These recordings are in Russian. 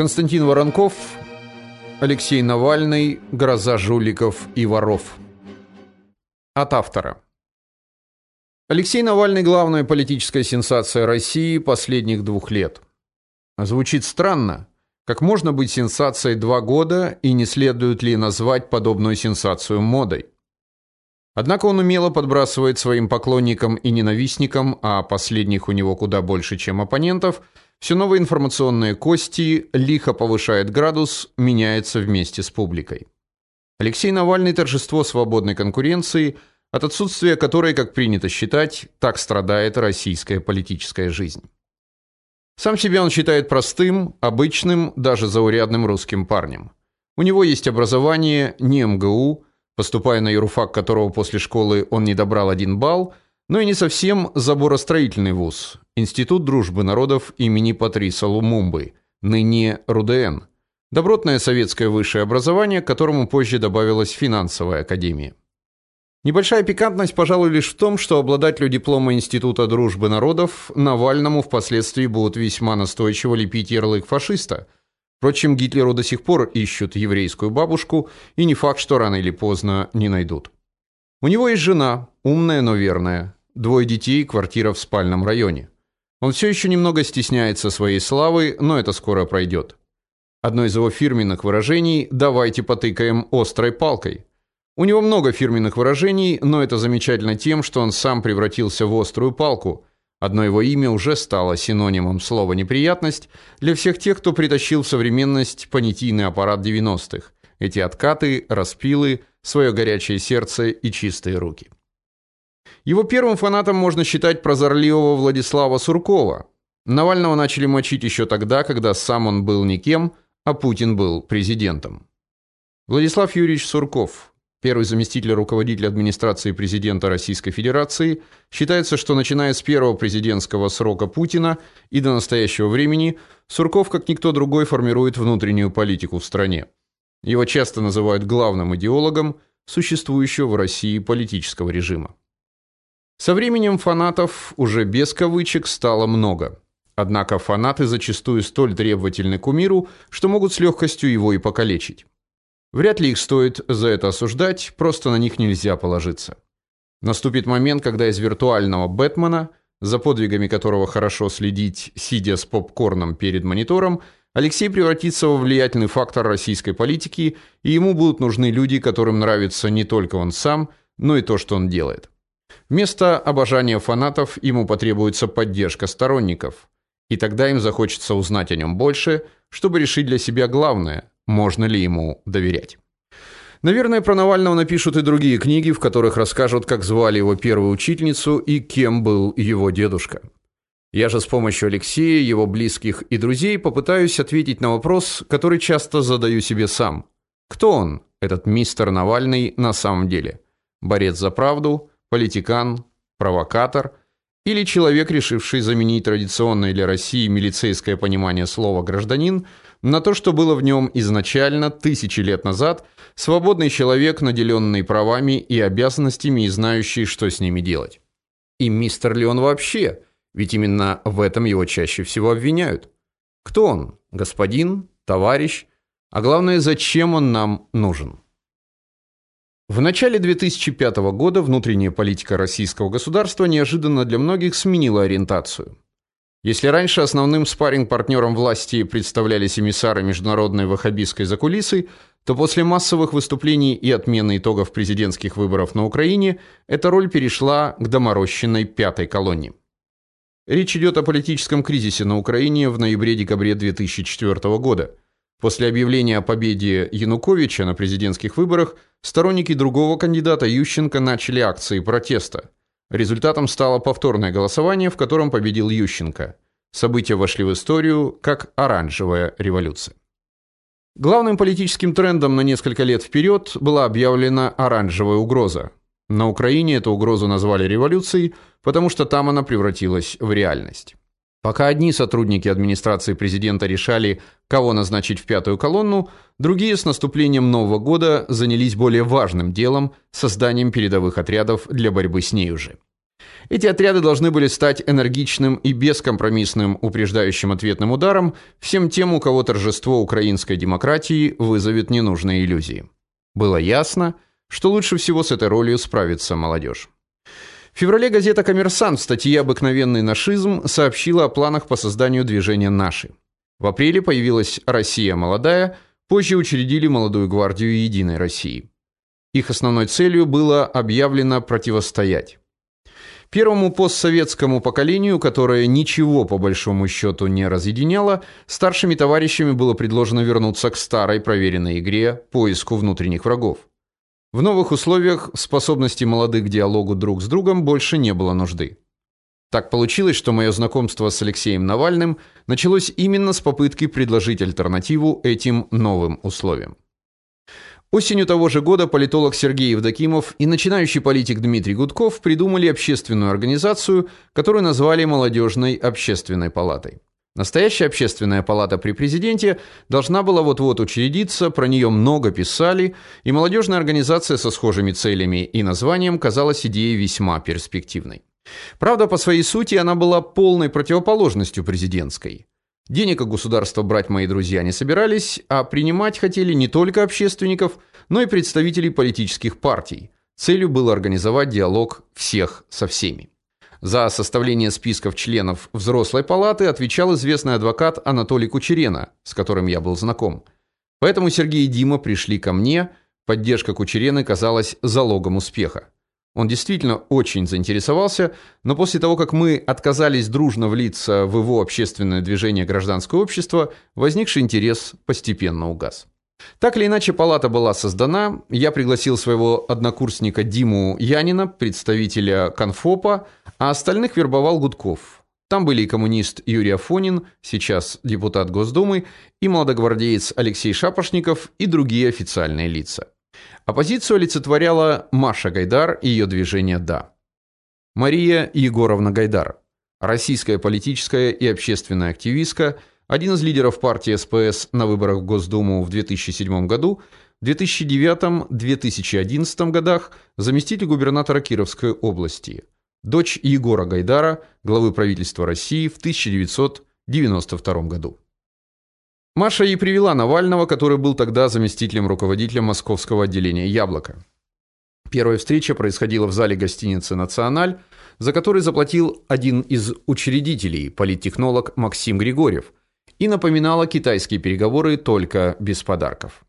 Константин Воронков, Алексей Навальный, Гроза жуликов и воров. От автора. Алексей Навальный главная политическая сенсация России последних двух лет. Звучит странно, как можно быть сенсацией два года и не следует ли назвать подобную сенсацию модой? Однако он умело подбрасывает своим поклонникам и ненавистникам, а последних у него куда больше, чем оппонентов, все новые информационные кости, лихо повышает градус, меняется вместе с публикой. Алексей Навальный торжество свободной конкуренции, от отсутствия которой, как принято считать, так страдает российская политическая жизнь. Сам себя он считает простым, обычным, даже заурядным русским парнем. У него есть образование не МГУ, поступая на юрфак которого после школы он не добрал один балл, но и не совсем заборостроительный вуз Институт дружбы народов имени Патриса Лумумбы, ныне РУДН. Добротное советское высшее образование, к которому позже добавилась финансовая академия. Небольшая пикантность, пожалуй, лишь в том, что обладателю диплома Института дружбы народов Навальному впоследствии будут весьма настойчиво лепить ярлык фашиста. Впрочем, Гитлеру до сих пор ищут еврейскую бабушку, и не факт, что рано или поздно не найдут. У него есть жена, умная, но верная, двое детей, квартира в спальном районе. Он все еще немного стесняется своей славы, но это скоро пройдет. Одно из его фирменных выражений давайте потыкаем острой палкой. У него много фирменных выражений, но это замечательно тем, что он сам превратился в острую палку. Одно его имя уже стало синонимом слова неприятность для всех тех, кто притащил в современность понятийный аппарат 90-х. Эти откаты, распилы, свое горячее сердце и чистые руки. Его первым фанатом можно считать прозорливого Владислава Суркова. Навального начали мочить еще тогда, когда сам он был никем, а Путин был президентом. Владислав Юрьевич Сурков первый заместитель руководителя администрации президента Российской Федерации, считается, что начиная с первого президентского срока Путина и до настоящего времени Сурков, как никто другой, формирует внутреннюю политику в стране. Его часто называют главным идеологом существующего в России политического режима. Со временем фанатов уже без кавычек стало много. Однако фанаты зачастую столь требовательны к миру, что могут с легкостью его и покалечить. Вряд ли их стоит за это осуждать, просто на них нельзя положиться. Наступит момент, когда из виртуального Бэтмена, за подвигами которого хорошо следить, сидя с попкорном перед монитором, Алексей превратится во влиятельный фактор российской политики, и ему будут нужны люди, которым нравится не только он сам, но и то, что он делает. Вместо обожания фанатов ему потребуется поддержка сторонников, и тогда им захочется узнать о нем больше, чтобы решить для себя главное можно ли ему доверять. Наверное, про Навального напишут и другие книги, в которых расскажут, как звали его первую учительницу и кем был его дедушка. Я же с помощью Алексея, его близких и друзей попытаюсь ответить на вопрос, который часто задаю себе сам. Кто он, этот мистер Навальный на самом деле? Борец за правду, политикан, провокатор или человек, решивший заменить традиционное для России милицейское понимание слова гражданин на то, что было в нем изначально тысячи лет назад, свободный человек, наделенный правами и обязанностями и знающий, что с ними делать. И мистер ли он вообще? Ведь именно в этом его чаще всего обвиняют. Кто он? Господин, товарищ, а главное, зачем он нам нужен? В начале 2005 года внутренняя политика российского государства неожиданно для многих сменила ориентацию. Если раньше основным спарринг-партнером власти представлялись эмиссары международной ваххабистской закулисы, то после массовых выступлений и отмены итогов президентских выборов на Украине эта роль перешла к доморощенной пятой колонне. Речь идет о политическом кризисе на Украине в ноябре-декабре 2004 года. После объявления о победе Януковича на президентских выборах сторонники другого кандидата Ющенко начали акции протеста. Результатом стало повторное голосование, в котором победил Ющенко. События вошли в историю как оранжевая революция. Главным политическим трендом на несколько лет вперед была объявлена оранжевая угроза. На Украине эту угрозу назвали революцией, потому что там она превратилась в реальность. Пока одни сотрудники администрации президента решали, кого назначить в пятую колонну, другие с наступлением Нового года занялись более важным делом созданием передовых отрядов для борьбы с ней уже. Эти отряды должны были стать энергичным и бескомпромиссным упреждающим ответным ударом всем тем, у кого торжество украинской демократии вызовет ненужные иллюзии. Было ясно, что лучше всего с этой ролью справится молодежь. В феврале газета Коммерсант в статье Обыкновенный нашизм сообщила о планах по созданию движения Наши. В апреле появилась Россия молодая, позже учредили молодую гвардию Единой России. Их основной целью было объявлено противостоять Первому постсоветскому поколению, которое ничего по большому счету не разъединяло, старшими товарищами было предложено вернуться к старой проверенной игре поиску внутренних врагов. В новых условиях способности молодых к диалогу друг с другом больше не было нужды. Так получилось, что мое знакомство с Алексеем Навальным началось именно с попытки предложить альтернативу этим новым условиям. Осенью того же года политолог Сергей Евдокимов и начинающий политик Дмитрий Гудков придумали общественную организацию, которую назвали Молодежной общественной палатой. Настоящая общественная палата при президенте должна была вот-вот учредиться, про нее много писали, и молодежная организация со схожими целями и названием казалась идеей весьма перспективной. Правда, по своей сути она была полной противоположностью президентской. Денег у государства брать мои друзья не собирались, а принимать хотели не только общественников, но и представителей политических партий. Целью было организовать диалог всех со всеми. За составление списков членов взрослой палаты отвечал известный адвокат Анатолий Кучерена, с которым я был знаком. Поэтому Сергей и Дима пришли ко мне. Поддержка Кучерены казалась залогом успеха. Он действительно очень заинтересовался, но после того, как мы отказались дружно влиться в его общественное движение гражданское общество, возникший интерес постепенно угас. Так или иначе, палата была создана. Я пригласил своего однокурсника Диму Янина, представителя Конфопа, а остальных вербовал Гудков. Там были и коммунист Юрий Афонин, сейчас депутат Госдумы, и молодогвардеец Алексей Шапошников и другие официальные лица. Оппозицию олицетворяла Маша Гайдар и ее движение «Да». Мария Егоровна Гайдар, российская политическая и общественная активистка, один из лидеров партии СПС на выборах в Госдуму в 2007 году, в 2009-2011 годах заместитель губернатора Кировской области, дочь Егора Гайдара, главы правительства России в 1992 году. Маша и привела Навального, который был тогда заместителем руководителя московского отделения Яблоко. Первая встреча происходила в зале гостиницы Националь, за который заплатил один из учредителей, политтехнолог Максим Григорьев, и напоминала китайские переговоры только без подарков.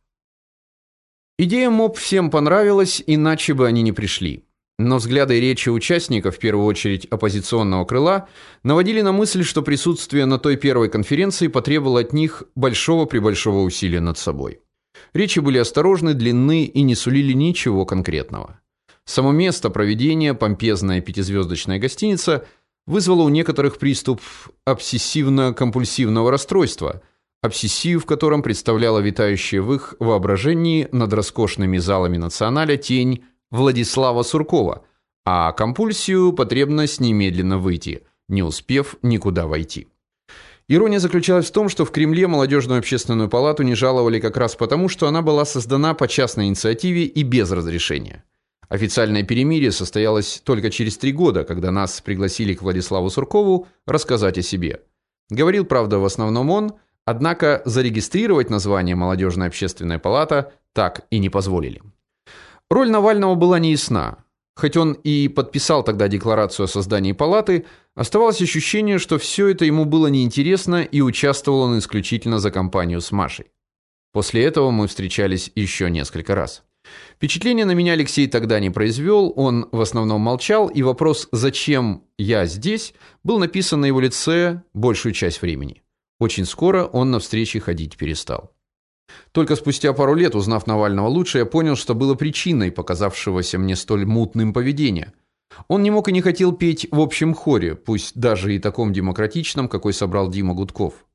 Идея МОП всем понравилась, иначе бы они не пришли. Но взгляды и речи участников, в первую очередь оппозиционного крыла, наводили на мысль, что присутствие на той первой конференции потребовало от них большого-пребольшого усилия над собой. Речи были осторожны, длинны и не сулили ничего конкретного. Само место проведения, помпезная пятизвездочная гостиница, вызвало у некоторых приступ обсессивно-компульсивного расстройства, обсессив в котором представляла витающая в их воображении над роскошными залами националя тень Владислава Суркова, а компульсию потребность немедленно выйти, не успев никуда войти. Ирония заключалась в том, что в Кремле молодежную общественную палату не жаловали как раз потому, что она была создана по частной инициативе и без разрешения. Официальное перемирие состоялось только через три года, когда нас пригласили к Владиславу Суркову рассказать о себе. Говорил, правда, в основном он, однако зарегистрировать название Молодежная общественная палата так и не позволили. Роль Навального была неясна. Хоть он и подписал тогда декларацию о создании палаты, оставалось ощущение, что все это ему было неинтересно и участвовал он исключительно за компанию с Машей. После этого мы встречались еще несколько раз. Впечатление на меня Алексей тогда не произвел, он в основном молчал, и вопрос «зачем я здесь?» был написан на его лице большую часть времени. Очень скоро он на встречи ходить перестал. Только спустя пару лет, узнав Навального лучше, я понял, что было причиной показавшегося мне столь мутным поведения. Он не мог и не хотел петь в общем хоре, пусть даже и таком демократичном, какой собрал Дима Гудков.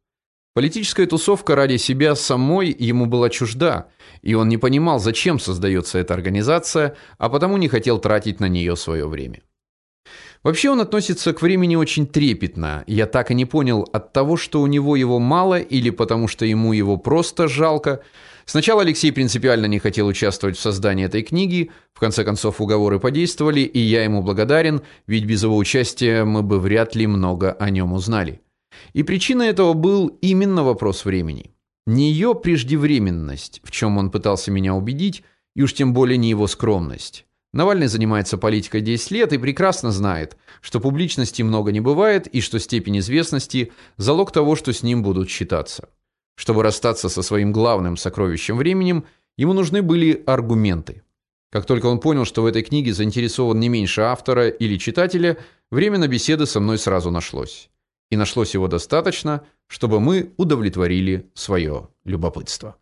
Политическая тусовка ради себя самой ему была чужда, и он не понимал, зачем создается эта организация, а потому не хотел тратить на нее свое время. Вообще он относится к времени очень трепетно. Я так и не понял, от того, что у него его мало или потому что ему его просто жалко. Сначала Алексей принципиально не хотел участвовать в создании этой книги, в конце концов уговоры подействовали, и я ему благодарен, ведь без его участия мы бы вряд ли много о нем узнали. И причиной этого был именно вопрос времени. Не ее преждевременность, в чем он пытался меня убедить, и уж тем более не его скромность. Навальный занимается политикой 10 лет и прекрасно знает, что публичности много не бывает и что степень известности залог того, что с ним будут считаться. Чтобы расстаться со своим главным сокровищем временем, ему нужны были аргументы. Как только он понял, что в этой книге заинтересован не меньше автора или читателя, время на беседы со мной сразу нашлось. И нашлось его достаточно, чтобы мы удовлетворили свое любопытство.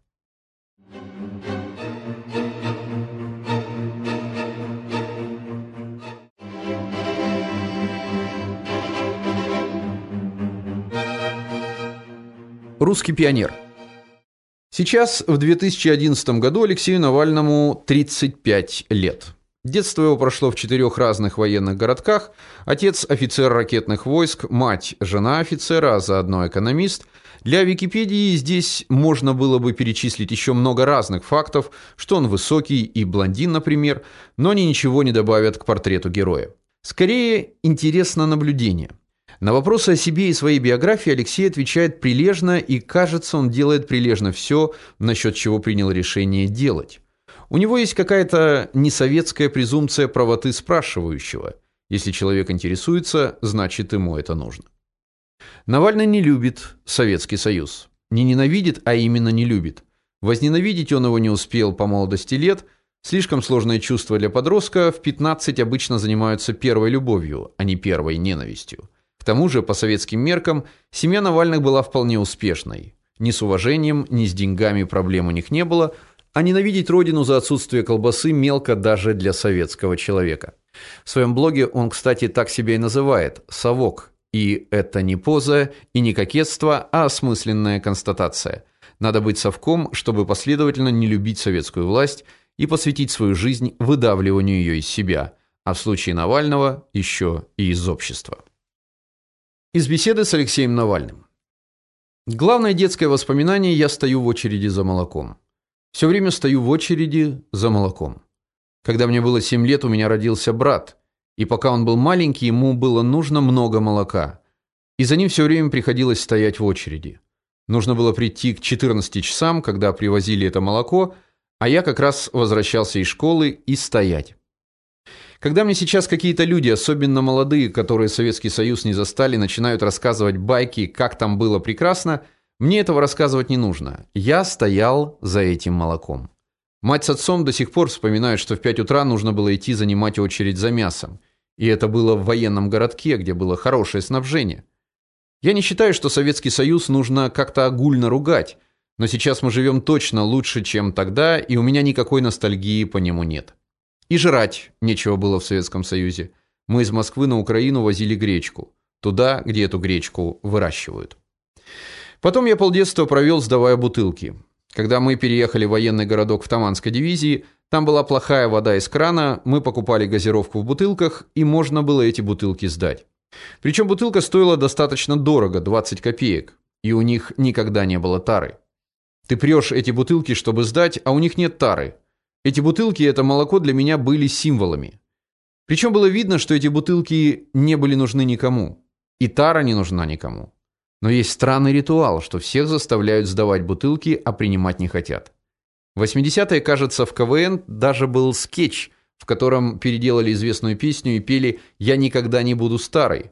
Русский пионер. Сейчас в 2011 году Алексею Навальному 35 лет. Детство его прошло в четырех разных военных городках. Отец офицер ракетных войск, мать жена офицера, а заодно экономист. Для Википедии здесь можно было бы перечислить еще много разных фактов, что он высокий и блондин, например, но они ничего не добавят к портрету героя. Скорее интересно наблюдение. На вопросы о себе и своей биографии Алексей отвечает прилежно, и, кажется, он делает прилежно все, насчет чего принял решение делать. У него есть какая-то несоветская презумпция правоты спрашивающего. Если человек интересуется, значит, ему это нужно. Навальный не любит Советский Союз. Не ненавидит, а именно не любит. Возненавидеть он его не успел по молодости лет. Слишком сложное чувство для подростка. В 15 обычно занимаются первой любовью, а не первой ненавистью. К тому же, по советским меркам, семья Навальных была вполне успешной. Ни с уважением, ни с деньгами проблем у них не было, а ненавидеть родину за отсутствие колбасы мелко даже для советского человека. В своем блоге он, кстати, так себя и называет совок. И это не поза и не кокетство, а осмысленная констатация. Надо быть совком, чтобы последовательно не любить советскую власть и посвятить свою жизнь выдавливанию ее из себя, а в случае Навального еще и из общества. Из беседы с Алексеем Навальным. Главное детское воспоминание я стою в очереди за молоком. Все время стою в очереди за молоком. Когда мне было 7 лет, у меня родился брат, и пока он был маленький, ему было нужно много молока. И за ним все время приходилось стоять в очереди. Нужно было прийти к 14 часам, когда привозили это молоко, а я как раз возвращался из школы и стоять. Когда мне сейчас какие-то люди, особенно молодые, которые Советский Союз не застали, начинают рассказывать байки, как там было прекрасно, мне этого рассказывать не нужно. Я стоял за этим молоком. Мать с отцом до сих пор вспоминают, что в 5 утра нужно было идти занимать очередь за мясом. И это было в военном городке, где было хорошее снабжение. Я не считаю, что Советский Союз нужно как-то огульно ругать, но сейчас мы живем точно лучше, чем тогда, и у меня никакой ностальгии по нему нет. И жрать нечего было в Советском Союзе. Мы из Москвы на Украину возили гречку, туда, где эту гречку выращивают. Потом я полдетства провел, сдавая бутылки. Когда мы переехали в военный городок в Таманской дивизии, там была плохая вода из крана, мы покупали газировку в бутылках, и можно было эти бутылки сдать. Причем бутылка стоила достаточно дорого, 20 копеек, и у них никогда не было тары. Ты прешь эти бутылки, чтобы сдать, а у них нет тары. Эти бутылки и это молоко для меня были символами. Причем было видно, что эти бутылки не были нужны никому. И тара не нужна никому. Но есть странный ритуал, что всех заставляют сдавать бутылки, а принимать не хотят. В 80-е, кажется, в КВН даже был скетч, в котором переделали известную песню и пели «Я никогда не буду старой».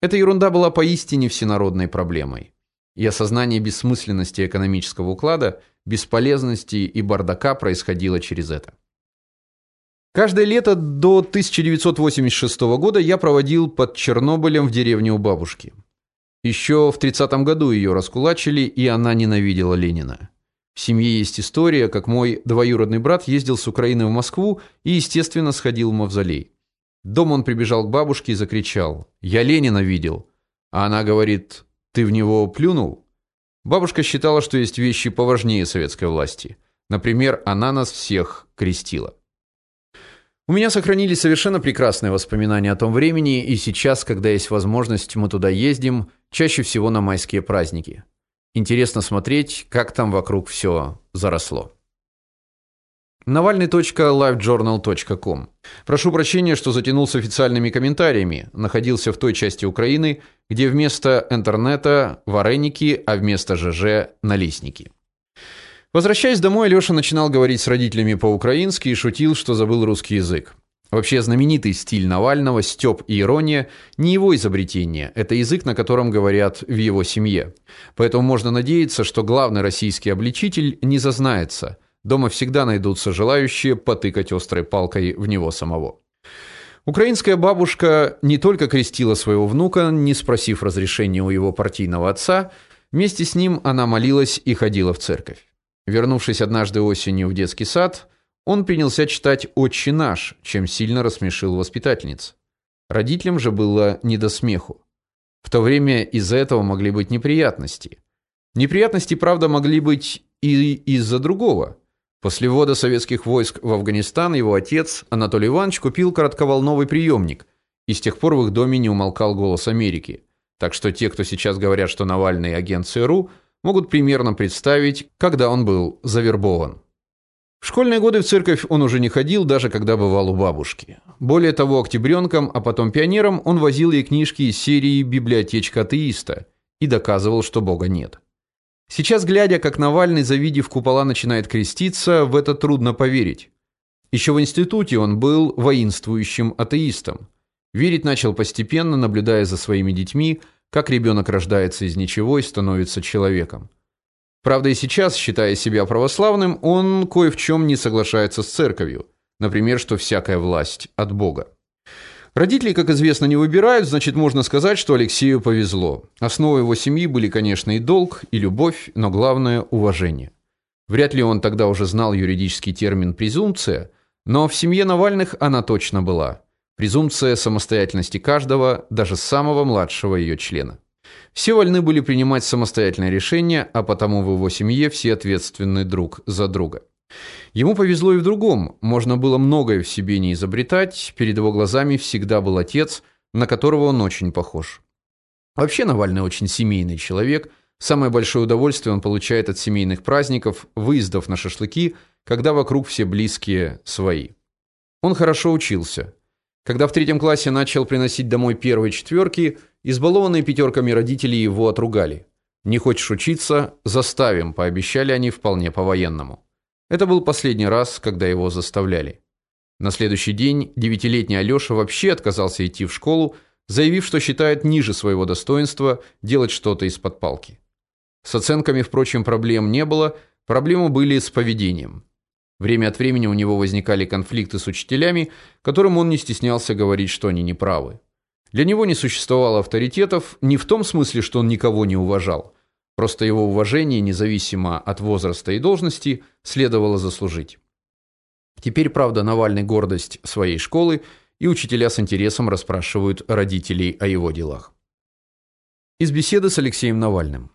Эта ерунда была поистине всенародной проблемой и осознание бессмысленности экономического уклада, бесполезности и бардака происходило через это. Каждое лето до 1986 года я проводил под Чернобылем в деревне у бабушки. Еще в 30 году ее раскулачили, и она ненавидела Ленина. В семье есть история, как мой двоюродный брат ездил с Украины в Москву и, естественно, сходил в мавзолей. Дома он прибежал к бабушке и закричал: "Я Ленина видел". А она говорит: ты в него плюнул? Бабушка считала, что есть вещи поважнее советской власти. Например, она нас всех крестила. У меня сохранились совершенно прекрасные воспоминания о том времени, и сейчас, когда есть возможность, мы туда ездим, чаще всего на майские праздники. Интересно смотреть, как там вокруг все заросло. Навальный.livejournal.com. Прошу прощения, что затянул с официальными комментариями. Находился в той части Украины, где вместо интернета вареники, а вместо ЖЖ налистники. Возвращаясь домой, Лёша начинал говорить с родителями по-украински и шутил, что забыл русский язык. Вообще знаменитый стиль Навального, стёб и ирония не его изобретение. Это язык, на котором говорят в его семье. Поэтому можно надеяться, что главный российский обличитель не зазнается. Дома всегда найдутся желающие потыкать острой палкой в него самого. Украинская бабушка не только крестила своего внука, не спросив разрешения у его партийного отца, вместе с ним она молилась и ходила в церковь. Вернувшись однажды осенью в детский сад, он принялся читать Отче наш, чем сильно рассмешил воспитательниц. Родителям же было не до смеху. В то время из-за этого могли быть неприятности. Неприятности, правда, могли быть и из-за другого. После ввода советских войск в Афганистан его отец Анатолий Иванович купил коротковолновый приемник, и с тех пор в их доме не умолкал голос Америки. Так что те, кто сейчас говорят, что Навальный агент ЦРУ, могут примерно представить, когда он был завербован. В школьные годы в церковь он уже не ходил, даже когда бывал у бабушки. Более того, октябренком, а потом пионером он возил ей книжки из серии «Библиотечка атеиста» и доказывал, что Бога нет. Сейчас, глядя, как Навальный, завидев купола, начинает креститься, в это трудно поверить. Еще в институте он был воинствующим атеистом. Верить начал постепенно, наблюдая за своими детьми, как ребенок рождается из ничего и становится человеком. Правда, и сейчас, считая себя православным, он кое в чем не соглашается с церковью. Например, что всякая власть от Бога. Родители, как известно, не выбирают, значит, можно сказать, что Алексею повезло. Основой его семьи были, конечно, и долг, и любовь, но главное уважение. Вряд ли он тогда уже знал юридический термин презумпция, но в семье Навальных она точно была. Презумпция самостоятельности каждого, даже самого младшего ее члена. Все вольны были принимать самостоятельные решения, а потому в его семье все ответственны друг за друга. Ему повезло и в другом. Можно было многое в себе не изобретать, перед его глазами всегда был отец, на которого он очень похож. Вообще Навальный очень семейный человек. Самое большое удовольствие он получает от семейных праздников, выездов на шашлыки, когда вокруг все близкие свои. Он хорошо учился. Когда в третьем классе начал приносить домой первые четверки, избалованные пятерками родители его отругали. Не хочешь учиться заставим, пообещали они вполне по-военному. Это был последний раз, когда его заставляли. На следующий день девятилетний Алёша вообще отказался идти в школу, заявив, что считает ниже своего достоинства делать что-то из-под палки. С оценками, впрочем, проблем не было, проблемы были с поведением. Время от времени у него возникали конфликты с учителями, которым он не стеснялся говорить, что они неправы. Для него не существовало авторитетов не в том смысле, что он никого не уважал. Просто его уважение, независимо от возраста и должности, следовало заслужить. Теперь, правда, Навальный гордость своей школы, и учителя с интересом расспрашивают родителей о его делах. Из беседы с Алексеем Навальным.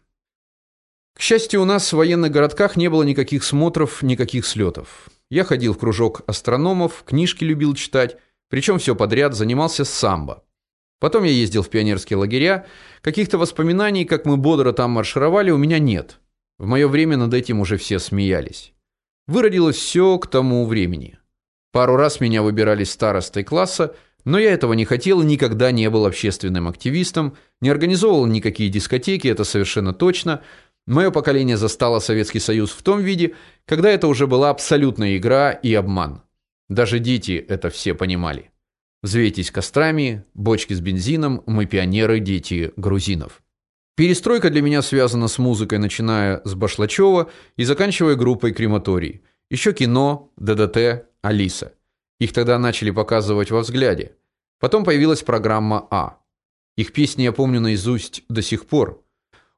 К счастью, у нас в военных городках не было никаких смотров, никаких слетов. Я ходил в кружок астрономов, книжки любил читать, причем все подряд занимался самбо. Потом я ездил в пионерские лагеря. Каких-то воспоминаний, как мы бодро там маршировали, у меня нет. В мое время над этим уже все смеялись. Выродилось все к тому времени. Пару раз меня выбирали старостой класса, но я этого не хотел и никогда не был общественным активистом, не организовывал никакие дискотеки, это совершенно точно, Мое поколение застало Советский Союз в том виде, когда это уже была абсолютная игра и обман. Даже дети это все понимали. Взвейтесь кострами, бочки с бензином, мы пионеры, дети грузинов. Перестройка для меня связана с музыкой, начиная с Башлачева и заканчивая группой Крематорий. Еще кино, ДДТ, Алиса. Их тогда начали показывать во взгляде. Потом появилась программа А. Их песни я помню наизусть до сих пор.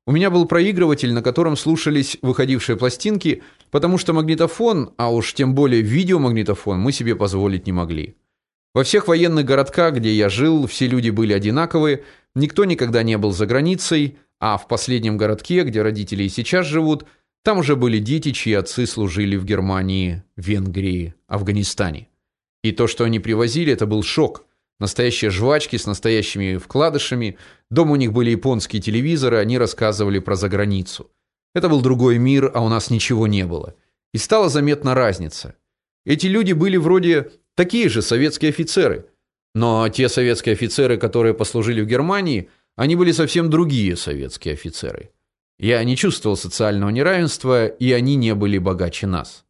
У меня был проигрыватель, на котором слушались выходившие пластинки, потому что магнитофон, а уж тем более видеомагнитофон, мы себе позволить не могли. Во всех военных городках, где я жил, все люди были одинаковые, никто никогда не был за границей, а в последнем городке, где родители и сейчас живут, там уже были дети, чьи отцы служили в Германии, Венгрии, Афганистане. И то, что они привозили, это был шок. Настоящие жвачки с настоящими вкладышами. Дома у них были японские телевизоры, они рассказывали про заграницу. Это был другой мир, а у нас ничего не было. И стала заметна разница. Эти люди были вроде такие же советские офицеры, но те советские офицеры, которые послужили в Германии, они были совсем другие советские офицеры. Я не чувствовал социального неравенства, и они не были богаче нас.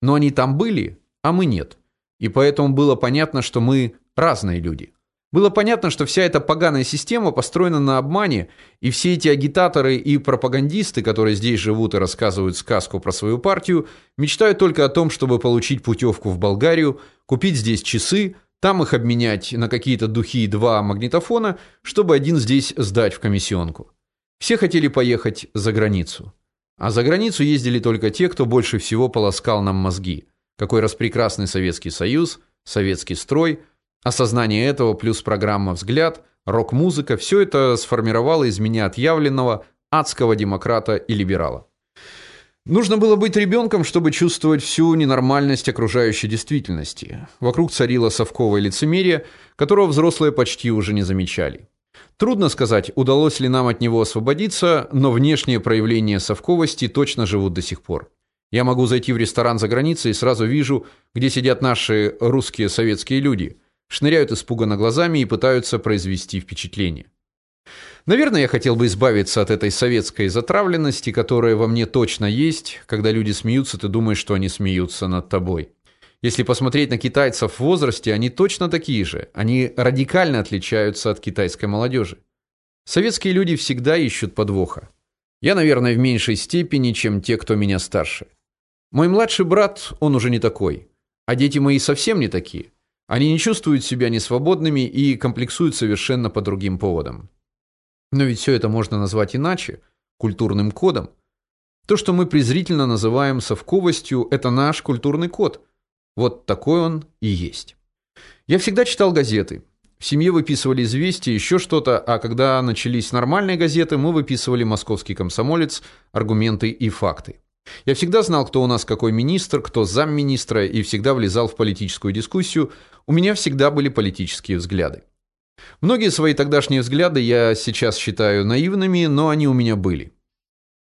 Но они там были, а мы нет. И поэтому было понятно, что мы разные люди. Было понятно, что вся эта поганая система построена на обмане, и все эти агитаторы и пропагандисты, которые здесь живут и рассказывают сказку про свою партию, мечтают только о том, чтобы получить путевку в Болгарию, купить здесь часы, там их обменять на какие-то духи и два магнитофона, чтобы один здесь сдать в комиссионку. Все хотели поехать за границу. А за границу ездили только те, кто больше всего полоскал нам мозги. Какой распрекрасный Советский Союз, советский строй, осознание этого плюс программа «Взгляд», рок-музыка – все это сформировало из меня отъявленного адского демократа и либерала. Нужно было быть ребенком, чтобы чувствовать всю ненормальность окружающей действительности. Вокруг царило совковое лицемерие, которого взрослые почти уже не замечали. Трудно сказать, удалось ли нам от него освободиться, но внешние проявления совковости точно живут до сих пор. Я могу зайти в ресторан за границей и сразу вижу, где сидят наши русские советские люди, шныряют испуганно глазами и пытаются произвести впечатление. Наверное, я хотел бы избавиться от этой советской затравленности, которая во мне точно есть. Когда люди смеются, ты думаешь, что они смеются над тобой. Если посмотреть на китайцев в возрасте, они точно такие же. Они радикально отличаются от китайской молодежи. Советские люди всегда ищут подвоха. Я, наверное, в меньшей степени, чем те, кто меня старше. Мой младший брат, он уже не такой. А дети мои совсем не такие. Они не чувствуют себя несвободными и комплексуют совершенно по другим поводам. Но ведь все это можно назвать иначе, культурным кодом. То, что мы презрительно называем совковостью, это наш культурный код. Вот такой он и есть. Я всегда читал газеты. В семье выписывали известия, еще что-то, а когда начались нормальные газеты, мы выписывали «Московский комсомолец», аргументы и факты. Я всегда знал, кто у нас какой министр, кто замминистра, и всегда влезал в политическую дискуссию. У меня всегда были политические взгляды. Многие свои тогдашние взгляды я сейчас считаю наивными, но они у меня были.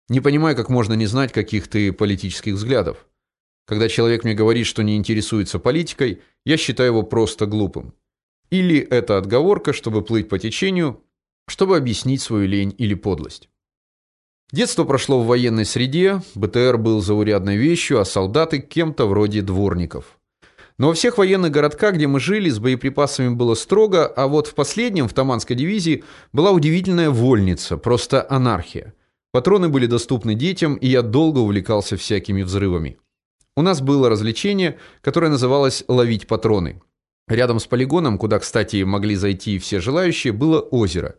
Не понимаю, как можно не знать каких-то политических взглядов. Когда человек мне говорит, что не интересуется политикой, я считаю его просто глупым. Или это отговорка, чтобы плыть по течению, чтобы объяснить свою лень или подлость. Детство прошло в военной среде, БТР был заурядной вещью, а солдаты кем-то вроде дворников. Но во всех военных городках, где мы жили, с боеприпасами было строго, а вот в последнем, в Таманской дивизии, была удивительная вольница, просто анархия. Патроны были доступны детям, и я долго увлекался всякими взрывами. У нас было развлечение, которое называлось «ловить патроны». Рядом с полигоном, куда, кстати, могли зайти все желающие, было озеро.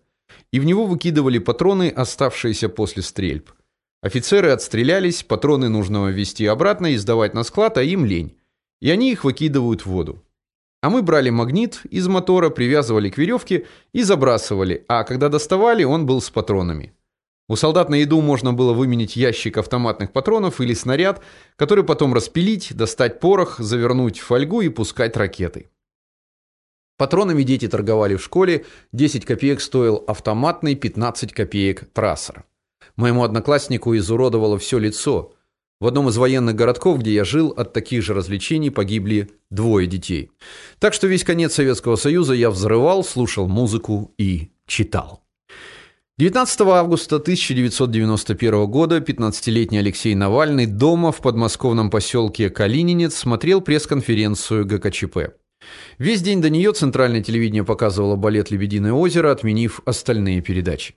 И в него выкидывали патроны, оставшиеся после стрельб. Офицеры отстрелялись, патроны нужно везти обратно и сдавать на склад, а им лень. И они их выкидывают в воду. А мы брали магнит из мотора, привязывали к веревке и забрасывали, а когда доставали, он был с патронами. У солдат на еду можно было выменить ящик автоматных патронов или снаряд, который потом распилить, достать порох, завернуть в фольгу и пускать ракеты. Патронами дети торговали в школе, 10 копеек стоил автоматный, 15 копеек трассер. Моему однокласснику изуродовало все лицо. В одном из военных городков, где я жил, от таких же развлечений погибли двое детей. Так что весь конец Советского Союза я взрывал, слушал музыку и читал. 19 августа 1991 года 15-летний Алексей Навальный дома в подмосковном поселке Калининец смотрел пресс-конференцию ГКЧП. Весь день до нее центральное телевидение показывало балет Лебединое озеро, отменив остальные передачи.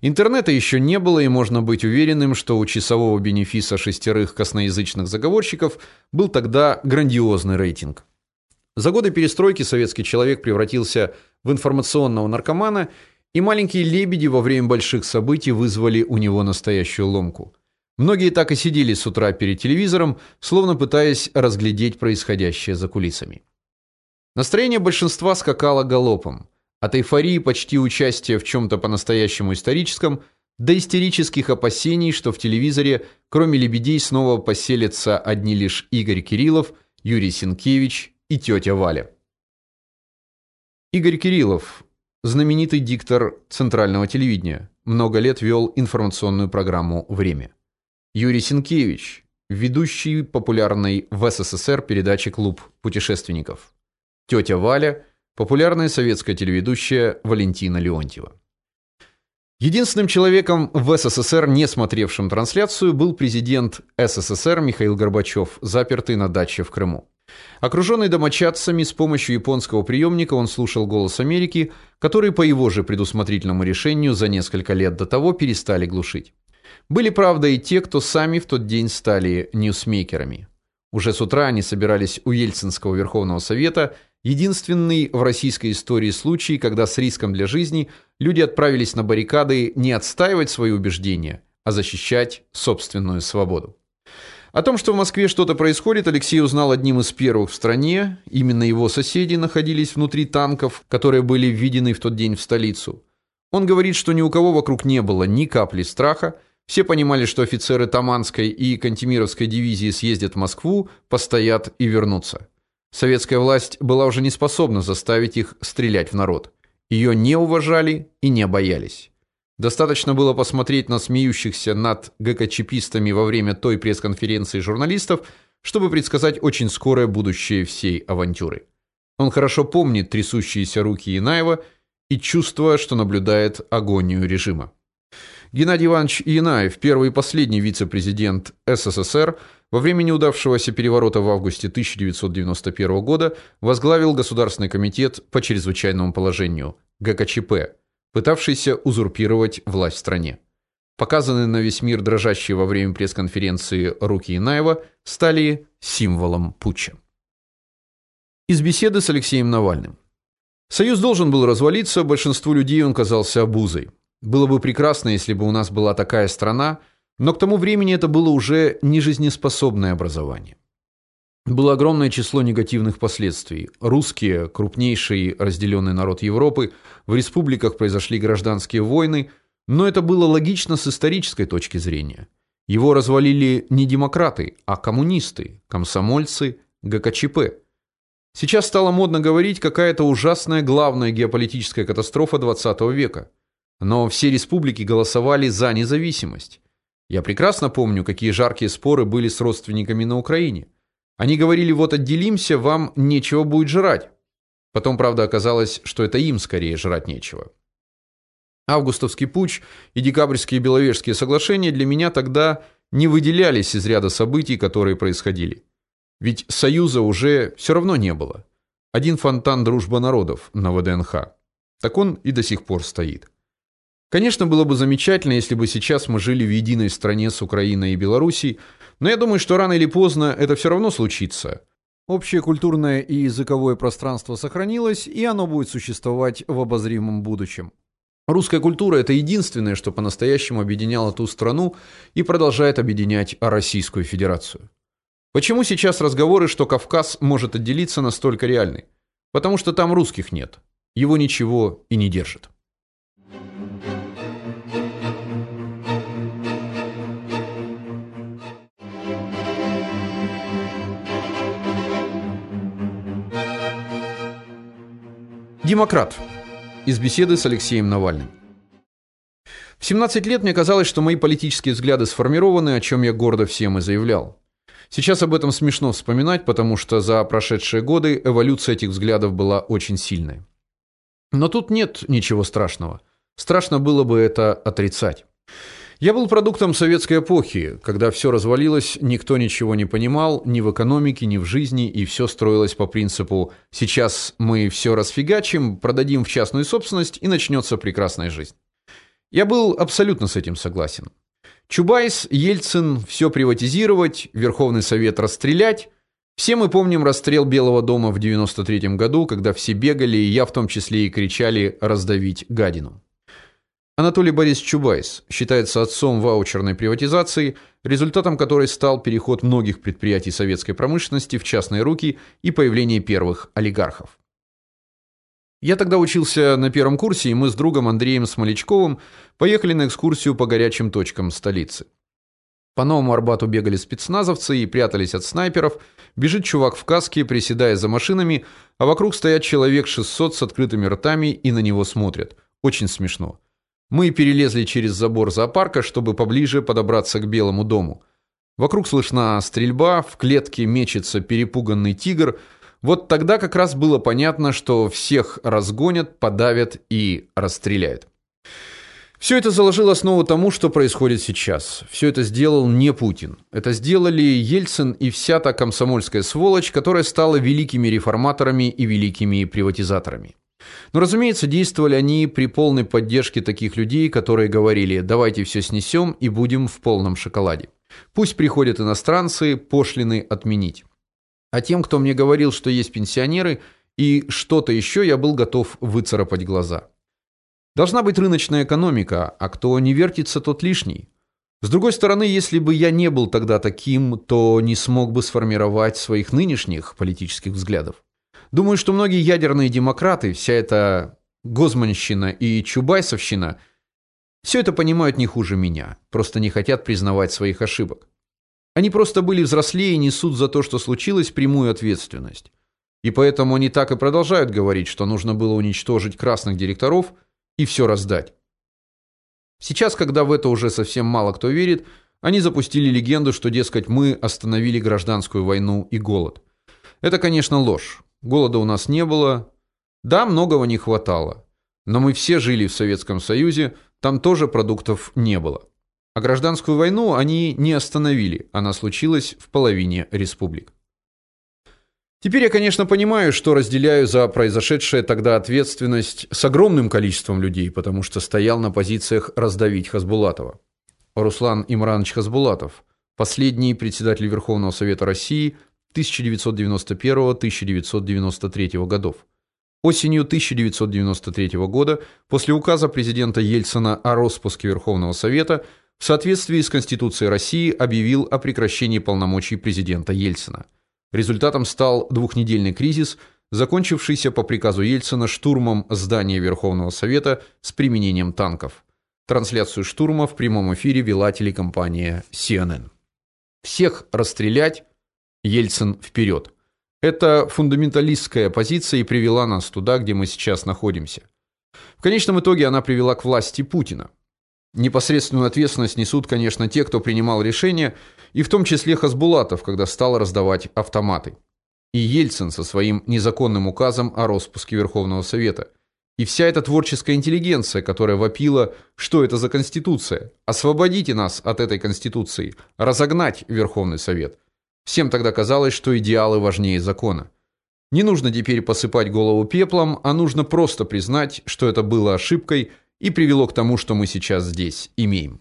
Интернета еще не было, и можно быть уверенным, что у часового бенефиса шестерых косноязычных заговорщиков был тогда грандиозный рейтинг. За годы перестройки советский человек превратился в информационного наркомана и маленькие лебеди во время больших событий вызвали у него настоящую ломку. Многие так и сидели с утра перед телевизором, словно пытаясь разглядеть происходящее за кулисами. Настроение большинства скакало галопом. От эйфории почти участия в чем то по-настоящему историческом до истерических опасений, что в телевизоре, кроме лебедей, снова поселятся одни лишь Игорь Кириллов, Юрий Синкевич и тетя Валя. Игорь Кириллов, знаменитый диктор центрального телевидения, много лет вел информационную программу Время. Юрий Синкевич, ведущий популярной в СССР передачи Клуб путешественников. Тетя Валя, популярная советская телеведущая Валентина Леонтьева. Единственным человеком в СССР, не смотревшим трансляцию, был президент СССР Михаил Горбачев, запертый на даче в Крыму. Окруженный домочадцами, с помощью японского приемника он слушал голос Америки, который по его же предусмотрительному решению за несколько лет до того перестали глушить. Были, правда, и те, кто сами в тот день стали ньюсмейкерами. Уже с утра они собирались у Ельцинского Верховного Совета, единственный в российской истории случай, когда с риском для жизни люди отправились на баррикады не отстаивать свои убеждения, а защищать собственную свободу. О том, что в Москве что-то происходит, Алексей узнал одним из первых в стране. Именно его соседи находились внутри танков, которые были введены в тот день в столицу. Он говорит, что ни у кого вокруг не было ни капли страха. Все понимали, что офицеры Таманской и Кантемировской дивизии съездят в Москву, постоят и вернутся. Советская власть была уже не способна заставить их стрелять в народ. Ее не уважали и не боялись. Достаточно было посмотреть на смеющихся над ГКЧПистами во время той пресс-конференции журналистов, чтобы предсказать очень скорое будущее всей авантюры. Он хорошо помнит трясущиеся руки Инаева и чувство, что наблюдает агонию режима. Геннадий Иванович Инаев, первый и последний вице-президент СССР, во время неудавшегося переворота в августе 1991 года возглавил Государственный комитет по чрезвычайному положению ГКЧП пытавшийся узурпировать власть в стране. Показанные на весь мир дрожащие во время пресс-конференции руки Инаева стали символом путча. Из беседы с Алексеем Навальным. Союз должен был развалиться, большинству людей он казался обузой. Было бы прекрасно, если бы у нас была такая страна, но к тому времени это было уже не жизнеспособное образование. Было огромное число негативных последствий. Русские, крупнейший разделенный народ Европы, в республиках произошли гражданские войны, но это было логично с исторической точки зрения. Его развалили не демократы, а коммунисты, комсомольцы, ГКЧП. Сейчас стало модно говорить какая-то ужасная главная геополитическая катастрофа 20 века. Но все республики голосовали за независимость. Я прекрасно помню, какие жаркие споры были с родственниками на Украине. Они говорили: "Вот отделимся, вам нечего будет жрать". Потом, правда, оказалось, что это им скорее жрать нечего. Августовский путч и декабрьские Беловежские соглашения для меня тогда не выделялись из ряда событий, которые происходили. Ведь союза уже все равно не было. Один фонтан дружбы народов на ВДНХ. Так он и до сих пор стоит. Конечно, было бы замечательно, если бы сейчас мы жили в единой стране с Украиной и Белоруссией, но я думаю, что рано или поздно это все равно случится. Общее культурное и языковое пространство сохранилось, и оно будет существовать в обозримом будущем. Русская культура это единственное, что по-настоящему объединяло ту страну и продолжает объединять Российскую Федерацию. Почему сейчас разговоры, что Кавказ может отделиться, настолько реальны? Потому что там русских нет. Его ничего и не держит. Демократ. Из беседы с Алексеем Навальным. В 17 лет мне казалось, что мои политические взгляды сформированы, о чем я гордо всем и заявлял. Сейчас об этом смешно вспоминать, потому что за прошедшие годы эволюция этих взглядов была очень сильной. Но тут нет ничего страшного. Страшно было бы это отрицать. Я был продуктом советской эпохи, когда все развалилось, никто ничего не понимал, ни в экономике, ни в жизни, и все строилось по принципу: сейчас мы все расфигачим, продадим в частную собственность и начнется прекрасная жизнь. Я был абсолютно с этим согласен. Чубайс, Ельцин все приватизировать, Верховный совет расстрелять. Все мы помним расстрел Белого дома в 93 году, когда все бегали, и я в том числе и кричали раздавить гадину. Анатолий Борисович Чубайс считается отцом ваучерной приватизации, результатом которой стал переход многих предприятий советской промышленности в частные руки и появление первых олигархов. Я тогда учился на первом курсе, и мы с другом Андреем Смолечковым поехали на экскурсию по горячим точкам столицы. По Новому Арбату бегали спецназовцы и прятались от снайперов. Бежит чувак в каске, приседая за машинами, а вокруг стоят человек 600 с открытыми ртами и на него смотрят. Очень смешно. Мы перелезли через забор зоопарка, чтобы поближе подобраться к Белому дому. Вокруг слышна стрельба, в клетке мечется перепуганный тигр. Вот тогда как раз было понятно, что всех разгонят, подавят и расстреляют. Все это заложило основу тому, что происходит сейчас. Все это сделал не Путин. Это сделали Ельцин и вся та комсомольская сволочь, которая стала великими реформаторами и великими приватизаторами. Но, разумеется, действовали они при полной поддержке таких людей, которые говорили: "Давайте все снесем и будем в полном шоколаде. Пусть приходят иностранцы, пошлины отменить". А тем, кто мне говорил, что есть пенсионеры и что-то еще, я был готов выцарапать глаза. Должна быть рыночная экономика, а кто не вертится, тот лишний. С другой стороны, если бы я не был тогда таким, то не смог бы сформировать своих нынешних политических взглядов. Думаю, что многие ядерные демократы, вся эта гозманщина и чубайсовщина все это понимают не хуже меня, просто не хотят признавать своих ошибок. Они просто были взрослее и несут за то, что случилось, прямую ответственность. И поэтому они так и продолжают говорить, что нужно было уничтожить красных директоров – и все раздать. Сейчас, когда в это уже совсем мало кто верит, они запустили легенду, что дескать мы остановили гражданскую войну и голод. Это, конечно, ложь. Голода у нас не было. Да, многого не хватало. Но мы все жили в Советском Союзе, там тоже продуктов не было. А гражданскую войну они не остановили, она случилась в половине республик. Теперь я, конечно, понимаю, что разделяю за произошедшее тогда ответственность с огромным количеством людей, потому что стоял на позициях раздавить Хасбулатова. Руслан Имранович Хасбулатов, последний председатель Верховного Совета России 1991-1993 годов. Осенью 1993 года, после указа президента Ельцина о распуске Верховного Совета, в соответствии с Конституцией России объявил о прекращении полномочий президента Ельцина. Результатом стал двухнедельный кризис, закончившийся по приказу Ельцина штурмом здания Верховного Совета с применением танков. Трансляцию штурма в прямом эфире вела телекомпания CNN. Всех расстрелять, Ельцин вперед. Эта фундаменталистская позиция и привела нас туда, где мы сейчас находимся. В конечном итоге она привела к власти Путина. Непосредственную ответственность несут, конечно, те, кто принимал решения, и в том числе Хасбулатов, когда стал раздавать автоматы. И Ельцин со своим незаконным указом о распуске Верховного Совета. И вся эта творческая интеллигенция, которая вопила, что это за конституция? Освободите нас от этой конституции, разогнать Верховный Совет. Всем тогда казалось, что идеалы важнее закона. Не нужно теперь посыпать голову пеплом, а нужно просто признать, что это было ошибкой и привело к тому, что мы сейчас здесь имеем.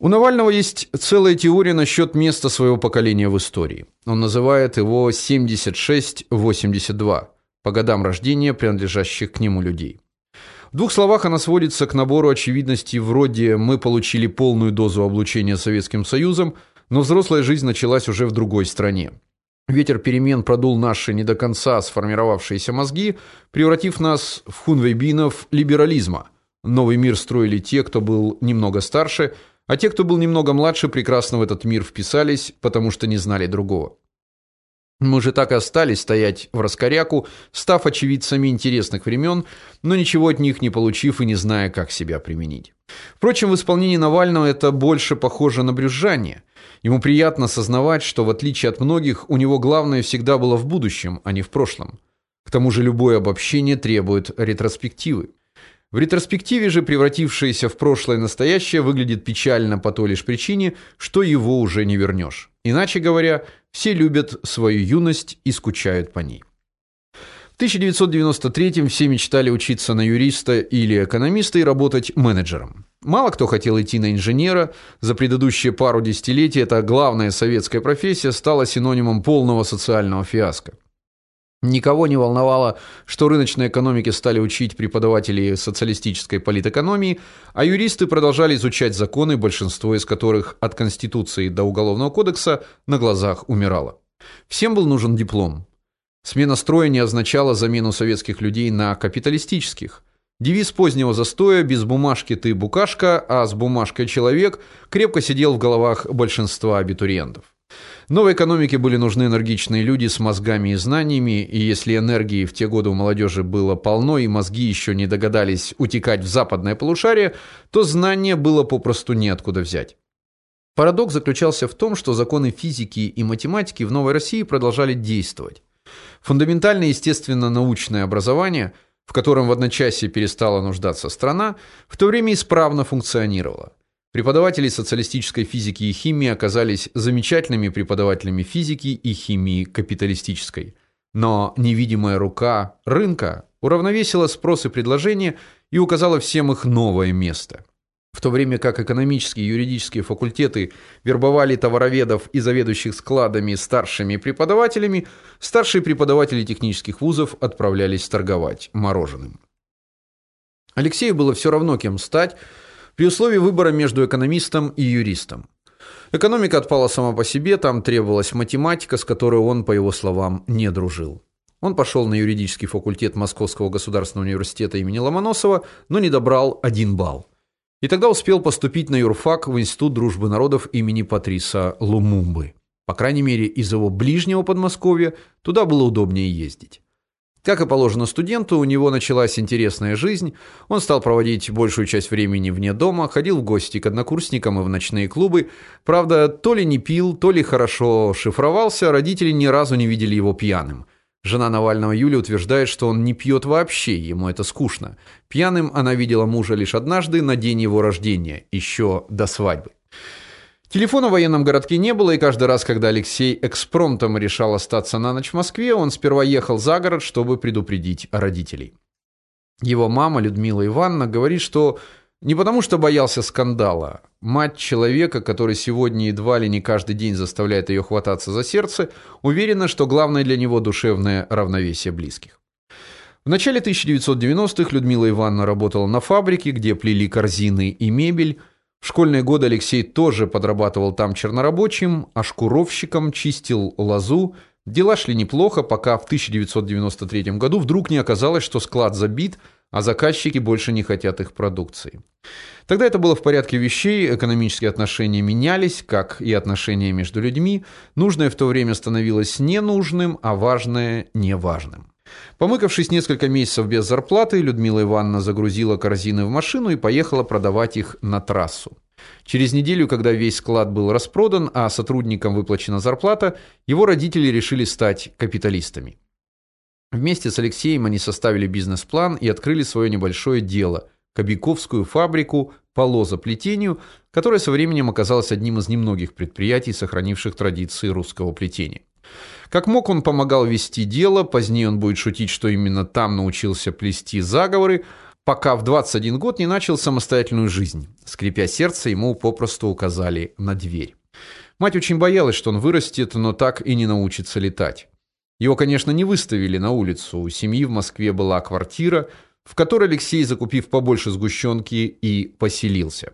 У Навального есть целая теория насчет места своего поколения в истории. Он называет его 76-82 по годам рождения принадлежащих к нему людей. В двух словах она сводится к набору очевидностей вроде мы получили полную дозу облучения Советским Союзом, но взрослая жизнь началась уже в другой стране. Ветер перемен продул наши не до конца сформировавшиеся мозги, превратив нас в хунвейбинов либерализма. Новый мир строили те, кто был немного старше, а те, кто был немного младше, прекрасно в этот мир вписались, потому что не знали другого. Мы же так остались стоять в раскоряку, став очевидцами интересных времен, но ничего от них не получив и не зная, как себя применить. Впрочем, в исполнении Навального это больше похоже на брюзжание. Ему приятно сознавать, что в отличие от многих, у него главное всегда было в будущем, а не в прошлом. К тому же любое обобщение требует ретроспективы. В ретроспективе же превратившееся в прошлое настоящее выглядит печально по той лишь причине, что его уже не вернешь. Иначе говоря, все любят свою юность и скучают по ней. В 1993-м все мечтали учиться на юриста или экономиста и работать менеджером. Мало кто хотел идти на инженера. За предыдущие пару десятилетий эта главная советская профессия стала синонимом полного социального фиаско. Никого не волновало, что рыночной экономике стали учить преподаватели социалистической политэкономии, а юристы продолжали изучать законы, большинство из которых от Конституции до Уголовного кодекса на глазах умирало. Всем был нужен диплом. Смена строя не означала замену советских людей на капиталистических. Девиз позднего застоя без бумажки ты букашка, а с бумажкой человек крепко сидел в головах большинства абитуриентов. Новой экономике были нужны энергичные люди с мозгами и знаниями, и если энергии в те годы у молодежи было полно и мозги еще не догадались утекать в западное полушарие, то знания было попросту неоткуда взять. Парадокс заключался в том, что законы физики и математики в Новой России продолжали действовать. Фундаментальное естественно-научное образование, в котором в одночасье перестала нуждаться страна, в то время исправно функционировало. Преподаватели социалистической физики и химии оказались замечательными преподавателями физики и химии капиталистической. Но невидимая рука рынка уравновесила спрос и предложение и указала всем их новое место. В то время как экономические и юридические факультеты вербовали товароведов и заведующих складами старшими преподавателями, старшие преподаватели технических вузов отправлялись торговать мороженым. Алексею было все равно кем стать, при условии выбора между экономистом и юристом. Экономика отпала сама по себе, там требовалась математика, с которой он, по его словам, не дружил. Он пошел на юридический факультет Московского государственного университета имени Ломоносова, но не добрал один балл. И тогда успел поступить на юрфак в Институт дружбы народов имени Патриса Лумумбы. По крайней мере, из его ближнего Подмосковья туда было удобнее ездить. Как и положено студенту, у него началась интересная жизнь. Он стал проводить большую часть времени вне дома, ходил в гости к однокурсникам и в ночные клубы. Правда, то ли не пил, то ли хорошо шифровался, родители ни разу не видели его пьяным. Жена Навального Юлия утверждает, что он не пьет вообще, ему это скучно. Пьяным она видела мужа лишь однажды на день его рождения, еще до свадьбы. Телефона в военном городке не было, и каждый раз, когда Алексей экспромтом решал остаться на ночь в Москве, он сперва ехал за город, чтобы предупредить родителей. Его мама, Людмила Ивановна, говорит, что не потому что боялся скандала. Мать человека, который сегодня едва ли не каждый день заставляет ее хвататься за сердце, уверена, что главное для него душевное равновесие близких. В начале 1990-х Людмила Ивановна работала на фабрике, где плели корзины и мебель. В школьные годы Алексей тоже подрабатывал там чернорабочим, а шкуровщиком чистил лозу. Дела шли неплохо, пока в 1993 году вдруг не оказалось, что склад забит, а заказчики больше не хотят их продукции. Тогда это было в порядке вещей, экономические отношения менялись, как и отношения между людьми. Нужное в то время становилось ненужным, а важное неважным. Помыкавшись несколько месяцев без зарплаты, Людмила Ивановна загрузила корзины в машину и поехала продавать их на трассу. Через неделю, когда весь склад был распродан, а сотрудникам выплачена зарплата, его родители решили стать капиталистами. Вместе с Алексеем они составили бизнес-план и открыли свое небольшое дело кобяковскую фабрику по лозоплетению, которая со временем оказалась одним из немногих предприятий, сохранивших традиции русского плетения. Как мог он помогал вести дело, позднее он будет шутить, что именно там научился плести заговоры, пока в 21 год не начал самостоятельную жизнь. Скрипя сердце, ему попросту указали на дверь. Мать очень боялась, что он вырастет, но так и не научится летать. Его, конечно, не выставили на улицу. У семьи в Москве была квартира, в которой Алексей, закупив побольше сгущенки, и поселился.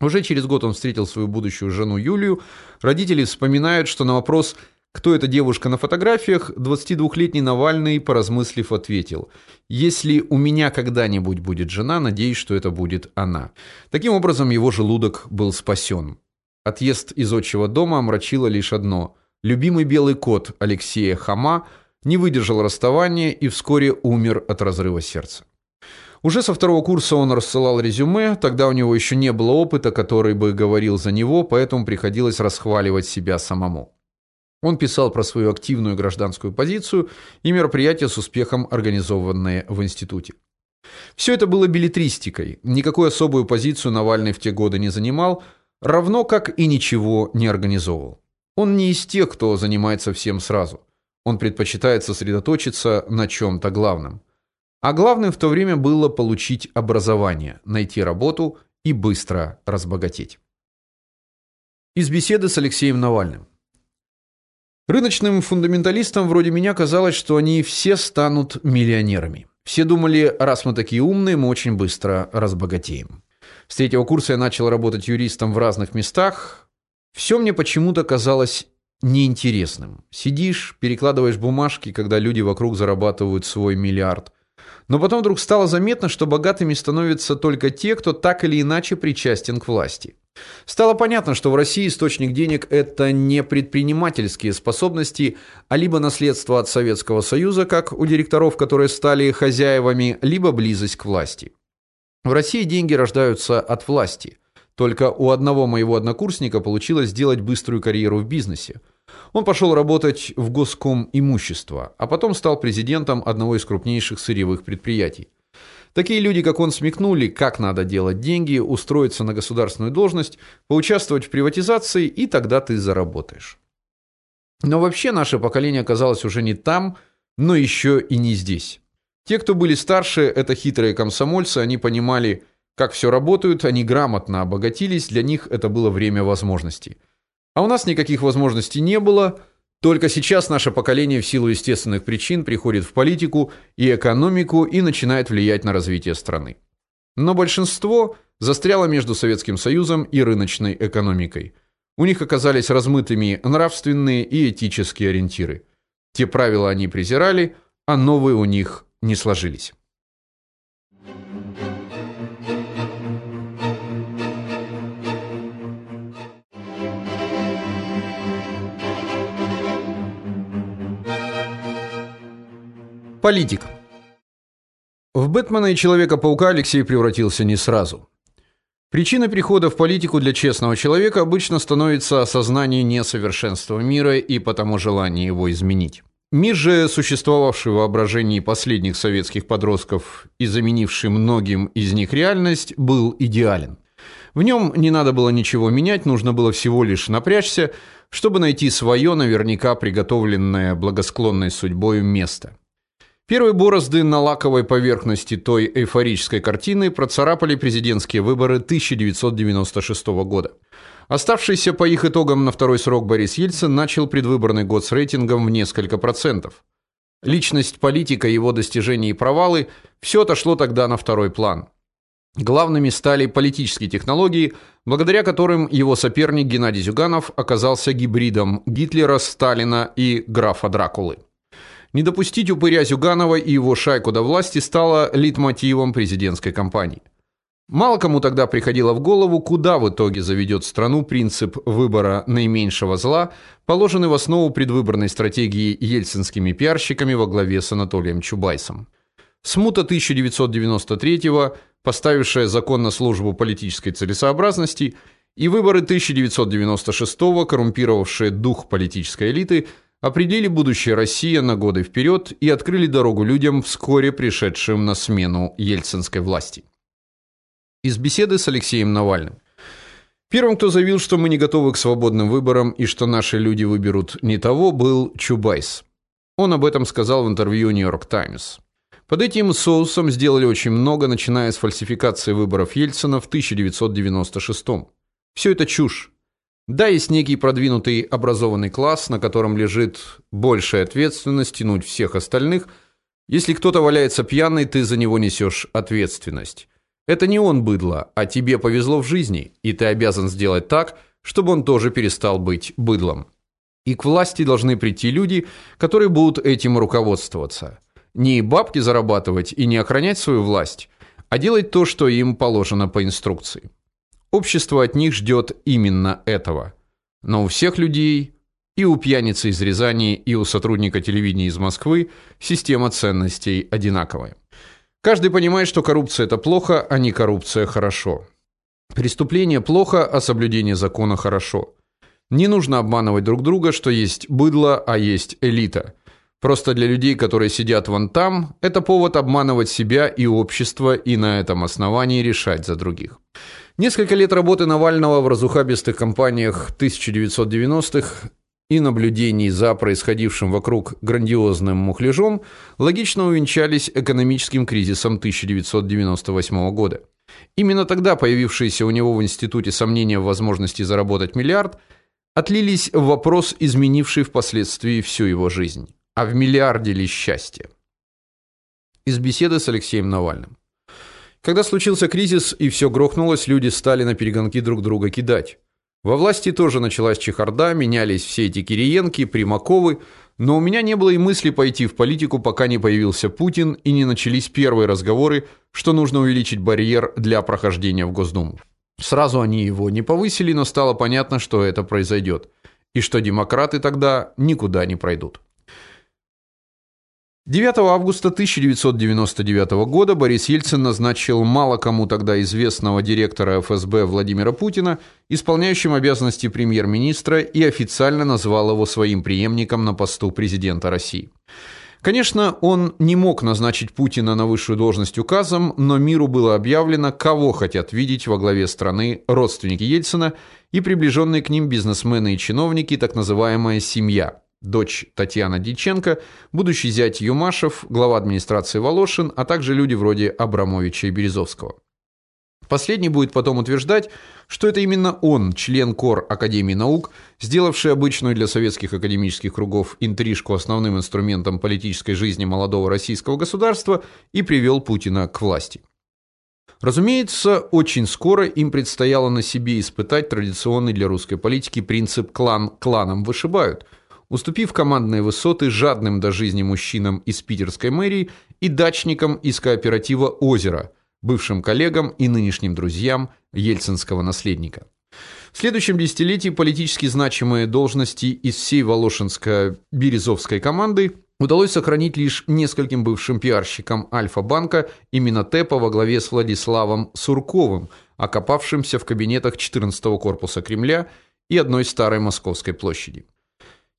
Уже через год он встретил свою будущую жену Юлию. Родители вспоминают, что на вопрос кто эта девушка на фотографиях, 22-летний Навальный, поразмыслив, ответил: "Если у меня когда-нибудь будет жена, надеюсь, что это будет она". Таким образом, его желудок был спасен. Отъезд из отчего дома омрачило лишь одно: любимый белый кот Алексея Хама не выдержал расставания и вскоре умер от разрыва сердца. Уже со второго курса он рассылал резюме, тогда у него еще не было опыта, который бы говорил за него, поэтому приходилось расхваливать себя самому. Он писал про свою активную гражданскую позицию и мероприятия с успехом организованные в институте. Все это было беллетристикой. Никакую особую позицию Навальный в те годы не занимал, равно как и ничего не организовывал. Он не из тех, кто занимается всем сразу. Он предпочитает сосредоточиться на чем то главном. А главным в то время было получить образование, найти работу и быстро разбогатеть. Из беседы с Алексеем Навальным. Рыночным фундаменталистам вроде меня казалось, что они все станут миллионерами. Все думали, раз мы такие умные, мы очень быстро разбогатеем. С третьего курса я начал работать юристом в разных местах. Все мне почему-то казалось неинтересным. Сидишь, перекладываешь бумажки, когда люди вокруг зарабатывают свой миллиард. Но потом вдруг стало заметно, что богатыми становятся только те, кто так или иначе причастен к власти. Стало понятно, что в России источник денег это не предпринимательские способности, а либо наследство от Советского Союза, как у директоров, которые стали хозяевами, либо близость к власти. В России деньги рождаются от власти. Только у одного моего однокурсника получилось сделать быструю карьеру в бизнесе. Он пошел работать в Госком имущество, а потом стал президентом одного из крупнейших сырьевых предприятий. Такие люди, как он, смекнули, как надо делать деньги, устроиться на государственную должность, поучаствовать в приватизации, и тогда ты заработаешь. Но вообще наше поколение оказалось уже не там, но еще и не здесь. Те, кто были старше, это хитрые комсомольцы, они понимали, как все работает, они грамотно обогатились, для них это было время возможностей. А у нас никаких возможностей не было, только сейчас наше поколение в силу естественных причин приходит в политику и экономику и начинает влиять на развитие страны. Но большинство застряло между Советским Союзом и рыночной экономикой. У них оказались размытыми нравственные и этические ориентиры. Те правила они презирали, а новые у них не сложились. Политик. В Бэтмена и Человека-паука Алексей превратился не сразу. Причиной прихода в политику для честного человека обычно становится осознание несовершенства мира и потому желание его изменить. Мир же, существовавший в воображении последних советских подростков и заменивший многим из них реальность, был идеален. В нем не надо было ничего менять, нужно было всего лишь напрячься, чтобы найти свое, наверняка приготовленное благосклонной судьбой место. Первые борозды на лаковой поверхности той эйфорической картины процарапали президентские выборы 1996 года. Оставшийся по их итогам на второй срок Борис Ельцин начал предвыборный год с рейтингом в несколько процентов. Личность политика, его достижения и провалы все отошло тогда на второй план. Главными стали политические технологии, благодаря которым его соперник Геннадий Зюганов оказался гибридом Гитлера, Сталина и графа Дракулы. Не допустить упыря Зюганова и его шайку до власти стало лейтмотивом президентской кампании. Мало кому тогда приходило в голову, куда в итоге заведет страну принцип выбора наименьшего зла, положенный в основу предвыборной стратегии ельцинскими пиарщиками во главе с Анатолием Чубайсом. Смута 1993-го, поставившая закон на службу политической целесообразности, и выборы 1996-го, коррумпировавшие дух политической элиты – определили будущее России на годы вперед и открыли дорогу людям, вскоре пришедшим на смену ельцинской власти. Из беседы с Алексеем Навальным. Первым, кто заявил, что мы не готовы к свободным выборам и что наши люди выберут не того, был Чубайс. Он об этом сказал в интервью New York Times. Под этим соусом сделали очень много, начиная с фальсификации выборов Ельцина в 1996 -м. Все это чушь. Да, есть некий продвинутый образованный класс, на котором лежит большая ответственность тянуть всех остальных. Если кто-то валяется пьяный, ты за него несешь ответственность. Это не он быдло, а тебе повезло в жизни, и ты обязан сделать так, чтобы он тоже перестал быть быдлом. И к власти должны прийти люди, которые будут этим руководствоваться. Не бабки зарабатывать и не охранять свою власть, а делать то, что им положено по инструкции. Общество от них ждет именно этого. Но у всех людей, и у пьяницы из Рязани, и у сотрудника телевидения из Москвы, система ценностей одинаковая. Каждый понимает, что коррупция это плохо, а не коррупция хорошо. Преступление плохо, а соблюдение закона хорошо. Не нужно обманывать друг друга, что есть быдло, а есть элита. Просто для людей, которые сидят вон там, это повод обманывать себя и общество и на этом основании решать за других. Несколько лет работы Навального в разухабистых компаниях 1990-х и наблюдений за происходившим вокруг грандиозным мухляжом логично увенчались экономическим кризисом 1998 года. Именно тогда появившиеся у него в институте сомнения в возможности заработать миллиард отлились в вопрос, изменивший впоследствии всю его жизнь. А в миллиарде ли счастье? Из беседы с Алексеем Навальным. Когда случился кризис и все грохнулось, люди стали на перегонки друг друга кидать. Во власти тоже началась чехарда, менялись все эти Кириенки, Примаковы, но у меня не было и мысли пойти в политику, пока не появился Путин и не начались первые разговоры, что нужно увеличить барьер для прохождения в Госдуму. Сразу они его не повысили, но стало понятно, что это произойдет, и что демократы тогда никуда не пройдут. 9 августа 1999 года Борис Ельцин назначил мало кому тогда известного директора ФСБ Владимира Путина исполняющим обязанности премьер-министра и официально назвал его своим преемником на посту президента России. Конечно, он не мог назначить Путина на высшую должность указом, но миру было объявлено, кого хотят видеть во главе страны родственники Ельцина и приближенные к ним бизнесмены и чиновники, так называемая семья дочь Татьяна Диченко, будущий зять Юмашев, глава администрации Волошин, а также люди вроде Абрамовича и Березовского. Последний будет потом утверждать, что это именно он, член КОР Академии наук, сделавший обычную для советских академических кругов интрижку основным инструментом политической жизни молодого российского государства и привел Путина к власти. Разумеется, очень скоро им предстояло на себе испытать традиционный для русской политики принцип клан кланом вышибают – уступив командные высоты жадным до жизни мужчинам из питерской мэрии и дачникам из кооператива Озеро, бывшим коллегам и нынешним друзьям ельцинского наследника. В следующем десятилетии политически значимые должности из всей Волошинско-Березовской команды удалось сохранить лишь нескольким бывшим пиарщикам Альфа-банка и Минотепа во главе с Владиславом Сурковым, окопавшимся в кабинетах 14-го корпуса Кремля и одной старой Московской площади.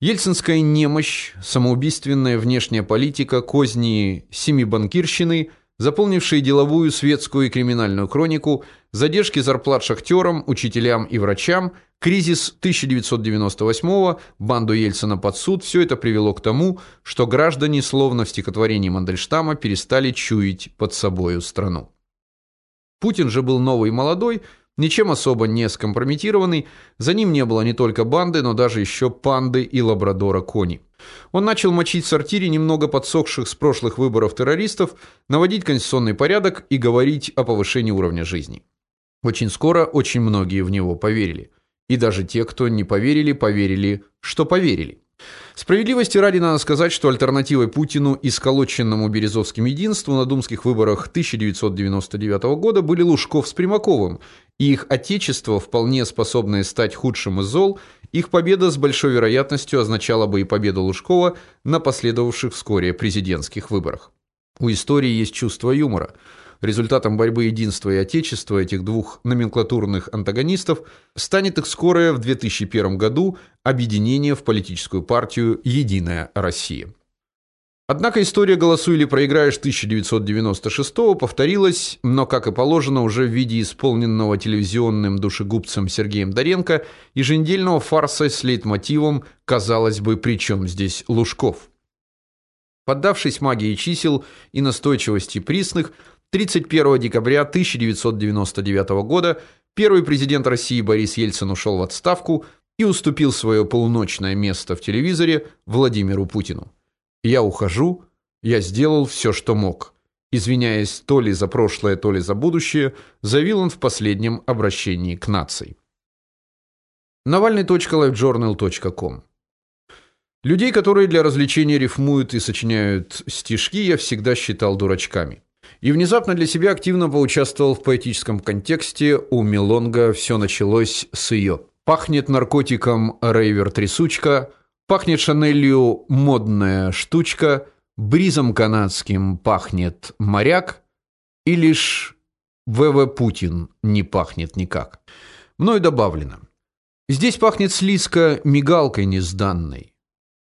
Ельцинская немощь, самоубийственная внешняя политика, козни семи банкирщины, заполнившие деловую, светскую и криминальную хронику, задержки зарплат шахтерам, учителям и врачам, кризис 1998-го, банду Ельцина под суд все это привело к тому, что граждане, словно в стихотворении Мандельштама, перестали чуять под собою страну. Путин же был новый и молодой, Ничем особо не скомпрометированный, за ним не было не только банды, но даже еще панды и лабрадора Кони. Он начал мочить в сортире немного подсохших с прошлых выборов террористов, наводить конституционный порядок и говорить о повышении уровня жизни. Очень скоро очень многие в него поверили. И даже те, кто не поверили, поверили, что поверили. Справедливости ради надо сказать, что альтернативой Путину и сколоченному Березовским единству на думских выборах 1999 года были Лужков с Примаковым, и их отечество, вполне способное стать худшим из зол, их победа с большой вероятностью означала бы и победу Лужкова на последовавших вскоре президентских выборах. У истории есть чувство юмора – Результатом борьбы единства и отечества этих двух номенклатурных антагонистов станет их скорое в 2001 году объединение в политическую партию Единая Россия. Однако история «Голосуй или проиграешь» 1996 повторилась, но, как и положено, уже в виде исполненного телевизионным душегубцем Сергеем Доренко еженедельного фарса с лейтмотивом «Казалось бы, при чем здесь Лужков?». Поддавшись магии чисел и настойчивости присных, 31 декабря 1999 года первый президент России Борис Ельцин ушел в отставку и уступил свое полуночное место в телевизоре Владимиру Путину. Я ухожу, я сделал все, что мог. Извиняясь то ли за прошлое, то ли за будущее, заявил он в последнем обращении к нации. Навальный.livejournal.com Людей, которые для развлечения рифмуют и сочиняют стишки, я всегда считал дурачками и внезапно для себя активно поучаствовал в поэтическом контексте. У Мелонга все началось с ее. Пахнет наркотиком рейвер-трясучка, пахнет Шанелью модная штучка, бризом канадским пахнет моряк, и лишь ВВ Путин не пахнет никак. Мною добавлено. Здесь пахнет слизко мигалкой незданной.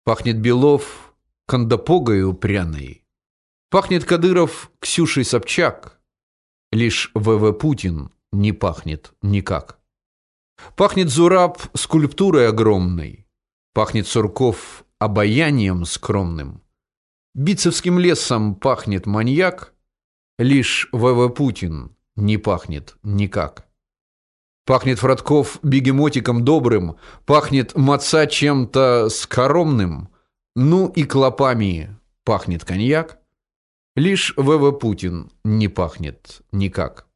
Пахнет Белов кондопогою пряной. Пахнет Кадыров Ксюшей Собчак. Лишь ВВ Путин не пахнет никак. Пахнет Зураб скульптурой огромной. Пахнет Сурков обаянием скромным. Бицевским лесом пахнет маньяк. Лишь ВВ Путин не пахнет никак. Пахнет Фродков бегемотиком добрым, пахнет маца чем-то скоромным, ну и клопами пахнет коньяк. Лишь ВВ Путин не пахнет никак.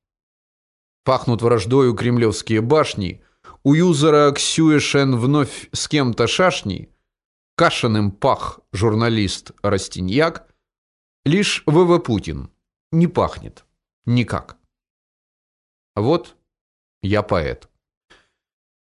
Пахнут враждою кремлевские башни, у юзера Ксюэшен вновь с кем-то шашни, Кашиным пах журналист Растиньяк, лишь ВВ Путин не пахнет никак. Вот Я поэт.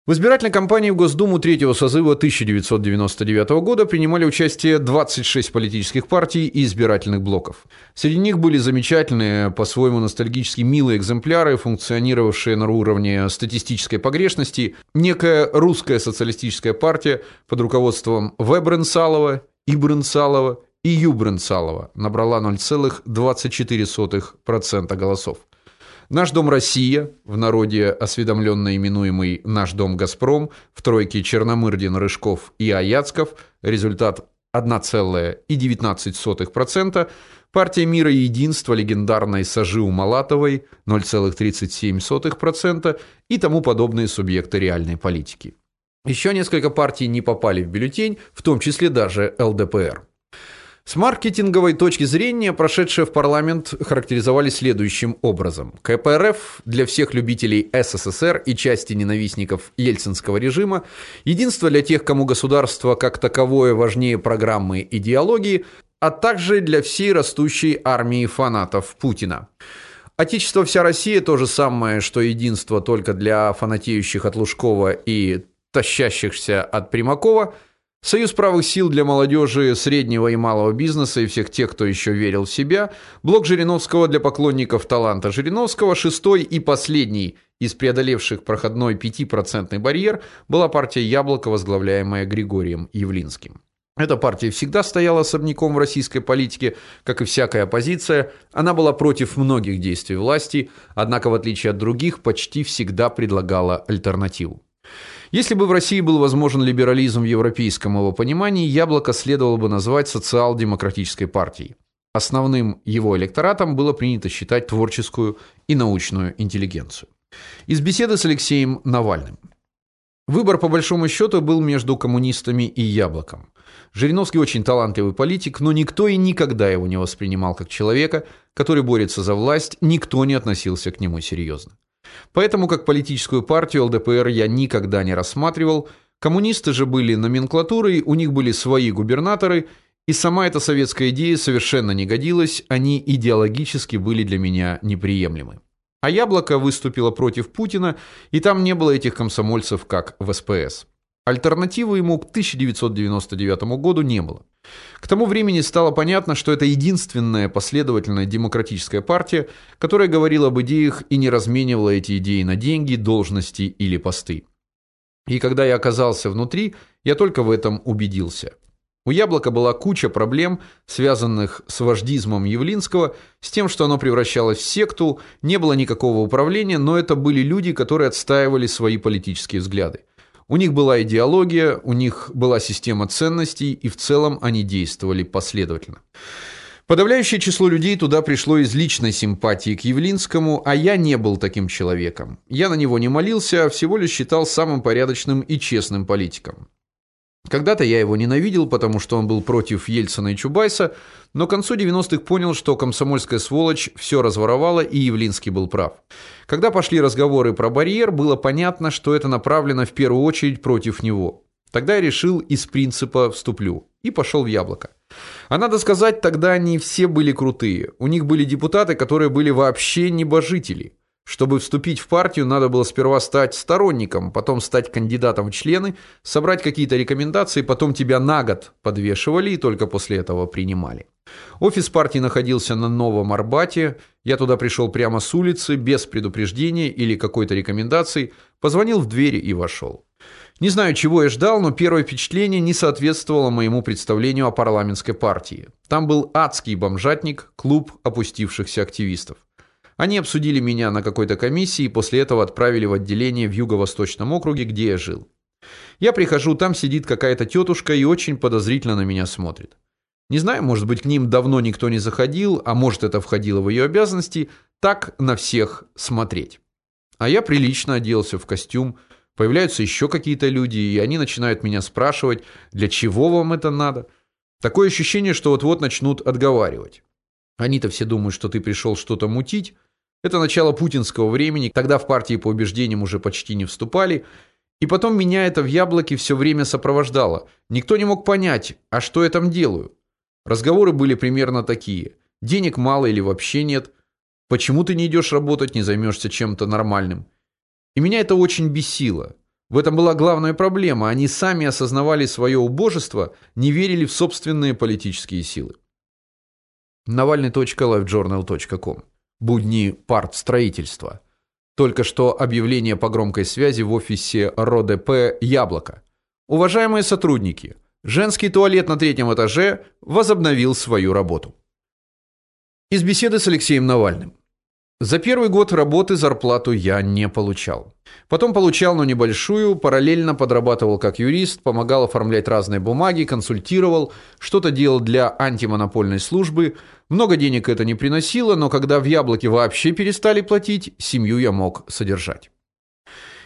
В избирательной кампании в Госдуму третьего созыва 1999 года принимали участие 26 политических партий и избирательных блоков. Среди них были замечательные, по-своему ностальгически милые экземпляры, функционировавшие на уровне статистической погрешности, некая русская социалистическая партия под руководством В. Бренсалова, И. Бренсалова и Ю. Бренсалова набрала 0,24% голосов. Наш дом Россия, в народе осведомленно именуемый Наш дом Газпром, в тройке Черномырдин, Рыжков и Аяцков, результат 1,19%, партия Мира и Единства легендарной Сажиу Малатовой 0,37% и тому подобные субъекты реальной политики. Еще несколько партий не попали в бюллетень, в том числе даже ЛДПР. С маркетинговой точки зрения прошедшие в парламент характеризовали следующим образом: КПРФ для всех любителей СССР и части ненавистников ельцинского режима, единство для тех, кому государство как таковое важнее программы идеологии, а также для всей растущей армии фанатов Путина. Отечество вся Россия то же самое, что единство только для фанатеющих от Лужкова и тащащихся от Примакова – Союз правых сил для молодежи, среднего и малого бизнеса и всех тех, кто еще верил в себя, блок Жириновского для поклонников таланта Жириновского, шестой и последний из преодолевших проходной 5% барьер была партия Яблоко, возглавляемая Григорием Явлинским. Эта партия всегда стояла особняком в российской политике, как и всякая оппозиция. Она была против многих действий власти, однако в отличие от других, почти всегда предлагала альтернативу. Если бы в России был возможен либерализм в европейском его понимании, Яблоко следовало бы назвать социал-демократической партией. Основным его электоратом было принято считать творческую и научную интеллигенцию. Из беседы с Алексеем Навальным. Выбор по большому счету был между коммунистами и Яблоком. Жириновский очень талантливый политик, но никто и никогда его не воспринимал как человека, который борется за власть, никто не относился к нему серьезно. Поэтому как политическую партию ЛДПР я никогда не рассматривал. Коммунисты же были номенклатурой, у них были свои губернаторы, и сама эта советская идея совершенно не годилась, они идеологически были для меня неприемлемы. А Яблоко выступило против Путина, и там не было этих комсомольцев, как в СПС. Альтернативы ему к 1999 году не было. К тому времени стало понятно, что это единственная последовательная демократическая партия, которая говорила об идеях и не разменивала эти идеи на деньги, должности или посты. И когда я оказался внутри, я только в этом убедился. У Яблока была куча проблем, связанных с вождизмом Явлинского, с тем, что оно превращалось в секту, не было никакого управления, но это были люди, которые отстаивали свои политические взгляды. У них была идеология, у них была система ценностей, и в целом они действовали последовательно. Подавляющее число людей туда пришло из личной симпатии к Явлинскому, а я не был таким человеком. Я на него не молился, а всего лишь считал самым порядочным и честным политиком. Когда-то я его ненавидел, потому что он был против Ельцина и Чубайса, но к концу 90-х понял, что комсомольская сволочь все разворовала, и Явлинский был прав. Когда пошли разговоры про барьер, было понятно, что это направлено в первую очередь против него. Тогда я решил из принципа вступлю и пошел в Яблоко. А надо сказать, тогда они все были крутые. У них были депутаты, которые были вообще небожители. Чтобы вступить в партию, надо было сперва стать сторонником, потом стать кандидатом в члены, собрать какие-то рекомендации, потом тебя на год подвешивали и только после этого принимали. Офис партии находился на Новом Арбате. Я туда пришел прямо с улицы, без предупреждения или какой-то рекомендации, позвонил в дверь и вошел. Не знаю, чего я ждал, но первое впечатление не соответствовало моему представлению о парламентской партии. Там был адский бомжатник, клуб опустившихся активистов. Они обсудили меня на какой-то комиссии и после этого отправили в отделение в Юго-Восточном округе, где я жил. Я прихожу, там сидит какая-то тетушка и очень подозрительно на меня смотрит. Не знаю, может быть, к ним давно никто не заходил, а может, это входило в ее обязанности так на всех смотреть. А я прилично оделся в костюм. Появляются еще какие-то люди, и они начинают меня спрашивать, для чего вам это надо? Такое ощущение, что вот-вот начнут отговаривать. Они-то все думают, что ты пришел что-то мутить, это начало путинского времени, тогда в партии по убеждениям уже почти не вступали, и потом меня это в яблоке все время сопровождало. Никто не мог понять, а что я там делаю. Разговоры были примерно такие: денег мало или вообще нет. Почему ты не идешь работать, не займешься чем-то нормальным? И меня это очень бесило. В этом была главная проблема. Они сами осознавали свое убожество, не верили в собственные политические силы. Навальный.livejournal.com Будни партстроительства. Только что объявление по громкой связи в офисе РОДП Яблоко. Уважаемые сотрудники, женский туалет на третьем этаже возобновил свою работу. Из беседы с Алексеем Навальным. За первый год работы зарплату я не получал. Потом получал, но небольшую, параллельно подрабатывал как юрист, помогал оформлять разные бумаги, консультировал, что-то делал для антимонопольной службы. Много денег это не приносило, но когда в Яблоке вообще перестали платить, семью я мог содержать.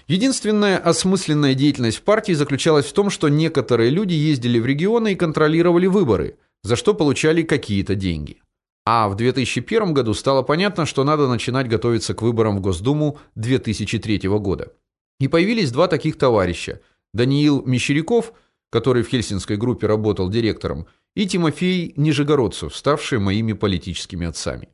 Единственная осмысленная деятельность в партии заключалась в том, что некоторые люди ездили в регионы и контролировали выборы, за что получали какие-то деньги. А в 2001 году стало понятно, что надо начинать готовиться к выборам в Госдуму 2003 года. И появились два таких товарища: Даниил Мещеряков, который в Хельсинской группе работал директором, и Тимофей Нижегородцев, ставшие моими политическими отцами.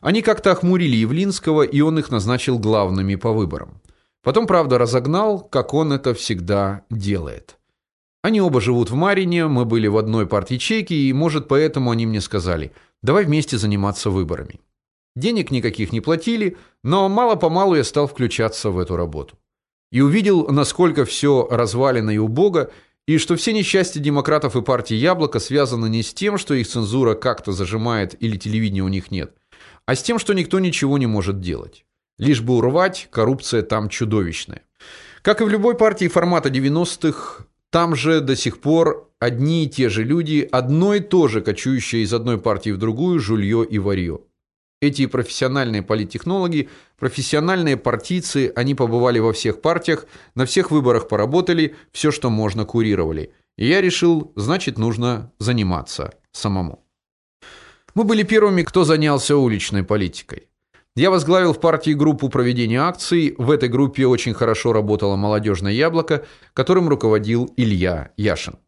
Они как-то охмурили Явлинского, и он их назначил главными по выборам. Потом, правда, разогнал, как он это всегда делает. Они оба живут в Марине, мы были в одной партячейке, и, может, поэтому они мне сказали: Давай вместе заниматься выборами. Денег никаких не платили, но мало-помалу я стал включаться в эту работу. И увидел, насколько все развалено и убого, и что все несчастья демократов и партии Яблоко связаны не с тем, что их цензура как-то зажимает или телевидения у них нет, а с тем, что никто ничего не может делать. Лишь бы урвать, коррупция там чудовищная. Как и в любой партии формата 90-х, там же до сих пор одни и те же люди, одно и то же кочующие из одной партии в другую жулье и варьё. Эти профессиональные политтехнологи, профессиональные партийцы, они побывали во всех партиях, на всех выборах поработали, все, что можно, курировали. И я решил, значит, нужно заниматься самому. Мы были первыми, кто занялся уличной политикой. Я возглавил в партии группу проведения акций. В этой группе очень хорошо работало молодежное яблоко, которым руководил Илья Яшин.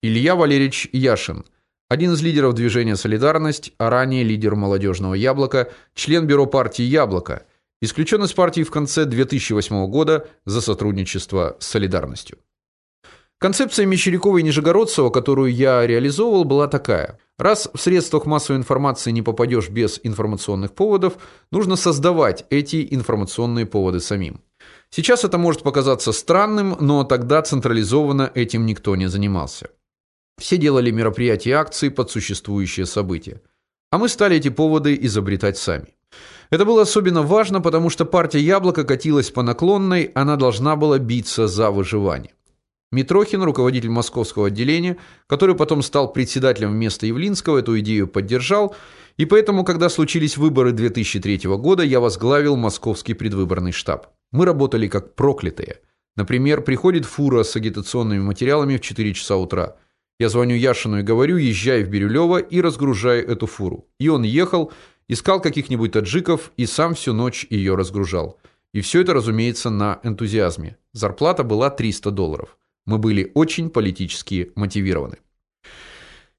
Илья Валерьевич Яшин, один из лидеров движения Солидарность, а ранее лидер молодежного яблока, член бюро партии Яблоко, исключен из партии в конце 2008 года за сотрудничество с Солидарностью. Концепция Мещерякова и Нижегородцева, которую я реализовывал, была такая: раз в средствах массовой информации не попадешь без информационных поводов, нужно создавать эти информационные поводы самим. Сейчас это может показаться странным, но тогда централизованно этим никто не занимался. Все делали мероприятия и акции под существующие события. А мы стали эти поводы изобретать сами. Это было особенно важно, потому что партия Яблоко катилась по наклонной, она должна была биться за выживание. Митрохин, руководитель московского отделения, который потом стал председателем вместо Явлинского, эту идею поддержал, и поэтому, когда случились выборы 2003 года, я возглавил московский предвыборный штаб. Мы работали как проклятые. Например, приходит фура с агитационными материалами в 4 часа утра. Я звоню Яшину и говорю: "Езжай в Бирюлево и разгружай эту фуру". И он ехал, искал каких-нибудь таджиков и сам всю ночь ее разгружал. И все это, разумеется, на энтузиазме. Зарплата была 300 долларов. Мы были очень политически мотивированы.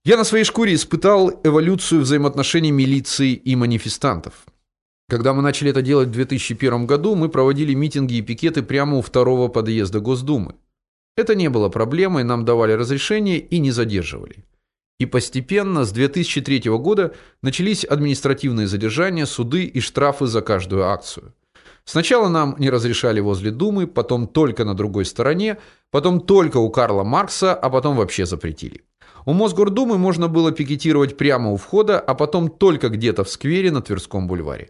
Я на своей шкуре испытал эволюцию взаимоотношений милиции и манифестантов. Когда мы начали это делать в 2001 году, мы проводили митинги и пикеты прямо у второго подъезда Госдумы. Это не было проблемой, нам давали разрешение и не задерживали. И постепенно с 2003 года начались административные задержания, суды и штрафы за каждую акцию. Сначала нам не разрешали возле Думы, потом только на другой стороне, потом только у Карла Маркса, а потом вообще запретили. У Мосгордумы можно было пикетировать прямо у входа, а потом только где-то в сквере на Тверском бульваре.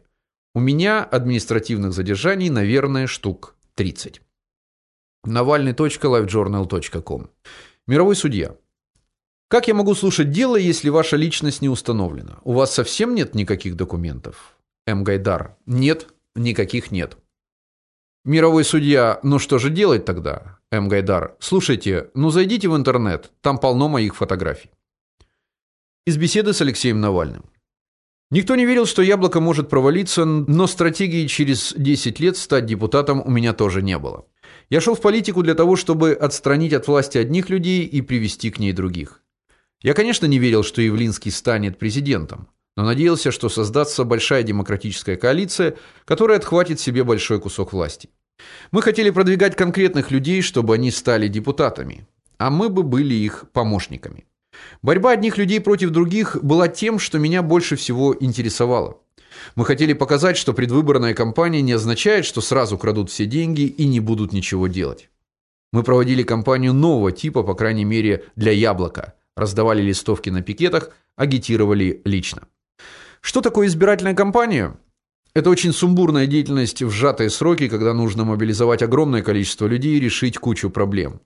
У меня административных задержаний, наверное, штук 30 navalny.livejournal.com. Мировой судья. Как я могу слушать дело, если ваша личность не установлена? У вас совсем нет никаких документов? М. Гайдар. Нет, никаких нет. Мировой судья. Ну что же делать тогда? М. Гайдар. Слушайте, ну зайдите в интернет, там полно моих фотографий. Из беседы с Алексеем Навальным. Никто не верил, что яблоко может провалиться, но стратегии через 10 лет стать депутатом у меня тоже не было. Я шел в политику для того, чтобы отстранить от власти одних людей и привести к ней других. Я, конечно, не верил, что Явлинский станет президентом, но надеялся, что создастся большая демократическая коалиция, которая отхватит себе большой кусок власти. Мы хотели продвигать конкретных людей, чтобы они стали депутатами, а мы бы были их помощниками. Борьба одних людей против других была тем, что меня больше всего интересовало. Мы хотели показать, что предвыборная кампания не означает, что сразу крадут все деньги и не будут ничего делать. Мы проводили кампанию нового типа, по крайней мере, для Яблока. Раздавали листовки на пикетах, агитировали лично. Что такое избирательная кампания? Это очень сумбурная деятельность в сжатые сроки, когда нужно мобилизовать огромное количество людей и решить кучу проблем.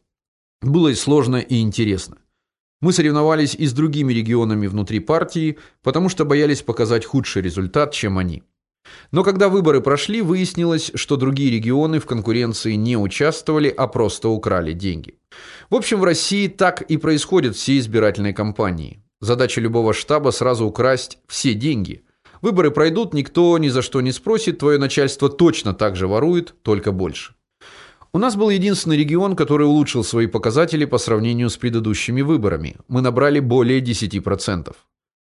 Было и сложно, и интересно. Мы соревновались и с другими регионами внутри партии, потому что боялись показать худший результат, чем они. Но когда выборы прошли, выяснилось, что другие регионы в конкуренции не участвовали, а просто украли деньги. В общем, в России так и происходят все избирательные кампании. Задача любого штаба сразу украсть все деньги. Выборы пройдут, никто ни за что не спросит, твое начальство точно так же ворует, только больше. У нас был единственный регион, который улучшил свои показатели по сравнению с предыдущими выборами. Мы набрали более 10%.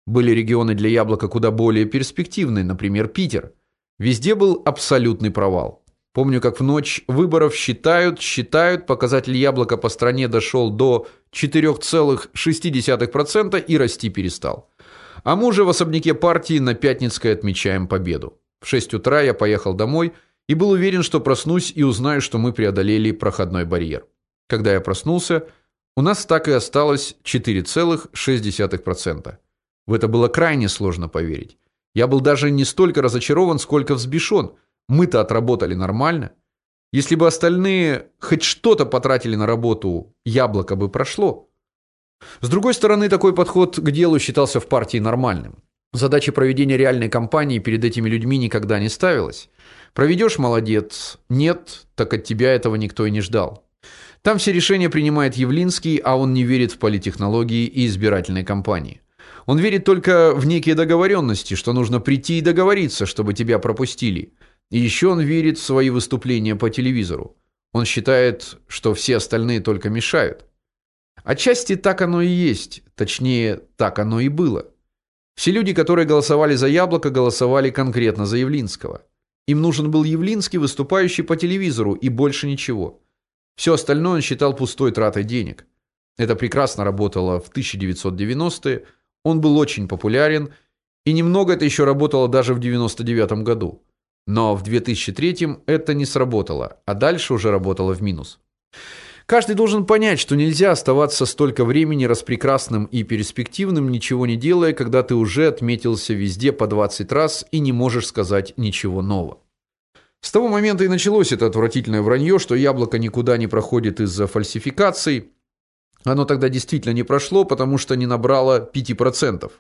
Были регионы для яблока куда более перспективные, например, Питер. Везде был абсолютный провал. Помню, как в ночь выборов считают, считают, показатель яблока по стране дошел до 4,6% и расти перестал. А мы уже в особняке партии на Пятницкой отмечаем победу. В 6 утра я поехал домой и был уверен, что проснусь и узнаю, что мы преодолели проходной барьер. Когда я проснулся, у нас так и осталось 4,6%. В это было крайне сложно поверить. Я был даже не столько разочарован, сколько взбешен. Мы-то отработали нормально. Если бы остальные хоть что-то потратили на работу, яблоко бы прошло. С другой стороны, такой подход к делу считался в партии нормальным. Задача проведения реальной кампании перед этими людьми никогда не ставилась. Проведешь – молодец. Нет, так от тебя этого никто и не ждал. Там все решения принимает Явлинский, а он не верит в политтехнологии и избирательной кампании. Он верит только в некие договоренности, что нужно прийти и договориться, чтобы тебя пропустили. И еще он верит в свои выступления по телевизору. Он считает, что все остальные только мешают. Отчасти так оно и есть, точнее, так оно и было. Все люди, которые голосовали за Яблоко, голосовали конкретно за Явлинского. Им нужен был Явлинский, выступающий по телевизору, и больше ничего. Все остальное он считал пустой тратой денег. Это прекрасно работало в 1990-е, он был очень популярен, и немного это еще работало даже в 99 году. Но в 2003 это не сработало, а дальше уже работало в минус. Каждый должен понять, что нельзя оставаться столько времени распрекрасным и перспективным, ничего не делая, когда ты уже отметился везде по 20 раз и не можешь сказать ничего нового. С того момента и началось это отвратительное вранье, что яблоко никуда не проходит из-за фальсификаций. Оно тогда действительно не прошло, потому что не набрало 5%.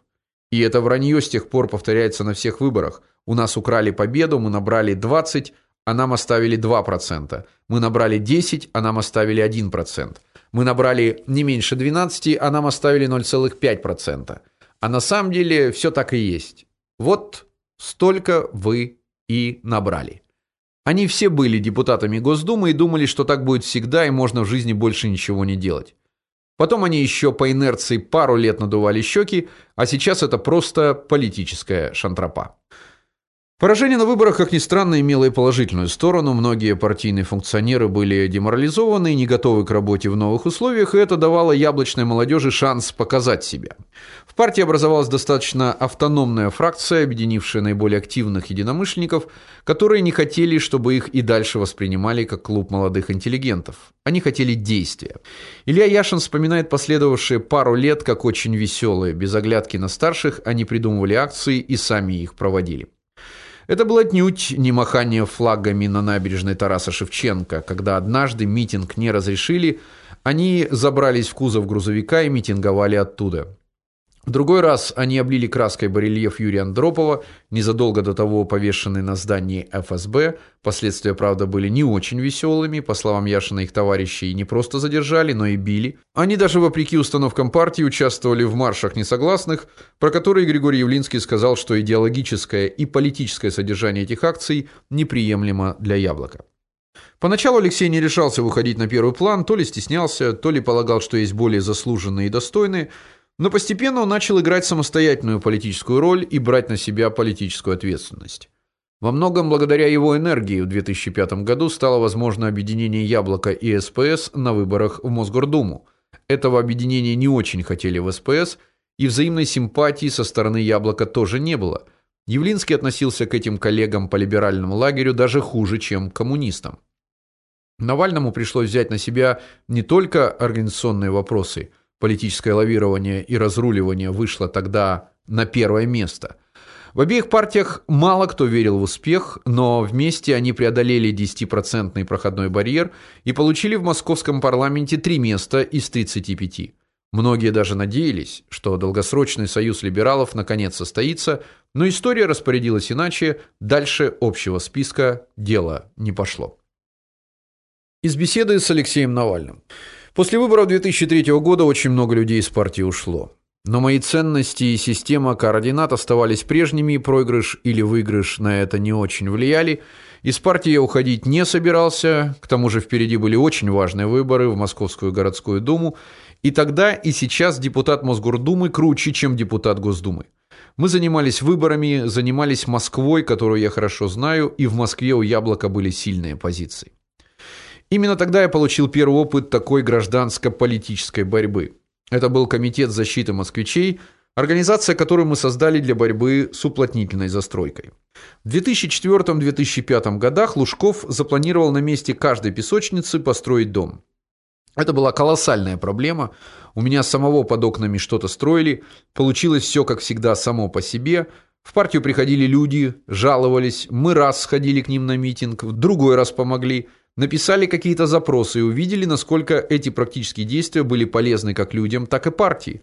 И это вранье с тех пор повторяется на всех выборах. У нас украли победу, мы набрали 20, а нам оставили 2%. Мы набрали 10, а нам оставили 1%. Мы набрали не меньше 12, а нам оставили 0,5%. А на самом деле все так и есть. Вот столько вы и набрали. Они все были депутатами Госдумы и думали, что так будет всегда и можно в жизни больше ничего не делать. Потом они еще по инерции пару лет надували щеки, а сейчас это просто политическая шантропа. Поражение на выборах, как ни странно, имело и положительную сторону. Многие партийные функционеры были деморализованы и не готовы к работе в новых условиях, и это давало яблочной молодежи шанс показать себя. В партии образовалась достаточно автономная фракция, объединившая наиболее активных единомышленников, которые не хотели, чтобы их и дальше воспринимали как клуб молодых интеллигентов. Они хотели действия. Илья Яшин вспоминает последовавшие пару лет как очень веселые. Без оглядки на старших они придумывали акции и сами их проводили. Это было отнюдь не махание флагами на набережной Тараса Шевченко, когда однажды митинг не разрешили, они забрались в кузов грузовика и митинговали оттуда. В другой раз они облили краской барельеф Юрия Андропова, незадолго до того повешенный на здании ФСБ. Последствия, правда, были не очень веселыми. По словам Яшина, их товарищей не просто задержали, но и били. Они даже вопреки установкам партии участвовали в маршах несогласных, про которые Григорий Явлинский сказал, что идеологическое и политическое содержание этих акций неприемлемо для Яблока. Поначалу Алексей не решался выходить на первый план, то ли стеснялся, то ли полагал, что есть более заслуженные и достойные, но постепенно он начал играть самостоятельную политическую роль и брать на себя политическую ответственность. Во многом благодаря его энергии в 2005 году стало возможно объединение Яблоко и СПС на выборах в Мосгордуму. Этого объединения не очень хотели в СПС, и взаимной симпатии со стороны Яблока тоже не было. Явлинский относился к этим коллегам по либеральному лагерю даже хуже, чем к коммунистам. Навальному пришлось взять на себя не только организационные вопросы, политическое лавирование и разруливание вышло тогда на первое место – в обеих партиях мало кто верил в успех, но вместе они преодолели 10% проходной барьер и получили в московском парламенте три места из 35. Многие даже надеялись, что долгосрочный союз либералов наконец состоится, но история распорядилась иначе, дальше общего списка дело не пошло. Из беседы с Алексеем Навальным. После выборов 2003 года очень много людей из партии ушло. Но мои ценности и система координат оставались прежними, проигрыш или выигрыш на это не очень влияли. Из партии я уходить не собирался, к тому же впереди были очень важные выборы в Московскую городскую думу, и тогда и сейчас депутат Мосгордумы круче, чем депутат Госдумы. Мы занимались выборами, занимались Москвой, которую я хорошо знаю, и в Москве у Яблока были сильные позиции. Именно тогда я получил первый опыт такой гражданско-политической борьбы. Это был комитет защиты москвичей, организация, которую мы создали для борьбы с уплотнительной застройкой. В 2004-2005 годах Лужков запланировал на месте каждой песочницы построить дом. Это была колоссальная проблема. У меня самого под окнами что-то строили, получилось все как всегда само по себе. В партию приходили люди, жаловались, мы раз сходили к ним на митинг, в другой раз помогли – написали какие-то запросы и увидели, насколько эти практические действия были полезны как людям, так и партии.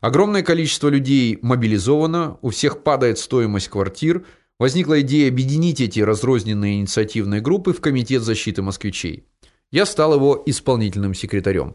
Огромное количество людей мобилизовано, у всех падает стоимость квартир. Возникла идея объединить эти разрозненные инициативные группы в комитет защиты москвичей. Я стал его исполнительным секретарем.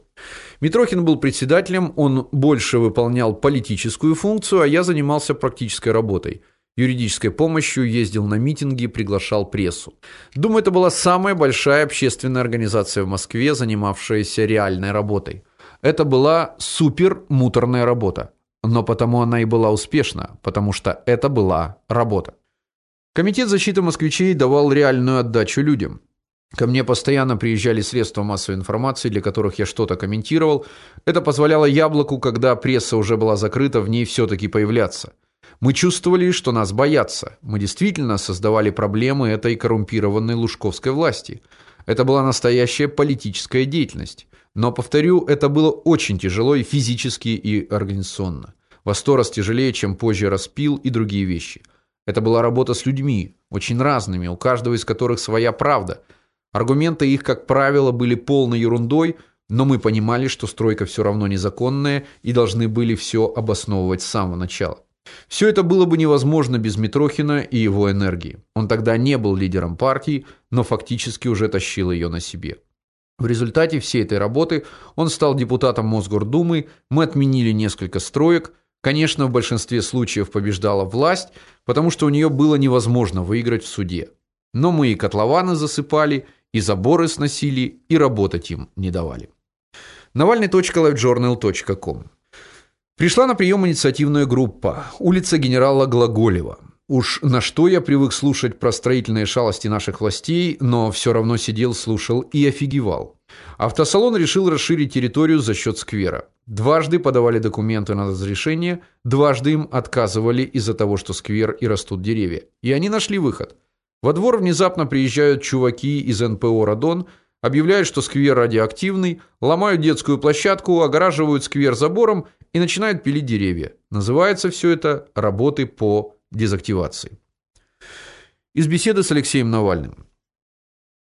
Митрохин был председателем, он больше выполнял политическую функцию, а я занимался практической работой юридической помощью, ездил на митинги, приглашал прессу. Думаю, это была самая большая общественная организация в Москве, занимавшаяся реальной работой. Это была супер муторная работа. Но потому она и была успешна, потому что это была работа. Комитет защиты москвичей давал реальную отдачу людям. Ко мне постоянно приезжали средства массовой информации, для которых я что-то комментировал. Это позволяло Яблоку, когда пресса уже была закрыта, в ней все таки появляться. Мы чувствовали, что нас боятся. Мы действительно создавали проблемы этой коррумпированной лужковской власти. Это была настоящая политическая деятельность. Но, повторю, это было очень тяжело и физически, и организационно. Во сто раз тяжелее, чем позже распил и другие вещи. Это была работа с людьми, очень разными, у каждого из которых своя правда. Аргументы их, как правило, были полной ерундой, но мы понимали, что стройка все равно незаконная и должны были все обосновывать с самого начала. Все это было бы невозможно без Митрохина и его энергии. Он тогда не был лидером партии, но фактически уже тащил ее на себе. В результате всей этой работы он стал депутатом Мосгордумы, мы отменили несколько строек. Конечно, в большинстве случаев побеждала власть, потому что у нее было невозможно выиграть в суде. Но мы и котлованы засыпали, и заборы сносили, и работать им не давали. Навальный.livejournal.com Пришла на прием инициативная группа. Улица генерала Глаголева. Уж на что я привык слушать про строительные шалости наших властей, но все равно сидел, слушал и офигевал. Автосалон решил расширить территорию за счет сквера. Дважды подавали документы на разрешение, дважды им отказывали из-за того, что сквер и растут деревья. И они нашли выход. Во двор внезапно приезжают чуваки из НПО Радон, объявляют, что сквер радиоактивный, ломают детскую площадку, огораживают сквер забором и начинают пилить деревья. Называется все это работы по дезактивации. Из беседы с Алексеем Навальным.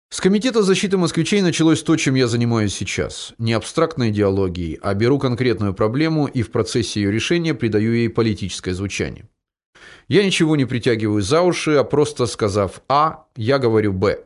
С комитета защиты москвичей началось то, чем я занимаюсь сейчас. Не абстрактной идеологией, а беру конкретную проблему и в процессе ее решения придаю ей политическое звучание. Я ничего не притягиваю за уши, а просто сказав А, я говорю Б.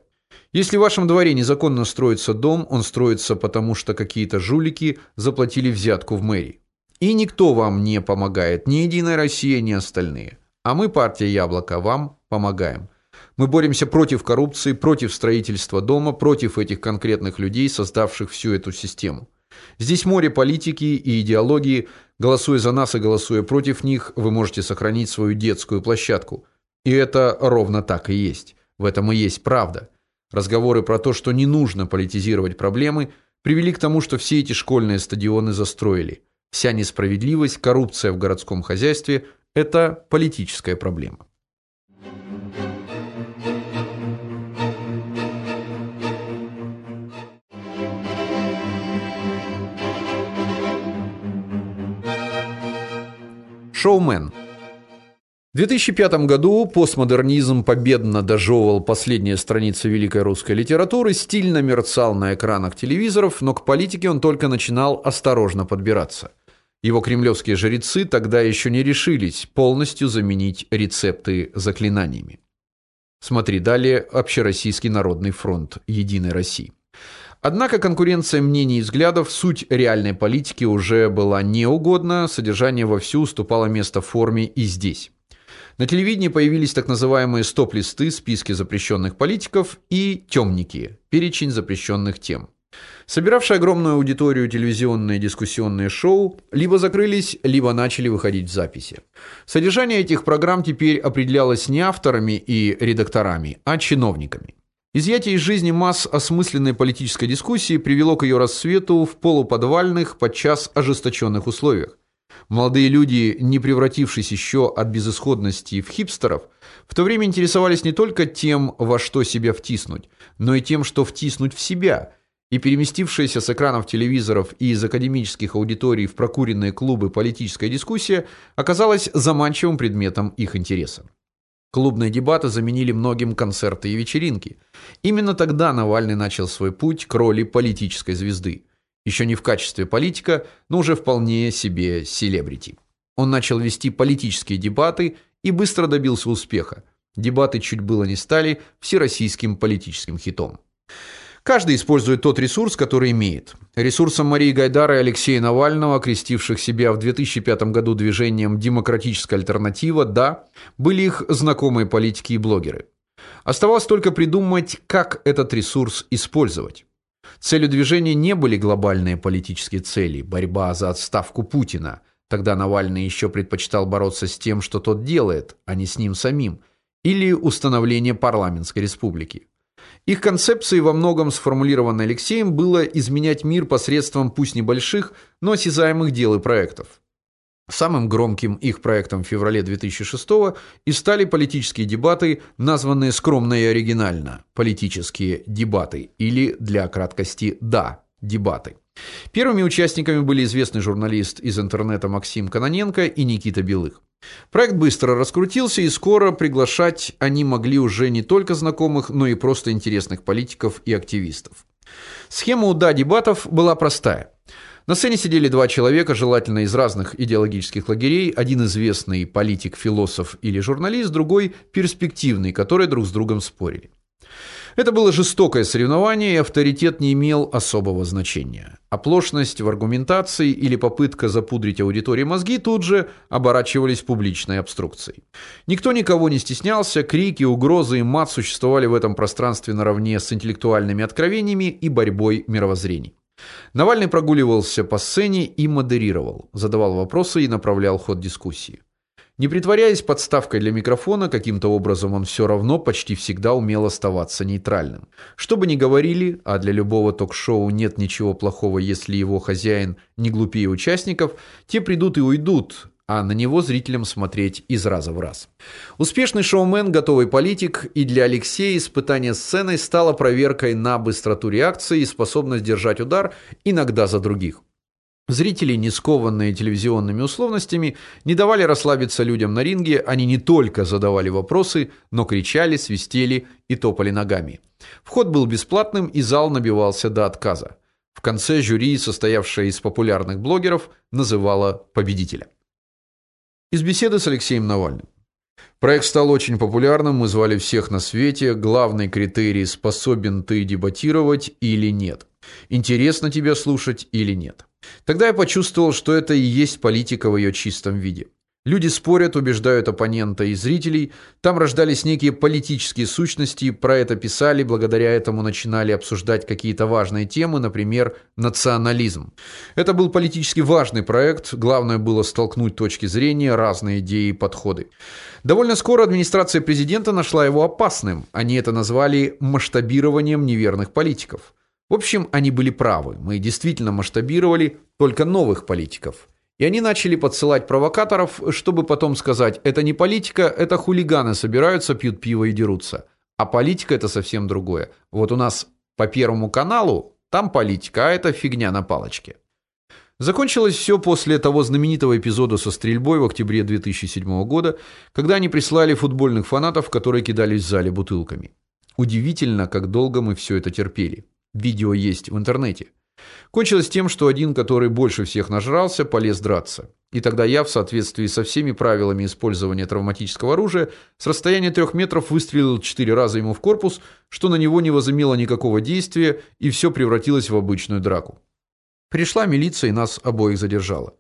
Если в вашем дворе незаконно строится дом, он строится потому, что какие-то жулики заплатили взятку в мэрии. И никто вам не помогает, ни Единая Россия, ни остальные. А мы, партия Яблоко, вам помогаем. Мы боремся против коррупции, против строительства дома, против этих конкретных людей, создавших всю эту систему. Здесь море политики и идеологии. Голосуя за нас и голосуя против них, вы можете сохранить свою детскую площадку. И это ровно так и есть. В этом и есть правда. Разговоры про то, что не нужно политизировать проблемы, привели к тому, что все эти школьные стадионы застроили. Вся несправедливость, коррупция в городском хозяйстве это политическая проблема. Шоумен. В 2005 году постмодернизм победно дожевывал последние страницы великой русской литературы, стильно мерцал на экранах телевизоров, но к политике он только начинал осторожно подбираться. Его кремлевские жрецы тогда еще не решились полностью заменить рецепты заклинаниями. Смотри далее Общероссийский народный фронт Единой России. Однако конкуренция мнений и взглядов, суть реальной политики уже была неугодна, содержание вовсю уступало место форме и здесь. На телевидении появились так называемые стоп-листы, списки запрещенных политиков и темники, перечень запрещенных тем. Собиравшие огромную аудиторию телевизионные дискуссионные шоу либо закрылись, либо начали выходить в записи. Содержание этих программ теперь определялось не авторами и редакторами, а чиновниками. Изъятие из жизни масс осмысленной политической дискуссии привело к ее расцвету в полуподвальных, подчас ожесточенных условиях. Молодые люди, не превратившись еще от безысходности в хипстеров, в то время интересовались не только тем, во что себя втиснуть, но и тем, что втиснуть в себя. И переместившаяся с экранов телевизоров и из академических аудиторий в прокуренные клубы политическая дискуссия оказалась заманчивым предметом их интереса. Клубные дебаты заменили многим концерты и вечеринки. Именно тогда Навальный начал свой путь к роли политической звезды. Еще не в качестве политика, но уже вполне себе селебрити. Он начал вести политические дебаты и быстро добился успеха. Дебаты чуть было не стали всероссийским политическим хитом. Каждый использует тот ресурс, который имеет. Ресурсом Марии Гайдара и Алексея Навального, окрестивших себя в 2005 году движением Демократическая альтернатива, да, были их знакомые политики и блогеры. Оставалось только придумать, как этот ресурс использовать. Целью движения не были глобальные политические цели, борьба за отставку Путина. Тогда Навальный еще предпочитал бороться с тем, что тот делает, а не с ним самим, или установление парламентской республики. Их концепцией во многом сформулированной Алексеем было изменять мир посредством пусть небольших, но осязаемых дел и проектов. Самым громким их проектом в феврале 2006 и стали политические дебаты, названные скромно и оригинально политические дебаты или для краткости да, дебаты. Первыми участниками были известный журналист из интернета Максим Каноненко и Никита Белых. Проект быстро раскрутился, и скоро приглашать они могли уже не только знакомых, но и просто интересных политиков и активистов. Схема да дебатов была простая. На сцене сидели два человека, желательно из разных идеологических лагерей, один известный политик, философ или журналист, другой перспективный, которые друг с другом спорили. Это было жестокое соревнование, и авторитет не имел особого значения. Оплошность в аргументации или попытка запудрить аудитории мозги тут же оборачивались публичной обструкцией. Никто никого не стеснялся, крики, угрозы и мат существовали в этом пространстве наравне с интеллектуальными откровениями и борьбой мировоззрений. Навальный прогуливался по сцене и модерировал, задавал вопросы и направлял ход дискуссии. Не притворяясь подставкой для микрофона, каким-то образом он все равно почти всегда умел оставаться нейтральным. Что бы ни говорили, а для любого ток-шоу нет ничего плохого, если его хозяин не глупее участников, те придут и уйдут, а на него зрителям смотреть из раза в раз. Успешный шоумен, готовый политик, и для Алексея испытание сценой стало проверкой на быстроту реакции и способность держать удар иногда за других. Зрители, не скованные телевизионными условностями, не давали расслабиться людям на ринге, они не только задавали вопросы, но кричали, свистели и топали ногами. Вход был бесплатным, и зал набивался до отказа. В конце жюри, состоявшее из популярных блогеров, называло победителя. Из беседы с Алексеем Навальным. Проект стал очень популярным, мы звали всех на свете, главный критерий способен ты дебатировать или нет. Интересно тебя слушать или нет. Тогда я почувствовал, что это и есть политика в ее чистом виде. Люди спорят, убеждают оппонента и зрителей. Там рождались некие политические сущности, про это писали, благодаря этому начинали обсуждать какие-то важные темы, например, национализм. Это был политически важный проект, главное было столкнуть точки зрения, разные идеи и подходы. Довольно скоро администрация президента нашла его опасным. Они это назвали масштабированием неверных политиков. В общем, они были правы. Мы действительно масштабировали только новых политиков. И они начали подсылать провокаторов, чтобы потом сказать: "Это не политика, это хулиганы собираются, пьют пиво и дерутся". А политика это совсем другое. Вот у нас по Первому каналу там политика, а это фигня на палочке. Закончилось все после того знаменитого эпизода со стрельбой в октябре 2007 года, когда они прислали футбольных фанатов, которые кидались в зале бутылками. Удивительно, как долго мы все это терпели. Видео есть в интернете. Кончилось тем, что один, который больше всех нажрался, полез драться. И тогда я, в соответствии со всеми правилами использования травматического оружия, с расстояния трех метров выстрелил четыре раза ему в корпус, что на него не возымело никакого действия, и все превратилось в обычную драку. Пришла милиция и нас обоих задержала.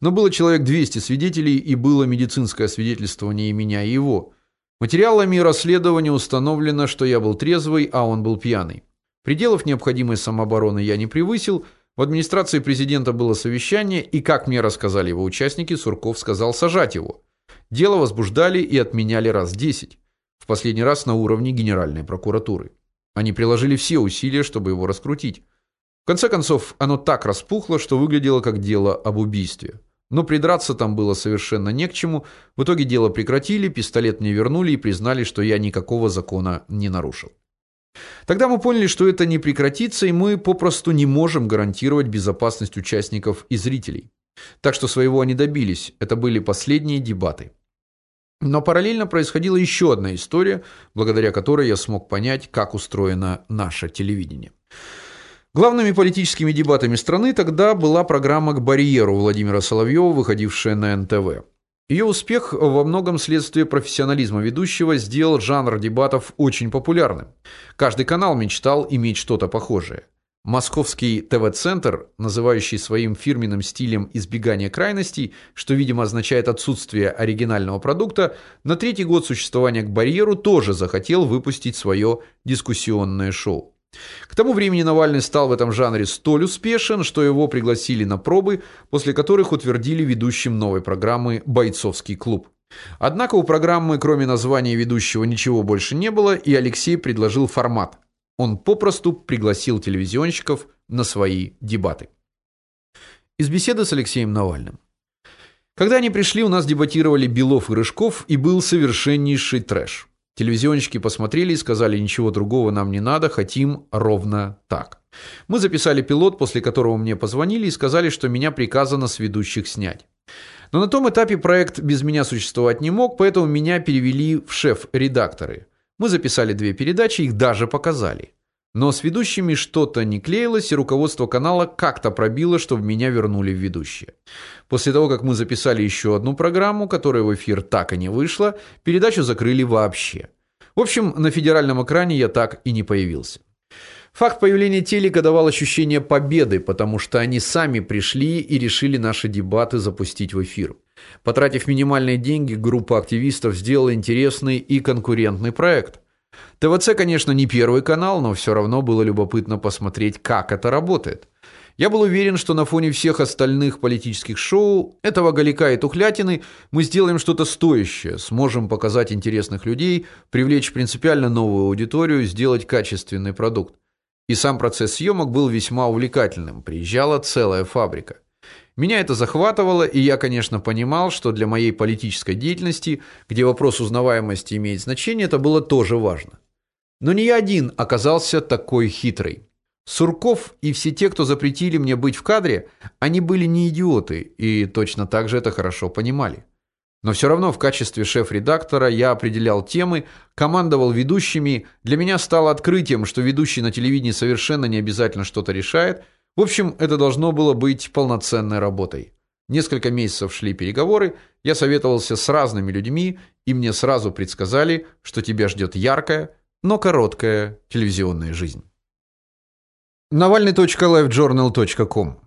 Но было человек 200 свидетелей, и было медицинское свидетельствование и меня, и его. Материалами расследования установлено, что я был трезвый, а он был пьяный. Пределов необходимой самообороны я не превысил. В администрации президента было совещание, и, как мне рассказали его участники, Сурков сказал сажать его. Дело возбуждали и отменяли раз десять. В последний раз на уровне Генеральной прокуратуры. Они приложили все усилия, чтобы его раскрутить. В конце концов, оно так распухло, что выглядело как дело об убийстве. Но придраться там было совершенно не к чему. В итоге дело прекратили, пистолет мне вернули и признали, что я никакого закона не нарушил. Тогда мы поняли, что это не прекратится, и мы попросту не можем гарантировать безопасность участников и зрителей. Так что своего они добились. Это были последние дебаты. Но параллельно происходила еще одна история, благодаря которой я смог понять, как устроено наше телевидение. Главными политическими дебатами страны тогда была программа К барьеру Владимира Соловьева, выходившая на НТВ. Ее успех во многом следствие профессионализма ведущего сделал жанр дебатов очень популярным. Каждый канал мечтал иметь что-то похожее. Московский ТВ-центр, называющий своим фирменным стилем избегание крайностей, что, видимо, означает отсутствие оригинального продукта, на третий год существования к барьеру тоже захотел выпустить свое дискуссионное шоу. К тому времени Навальный стал в этом жанре столь успешен, что его пригласили на пробы, после которых утвердили ведущим новой программы Бойцовский клуб. Однако у программы, кроме названия ведущего, ничего больше не было, и Алексей предложил формат. Он попросту пригласил телевизионщиков на свои дебаты. Из беседы с Алексеем Навальным. Когда они пришли, у нас дебатировали Белов и Рыжков, и был совершеннейший трэш. Телевизионщики посмотрели и сказали: "Ничего другого нам не надо, хотим ровно так". Мы записали пилот, после которого мне позвонили и сказали, что меня приказано с ведущих снять. Но на том этапе проект без меня существовать не мог, поэтому меня перевели в шеф-редакторы. Мы записали две передачи, их даже показали. Но с ведущими что-то не клеилось, и руководство канала как-то пробило, чтобы меня вернули в ведущие. После того, как мы записали еще одну программу, которая в эфир так и не вышла, передачу закрыли вообще. В общем, на федеральном экране я так и не появился. Факт появления телека давал ощущение победы, потому что они сами пришли и решили наши дебаты запустить в эфир. Потратив минимальные деньги, группа активистов сделала интересный и конкурентный проект. ТВЦ, конечно, не первый канал, но все равно было любопытно посмотреть, как это работает. Я был уверен, что на фоне всех остальных политических шоу, этого галика и тухлятины, мы сделаем что-то стоящее, сможем показать интересных людей, привлечь принципиально новую аудиторию, сделать качественный продукт. И сам процесс съемок был весьма увлекательным. Приезжала целая фабрика. Меня это захватывало, и я, конечно, понимал, что для моей политической деятельности, где вопрос узнаваемости имеет значение, это было тоже важно. Но не я один оказался такой хитрый. Сурков и все те, кто запретили мне быть в кадре, они были не идиоты и точно так же это хорошо понимали. Но все равно в качестве шеф-редактора я определял темы, командовал ведущими. Для меня стало открытием, что ведущий на телевидении совершенно не обязательно что-то решает. В общем, это должно было быть полноценной работой. Несколько месяцев шли переговоры, я советовался с разными людьми, и мне сразу предсказали, что тебя ждет яркая, но короткая телевизионная жизнь. Навальный.livejournal.com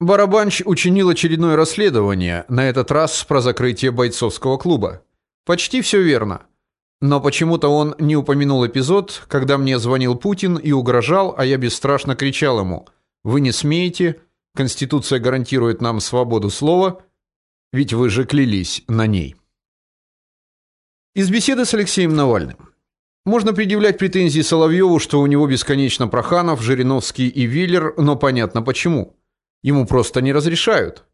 Барабанч учинил очередное расследование, на этот раз про закрытие бойцовского клуба. Почти все верно. Но почему-то он не упомянул эпизод, когда мне звонил Путин и угрожал, а я бесстрашно кричал ему: "Вы не смеете, Конституция гарантирует нам свободу слова, ведь вы же клялись на ней". Из беседы с Алексеем Навальным. Можно предъявлять претензии Соловьеву, что у него бесконечно Проханов, Жириновский и Виллер, но понятно почему. Ему просто не разрешают.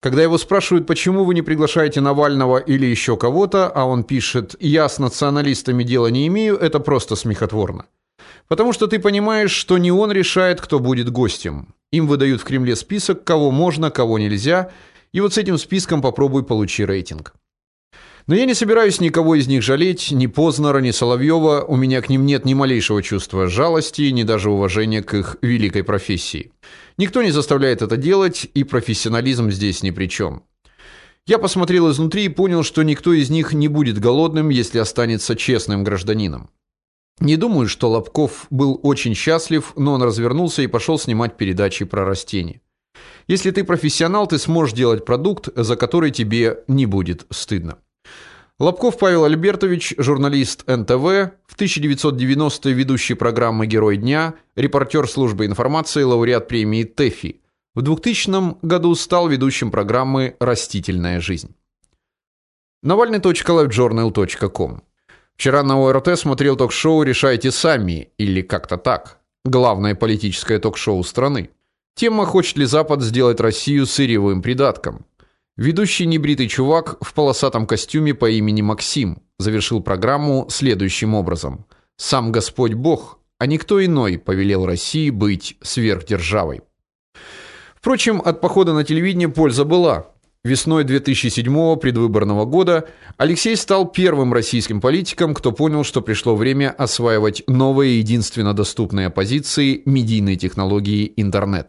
Когда его спрашивают, почему вы не приглашаете Навального или еще кого-то, а он пишет: "Я с националистами дела не имею", это просто смехотворно. Потому что ты понимаешь, что не он решает, кто будет гостем. Им выдают в Кремле список, кого можно, кого нельзя, и вот с этим списком попробуй получи рейтинг. Но я не собираюсь никого из них жалеть, ни Познера, ни Соловьева, у меня к ним нет ни малейшего чувства жалости, ни даже уважения к их великой профессии. Никто не заставляет это делать, и профессионализм здесь ни при чем. Я посмотрел изнутри и понял, что никто из них не будет голодным, если останется честным гражданином. Не думаю, что Лобков был очень счастлив, но он развернулся и пошел снимать передачи про растения. Если ты профессионал, ты сможешь делать продукт, за который тебе не будет стыдно. Лобков Павел Альбертович, журналист НТВ, в 1990-е ведущий программы Герой дня, репортер службы информации, лауреат премии ТЭФИ. В 2000 году стал ведущим программы Растительная жизнь. Навальный.livejournal.com. Вчера на ОРТ смотрел ток-шоу Решайте сами или как-то так. Главное политическое ток-шоу страны. Тема хочет ли Запад сделать Россию сырьевым придатком. Ведущий небритый чувак в полосатом костюме по имени Максим завершил программу следующим образом: Сам Господь Бог, а никто иной повелел России быть сверхдержавой. Впрочем, от похода на телевидение польза была. Весной 2007 предвыборного года Алексей стал первым российским политиком, кто понял, что пришло время осваивать новые единственно доступные позиции медийные технологии интернет.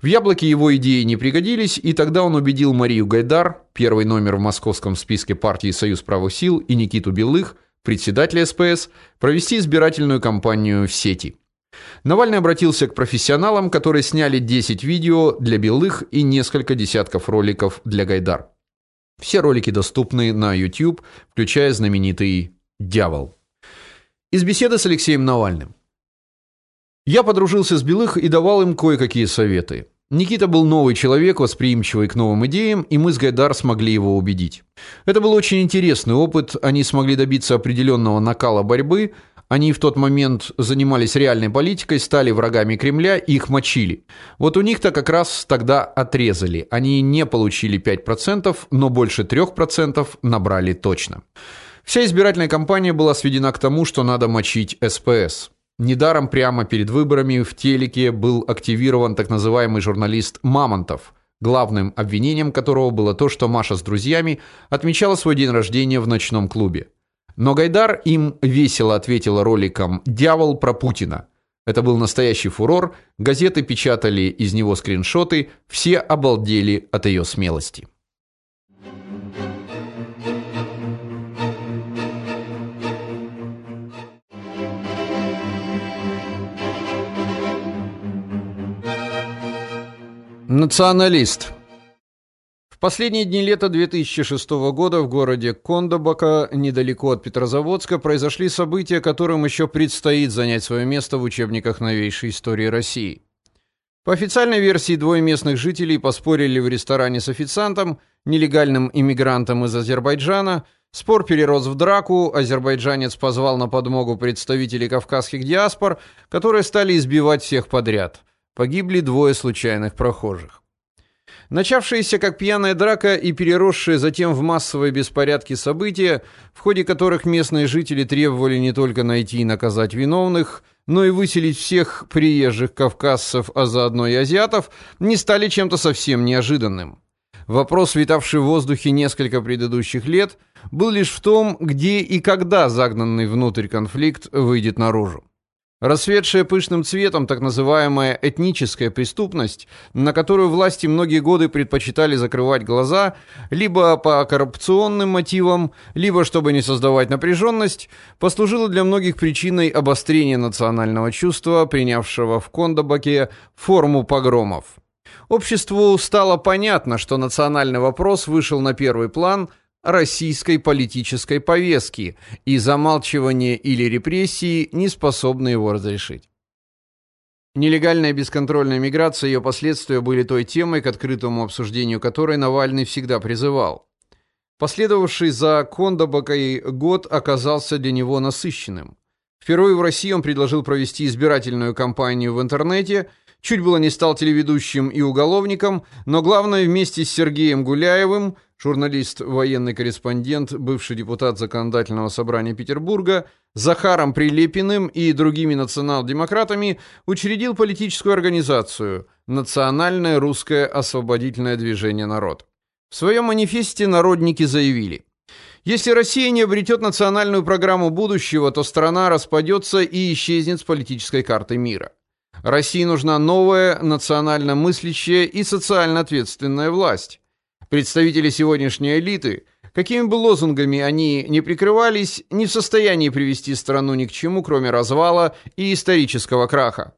В Яблоке его идеи не пригодились, и тогда он убедил Марию Гайдар, первый номер в московском списке партии Союз правых сил, и Никиту Белых, председателя СПС, провести избирательную кампанию в сети. Навальный обратился к профессионалам, которые сняли 10 видео для Белых и несколько десятков роликов для Гайдар. Все ролики доступны на YouTube, включая знаменитый Дьявол. Из беседы с Алексеем Навальным. Я подружился с Белых и давал им кое-какие советы. Никита был новый человек, восприимчивый к новым идеям, и мы с Гайдар смогли его убедить. Это был очень интересный опыт, они смогли добиться определенного накала борьбы. Они в тот момент занимались реальной политикой, стали врагами Кремля их мочили. Вот у них-то как раз тогда отрезали. Они не получили 5%, но больше 3% набрали точно. Вся избирательная кампания была сведена к тому, что надо мочить СПС. Недаром прямо перед выборами в телеке был активирован так называемый журналист Мамонтов, главным обвинением которого было то, что Маша с друзьями отмечала свой день рождения в ночном клубе. Но Гайдар им весело ответила роликом Дьявол про Путина. Это был настоящий фурор, газеты печатали из него скриншоты, все обалдели от ее смелости. Националист. Последние дни лета 2006 года в городе Кондобака, недалеко от Петрозаводска, произошли события, которым еще предстоит занять свое место в учебниках новейшей истории России. По официальной версии, двое местных жителей поспорили в ресторане с официантом, нелегальным иммигрантом из Азербайджана. Спор перерос в драку. Азербайджанец позвал на подмогу представителей кавказских диаспор, которые стали избивать всех подряд. Погибли двое случайных прохожих. Начавшиеся как пьяная драка и переросшие затем в массовые беспорядки события, в ходе которых местные жители требовали не только найти и наказать виновных, но и выселить всех приезжих кавказцев, а заодно и азиатов, не стали чем-то совсем неожиданным. Вопрос, витавший в воздухе несколько предыдущих лет, был лишь в том, где и когда загнанный внутрь конфликт выйдет наружу. Расцветшая пышным цветом так называемая этническая преступность, на которую власти многие годы предпочитали закрывать глаза, либо по коррупционным мотивам, либо чтобы не создавать напряженность, послужила для многих причиной обострения национального чувства, принявшего в Кондобаке форму погромов. Обществу стало понятно, что национальный вопрос вышел на первый план российской политической повестки, и замалчивание или репрессии не способны его разрешить. Нелегальная бесконтрольная миграция и ее последствия были той темой, к открытому обсуждению которой Навальный всегда призывал. Последовавший за Кондобакой год оказался для него насыщенным. Впервые в России он предложил провести избирательную кампанию в интернете – Чуть было не стал телеведущим и уголовником, но главное вместе с Сергеем Гуляевым, журналист, военный корреспондент, бывший депутат законодательного собрания Петербурга, Захаром Прилепиным и другими национал-демократами учредил политическую организацию Национальное русское освободительное движение Народ. В своем манифесте народники заявили: если Россия не обретет национальную программу будущего, то страна распадется и исчезнет с политической карты мира. России нужна новая, национально мыслящая и социально ответственная власть. Представители сегодняшней элиты, какими бы лозунгами они ни прикрывались, не в состоянии привести страну ни к чему, кроме развала и исторического краха.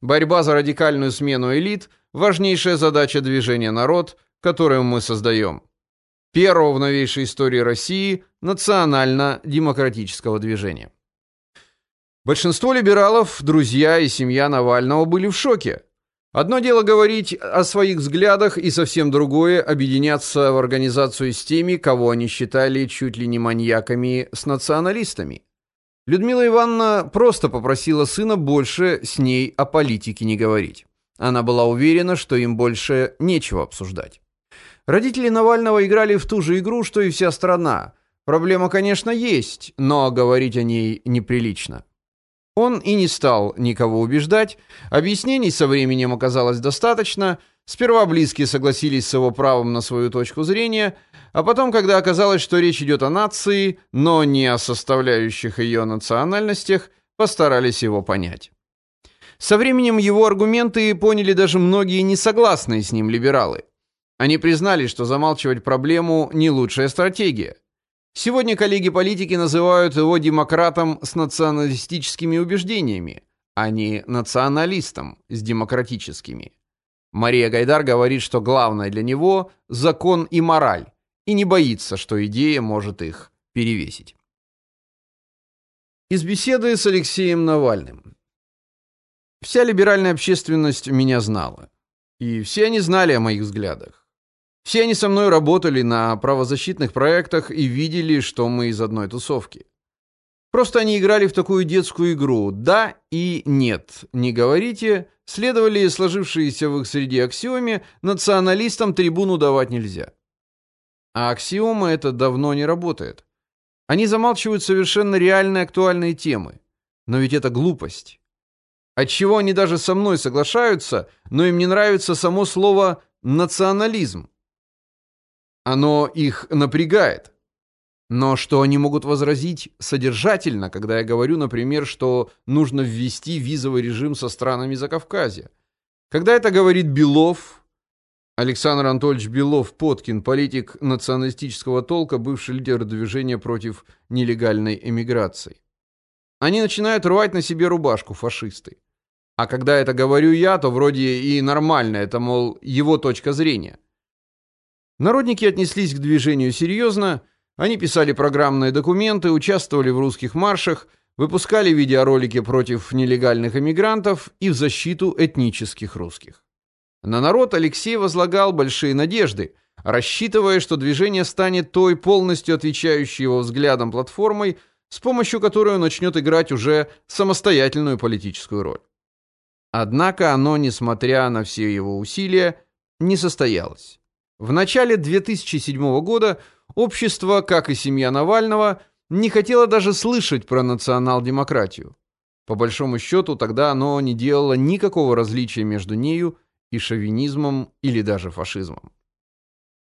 Борьба за радикальную смену элит важнейшая задача движения народ, которое мы создаем. Первого в новейшей истории России национально-демократического движения. Большинство либералов, друзья и семья Навального были в шоке. Одно дело говорить о своих взглядах, и совсем другое объединяться в организацию с теми, кого они считали чуть ли не маньяками с националистами. Людмила Ивановна просто попросила сына больше с ней о политике не говорить. Она была уверена, что им больше нечего обсуждать. Родители Навального играли в ту же игру, что и вся страна. Проблема, конечно, есть, но говорить о ней неприлично. Он и не стал никого убеждать, объяснений со временем оказалось достаточно, сперва близкие согласились с его правом на свою точку зрения, а потом, когда оказалось, что речь идет о нации, но не о составляющих ее национальностях, постарались его понять. Со временем его аргументы поняли даже многие несогласные с ним либералы. Они признали, что замалчивать проблему не лучшая стратегия. Сегодня коллеги-политики называют его демократом с националистическими убеждениями, а не националистом с демократическими. Мария Гайдар говорит, что главное для него закон и мораль, и не боится, что идея может их перевесить. Из беседы с Алексеем Навальным. Вся либеральная общественность меня знала, и все они знали о моих взглядах. Все они со мной работали на правозащитных проектах и видели, что мы из одной тусовки. Просто они играли в такую детскую игру «да» и «нет». Не говорите, следовали сложившиеся в их среде аксиоме, националистам трибуну давать нельзя. А аксиома это давно не работает. Они замалчивают совершенно реальные актуальные темы. Но ведь это глупость. Отчего они даже со мной соглашаются, но им не нравится само слово «национализм». Оно их напрягает. Но что они могут возразить содержательно, когда я говорю, например, что нужно ввести визовый режим со странами Закавказья? Когда это говорит Белов, Александр Анатольевич Белов-Поткин, политик националистического толка, бывший лидер движения против нелегальной эмиграции. Они начинают рвать на себе рубашку фашисты. А когда это говорю я, то вроде и нормально, это, мол, его точка зрения. Народники отнеслись к движению серьезно, они писали программные документы, участвовали в русских маршах, выпускали видеоролики против нелегальных эмигрантов и в защиту этнических русских. На народ Алексей возлагал большие надежды, рассчитывая, что движение станет той полностью отвечающей его взглядам платформой, с помощью которой он начнет играть уже самостоятельную политическую роль. Однако оно, несмотря на все его усилия, не состоялось. В начале 2007 года общество, как и семья Навального, не хотело даже слышать про национал-демократию. По большому счету, тогда оно не делало никакого различия между нею и шовинизмом или даже фашизмом.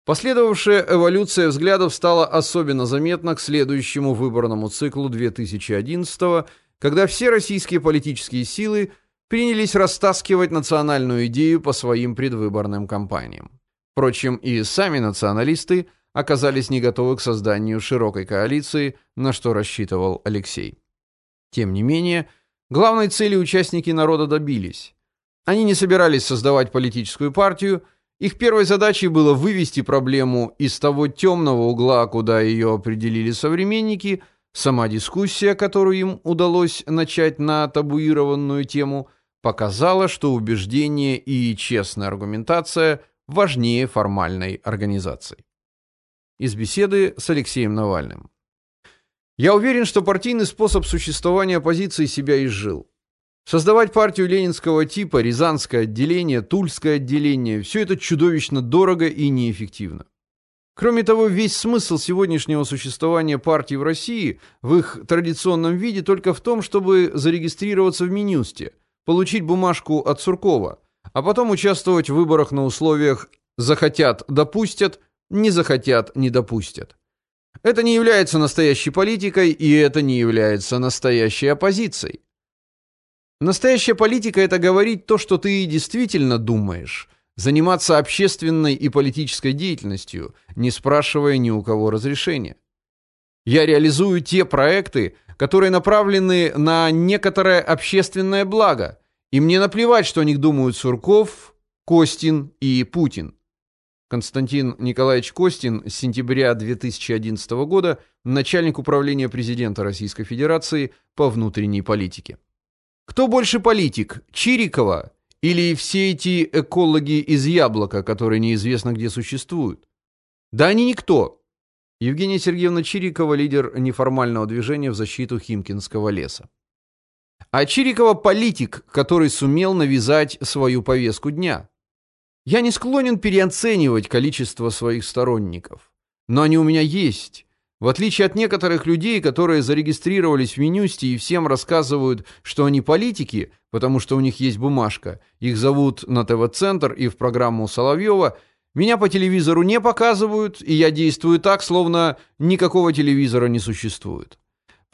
Последовавшая эволюция взглядов стала особенно заметна к следующему выборному циклу 2011 когда все российские политические силы принялись растаскивать национальную идею по своим предвыборным кампаниям. Впрочем, и сами националисты оказались не готовы к созданию широкой коалиции, на что рассчитывал Алексей. Тем не менее, главной цели участники народа добились. Они не собирались создавать политическую партию, их первой задачей было вывести проблему из того темного угла, куда ее определили современники. Сама дискуссия, которую им удалось начать на табуированную тему, показала, что убеждение и честная аргументация важнее формальной организации. Из беседы с Алексеем Навальным. Я уверен, что партийный способ существования оппозиции себя изжил. Создавать партию ленинского типа, Рязанское отделение, Тульское отделение все это чудовищно дорого и неэффективно. Кроме того, весь смысл сегодняшнего существования партий в России в их традиционном виде только в том, чтобы зарегистрироваться в Минюсте, получить бумажку от Суркова, а потом участвовать в выборах на условиях захотят допустят, не захотят не допустят. Это не является настоящей политикой, и это не является настоящей оппозицией. Настоящая политика это говорить то, что ты действительно думаешь, заниматься общественной и политической деятельностью, не спрашивая ни у кого разрешения. Я реализую те проекты, которые направлены на некоторое общественное благо, и мне наплевать, что о них думают Сурков, Костин и Путин. Константин Николаевич Костин с сентября 2011 года начальник управления президента Российской Федерации по внутренней политике. Кто больше политик, Чирикова или все эти экологи из Яблока, которые неизвестно где существуют? Да они никто. Евгения Сергеевна Чирикова лидер неформального движения в защиту Химкинского леса. А Чирикова политик, который сумел навязать свою повестку дня. Я не склонен переоценивать количество своих сторонников, но они у меня есть. В отличие от некоторых людей, которые зарегистрировались в Минюсте и всем рассказывают, что они политики, потому что у них есть бумажка, их зовут на ТВ-центр и в программу Соловьева, меня по телевизору не показывают, и я действую так, словно никакого телевизора не существует.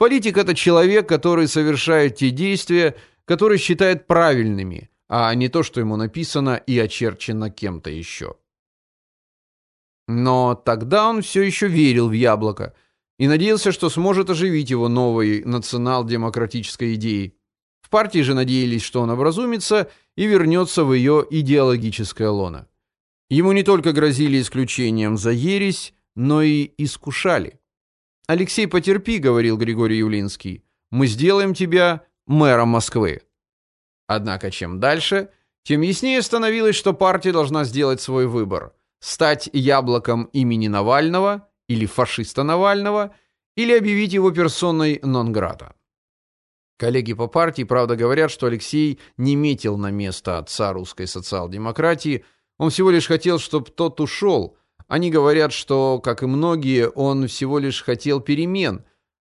Политик – это человек, который совершает те действия, которые считает правильными, а не то, что ему написано и очерчено кем-то еще. Но тогда он все еще верил в яблоко и надеялся, что сможет оживить его новой национал-демократической идеей. В партии же надеялись, что он образумится и вернется в ее идеологическое лоно. Ему не только грозили исключением за ересь, но и искушали. «Алексей, потерпи», — говорил Григорий Юлинский, — «мы сделаем тебя мэром Москвы». Однако чем дальше, тем яснее становилось, что партия должна сделать свой выбор — стать яблоком имени Навального или фашиста Навального, или объявить его персоной нон-грата. Коллеги по партии, правда, говорят, что Алексей не метил на место отца русской социал-демократии, он всего лишь хотел, чтобы тот ушел. Они говорят, что, как и многие, он всего лишь хотел перемен,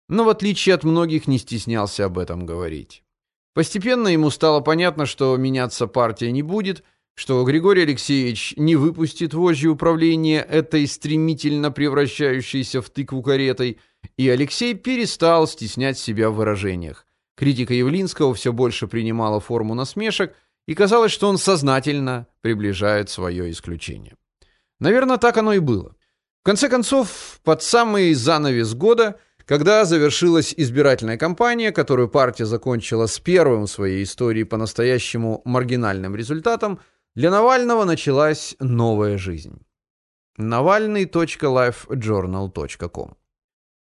но в отличие от многих не стеснялся об этом говорить. Постепенно ему стало понятно, что меняться партия не будет – что Григорий Алексеевич не выпустит вожжи управления этой стремительно превращающейся в тыкву каретой, и Алексей перестал стеснять себя в выражениях. Критика Явлинского все больше принимала форму насмешек, и казалось, что он сознательно приближает свое исключение. Наверное, так оно и было. В конце концов, под самый занавес года, когда завершилась избирательная кампания, которую партия закончила с первым в своей истории по-настоящему маргинальным результатом, для Навального началась новая жизнь. Навальный.lifejournal.com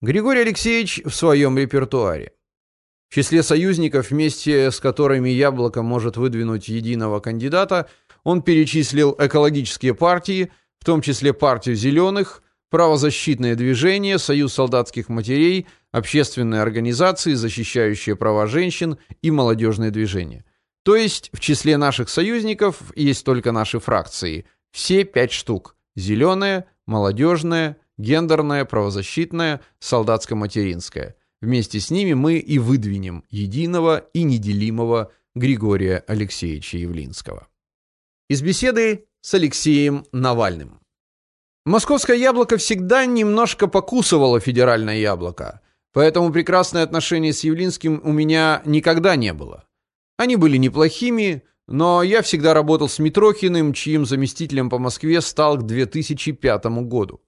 Григорий Алексеевич в своем репертуаре. В числе союзников, вместе с которыми Яблоко может выдвинуть единого кандидата, он перечислил экологические партии, в том числе партию зеленых, правозащитное движение, Союз солдатских матерей, общественные организации, защищающие права женщин и молодежное движение. То есть в числе наших союзников есть только наши фракции. Все пять штук. Зеленая, молодежная, гендерная, правозащитная, солдатско-материнская. Вместе с ними мы и выдвинем единого и неделимого Григория Алексеевича Явлинского. Из беседы с Алексеем Навальным. Московское яблоко всегда немножко покусывало федеральное яблоко, поэтому прекрасное отношение с Явлинским у меня никогда не было. Они были неплохими, но я всегда работал с Митрохиным, чьим заместителем по Москве стал к 2005 году.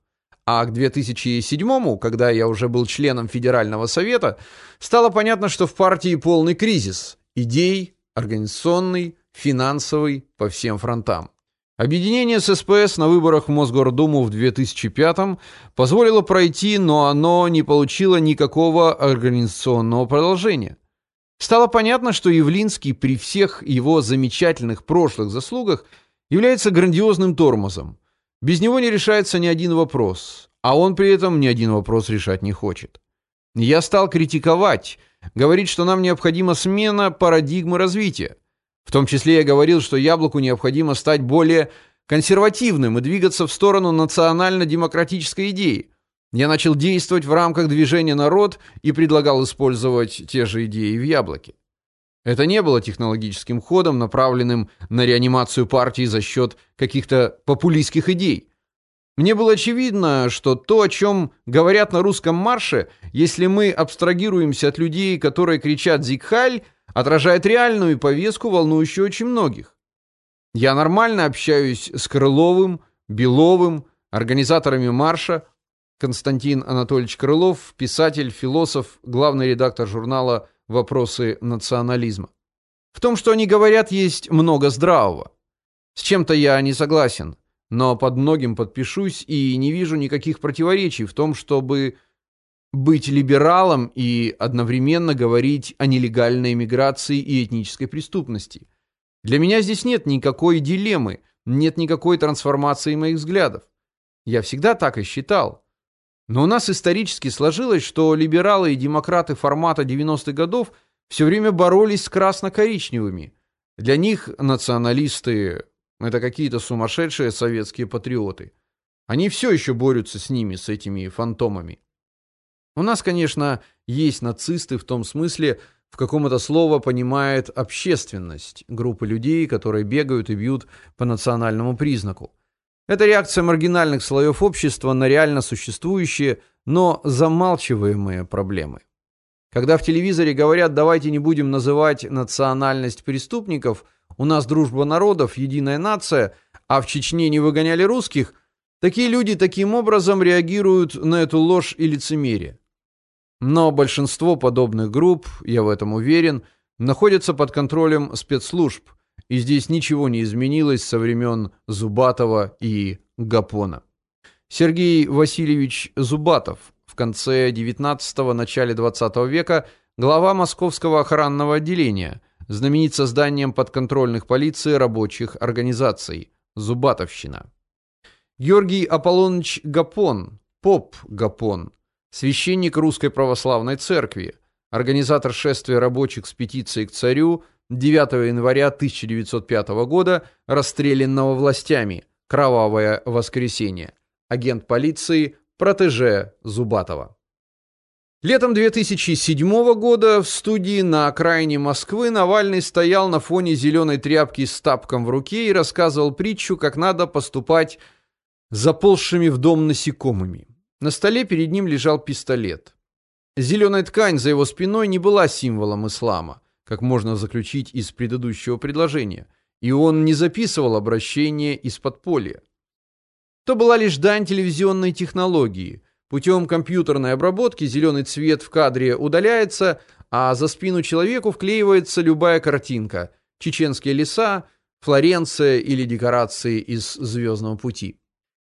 А к 2007, когда я уже был членом Федерального совета, стало понятно, что в партии полный кризис идей, организационный, финансовый по всем фронтам. Объединение с СПС на выборах в Мосгордуму в 2005 позволило пройти, но оно не получило никакого организационного продолжения. Стало понятно, что Явлинский при всех его замечательных прошлых заслугах является грандиозным тормозом. Без него не решается ни один вопрос, а он при этом ни один вопрос решать не хочет. Я стал критиковать, говорить, что нам необходима смена парадигмы развития. В том числе я говорил, что Яблоку необходимо стать более консервативным и двигаться в сторону национально-демократической идеи. Я начал действовать в рамках движения «Народ» и предлагал использовать те же идеи в «Яблоке». Это не было технологическим ходом, направленным на реанимацию партии за счет каких-то популистских идей. Мне было очевидно, что то, о чем говорят на русском марше, если мы абстрагируемся от людей, которые кричат «Зигхаль», отражает реальную повестку, волнующую очень многих. Я нормально общаюсь с Крыловым, Беловым, организаторами марша. Константин Анатольевич Крылов, писатель, философ, главный редактор журнала «Вопросы национализма». В том, что они говорят, есть много здравого. С чем-то я не согласен, но под многим подпишусь и не вижу никаких противоречий в том, чтобы быть либералом и одновременно говорить о нелегальной иммиграции и этнической преступности. Для меня здесь нет никакой дилеммы, нет никакой трансформации моих взглядов. Я всегда так и считал. Но у нас исторически сложилось, что либералы и демократы формата 90-х годов все время боролись с красно-коричневыми. Для них националисты – это какие-то сумасшедшие советские патриоты. Они все еще борются с ними, с этими фантомами. У нас, конечно, есть нацисты в том смысле, в каком это слово понимает общественность, группы людей, которые бегают и бьют по национальному признаку. Это реакция маргинальных слоев общества на реально существующие, но замалчиваемые проблемы. Когда в телевизоре говорят «давайте не будем называть национальность преступников», «у нас дружба народов, единая нация», а в Чечне не выгоняли русских, такие люди таким образом реагируют на эту ложь и лицемерие. Но большинство подобных групп, я в этом уверен, находятся под контролем спецслужб, и здесь ничего не изменилось со времен Зубатова и Гапона. Сергей Васильевич Зубатов, в конце 19-го, начале 20 века глава Московского охранного отделения, знаменит созданием подконтрольных полиции рабочих организаций Зубатовщина. Георгий Аполлоныч Гапон, поп Гапон, священник Русской Православной Церкви, организатор шествия рабочих с петицией к царю 9 января 1905 года, расстрелянного властями, кровавое воскресенье, агент полиции, протеже Зубатова. Летом 2007 года в студии на окраине Москвы Навальный стоял на фоне зеленой тряпки с тапком в руке и рассказывал притчу, как надо поступать заползшими в дом насекомыми. На столе перед ним лежал пистолет. Зеленая ткань за его спиной не была символом ислама, как можно заключить из предыдущего предложения, и он не записывал обращение из подполья. То была лишь дань телевизионной технологии. Путем компьютерной обработки зеленый цвет в кадре удаляется, а за спину человеку вклеивается любая картинка – чеченские леса, Флоренция или декорации из «Звездного пути».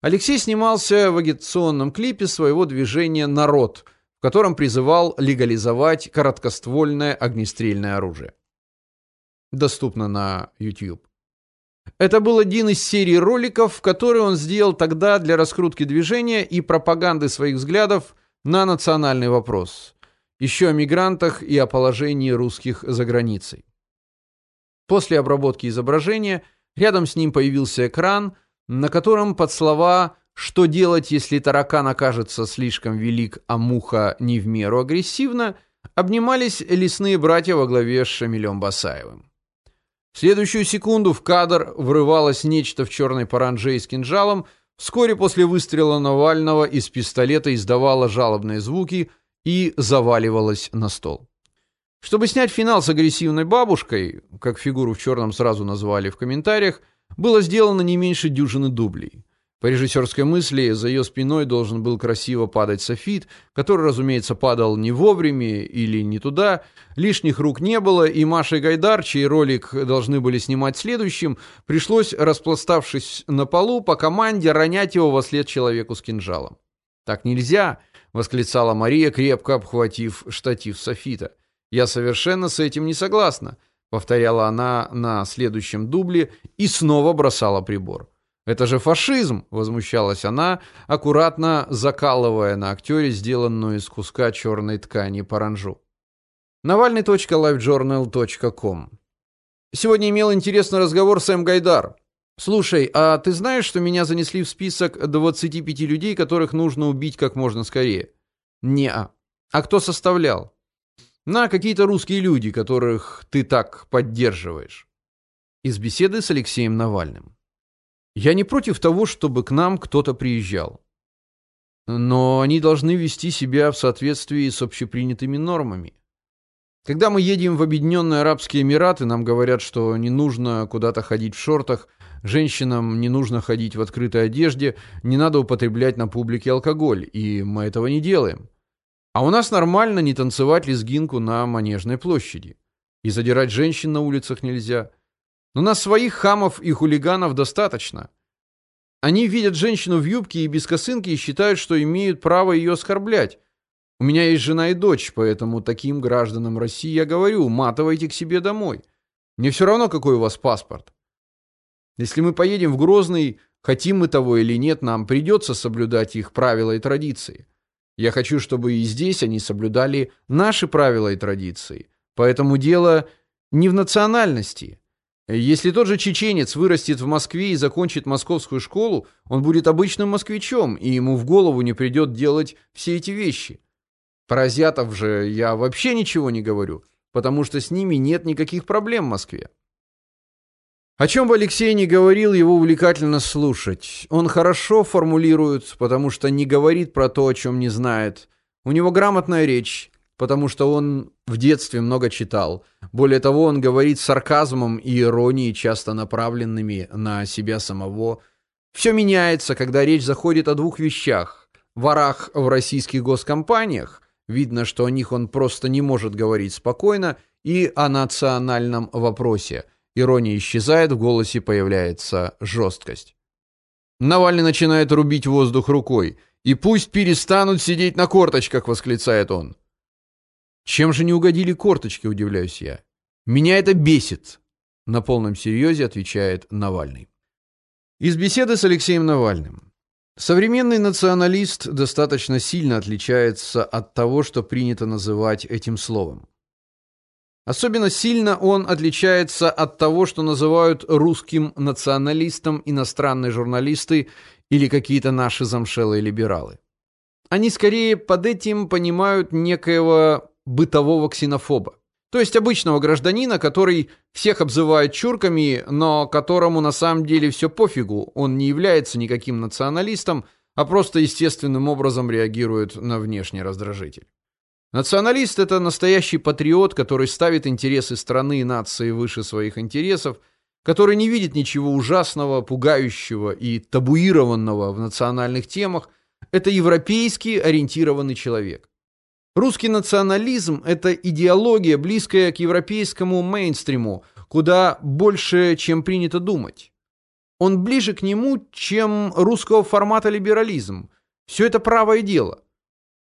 Алексей снимался в агитационном клипе своего движения «Народ», в котором призывал легализовать короткоствольное огнестрельное оружие. Доступно на YouTube. Это был один из серий роликов, которые он сделал тогда для раскрутки движения и пропаганды своих взглядов на национальный вопрос. Еще о мигрантах и о положении русских за границей. После обработки изображения рядом с ним появился экран, на котором под слова «Что делать, если таракан окажется слишком велик, а муха не в меру агрессивна?» обнимались лесные братья во главе с Шамилем Басаевым. В следующую секунду в кадр врывалось нечто в черной паранже с кинжалом, вскоре после выстрела Навального из пистолета издавало жалобные звуки и заваливалось на стол. Чтобы снять финал с агрессивной бабушкой, как фигуру в черном сразу назвали в комментариях, было сделано не меньше дюжины дублей. По режиссерской мысли, за ее спиной должен был красиво падать софит, который, разумеется, падал не вовремя или не туда. Лишних рук не было, и Маше Гайдар, чей ролик должны были снимать следующим, пришлось, распластавшись на полу, по команде ронять его во след человеку с кинжалом. «Так нельзя!» — восклицала Мария, крепко обхватив штатив софита. «Я совершенно с этим не согласна», — повторяла она на следующем дубле и снова бросала прибор. Это же фашизм, возмущалась она, аккуратно закалывая на актере сделанную из куска черной ткани паранжу. Навальный.livejournal.com Сегодня имел интересный разговор с М. Гайдар. Слушай, а ты знаешь, что меня занесли в список 25 людей, которых нужно убить как можно скорее? Не. -а. а кто составлял? На какие-то русские люди, которых ты так поддерживаешь. Из беседы с Алексеем Навальным. Я не против того, чтобы к нам кто-то приезжал. Но они должны вести себя в соответствии с общепринятыми нормами. Когда мы едем в Объединенные Арабские Эмираты, нам говорят, что не нужно куда-то ходить в шортах, женщинам не нужно ходить в открытой одежде, не надо употреблять на публике алкоголь, и мы этого не делаем. А у нас нормально не танцевать лезгинку на Манежной площади. И задирать женщин на улицах нельзя – но на своих хамов и хулиганов достаточно. Они видят женщину в юбке и без косынки и считают, что имеют право ее оскорблять. У меня есть жена и дочь, поэтому таким гражданам России я говорю, матывайте к себе домой. Мне все равно, какой у вас паспорт. Если мы поедем в Грозный, хотим мы того или нет, нам придется соблюдать их правила и традиции. Я хочу, чтобы и здесь они соблюдали наши правила и традиции. Поэтому дело не в национальности, если тот же чеченец вырастет в Москве и закончит московскую школу, он будет обычным москвичом, и ему в голову не придет делать все эти вещи. Про азиатов же я вообще ничего не говорю, потому что с ними нет никаких проблем в Москве. О чем бы Алексей ни говорил, его увлекательно слушать. Он хорошо формулирует, потому что не говорит про то, о чем не знает. У него грамотная речь, потому что он в детстве много читал. Более того, он говорит с сарказмом и иронией, часто направленными на себя самого. Все меняется, когда речь заходит о двух вещах. Ворах в российских госкомпаниях, видно, что о них он просто не может говорить спокойно, и о национальном вопросе. Ирония исчезает, в голосе появляется жесткость. Навальный начинает рубить воздух рукой. «И пусть перестанут сидеть на корточках!» — восклицает он. Чем же не угодили корточки, удивляюсь я. Меня это бесит, на полном серьезе отвечает Навальный. Из беседы с Алексеем Навальным. Современный националист достаточно сильно отличается от того, что принято называть этим словом. Особенно сильно он отличается от того, что называют русским националистом иностранные журналисты или какие-то наши замшелые либералы. Они скорее под этим понимают некоего бытового ксенофоба. То есть обычного гражданина, который всех обзывает чурками, но которому на самом деле все пофигу, он не является никаким националистом, а просто естественным образом реагирует на внешний раздражитель. Националист – это настоящий патриот, который ставит интересы страны и нации выше своих интересов, который не видит ничего ужасного, пугающего и табуированного в национальных темах. Это европейский ориентированный человек. Русский национализм – это идеология, близкая к европейскому мейнстриму, куда больше, чем принято думать. Он ближе к нему, чем русского формата либерализм. Все это правое дело.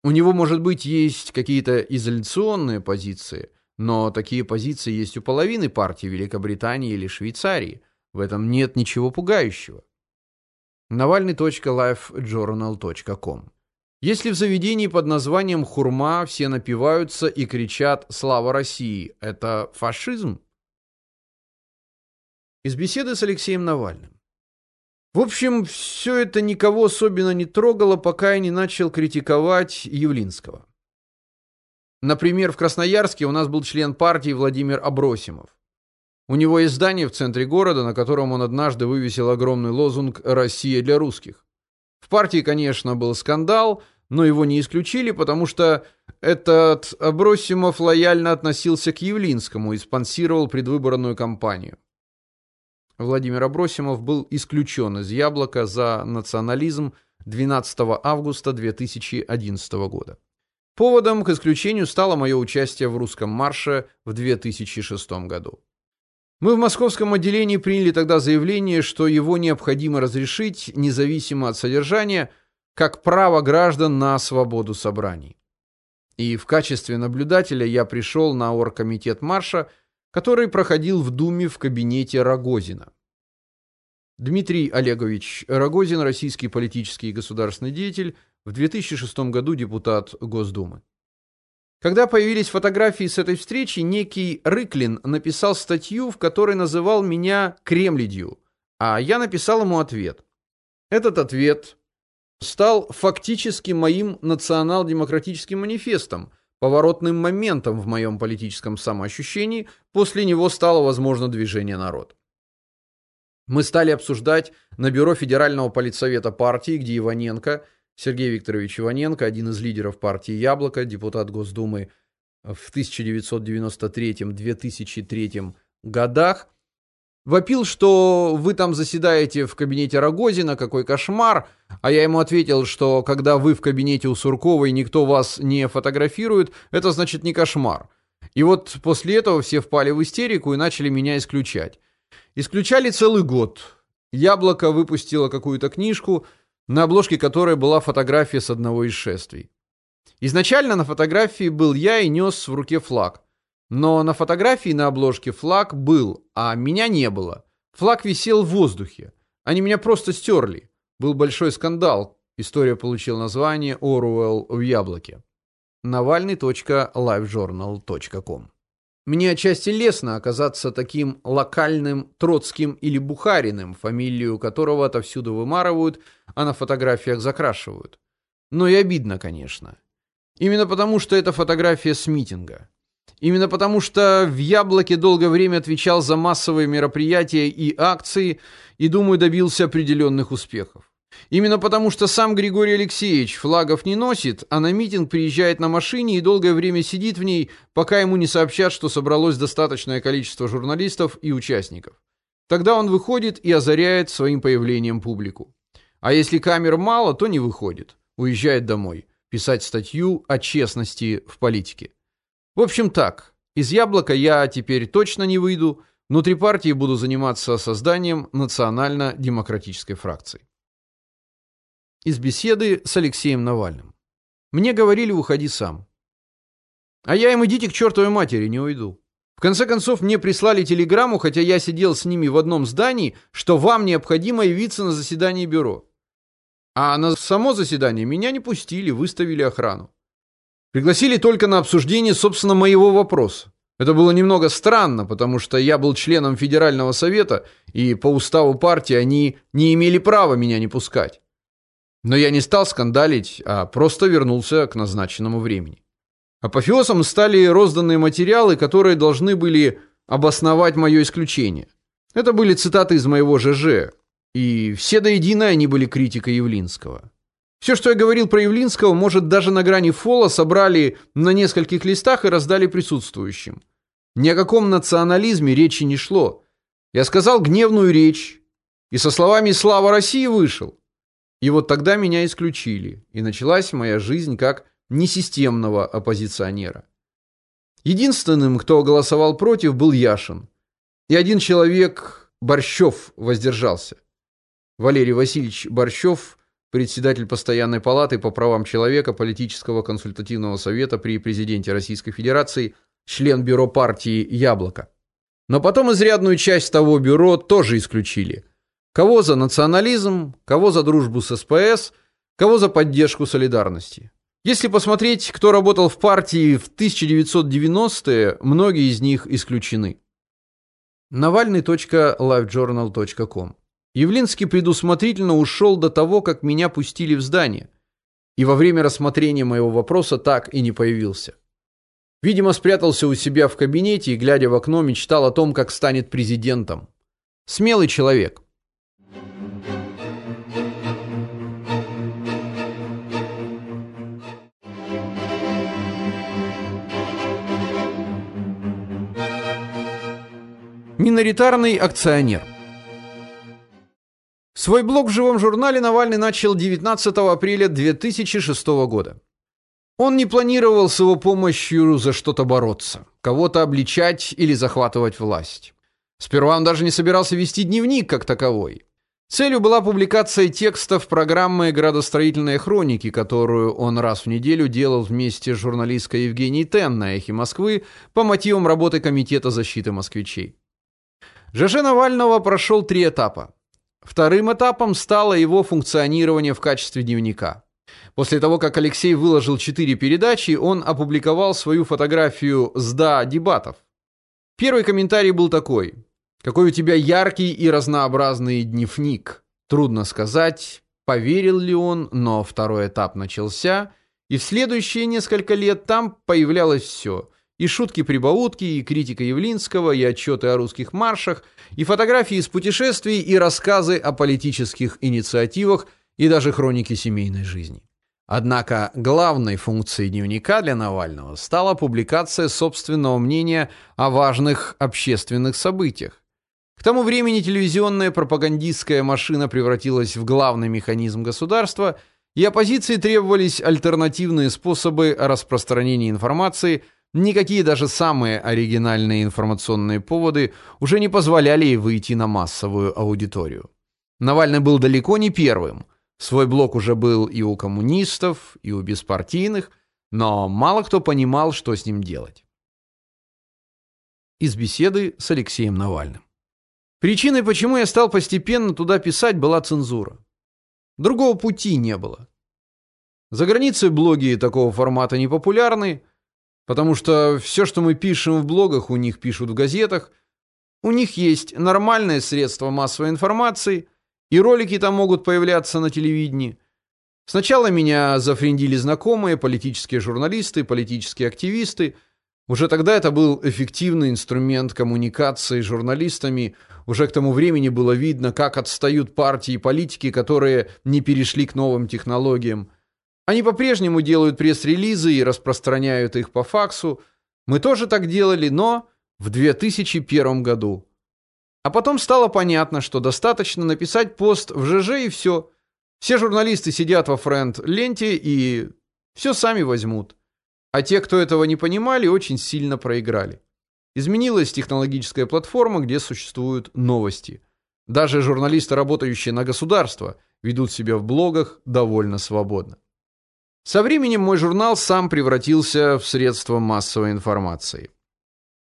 У него, может быть, есть какие-то изоляционные позиции, но такие позиции есть у половины партий Великобритании или Швейцарии. В этом нет ничего пугающего. Навальный.lifejournal.com если в заведении под названием «Хурма» все напиваются и кричат «Слава России», это фашизм? Из беседы с Алексеем Навальным. В общем, все это никого особенно не трогало, пока я не начал критиковать Явлинского. Например, в Красноярске у нас был член партии Владимир Абросимов. У него есть здание в центре города, на котором он однажды вывесил огромный лозунг «Россия для русских». В партии, конечно, был скандал, но его не исключили, потому что этот Абросимов лояльно относился к Явлинскому и спонсировал предвыборную кампанию. Владимир Абросимов был исключен из Яблока за национализм 12 августа 2011 года. Поводом к исключению стало мое участие в русском марше в 2006 году. Мы в московском отделении приняли тогда заявление, что его необходимо разрешить независимо от содержания, как право граждан на свободу собраний. И в качестве наблюдателя я пришел на оргкомитет марша, который проходил в Думе в кабинете Рогозина. Дмитрий Олегович Рогозин, российский политический и государственный деятель, в 2006 году депутат Госдумы. Когда появились фотографии с этой встречи, некий Рыклин написал статью, в которой называл меня кремледью, а я написал ему ответ. Этот ответ стал фактически моим национал-демократическим манифестом, поворотным моментом в моем политическом самоощущении, после него стало возможно движение народ. Мы стали обсуждать на бюро Федерального политсовета партии, где Иваненко – Сергей Викторович Иваненко, один из лидеров партии Яблоко, депутат Госдумы в 1993-2003 годах, вопил, что вы там заседаете в кабинете Рогозина, какой кошмар, а я ему ответил, что когда вы в кабинете у Сурковой никто вас не фотографирует, это значит не кошмар. И вот после этого все впали в истерику и начали меня исключать. Исключали целый год. Яблоко выпустило какую-то книжку – на обложке которой была фотография с одного из шествий. Изначально на фотографии был я и нес в руке флаг. Но на фотографии на обложке флаг был, а меня не было. Флаг висел в воздухе. Они меня просто стерли. Был большой скандал. История получила название Оруэлл в яблоке. Навальный.livejournal.com мне отчасти лестно оказаться таким локальным Троцким или Бухариным, фамилию которого отовсюду вымарывают, а на фотографиях закрашивают. Но и обидно, конечно. Именно потому, что это фотография с митинга. Именно потому, что в Яблоке долгое время отвечал за массовые мероприятия и акции и, думаю, добился определенных успехов. Именно потому, что сам Григорий Алексеевич флагов не носит, а на митинг приезжает на машине и долгое время сидит в ней, пока ему не сообщат, что собралось достаточное количество журналистов и участников. Тогда он выходит и озаряет своим появлением публику. А если камер мало, то не выходит. Уезжает домой. Писать статью о честности в политике. В общем так, из яблока я теперь точно не выйду, внутри партии буду заниматься созданием национально-демократической фракции. Из беседы с Алексеем Навальным. Мне говорили, уходи сам. А я им идите к чертовой матери, не уйду. В конце концов, мне прислали телеграмму, хотя я сидел с ними в одном здании, что вам необходимо явиться на заседание бюро. А на само заседание меня не пустили, выставили охрану. Пригласили только на обсуждение, собственно, моего вопроса. Это было немного странно, потому что я был членом Федерального совета, и по уставу партии они не имели права меня не пускать. Но я не стал скандалить, а просто вернулся к назначенному времени. Апофеозом стали розданные материалы, которые должны были обосновать мое исключение. Это были цитаты из моего ЖЖ, и все до единой они были критикой Явлинского. Все, что я говорил про Явлинского, может, даже на грани фола собрали на нескольких листах и раздали присутствующим. Ни о каком национализме речи не шло. Я сказал гневную речь, и со словами «Слава России» вышел. И вот тогда меня исключили, и началась моя жизнь как несистемного оппозиционера. Единственным, кто голосовал против, был Яшин. И один человек, Борщев, воздержался. Валерий Васильевич Борщев, председатель постоянной палаты по правам человека политического консультативного совета при президенте Российской Федерации, член бюро партии Яблоко. Но потом изрядную часть того бюро тоже исключили. Кого за национализм, кого за дружбу с СПС, кого за поддержку солидарности. Если посмотреть, кто работал в партии в 1990-е, многие из них исключены. Навальный.livejournal.com Явлинский предусмотрительно ушел до того, как меня пустили в здание, и во время рассмотрения моего вопроса так и не появился. Видимо, спрятался у себя в кабинете и, глядя в окно, мечтал о том, как станет президентом. Смелый человек. Миноритарный акционер. Свой блог в живом журнале Навальный начал 19 апреля 2006 года. Он не планировал с его помощью за что-то бороться, кого-то обличать или захватывать власть. Сперва он даже не собирался вести дневник как таковой. Целью была публикация текстов программы Градостроительные хроники, которую он раз в неделю делал вместе с журналисткой Евгенией Тен на Эхе Москвы по мотивам работы комитета защиты москвичей. ЖЖ Навального прошел три этапа. Вторым этапом стало его функционирование в качестве дневника. После того, как Алексей выложил четыре передачи, он опубликовал свою фотографию с да дебатов. Первый комментарий был такой: какой у тебя яркий и разнообразный дневник. Трудно сказать, поверил ли он, но второй этап начался, и в следующие несколько лет там появлялось все: и шутки-прибаутки, и критика Явлинского, и отчеты о русских маршах, и фотографии из путешествий, и рассказы о политических инициативах, и даже хроники семейной жизни. Однако главной функцией дневника для Навального стала публикация собственного мнения о важных общественных событиях. К тому времени телевизионная пропагандистская машина превратилась в главный механизм государства, и оппозиции требовались альтернативные способы распространения информации. Никакие даже самые оригинальные информационные поводы уже не позволяли ей выйти на массовую аудиторию. Навальный был далеко не первым. Свой блог уже был и у коммунистов, и у беспартийных, но мало кто понимал, что с ним делать. Из беседы с Алексеем Навальным. Причиной, почему я стал постепенно туда писать, была цензура. Другого пути не было. За границей блоги такого формата не популярны, потому что все, что мы пишем в блогах, у них пишут в газетах. У них есть нормальное средство массовой информации, и ролики там могут появляться на телевидении. Сначала меня зафрендили знакомые, политические журналисты, политические активисты. Уже тогда это был эффективный инструмент коммуникации с журналистами – уже к тому времени было видно, как отстают партии и политики, которые не перешли к новым технологиям. Они по-прежнему делают пресс-релизы и распространяют их по факсу. Мы тоже так делали, но в 2001 году. А потом стало понятно, что достаточно написать пост в ЖЖ и все. Все журналисты сидят во френд-ленте и все сами возьмут. А те, кто этого не понимали, очень сильно проиграли. Изменилась технологическая платформа, где существуют новости. Даже журналисты, работающие на государство, ведут себя в блогах довольно свободно. Со временем мой журнал сам превратился в средство массовой информации.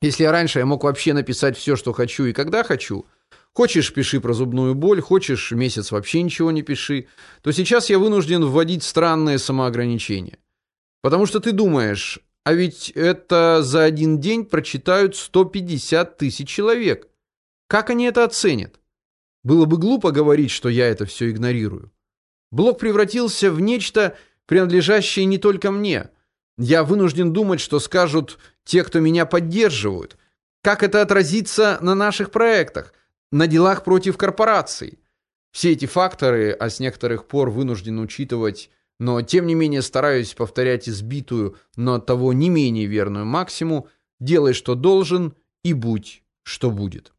Если раньше я мог вообще написать все, что хочу и когда хочу, хочешь пиши про зубную боль, хочешь месяц вообще ничего не пиши, то сейчас я вынужден вводить странные самоограничения. Потому что ты думаешь, а ведь это за один день прочитают 150 тысяч человек. Как они это оценят? Было бы глупо говорить, что я это все игнорирую. Блог превратился в нечто, принадлежащее не только мне. Я вынужден думать, что скажут те, кто меня поддерживают. Как это отразится на наших проектах, на делах против корпораций. Все эти факторы, а с некоторых пор вынужден учитывать но тем не менее стараюсь повторять избитую, но того не менее верную максиму «делай, что должен, и будь, что будет».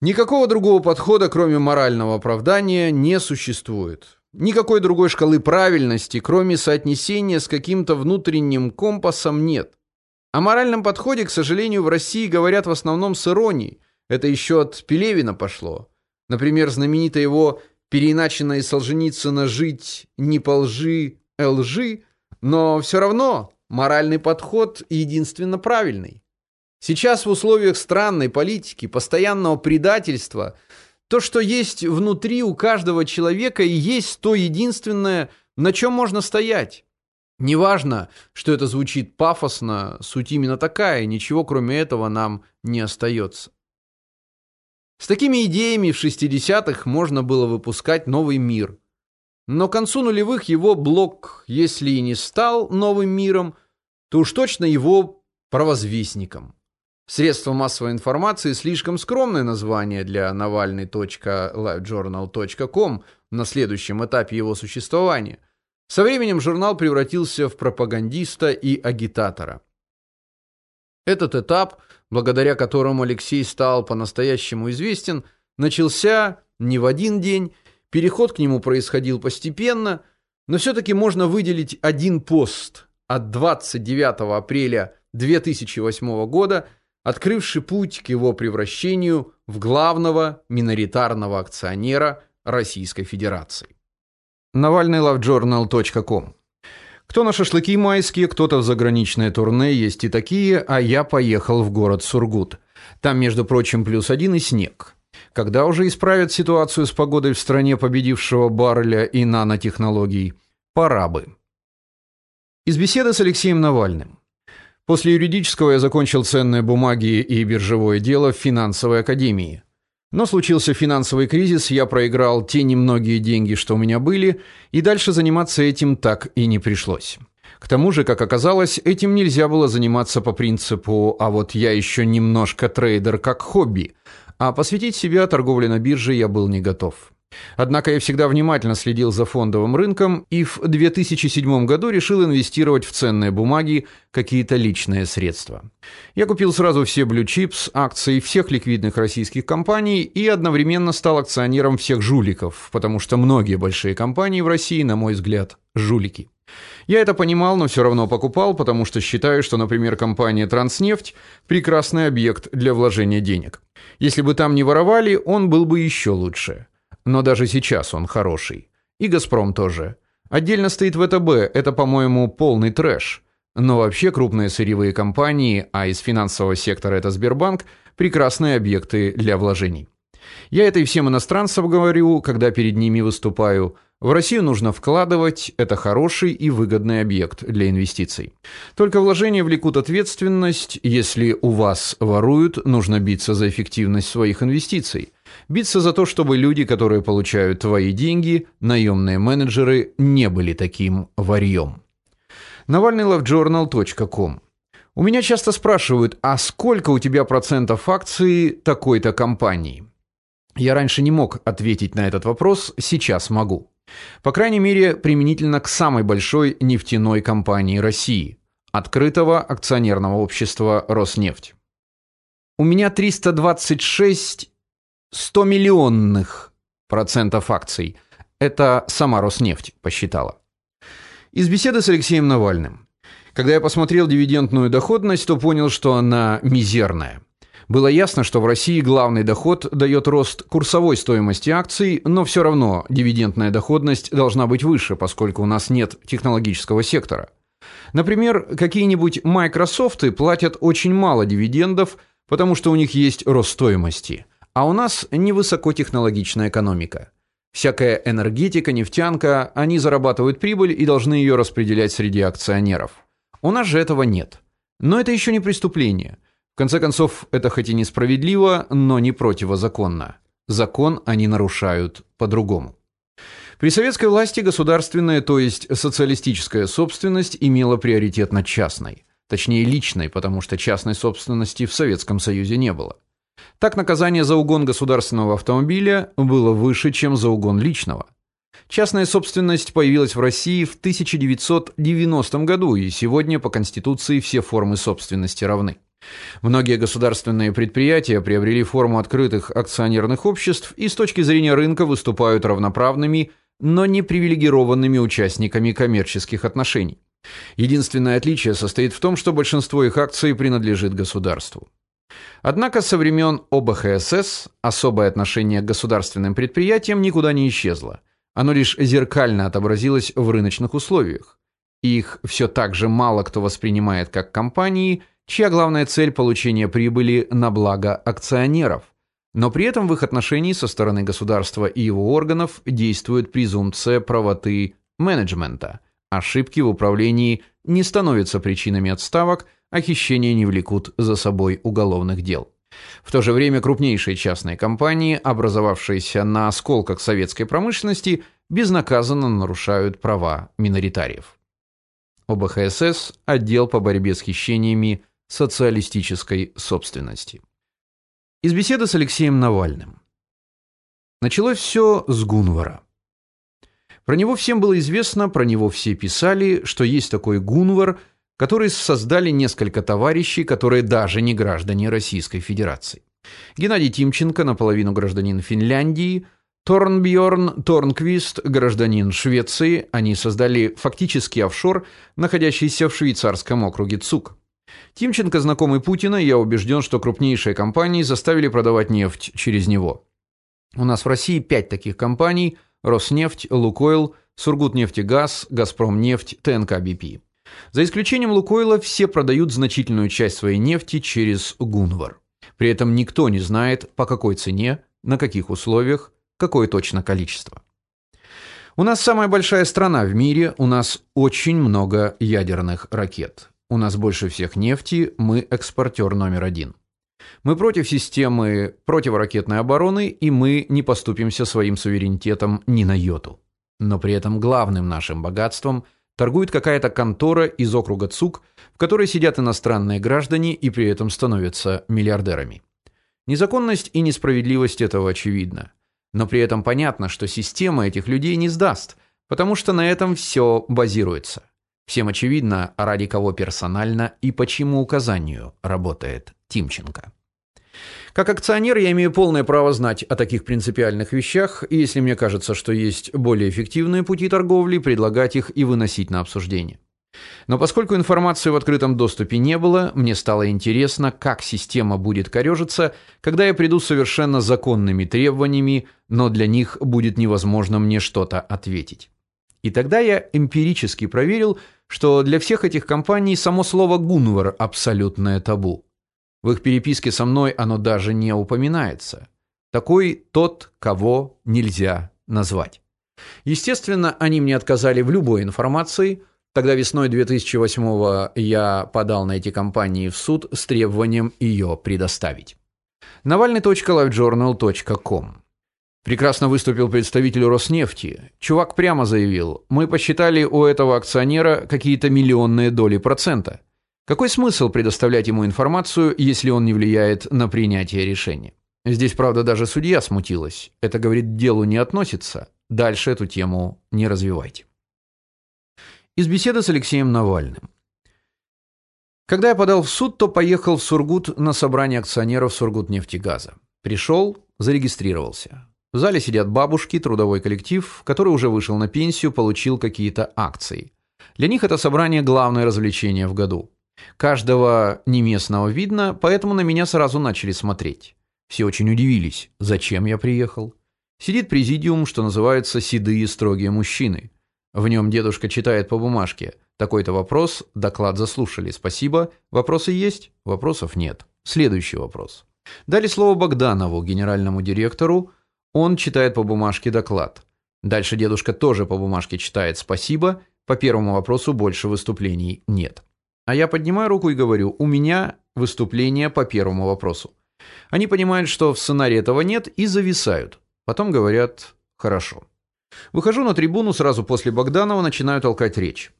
Никакого другого подхода, кроме морального оправдания, не существует. Никакой другой шкалы правильности, кроме соотнесения с каким-то внутренним компасом, нет. О моральном подходе, к сожалению, в России говорят в основном с иронией. Это еще от Пелевина пошло. Например, знаменитая его переиначенное Солженицына «жить не по лжи, а лжи», но все равно моральный подход единственно правильный. Сейчас в условиях странной политики, постоянного предательства, то, что есть внутри у каждого человека, и есть то единственное, на чем можно стоять. Неважно, что это звучит пафосно, суть именно такая, ничего кроме этого нам не остается. С такими идеями в 60-х можно было выпускать новый мир. Но к концу нулевых его блок, если и не стал новым миром, то уж точно его провозвестником. Средство массовой информации слишком скромное название для navalny.livejournal.com на следующем этапе его существования. Со временем журнал превратился в пропагандиста и агитатора. Этот этап благодаря которому Алексей стал по-настоящему известен, начался не в один день. Переход к нему происходил постепенно, но все таки можно выделить один пост от 29 апреля 2008 года, открывший путь к его превращению в главного миноритарного акционера Российской Федерации. Навальныlovjournal.com кто на шашлыки майские, кто-то в заграничное турне, есть и такие, а я поехал в город Сургут. Там, между прочим, плюс один и снег. Когда уже исправят ситуацию с погодой в стране победившего барреля и нанотехнологий? Пора бы. Из беседы с Алексеем Навальным. После юридического я закончил ценные бумаги и биржевое дело в финансовой академии. Но случился финансовый кризис, я проиграл те немногие деньги, что у меня были, и дальше заниматься этим так и не пришлось. К тому же, как оказалось, этим нельзя было заниматься по принципу: а вот я еще немножко трейдер как хобби, а посвятить себя торговле на бирже я был не готов. Однако я всегда внимательно следил за фондовым рынком и в 2007 году решил инвестировать в ценные бумаги, какие-то личные средства. Я купил сразу все Blue Chips, акции всех ликвидных российских компаний и одновременно стал акционером всех жуликов, потому что многие большие компании в России, на мой взгляд, жулики. Я это понимал, но все равно покупал, потому что считаю, что, например, компания Транснефть прекрасный объект для вложения денег. Если бы там не воровали, он был бы еще лучше но даже сейчас он хороший. И Газпром тоже. Отдельно стоит ВТБ, это, по-моему, полный трэш. Но вообще крупные сырьевые компании, а из финансового сектора это Сбербанк, прекрасные объекты для вложений. Я это и всем иностранцам говорю, когда перед ними выступаю. В Россию нужно вкладывать, это хороший и выгодный объект для инвестиций. Только вложения влекут ответственность, если у вас воруют, нужно биться за эффективность своих инвестиций. Биться за то, чтобы люди, которые получают твои деньги, наемные менеджеры, не были таким варьем. navalnylovjournal.com У меня часто спрашивают: "А сколько у тебя процентов акций такой-то компании?" Я раньше не мог ответить на этот вопрос, сейчас могу. По крайней мере, применительно к самой большой нефтяной компании России открытого акционерного общества Роснефть. У меня 326 100 миллионных процентов акций. Это сама Роснефть посчитала. Из беседы с Алексеем Навальным. Когда я посмотрел дивидендную доходность, то понял, что она мизерная. Было ясно, что в России главный доход дает рост курсовой стоимости акций, но все равно дивидендная доходность должна быть выше, поскольку у нас нет технологического сектора. Например, какие-нибудь Microsoft платят очень мало дивидендов, потому что у них есть рост стоимости, а у нас невысокотехнологичная экономика. Всякая энергетика, нефтянка, они зарабатывают прибыль и должны ее распределять среди акционеров. У нас же этого нет. Но это еще не преступление. В конце концов, это хоть и несправедливо, но не противозаконно. Закон они нарушают по-другому. При советской власти государственная, то есть социалистическая собственность имела приоритет над частной, точнее личной, потому что частной собственности в Советском Союзе не было. Так наказание за угон государственного автомобиля было выше, чем за угон личного. Частная собственность появилась в России в 1990 году, и сегодня по конституции все формы собственности равны. Многие государственные предприятия приобрели форму открытых акционерных обществ и с точки зрения рынка выступают равноправными, но не привилегированными участниками коммерческих отношений. Единственное отличие состоит в том, что большинство их акций принадлежит государству. Однако со времен ОБХСС особое отношение к государственным предприятиям никуда не исчезло. Оно лишь зеркально отобразилось в рыночных условиях. Их все так же мало кто воспринимает как компании, чья главная цель получение прибыли на благо акционеров. Но при этом в их отношении со стороны государства и его органов действует презумпция правоты менеджмента. Ошибки в управлении не становятся причинами отставок, а хищения не влекут за собой уголовных дел. В то же время крупнейшие частные компании, образовавшиеся на осколках советской промышленности, безнаказанно нарушают права миноритариев. ОБХСС отдел по борьбе с хищениями социалистической собственности. Из беседы с Алексеем Навальным. Началось все с Гунвара. Про него всем было известно, про него все писали, что есть такой Гунвар, который создали несколько товарищей, которые даже не граждане Российской Федерации. Геннадий Тимченко, наполовину гражданин Финляндии, Торнбьорн Торнквист, гражданин Швеции, они создали фактически офшор, находящийся в швейцарском округе Цук. Тимченко знакомый Путина, я убежден, что крупнейшие компании заставили продавать нефть через него. У нас в России пять таких компаний: Роснефть, Лукойл, Сургутнефтегаз, Газпромнефть, ТНК БП. За исключением Лукойла, все продают значительную часть своей нефти через Гунвар. При этом никто не знает, по какой цене, на каких условиях, какое точно количество. У нас самая большая страна в мире, у нас очень много ядерных ракет. У нас больше всех нефти, мы экспортер номер один. Мы против системы противоракетной обороны, и мы не поступимся своим суверенитетом ни на йоту. Но при этом главным нашим богатством торгует какая-то контора из округа Цук, в которой сидят иностранные граждане и при этом становятся миллиардерами. Незаконность и несправедливость этого очевидна. Но при этом понятно, что система этих людей не сдаст, потому что на этом все базируется. Всем очевидно, ради кого персонально и по чьему указанию работает Тимченко. Как акционер я имею полное право знать о таких принципиальных вещах, и если мне кажется, что есть более эффективные пути торговли, предлагать их и выносить на обсуждение. Но поскольку информации в открытом доступе не было, мне стало интересно, как система будет корежиться, когда я приду с совершенно законными требованиями, но для них будет невозможно мне что-то ответить. И тогда я эмпирически проверил, что для всех этих компаний само слово Гунвар абсолютное табу. В их переписке со мной оно даже не упоминается. Такой тот, кого нельзя назвать. Естественно, они мне отказали в любой информации. Тогда весной 2008 я подал на эти компании в суд с требованием ее предоставить. Навальный.livejournal.com Прекрасно выступил представитель Роснефти. Чувак прямо заявил: "Мы посчитали у этого акционера какие-то миллионные доли процента. Какой смысл предоставлять ему информацию, если он не влияет на принятие решения?" Здесь, правда, даже судья смутилась. Это, говорит, делу не относится. Дальше эту тему не развивайте. Из беседы с Алексеем Навальным. Когда я подал в суд, то поехал в Сургут на собрание акционеров Сургутнефтегаза. Пришел, зарегистрировался. В зале сидят бабушки, трудовой коллектив, который уже вышел на пенсию, получил какие-то акции. Для них это собрание главное развлечение в году. Каждого неместного видно, поэтому на меня сразу начали смотреть. Все очень удивились, зачем я приехал. Сидит президиум, что называется седые строгие мужчины. В нем дедушка читает по бумажке: такой-то вопрос, доклад заслушали. Спасибо. Вопросы есть? Вопросов нет. Следующий вопрос. Дали слово Богданову, генеральному директору, он читает по бумажке доклад. Дальше дедушка тоже по бумажке читает «спасибо», по первому вопросу больше выступлений нет. А я поднимаю руку и говорю «у меня выступление по первому вопросу». Они понимают, что в сценарии этого нет и зависают. Потом говорят «хорошо». Выхожу на трибуну сразу после Богданова, начинаю толкать речь.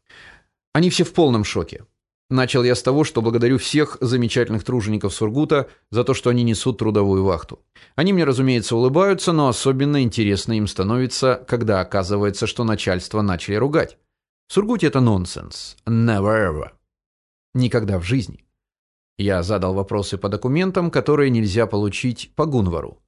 Они все в полном шоке. Начал я с того, что благодарю всех замечательных тружеников Сургута за то, что они несут трудовую вахту. Они мне, разумеется, улыбаются, но особенно интересно им становится, когда оказывается, что начальство начали ругать. В Сургуте это нонсенс. Never ever. Никогда в жизни. Я задал вопросы по документам, которые нельзя получить по Гунвару.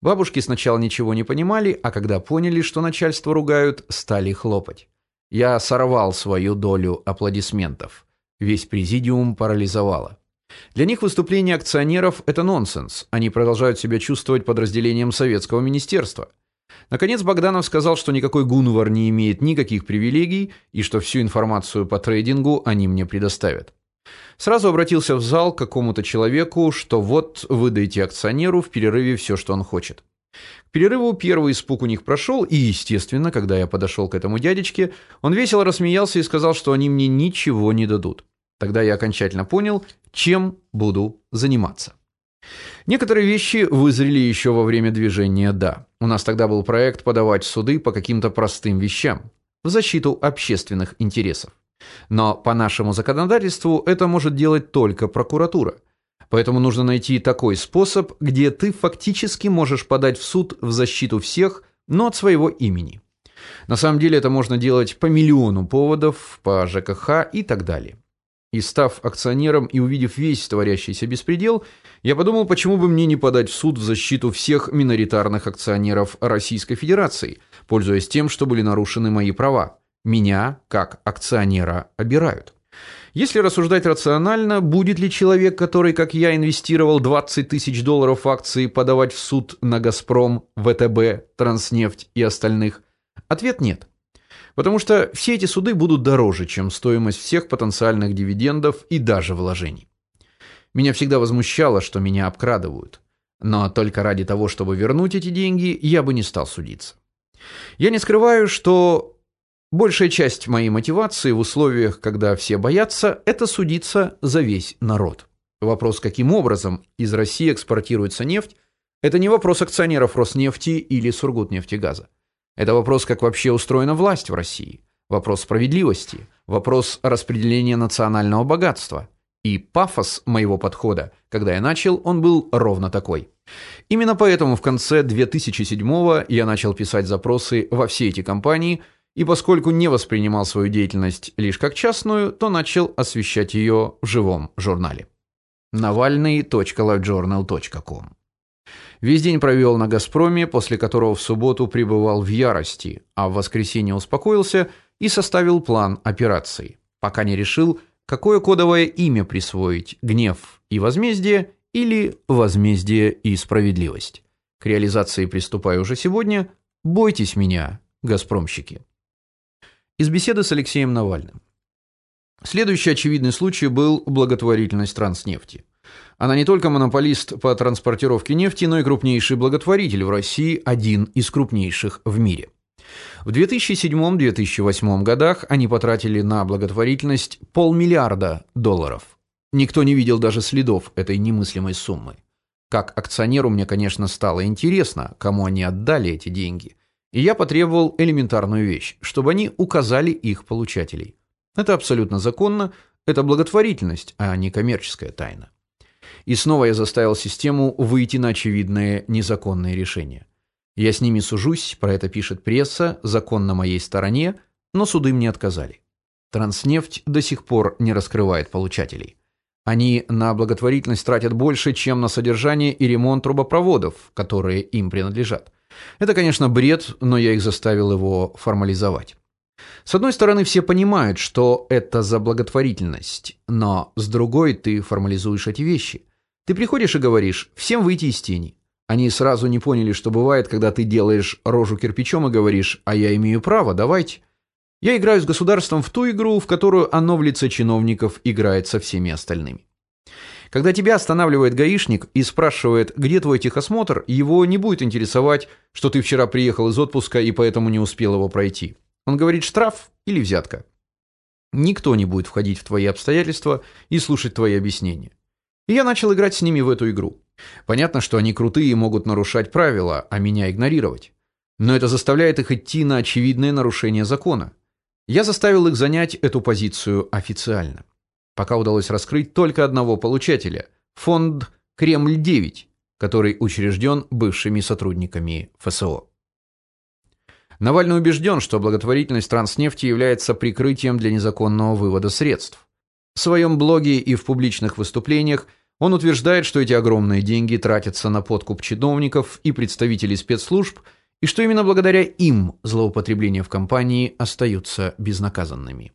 Бабушки сначала ничего не понимали, а когда поняли, что начальство ругают, стали хлопать. Я сорвал свою долю аплодисментов. Весь президиум парализовало. Для них выступление акционеров это нонсенс. Они продолжают себя чувствовать подразделением советского министерства. Наконец Богданов сказал, что никакой Гунвар не имеет никаких привилегий и что всю информацию по трейдингу они мне предоставят. Сразу обратился в зал к какому-то человеку, что вот выдайте акционеру в перерыве все, что он хочет. К перерыву первый испуг у них прошел, и, естественно, когда я подошел к этому дядечке, он весело рассмеялся и сказал, что они мне ничего не дадут. Тогда я окончательно понял, чем буду заниматься. Некоторые вещи вызрели еще во время движения «Да». У нас тогда был проект подавать суды по каким-то простым вещам в защиту общественных интересов. Но по нашему законодательству это может делать только прокуратура. Поэтому нужно найти такой способ, где ты фактически можешь подать в суд в защиту всех, но от своего имени. На самом деле это можно делать по миллиону поводов, по ЖКХ и так далее. И став акционером и увидев весь творящийся беспредел, Я подумал, почему бы мне не подать в суд в защиту всех миноритарных акционеров Российской Федерации, пользуясь тем, что были нарушены мои права. Меня, как акционера, обирают. Если рассуждать рационально, будет ли человек, который, как я, инвестировал 20 тысяч долларов в акции, подавать в суд на Газпром, ВТБ, Транснефть и остальных? Ответ нет. Потому что все эти суды будут дороже, чем стоимость всех потенциальных дивидендов и даже вложений. Меня всегда возмущало, что меня обкрадывают. Но только ради того, чтобы вернуть эти деньги, я бы не стал судиться. Я не скрываю, что большая часть моей мотивации в условиях, когда все боятся, это судиться за весь народ. Вопрос, каким образом из России экспортируется нефть, это не вопрос акционеров Роснефти или Сургутнефтегаза. Это вопрос, как вообще устроена власть в России, вопрос справедливости, вопрос распределения национального богатства. И пафос моего подхода, когда я начал, он был ровно такой. Именно поэтому в конце 2007-го я начал писать запросы во все эти компании, и поскольку не воспринимал свою деятельность лишь как частную, то начал освещать ее в живом журнале. navalny.livejournal.com Весь день провел на Газпроме, после которого в субботу пребывал в ярости, а в воскресенье успокоился и составил план операции, пока не решил, какое кодовое имя присвоить: гнев и возмездие или возмездие и справедливость. К реализации приступаю уже сегодня. Бойтесь меня, газпромщики. Из беседы с Алексеем Навальным. Следующий очевидный случай был благотворительность Транснефти. Она не только монополист по транспортировке нефти, но и крупнейший благотворитель в России, один из крупнейших в мире. В 2007-2008 годах они потратили на благотворительность полмиллиарда долларов. Никто не видел даже следов этой немыслимой суммы. Как акционеру мне, конечно, стало интересно, кому они отдали эти деньги. И я потребовал элементарную вещь, чтобы они указали их получателей. Это абсолютно законно, это благотворительность, а не коммерческая тайна. И снова я заставил систему выйти на очевидные незаконные решения. Я с ними сужусь, про это пишет пресса, закон на моей стороне, но суды мне отказали. Транснефть до сих пор не раскрывает получателей. Они на благотворительность тратят больше, чем на содержание и ремонт трубопроводов, которые им принадлежат. Это, конечно, бред, но я их заставил его формализовать. С одной стороны, все понимают, что это за благотворительность, но с другой ты формализуешь эти вещи. Ты приходишь и говоришь: "Всем выйти из тени". Они сразу не поняли, что бывает, когда ты делаешь рожу кирпичом и говоришь: "А я имею право, давайте". Я играю с государством в ту игру, в которую оно в лице чиновников играет со всеми остальными. Когда тебя останавливает гаишник и спрашивает, где твой техосмотр, его не будет интересовать, что ты вчера приехал из отпуска и поэтому не успел его пройти. Он говорит штраф или взятка. Никто не будет входить в твои обстоятельства и слушать твои объяснения. И я начал играть с ними в эту игру. Понятно, что они крутые и могут нарушать правила, а меня игнорировать. Но это заставляет их идти на очевидное нарушение закона. Я заставил их занять эту позицию официально. Пока удалось раскрыть только одного получателя фонд Кремль-9, который учрежден бывшими сотрудниками ФСО. Навальный убежден, что благотворительность Транснефти является прикрытием для незаконного вывода средств. В своем блоге и в публичных выступлениях он утверждает, что эти огромные деньги тратятся на подкуп чиновников и представителей спецслужб, и что именно благодаря им злоупотребления в компании остаются безнаказанными.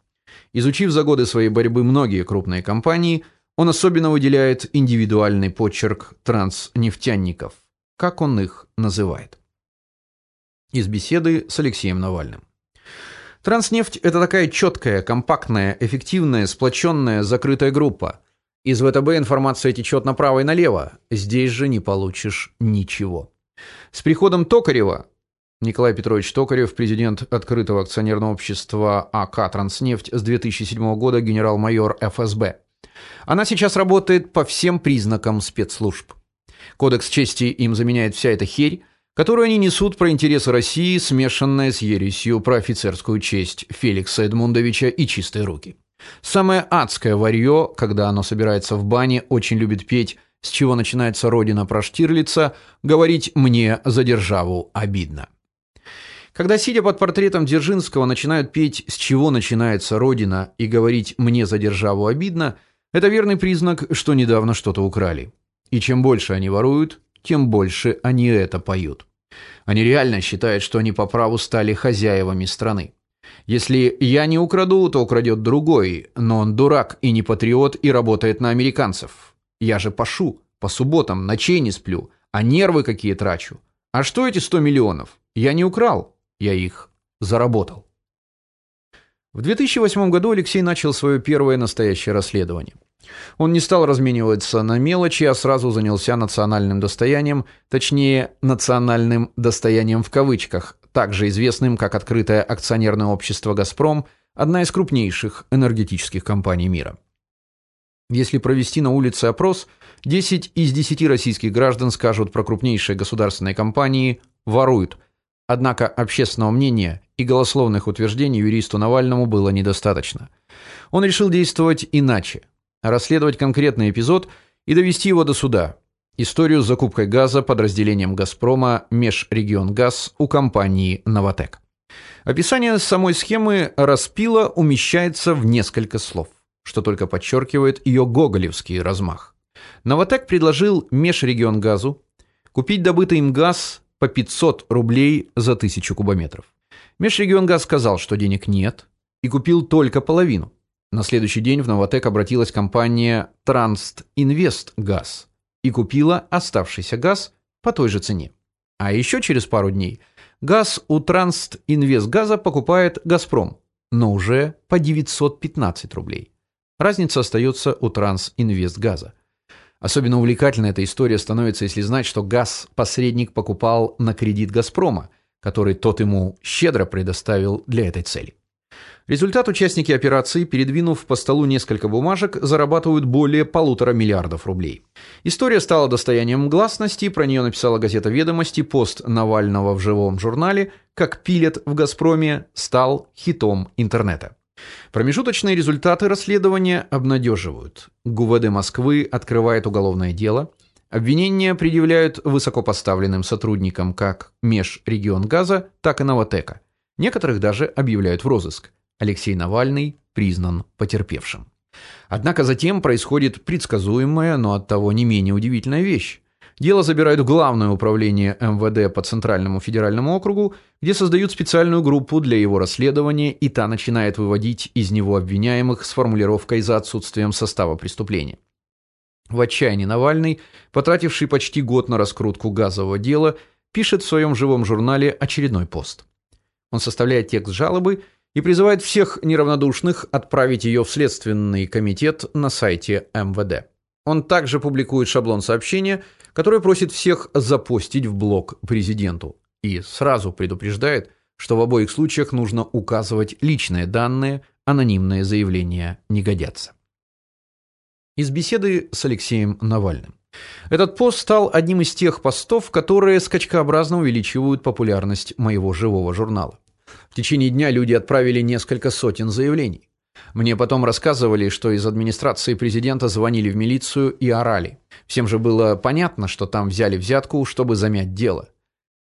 Изучив за годы своей борьбы многие крупные компании, он особенно выделяет индивидуальный почерк транснефтяников, как он их называет из беседы с Алексеем Навальным. Транснефть это такая четкая, компактная, эффективная, сплоченная, закрытая группа. Из ВТБ информация течет направо и налево. Здесь же не получишь ничего. С приходом Токарева Николай Петрович Токарев, президент открытого акционерного общества АК Транснефть с 2007 года, генерал-майор ФСБ. Она сейчас работает по всем признакам спецслужб. Кодекс чести им заменяет вся эта херь которую они несут про интересы России, смешанная с ересью про офицерскую честь Феликса Эдмундовича и чистые руки. Самое адское варьё, когда оно собирается в бане, очень любит петь с чего начинается родина про Штирлица, говорить мне за державу обидно. Когда сидя под портретом Дзержинского начинают петь с чего начинается родина и говорить мне за державу обидно, это верный признак, что недавно что-то украли. И чем больше они воруют, тем больше они это поют. Они реально считают, что они по праву стали хозяевами страны. Если я не украду, то украдет другой, но он дурак и не патриот и работает на американцев. Я же пашу, по субботам ночей не сплю, а нервы какие трачу. А что эти 100 миллионов? Я не украл, я их заработал. В 2008 году Алексей начал свое первое настоящее расследование. Он не стал размениваться на мелочи, а сразу занялся национальным достоянием, точнее, национальным достоянием в кавычках, также известным как открытое акционерное общество Газпром, одна из крупнейших энергетических компаний мира. Если провести на улице опрос, 10 из 10 российских граждан скажут про крупнейшие государственные компании воруют. Однако общественного мнения и голословных утверждений юристу Навальному было недостаточно. Он решил действовать иначе расследовать конкретный эпизод и довести его до суда. Историю с закупкой газа подразделением Газпрома Межрегионгаз у компании Новотек. Описание самой схемы распила умещается в несколько слов, что только подчеркивает ее гоголевский размах. Новотек предложил Межрегионгазу купить добытый им газ по 500 рублей за 1000 кубометров. Межрегионгаз сказал, что денег нет, и купил только половину. На следующий день в Новотек обратилась компания Транст Инвест Газ и купила оставшийся газ по той же цене. А еще через пару дней газ у Транст Инвест Газа покупает Газпром, но уже по 915 рублей. Разница остается у Транс Инвест Газа. Особенно увлекательной эта история становится, если знать, что газ посредник покупал на кредит Газпрома, который тот ему щедро предоставил для этой цели. Результат участники операции, передвинув по столу несколько бумажек, зарабатывают более полутора миллиардов рублей. История стала достоянием гласности, про нее написала газета Ведомости, пост Навального в живом журнале, как пилят в Газпроме, стал хитом интернета. Промежуточные результаты расследования обнадеживают. ГУВД Москвы открывает уголовное дело. Обвинения предъявляют высокопоставленным сотрудникам как Межрегионгаза, так и Новотека. Некоторых даже объявляют в розыск. Алексей Навальный признан потерпевшим. Однако затем происходит предсказуемая, но оттого не менее удивительная вещь. Дело забирают в Главное управление МВД по Центральному федеральному округу, где создают специальную группу для его расследования, и та начинает выводить из него обвиняемых с формулировкой за отсутствием состава преступления. В отчаянии Навальный, потративший почти год на раскрутку газового дела, пишет в своем живом журнале очередной пост. Он составляет текст жалобы и призывает всех неравнодушных отправить ее в следственный комитет на сайте МВД. Он также публикует шаблон сообщения, который просит всех запостить в блог президенту и сразу предупреждает, что в обоих случаях нужно указывать личные данные, анонимные заявления не годятся. Из беседы с Алексеем Навальным. Этот пост стал одним из тех постов, которые скачкообразно увеличивают популярность моего живого журнала. В течение дня люди отправили несколько сотен заявлений. Мне потом рассказывали, что из администрации президента звонили в милицию и орали. Всем же было понятно, что там взяли взятку, чтобы замять дело.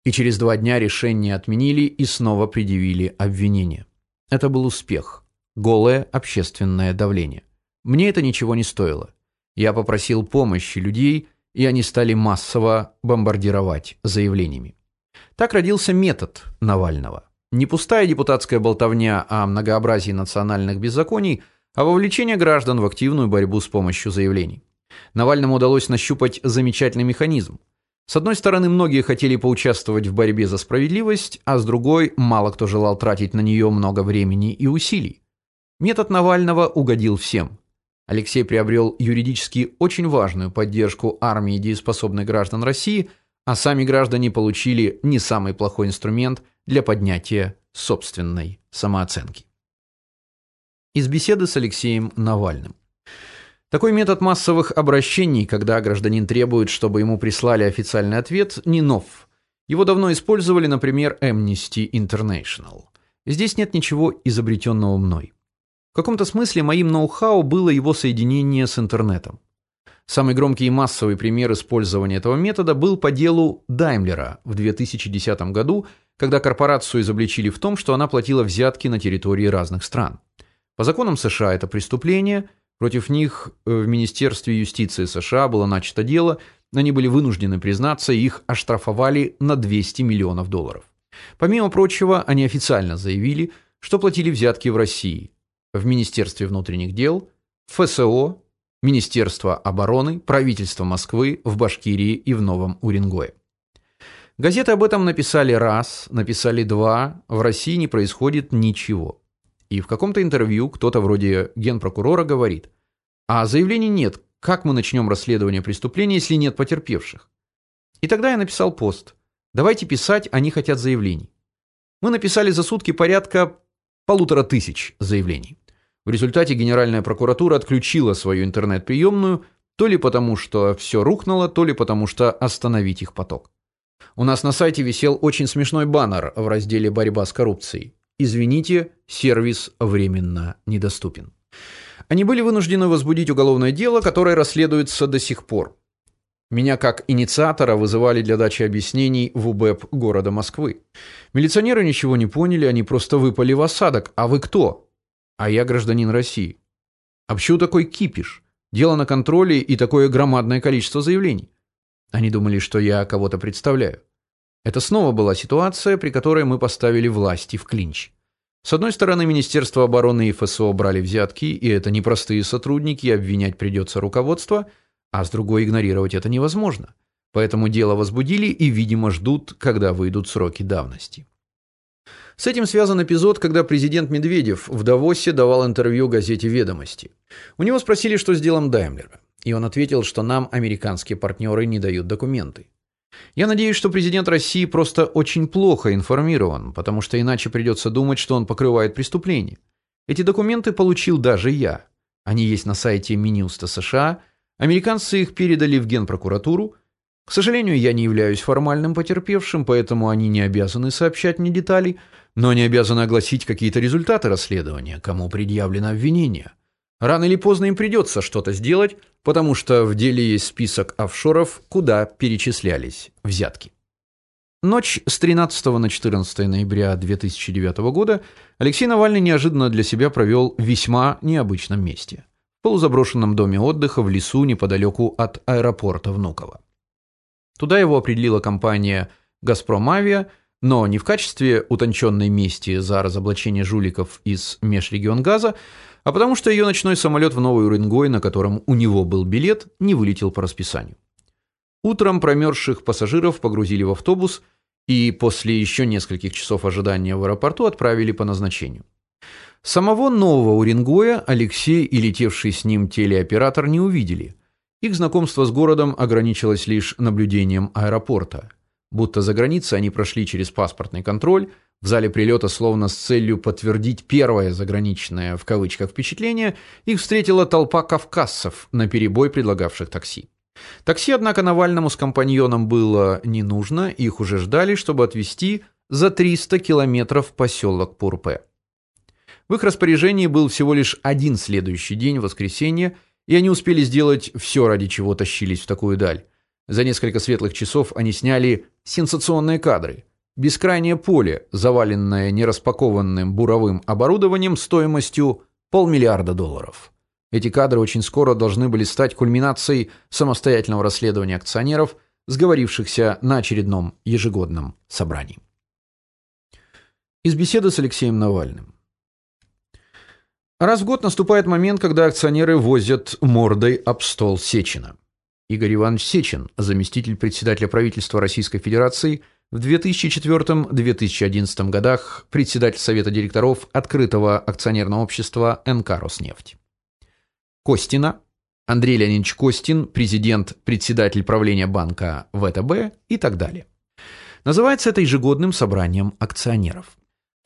И через два дня решение отменили и снова предъявили обвинение. Это был успех. Голое общественное давление. Мне это ничего не стоило. Я попросил помощи людей, и они стали массово бомбардировать заявлениями. Так родился метод Навального. Не пустая депутатская болтовня о многообразии национальных беззаконий, а вовлечение граждан в активную борьбу с помощью заявлений. Навальному удалось нащупать замечательный механизм. С одной стороны, многие хотели поучаствовать в борьбе за справедливость, а с другой, мало кто желал тратить на нее много времени и усилий. Метод Навального угодил всем. Алексей приобрел юридически очень важную поддержку армии дееспособных граждан России, а сами граждане получили не самый плохой инструмент – для поднятия собственной самооценки. Из беседы с Алексеем Навальным. Такой метод массовых обращений, когда гражданин требует, чтобы ему прислали официальный ответ, не нов. Его давно использовали, например, Amnesty International. Здесь нет ничего изобретенного мной. В каком-то смысле моим ноу-хау было его соединение с интернетом. Самый громкий и массовый пример использования этого метода был по делу Даймлера в 2010 году, когда корпорацию изобличили в том, что она платила взятки на территории разных стран. По законам США это преступление, против них э, в Министерстве юстиции США было начато дело, они были вынуждены признаться, их оштрафовали на 200 миллионов долларов. Помимо прочего, они официально заявили, что платили взятки в России, в Министерстве внутренних дел, ФСО, Министерство обороны, правительство Москвы, в Башкирии и в Новом Уренгое. Газеты об этом написали раз, написали два, в России не происходит ничего. И в каком-то интервью кто-то вроде генпрокурора говорит: "А заявлений нет. Как мы начнем расследование преступления, если нет потерпевших?" И тогда я написал пост: "Давайте писать, они хотят заявлений". Мы написали за сутки порядка полутора тысяч заявлений. В результате Генеральная прокуратура отключила свою интернет-приемную, то ли потому, что все рухнуло, то ли потому, что остановить их поток. У нас на сайте висел очень смешной баннер в разделе борьба с коррупцией. Извините, сервис временно недоступен. Они были вынуждены возбудить уголовное дело, которое расследуется до сих пор. Меня как инициатора вызывали для дачи объяснений в УБЭП города Москвы. Милиционеры ничего не поняли, они просто выпали в осадок. А вы кто? А я гражданин России. А почему такой кипиш? Дело на контроле и такое громадное количество заявлений. Они думали, что я кого-то представляю. Это снова была ситуация, при которой мы поставили власти в клинч. С одной стороны, Министерство обороны и ФСО брали взятки, и это непростые сотрудники, обвинять придется руководство, а с другой игнорировать это невозможно. Поэтому дело возбудили и, видимо, ждут, когда выйдут сроки давности. С этим связан эпизод, когда президент Медведев в Давосе давал интервью газете Ведомости. У него спросили, что с делом Даймлера. И он ответил, что нам американские партнеры не дают документы. Я надеюсь, что президент России просто очень плохо информирован, потому что иначе придется думать, что он покрывает преступление. Эти документы получил даже я. Они есть на сайте Минюста США. Американцы их передали в Генпрокуратуру. К сожалению, я не являюсь формальным потерпевшим, поэтому они не обязаны сообщать мне детали, но они обязаны огласить какие-то результаты расследования, кому предъявлено обвинение. Рано или поздно им придется что-то сделать, потому что в деле есть список офшоров, куда перечислялись взятки. Ночь с 13 на 14 ноября 2009 года Алексей Навальный неожиданно для себя провел в весьма необычном месте в полузаброшенном доме отдыха в лесу неподалеку от аэропорта Внуково. Туда его определила компания Газпром Авиа, но не в качестве утонченной мести за разоблачение жуликов из Межрегионгаза, а потому что ее ночной самолет в Новый Уренгой, на котором у него был билет, не вылетел по расписанию. Утром промерзших пассажиров погрузили в автобус и после еще нескольких часов ожидания в аэропорту отправили по назначению. Самого Нового Уренгоя Алексей и летевший с ним телеоператор не увидели. Их знакомство с городом ограничилось лишь наблюдением аэропорта. Будто за границей они прошли через паспортный контроль, в зале прилета, словно с целью подтвердить первое заграничное в кавычках впечатление, их встретила толпа кавказцев, наперебой предлагавших такси. Такси, однако, Навальному с компаньоном было не нужно, их уже ждали, чтобы отвезти за 300 километров в поселок Пурпе. В их распоряжении был всего лишь один следующий день, воскресенье, и они успели сделать все, ради чего тащились в такую даль. За несколько светлых часов они сняли сенсационные кадры – Бескрайнее поле, заваленное нераспакованным буровым оборудованием стоимостью полмиллиарда долларов. Эти кадры очень скоро должны были стать кульминацией самостоятельного расследования акционеров, сговорившихся на очередном ежегодном собрании. Из беседы с Алексеем Навальным. Раз в год наступает момент, когда акционеры возят мордой об стол Сечина. Игорь Иванович Сечин, заместитель председателя правительства Российской Федерации, в 2004-2011 годах председатель совета директоров открытого акционерного общества НК Роснефть. Костина Андрей Леонидович Костин, президент, председатель правления банка ВТБ и так далее. Называется это ежегодным собранием акционеров.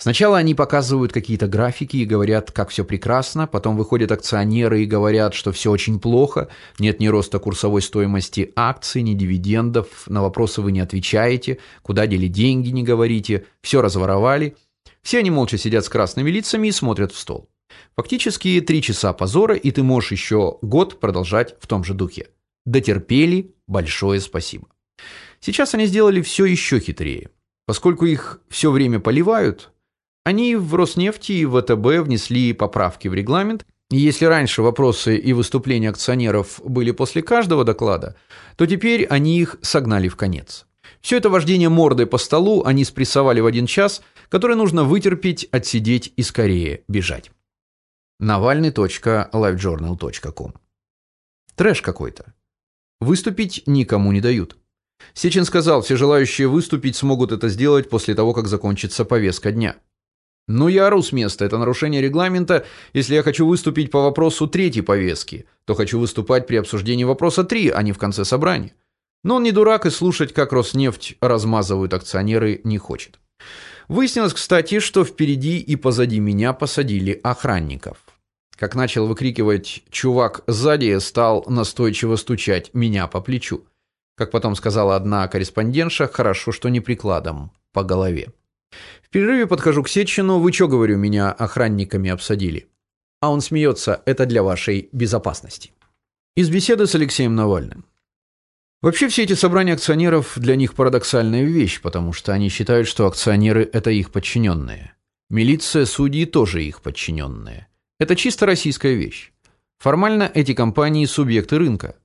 Сначала они показывают какие-то графики и говорят, как все прекрасно, потом выходят акционеры и говорят, что все очень плохо, нет ни роста курсовой стоимости акций, ни дивидендов, на вопросы вы не отвечаете, куда дели деньги не говорите, все разворовали. Все они молча сидят с красными лицами и смотрят в стол. Фактически три часа позора, и ты можешь еще год продолжать в том же духе. Дотерпели, большое спасибо. Сейчас они сделали все еще хитрее. Поскольку их все время поливают, они в Роснефти и ВТБ внесли поправки в регламент, если раньше вопросы и выступления акционеров были после каждого доклада, то теперь они их согнали в конец. Все это вождение мордой по столу они спрессовали в один час, который нужно вытерпеть, отсидеть и скорее бежать. Навальный.livejournal.com Трэш какой-то. Выступить никому не дают. Сечин сказал, все желающие выступить смогут это сделать после того, как закончится повестка дня. «Ну, я ору с места, это нарушение регламента. Если я хочу выступить по вопросу третьей повестки, то хочу выступать при обсуждении вопроса 3, а не в конце собрания. Но он не дурак и слушать, как Роснефть размазывают акционеры, не хочет. Выяснилось, кстати, что впереди и позади меня посадили охранников. Как начал выкрикивать чувак сзади, стал настойчиво стучать меня по плечу. Как потом сказала одна корреспондентша, хорошо, что не прикладом по голове. В перерыве подхожу к Сечину, вы что, говорю, меня охранниками обсадили? А он смеется, это для вашей безопасности. Из беседы с Алексеем Навальным. Вообще все эти собрания акционеров для них парадоксальная вещь, потому что они считают, что акционеры это их подчиненные. Милиция, судьи тоже их подчиненные. Это чисто российская вещь. Формально эти компании субъекты рынка,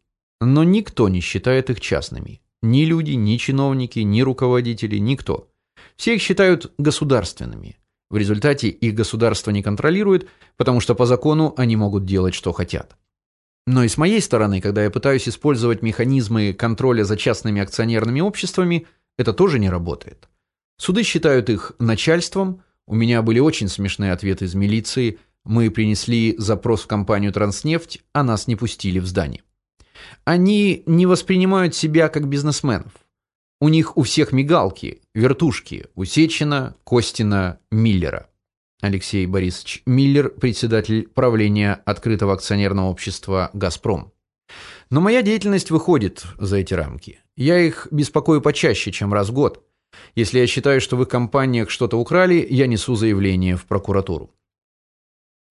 но никто не считает их частными. Ни люди, ни чиновники, ни руководители, никто. Все их считают государственными. В результате их государство не контролирует, потому что по закону они могут делать что хотят. Но и с моей стороны, когда я пытаюсь использовать механизмы контроля за частными акционерными обществами, это тоже не работает. Суды считают их начальством. У меня были очень смешные ответы из милиции. Мы принесли запрос в компанию Транснефть, а нас не пустили в здание. Они не воспринимают себя как бизнесменов. У них у всех мигалки, вертушки, у Костина, Миллера. Алексей Борисович Миллер, председатель правления открытого акционерного общества Газпром. Но моя деятельность выходит за эти рамки. Я их беспокою почаще, чем раз в год. Если я считаю, что в их компаниях что-то украли, я несу заявление в прокуратуру.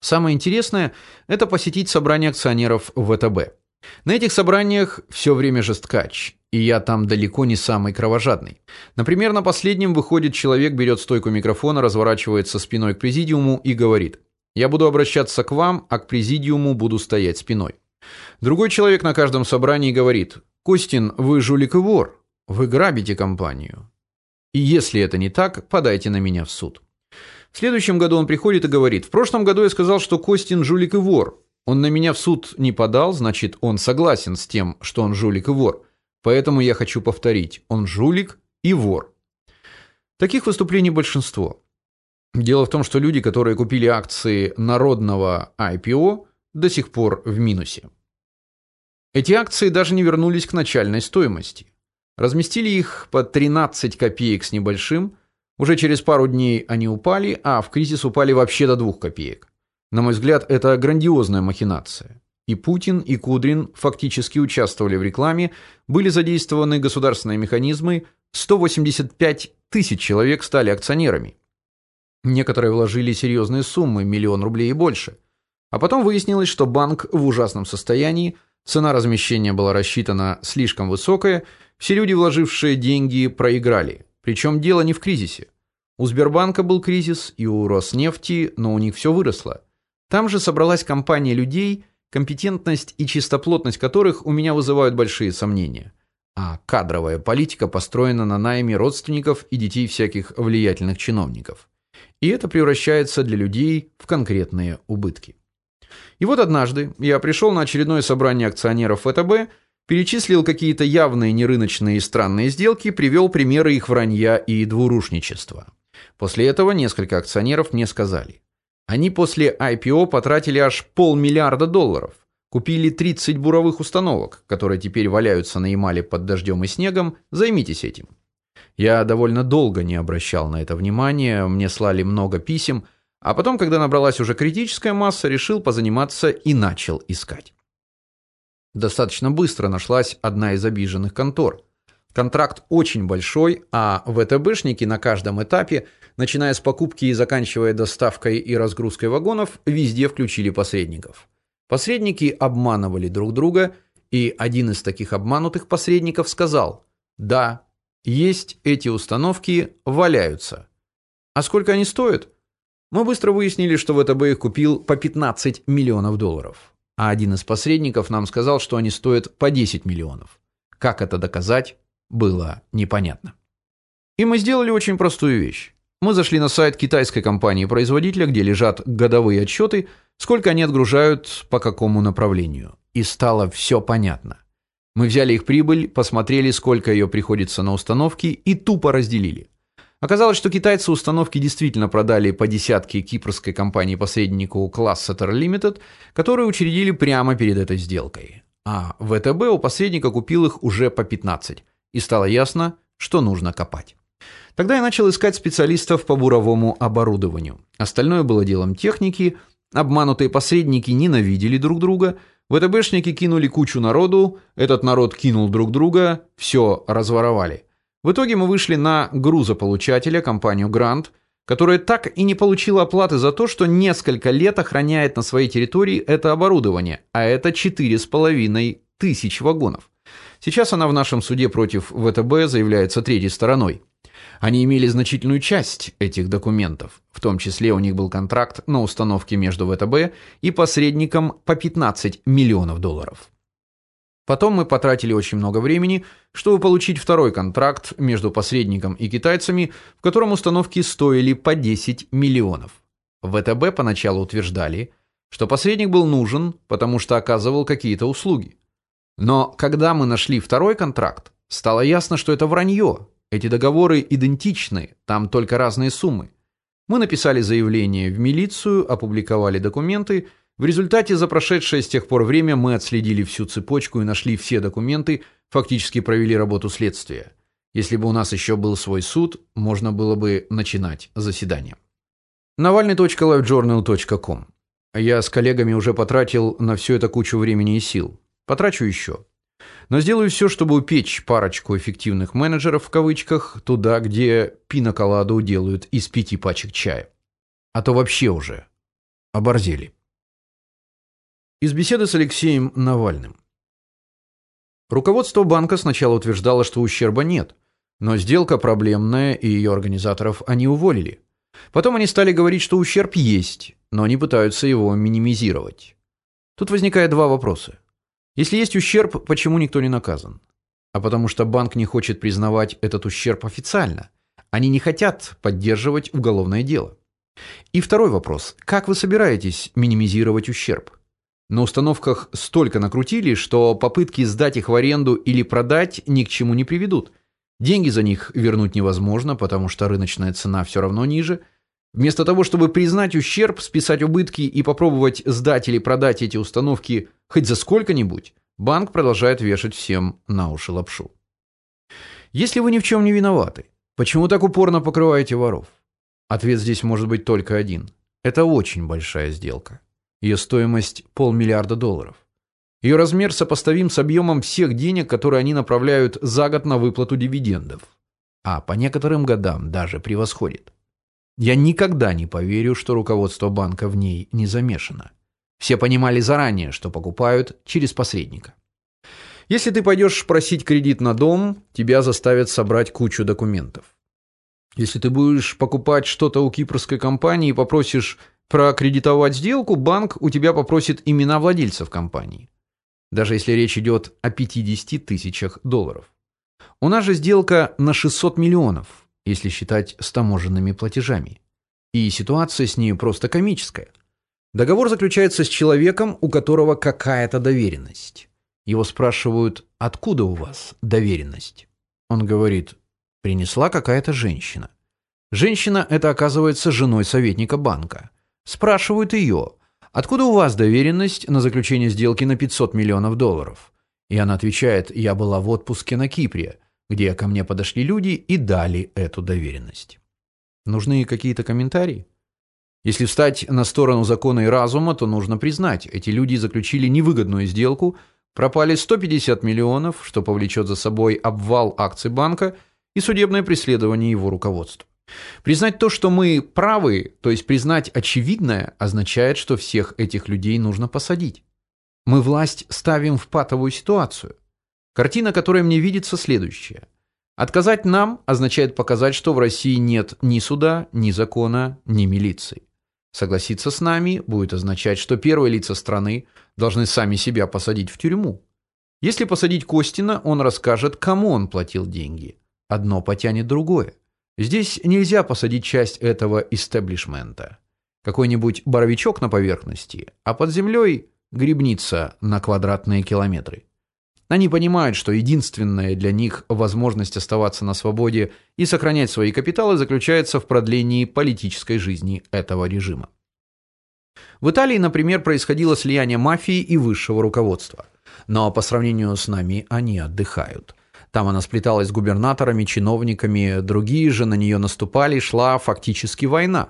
Самое интересное это посетить собрание акционеров ВТБ. На этих собраниях все время жесткач, и я там далеко не самый кровожадный. Например, на последнем выходит человек, берет стойку микрофона, разворачивается спиной к президиуму и говорит: "Я буду обращаться к вам, а к президиуму буду стоять спиной". Другой человек на каждом собрании говорит: "Костин, вы жулик и вор. Вы грабите компанию. И если это не так, подайте на меня в суд". В следующем году он приходит и говорит: "В прошлом году я сказал, что Костин жулик и вор. Он на меня в суд не подал, значит, он согласен с тем, что он жулик и вор. Поэтому я хочу повторить: он жулик и вор. Таких выступлений большинство. Дело в том, что люди, которые купили акции народного IPO, до сих пор в минусе. Эти акции даже не вернулись к начальной стоимости. Разместили их по 13 копеек с небольшим. Уже через пару дней они упали, а в кризис упали вообще до 2 копеек. На мой взгляд, это грандиозная махинация. И Путин, и Кудрин фактически участвовали в рекламе, были задействованы государственные механизмы, 185 тысяч человек стали акционерами. Некоторые вложили серьезные суммы, миллион рублей и больше. А потом выяснилось, что банк в ужасном состоянии, цена размещения была рассчитана слишком высокая, все люди, вложившие деньги, проиграли. Причем дело не в кризисе. У Сбербанка был кризис и у Роснефти, но у них все выросло. Там же собралась компания людей, компетентность и чистоплотность которых у меня вызывают большие сомнения. А кадровая политика построена на найме родственников и детей всяких влиятельных чиновников. И это превращается для людей в конкретные убытки. И вот однажды я пришел на очередное собрание акционеров ВТБ, перечислил какие-то явные нерыночные и странные сделки, привел примеры их вранья и двурушничества. После этого несколько акционеров мне сказали: они после IPO потратили аж полмиллиарда долларов. Купили 30 буровых установок, которые теперь валяются на Ямале под дождем и снегом. Займитесь этим. Я довольно долго не обращал на это внимания, мне слали много писем, а потом, когда набралась уже критическая масса, решил позаниматься и начал искать. Достаточно быстро нашлась одна из обиженных контор. Контракт очень большой, а ВТБшники на каждом этапе начиная с покупки и заканчивая доставкой и разгрузкой вагонов, везде включили посредников. Посредники обманывали друг друга, и один из таких обманутых посредников сказал: "Да, есть эти установки, валяются. А сколько они стоят? Мы быстро выяснили, что ВТБ их купил по 15 миллионов долларов. А один из посредников нам сказал, что они стоят по 10 миллионов. Как это доказать, было непонятно. И мы сделали очень простую вещь. Мы зашли на сайт китайской компании-производителя, где лежат годовые отчеты, сколько они отгружают по какому направлению. И стало все понятно. Мы взяли их прибыль, посмотрели, сколько ее приходится на установки и тупо разделили. Оказалось, что китайцы установки действительно продали по десятке кипрской компании-посреднику Classeter Limited, которые учредили прямо перед этой сделкой. А ВТБ у посредника купил их уже по 15, и стало ясно, что нужно копать. Тогда я начал искать специалистов по буровому оборудованию. Остальное было делом техники, обманутые посредники ненавидели друг друга, ВТБшники кинули кучу народу, этот народ кинул друг друга, все разворовали. В итоге мы вышли на грузополучателя, компанию Грант, которая так и не получила оплаты за то, что несколько лет охраняет на своей территории это оборудование, а это четыре с половиной тысяч вагонов. Сейчас она в нашем суде против ВТБ заявляется третьей стороной. Они имели значительную часть этих документов, в том числе у них был контракт на установки между ВТБ и посредником по 15 миллионов долларов. Потом мы потратили очень много времени, чтобы получить второй контракт между посредником и китайцами, в котором установки стоили по 10 миллионов. ВТБ поначалу утверждали, что посредник был нужен, потому что оказывал какие-то услуги. Но когда мы нашли второй контракт, стало ясно, что это вранье. Эти договоры идентичны, там только разные суммы. Мы написали заявление в милицию, опубликовали документы, в результате за прошедшее с тех пор время мы отследили всю цепочку и нашли все документы, фактически провели работу следствия. Если бы у нас еще был свой суд, можно было бы начинать заседание. Навальный.livejournal.com Я с коллегами уже потратил на все это кучу времени и сил. Потрачу еще. Но сделаю все, чтобы упечь парочку эффективных менеджеров в кавычках туда, где пиноколаду делают из пяти пачек чая. А то вообще уже оборзели. Из беседы с Алексеем Навальным. Руководство банка сначала утверждало, что ущерба нет, но сделка проблемная, и ее организаторов они уволили. Потом они стали говорить, что ущерб есть, но они пытаются его минимизировать. Тут возникает два вопроса. Если есть ущерб, почему никто не наказан? А потому что банк не хочет признавать этот ущерб официально. Они не хотят поддерживать уголовное дело. И второй вопрос. Как вы собираетесь минимизировать ущерб? На установках столько накрутили, что попытки сдать их в аренду или продать ни к чему не приведут. Деньги за них вернуть невозможно, потому что рыночная цена все равно ниже. Вместо того, чтобы признать ущерб, списать убытки и попробовать сдать или продать эти установки хоть за сколько-нибудь, банк продолжает вешать всем на уши лапшу. Если вы ни в чем не виноваты, почему так упорно покрываете воров? Ответ здесь может быть только один. Это очень большая сделка. Ее стоимость полмиллиарда долларов. Ее размер сопоставим с объемом всех денег, которые они направляют за год на выплату дивидендов. А по некоторым годам даже превосходит. Я никогда не поверю, что руководство банка в ней не замешано. Все понимали заранее, что покупают через посредника. Если ты пойдешь просить кредит на дом, тебя заставят собрать кучу документов. Если ты будешь покупать что-то у кипрской компании и попросишь проаккредитовать сделку, банк у тебя попросит имена владельцев компании. Даже если речь идет о 50 тысячах долларов. У нас же сделка на 600 миллионов, если считать с таможенными платежами. И ситуация с ней просто комическая. Договор заключается с человеком, у которого какая-то доверенность. Его спрашивают, откуда у вас доверенность? Он говорит, принесла какая-то женщина. Женщина это оказывается женой советника банка. Спрашивают ее, откуда у вас доверенность на заключение сделки на 500 миллионов долларов? И она отвечает, я была в отпуске на Кипре, где ко мне подошли люди и дали эту доверенность. Нужны какие-то комментарии? Если встать на сторону закона и разума, то нужно признать, эти люди заключили невыгодную сделку, пропали 150 миллионов, что повлечет за собой обвал акций банка и судебное преследование его руководства. Признать то, что мы правы, то есть признать очевидное, означает, что всех этих людей нужно посадить. Мы власть ставим в патовую ситуацию. Картина, которая мне видится, следующая. Отказать нам означает показать, что в России нет ни суда, ни закона, ни милиции. Согласиться с нами будет означать, что первые лица страны должны сами себя посадить в тюрьму. Если посадить Костина, он расскажет, кому он платил деньги. Одно потянет другое. Здесь нельзя посадить часть этого истеблишмента. Какой-нибудь боровичок на поверхности, а под землей грибница на квадратные километры. Они понимают, что единственная для них возможность оставаться на свободе и сохранять свои капиталы заключается в продлении политической жизни этого режима. В Италии, например, происходило слияние мафии и высшего руководства. Но по сравнению с нами они отдыхают. Там она сплеталась с губернаторами, чиновниками, другие же на нее наступали, шла фактически война.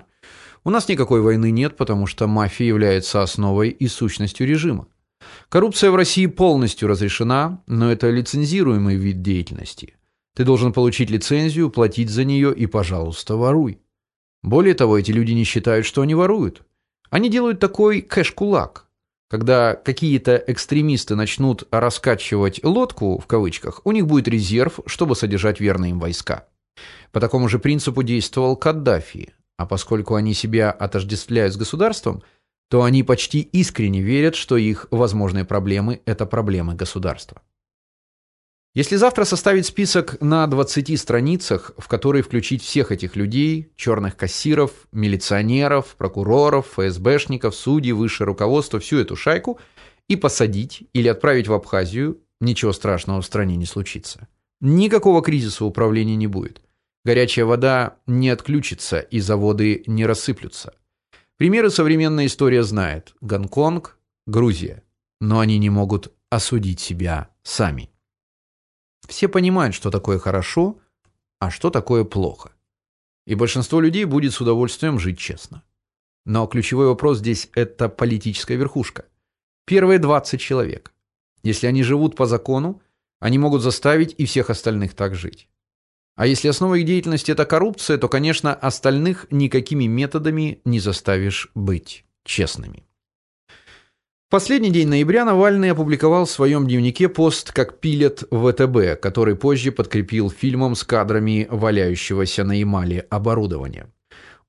У нас никакой войны нет, потому что мафия является основой и сущностью режима. Коррупция в России полностью разрешена, но это лицензируемый вид деятельности. Ты должен получить лицензию, платить за нее и, пожалуйста, воруй. Более того, эти люди не считают, что они воруют. Они делают такой кэш-кулак. Когда какие-то экстремисты начнут раскачивать лодку в кавычках, у них будет резерв, чтобы содержать верные им войска. По такому же принципу действовал Каддафи. А поскольку они себя отождествляют с государством, то они почти искренне верят, что их возможные проблемы это проблемы государства. Если завтра составить список на 20 страницах, в который включить всех этих людей, черных кассиров, милиционеров, прокуроров, ФСБшников, судей, высшее руководство, всю эту шайку и посадить или отправить в Абхазию, ничего страшного в стране не случится. Никакого кризиса управления не будет. Горячая вода не отключится и заводы не рассыплются. Примеры современная история знает: Гонконг, Грузия. Но они не могут осудить себя сами. Все понимают, что такое хорошо, а что такое плохо. И большинство людей будет с удовольствием жить честно. Но ключевой вопрос здесь это политическая верхушка. Первые 20 человек. Если они живут по закону, они могут заставить и всех остальных так жить. А если основа их деятельности это коррупция, то, конечно, остальных никакими методами не заставишь быть честными. В последний день ноября Навальный опубликовал в своем дневнике пост как пилот ВТБ, который позже подкрепил фильмом с кадрами валяющегося на Ямале оборудования.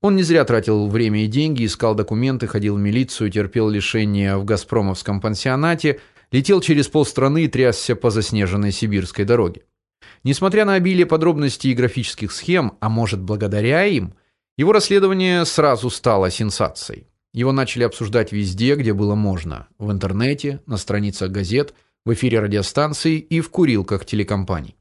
Он не зря тратил время и деньги, искал документы, ходил в милицию, терпел лишения в Газпромовском пансионате, летел через полстраны и трясся по заснеженной сибирской дороге. Несмотря на обилие подробностей и графических схем, а может, благодаря им, его расследование сразу стало сенсацией. Его начали обсуждать везде, где было можно: в интернете, на страницах газет, в эфире радиостанций и в курилках телекомпаний.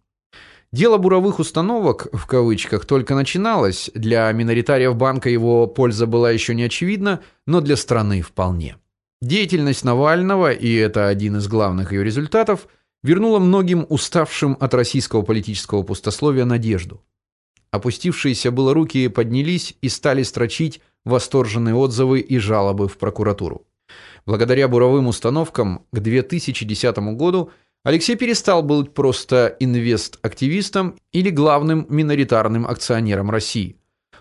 Дело буровых установок в кавычках только начиналось. Для миноритариев банка его польза была еще не очевидна, но для страны вполне. Деятельность Навального, и это один из главных ее результатов, вернула многим уставшим от российского политического пустословия надежду. Опустившиеся было руки поднялись и стали строчить восторженные отзывы и жалобы в прокуратуру. Благодаря буровым установкам к 2010 году Алексей перестал быть просто инвест-активистом или главным миноритарным акционером России.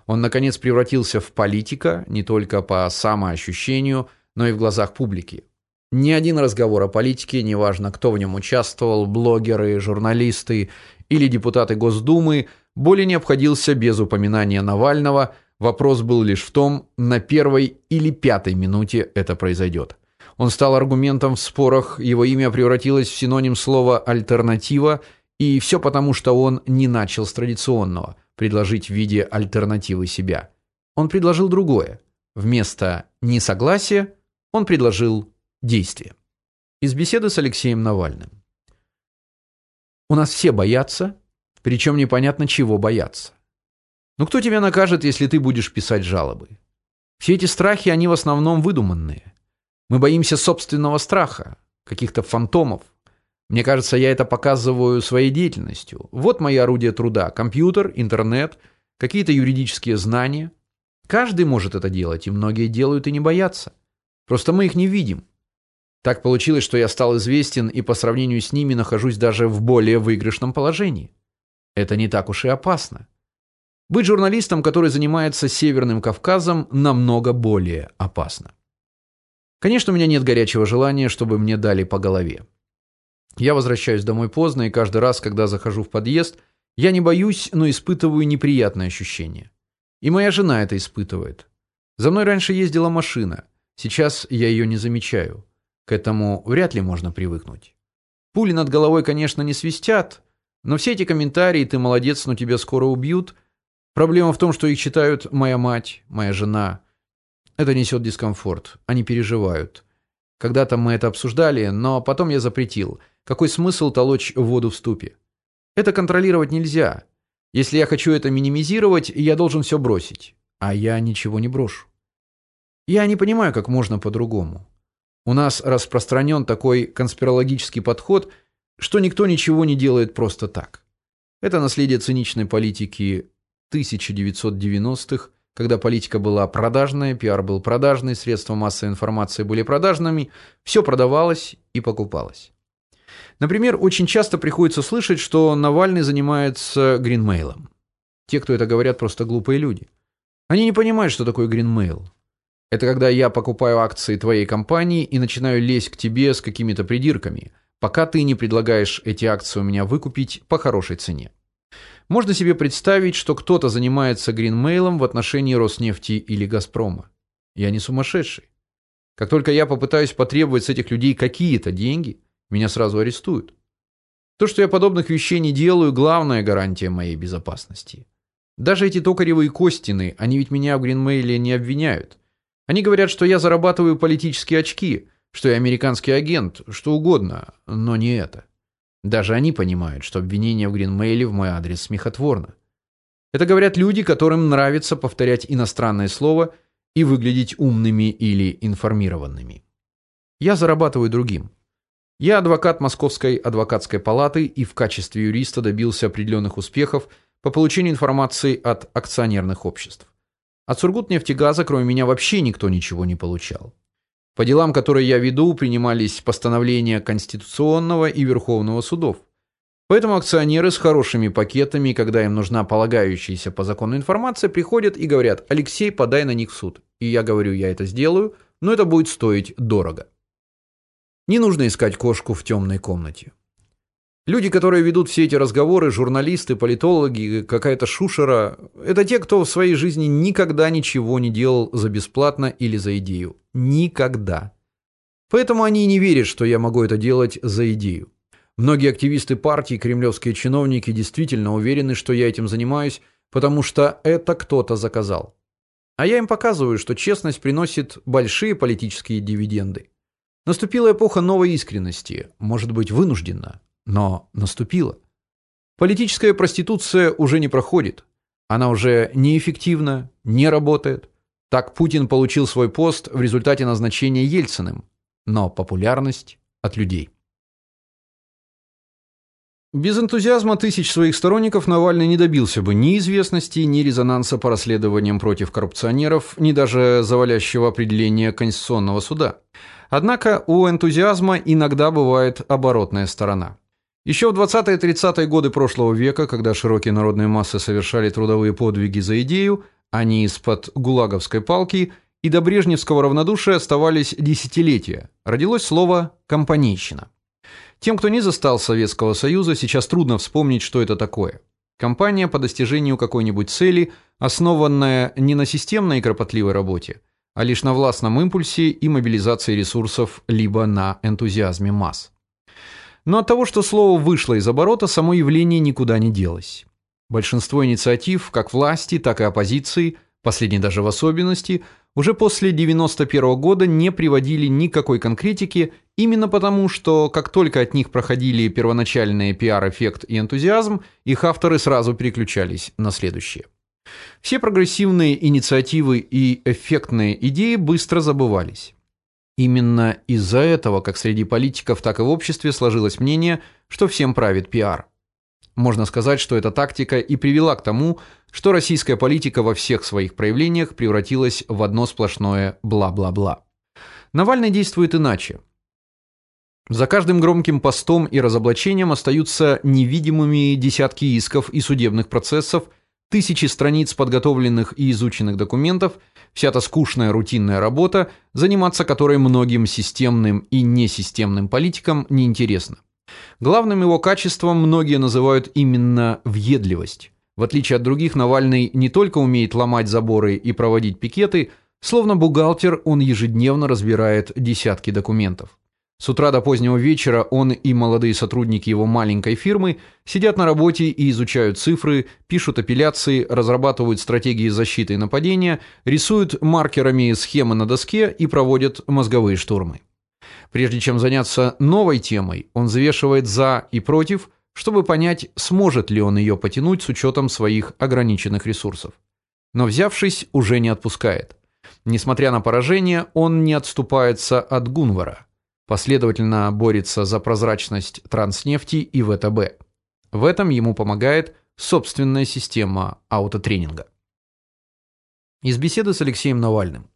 Он наконец превратился в политика не только по самоощущению, но и в глазах публики. Ни один разговор о политике, неважно, кто в нем участвовал, блогеры, журналисты или депутаты Госдумы, более не обходился без упоминания Навального. Вопрос был лишь в том, на первой или пятой минуте это произойдет. Он стал аргументом в спорах, его имя превратилось в синоним слова альтернатива, и все потому, что он не начал с традиционного предложить в виде альтернативы себя. Он предложил другое. Вместо несогласия он предложил Действие. Из беседы с Алексеем Навальным. У нас все боятся, причем непонятно чего бояться. Ну кто тебя накажет, если ты будешь писать жалобы? Все эти страхи, они в основном выдуманные. Мы боимся собственного страха, каких-то фантомов. Мне кажется, я это показываю своей деятельностью. Вот мои орудия труда: компьютер, интернет, какие-то юридические знания. Каждый может это делать, и многие делают и не боятся. Просто мы их не видим. Так получилось, что я стал известен и по сравнению с ними нахожусь даже в более выигрышном положении. Это не так уж и опасно. Быть журналистом, который занимается Северным Кавказом, намного более опасно. Конечно, у меня нет горячего желания, чтобы мне дали по голове. Я возвращаюсь домой поздно, и каждый раз, когда захожу в подъезд, я не боюсь, но испытываю неприятное ощущение. И моя жена это испытывает. За мной раньше ездила машина. Сейчас я ее не замечаю. К этому вряд ли можно привыкнуть. Пули над головой, конечно, не свистят, но все эти комментарии «ты молодец, но тебя скоро убьют» Проблема в том, что их читают моя мать, моя жена. Это несет дискомфорт. Они переживают. Когда-то мы это обсуждали, но потом я запретил. Какой смысл толочь воду в ступе? Это контролировать нельзя. Если я хочу это минимизировать, я должен все бросить. А я ничего не брошу. Я не понимаю, как можно по-другому. У нас распространен такой конспирологический подход, что никто ничего не делает просто так. Это наследие циничной политики 1990-х, когда политика была продажная, пиар был продажный, средства массовой информации были продажными, все продавалось и покупалось. Например, очень часто приходится слышать, что Навальный занимается гринмейлом. Те, кто это говорят, просто глупые люди. Они не понимают, что такое гринмейл. Это когда я покупаю акции твоей компании и начинаю лезть к тебе с какими-то придирками, пока ты не предлагаешь эти акции у меня выкупить по хорошей цене. Можно себе представить, что кто-то занимается гринмейлом в отношении Роснефти или Газпрома. Я не сумасшедший. Как только я попытаюсь потребовать с этих людей какие-то деньги, меня сразу арестуют. То, что я подобных вещей не делаю, главная гарантия моей безопасности. Даже эти токаревые Костины, они ведь меня в гринмейле не обвиняют. Они говорят, что я зарабатываю политические очки, что я американский агент, что угодно, но не это. Даже они понимают, что обвинение в Гринмейле в мой адрес смехотворно. Это говорят люди, которым нравится повторять иностранное слово и выглядеть умными или информированными. Я зарабатываю другим. Я адвокат Московской адвокатской палаты и в качестве юриста добился определенных успехов по получению информации от акционерных обществ. От Сургутнефтегаза, кроме меня, вообще никто ничего не получал. По делам, которые я веду, принимались постановления Конституционного и Верховного судов. Поэтому акционеры с хорошими пакетами, когда им нужна полагающаяся по закону информация, приходят и говорят: "Алексей, подай на них в суд". И я говорю: "Я это сделаю, но это будет стоить дорого". Не нужно искать кошку в темной комнате. Люди, которые ведут все эти разговоры, журналисты, политологи, какая-то шушера это те, кто в своей жизни никогда ничего не делал за бесплатно или за идею. Никогда. Поэтому они не верят, что я могу это делать за идею. Многие активисты партии, кремлевские чиновники действительно уверены, что я этим занимаюсь, потому что это кто-то заказал. А я им показываю, что честность приносит большие политические дивиденды. Наступила эпоха новой искренности, может быть, вынужденно, но наступила. Политическая проституция уже не проходит. Она уже неэффективна, не работает. Так Путин получил свой пост в результате назначения Ельциным, но популярность от людей. Без энтузиазма тысяч своих сторонников Навальный не добился бы ни известности, ни резонанса по расследованиям против коррупционеров, ни даже завалящего определения Конституционного суда. Однако у энтузиазма иногда бывает оборотная сторона. Еще в 20-30-е годы прошлого века, когда широкие народные массы совершали трудовые подвиги за идею, не из-под гулаговской палки, и до брежневского равнодушия оставались десятилетия, родилось слово компанейщина. Тем, кто не застал Советского Союза, сейчас трудно вспомнить, что это такое. Компания по достижению какой-нибудь цели, основанная не на системной и кропотливой работе, а лишь на властном импульсе и мобилизации ресурсов либо на энтузиазме масс. Но от того, что слово вышло из оборота, само явление никуда не делось. Большинство инициатив, как власти, так и оппозиции, последней даже в особенности, уже после 91 года не приводили никакой конкретики, именно потому, что как только от них проходили первоначальный пиар-эффект и энтузиазм, их авторы сразу переключались на следующее. Все прогрессивные инициативы и эффектные идеи быстро забывались. Именно из-за этого, как среди политиков, так и в обществе сложилось мнение, что всем правит пиар. Можно сказать, что эта тактика и привела к тому, что российская политика во всех своих проявлениях превратилась в одно сплошное бла-бла-бла. Навальный действует иначе. За каждым громким постом и разоблачением остаются невидимыми десятки исков и судебных процессов, тысячи страниц подготовленных и изученных документов – Вся эта скучная рутинная работа, заниматься которой многим системным и несистемным политикам неинтересно. Главным его качеством многие называют именно въедливость. В отличие от других, Навальный не только умеет ломать заборы и проводить пикеты, Словно бухгалтер, он ежедневно разбирает десятки документов. С утра до позднего вечера он и молодые сотрудники его маленькой фирмы сидят на работе и изучают цифры, пишут апелляции, разрабатывают стратегии защиты и нападения, рисуют маркерами схемы на доске и проводят мозговые штурмы. Прежде чем заняться новой темой, он взвешивает за и против, чтобы понять, сможет ли он ее потянуть с учетом своих ограниченных ресурсов. Но взявшись, уже не отпускает. Несмотря на поражение, он не отступается от Гунвара. Последовательно борется за прозрачность Транснефти и ВТБ. В этом ему помогает собственная система аутотренинга. Из беседы с Алексеем Навальным.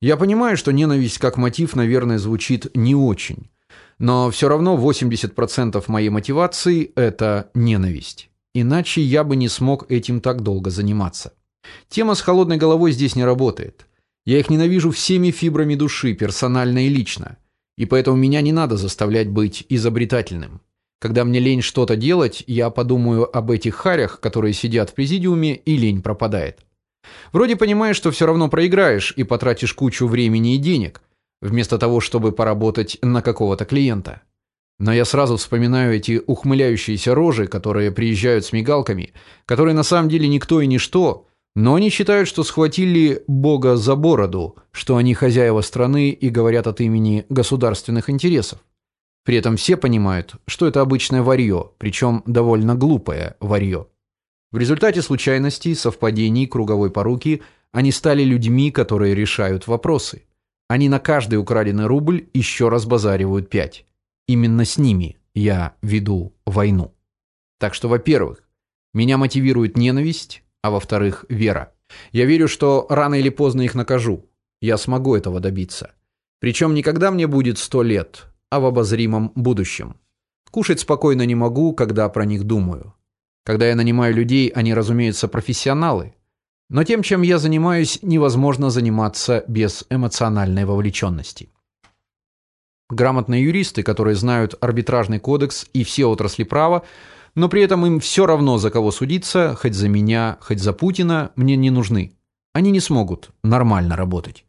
Я понимаю, что ненависть как мотив, наверное, звучит не очень. Но все равно 80% моей мотивации это ненависть. Иначе я бы не смог этим так долго заниматься. Тема с холодной головой здесь не работает. Я их ненавижу всеми фибрами души, персонально и лично. И поэтому меня не надо заставлять быть изобретательным. Когда мне лень что-то делать, я подумаю об этих харях, которые сидят в президиуме, и лень пропадает. Вроде понимаешь, что все равно проиграешь и потратишь кучу времени и денег, вместо того, чтобы поработать на какого-то клиента. Но я сразу вспоминаю эти ухмыляющиеся рожи, которые приезжают с мигалками, которые на самом деле никто и ничто, но они считают, что схватили Бога за бороду, что они хозяева страны и говорят от имени государственных интересов. При этом все понимают, что это обычное варьё, причем довольно глупое варьё. В результате случайностей, совпадений, круговой поруки они стали людьми, которые решают вопросы. Они на каждый украденный рубль еще раз базаривают пять. Именно с ними я веду войну. Так что, во-первых, меня мотивирует ненависть, а во-вторых, вера. Я верю, что рано или поздно их накажу. Я смогу этого добиться. Причем не когда мне будет сто лет, а в обозримом будущем. Кушать спокойно не могу, когда про них думаю. Когда я нанимаю людей, они, разумеется, профессионалы. Но тем, чем я занимаюсь, невозможно заниматься без эмоциональной вовлеченности. Грамотные юристы, которые знают арбитражный кодекс и все отрасли права, но при этом им все равно за кого судиться, хоть за меня, хоть за Путина, мне не нужны. Они не смогут нормально работать.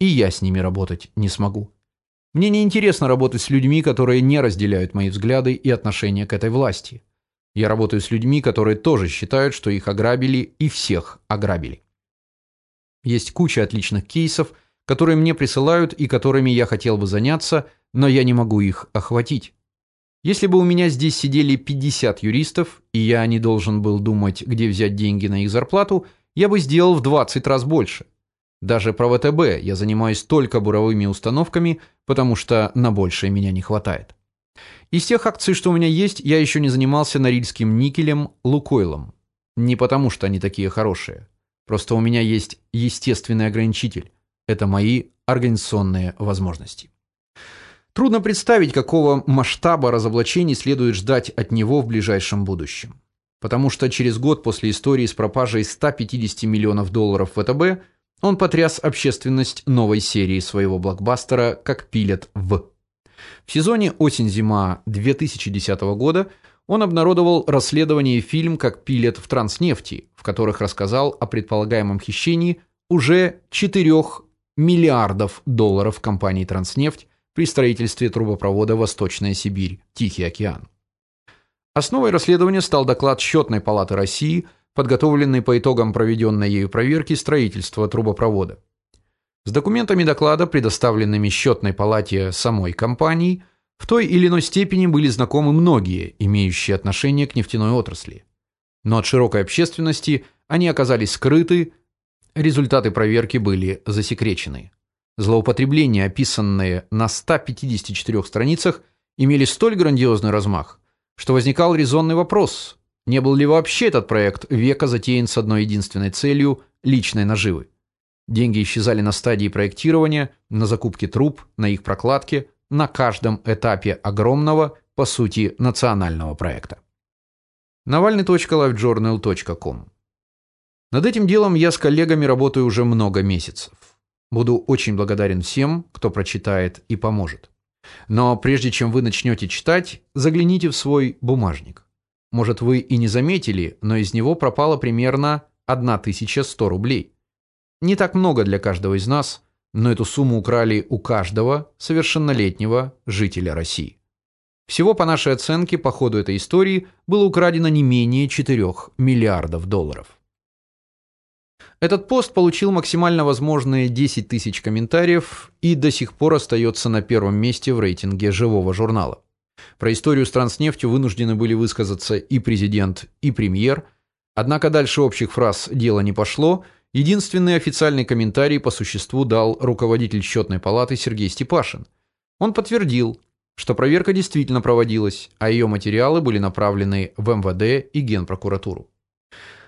И я с ними работать не смогу. Мне не интересно работать с людьми, которые не разделяют мои взгляды и отношения к этой власти. Я работаю с людьми, которые тоже считают, что их ограбили и всех ограбили. Есть куча отличных кейсов, которые мне присылают и которыми я хотел бы заняться, но я не могу их охватить. Если бы у меня здесь сидели 50 юристов, и я не должен был думать, где взять деньги на их зарплату, я бы сделал в 20 раз больше. Даже про ВТБ я занимаюсь только буровыми установками, потому что на большее меня не хватает. Из тех акций, что у меня есть, я еще не занимался Норильским никелем, Лукойлом. Не потому, что они такие хорошие. Просто у меня есть естественный ограничитель. Это мои организационные возможности. Трудно представить, какого масштаба разоблачений следует ждать от него в ближайшем будущем. Потому что через год после истории с пропажей 150 миллионов долларов ВТБ он потряс общественность новой серии своего блокбастера «Как пилят в». В сезоне осень-зима 2010 года он обнародовал расследование и фильм «Как пилят в Транснефти», в которых рассказал о предполагаемом хищении уже 4 миллиардов долларов компании Транснефть при строительстве трубопровода Восточная Сибирь, Тихий океан. Основой расследования стал доклад Счетной палаты России, подготовленный по итогам проведенной ею проверки строительства трубопровода. С документами доклада, предоставленными Счетной палате самой компании, в той или иной степени были знакомы многие, имеющие отношение к нефтяной отрасли. Но от широкой общественности они оказались скрыты, результаты проверки были засекречены. Злоупотребления, описанные на 154 страницах, имели столь грандиозный размах, что возникал резонный вопрос: не был ли вообще этот проект века затеян с одной единственной целью личной наживы? Деньги исчезали на стадии проектирования, на закупке труб, на их прокладке, на каждом этапе огромного, по сути, национального проекта. Навальный.livejournal.com Над этим делом я с коллегами работаю уже много месяцев. Буду очень благодарен всем, кто прочитает и поможет. Но прежде чем вы начнете читать, загляните в свой бумажник. Может, вы и не заметили, но из него пропало примерно 1100 рублей. Не так много для каждого из нас, но эту сумму украли у каждого совершеннолетнего жителя России. Всего по нашей оценке по ходу этой истории было украдено не менее 4 миллиардов долларов. Этот пост получил максимально возможные 10 тысяч комментариев и до сих пор остается на первом месте в рейтинге живого журнала. Про историю с нефтью вынуждены были высказаться и президент, и премьер, однако дальше общих фраз дело не пошло. Единственный официальный комментарий по существу дал руководитель счетной палаты Сергей Степашин. Он подтвердил, что проверка действительно проводилась, а ее материалы были направлены в МВД и Генпрокуратуру.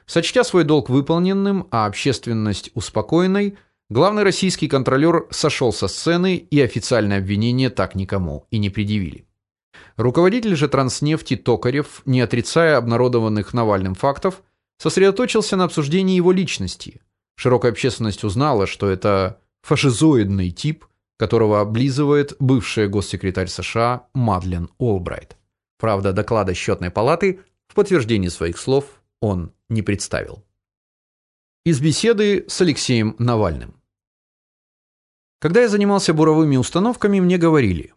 Сочтя свой долг выполненным, а общественность успокоенной, главный российский контролер сошел со сцены, и официальное обвинение так никому и не предъявили. Руководитель же Транснефти Токарев, не отрицая обнародованных Навальным фактов, сосредоточился на обсуждении его личности. Широкая общественность узнала, что это фашизоидный тип, которого облизывает бывшая госсекретарь США Мадлен Олбрайт. Правда, доклада счетной палаты в подтверждении своих слов он не представил. Из беседы с Алексеем Навальным. Когда я занимался буровыми установками, мне говорили: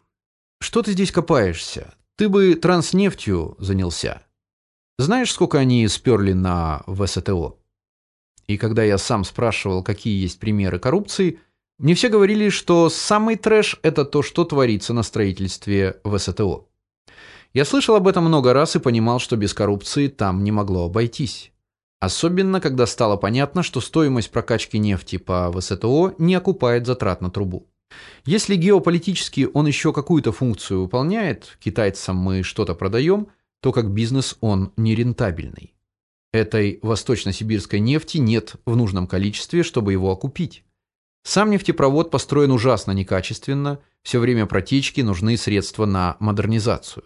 "Что ты здесь копаешься? Ты бы транснефтью занялся. Знаешь, сколько они сперли на ВСТО?" И когда я сам спрашивал, какие есть примеры коррупции, мне все говорили, что самый трэш это то, что творится на строительстве ВСТО. Я слышал об этом много раз и понимал, что без коррупции там не могло обойтись. Особенно, когда стало понятно, что стоимость прокачки нефти по ВСТО не окупает затрат на трубу. Если геополитически он еще какую-то функцию выполняет, китайцам мы что-то продаем, то как бизнес он нерентабельный. Этой восточно-сибирской нефти нет в нужном количестве, чтобы его окупить. Сам нефтепровод построен ужасно некачественно, все время протечки, нужны средства на модернизацию.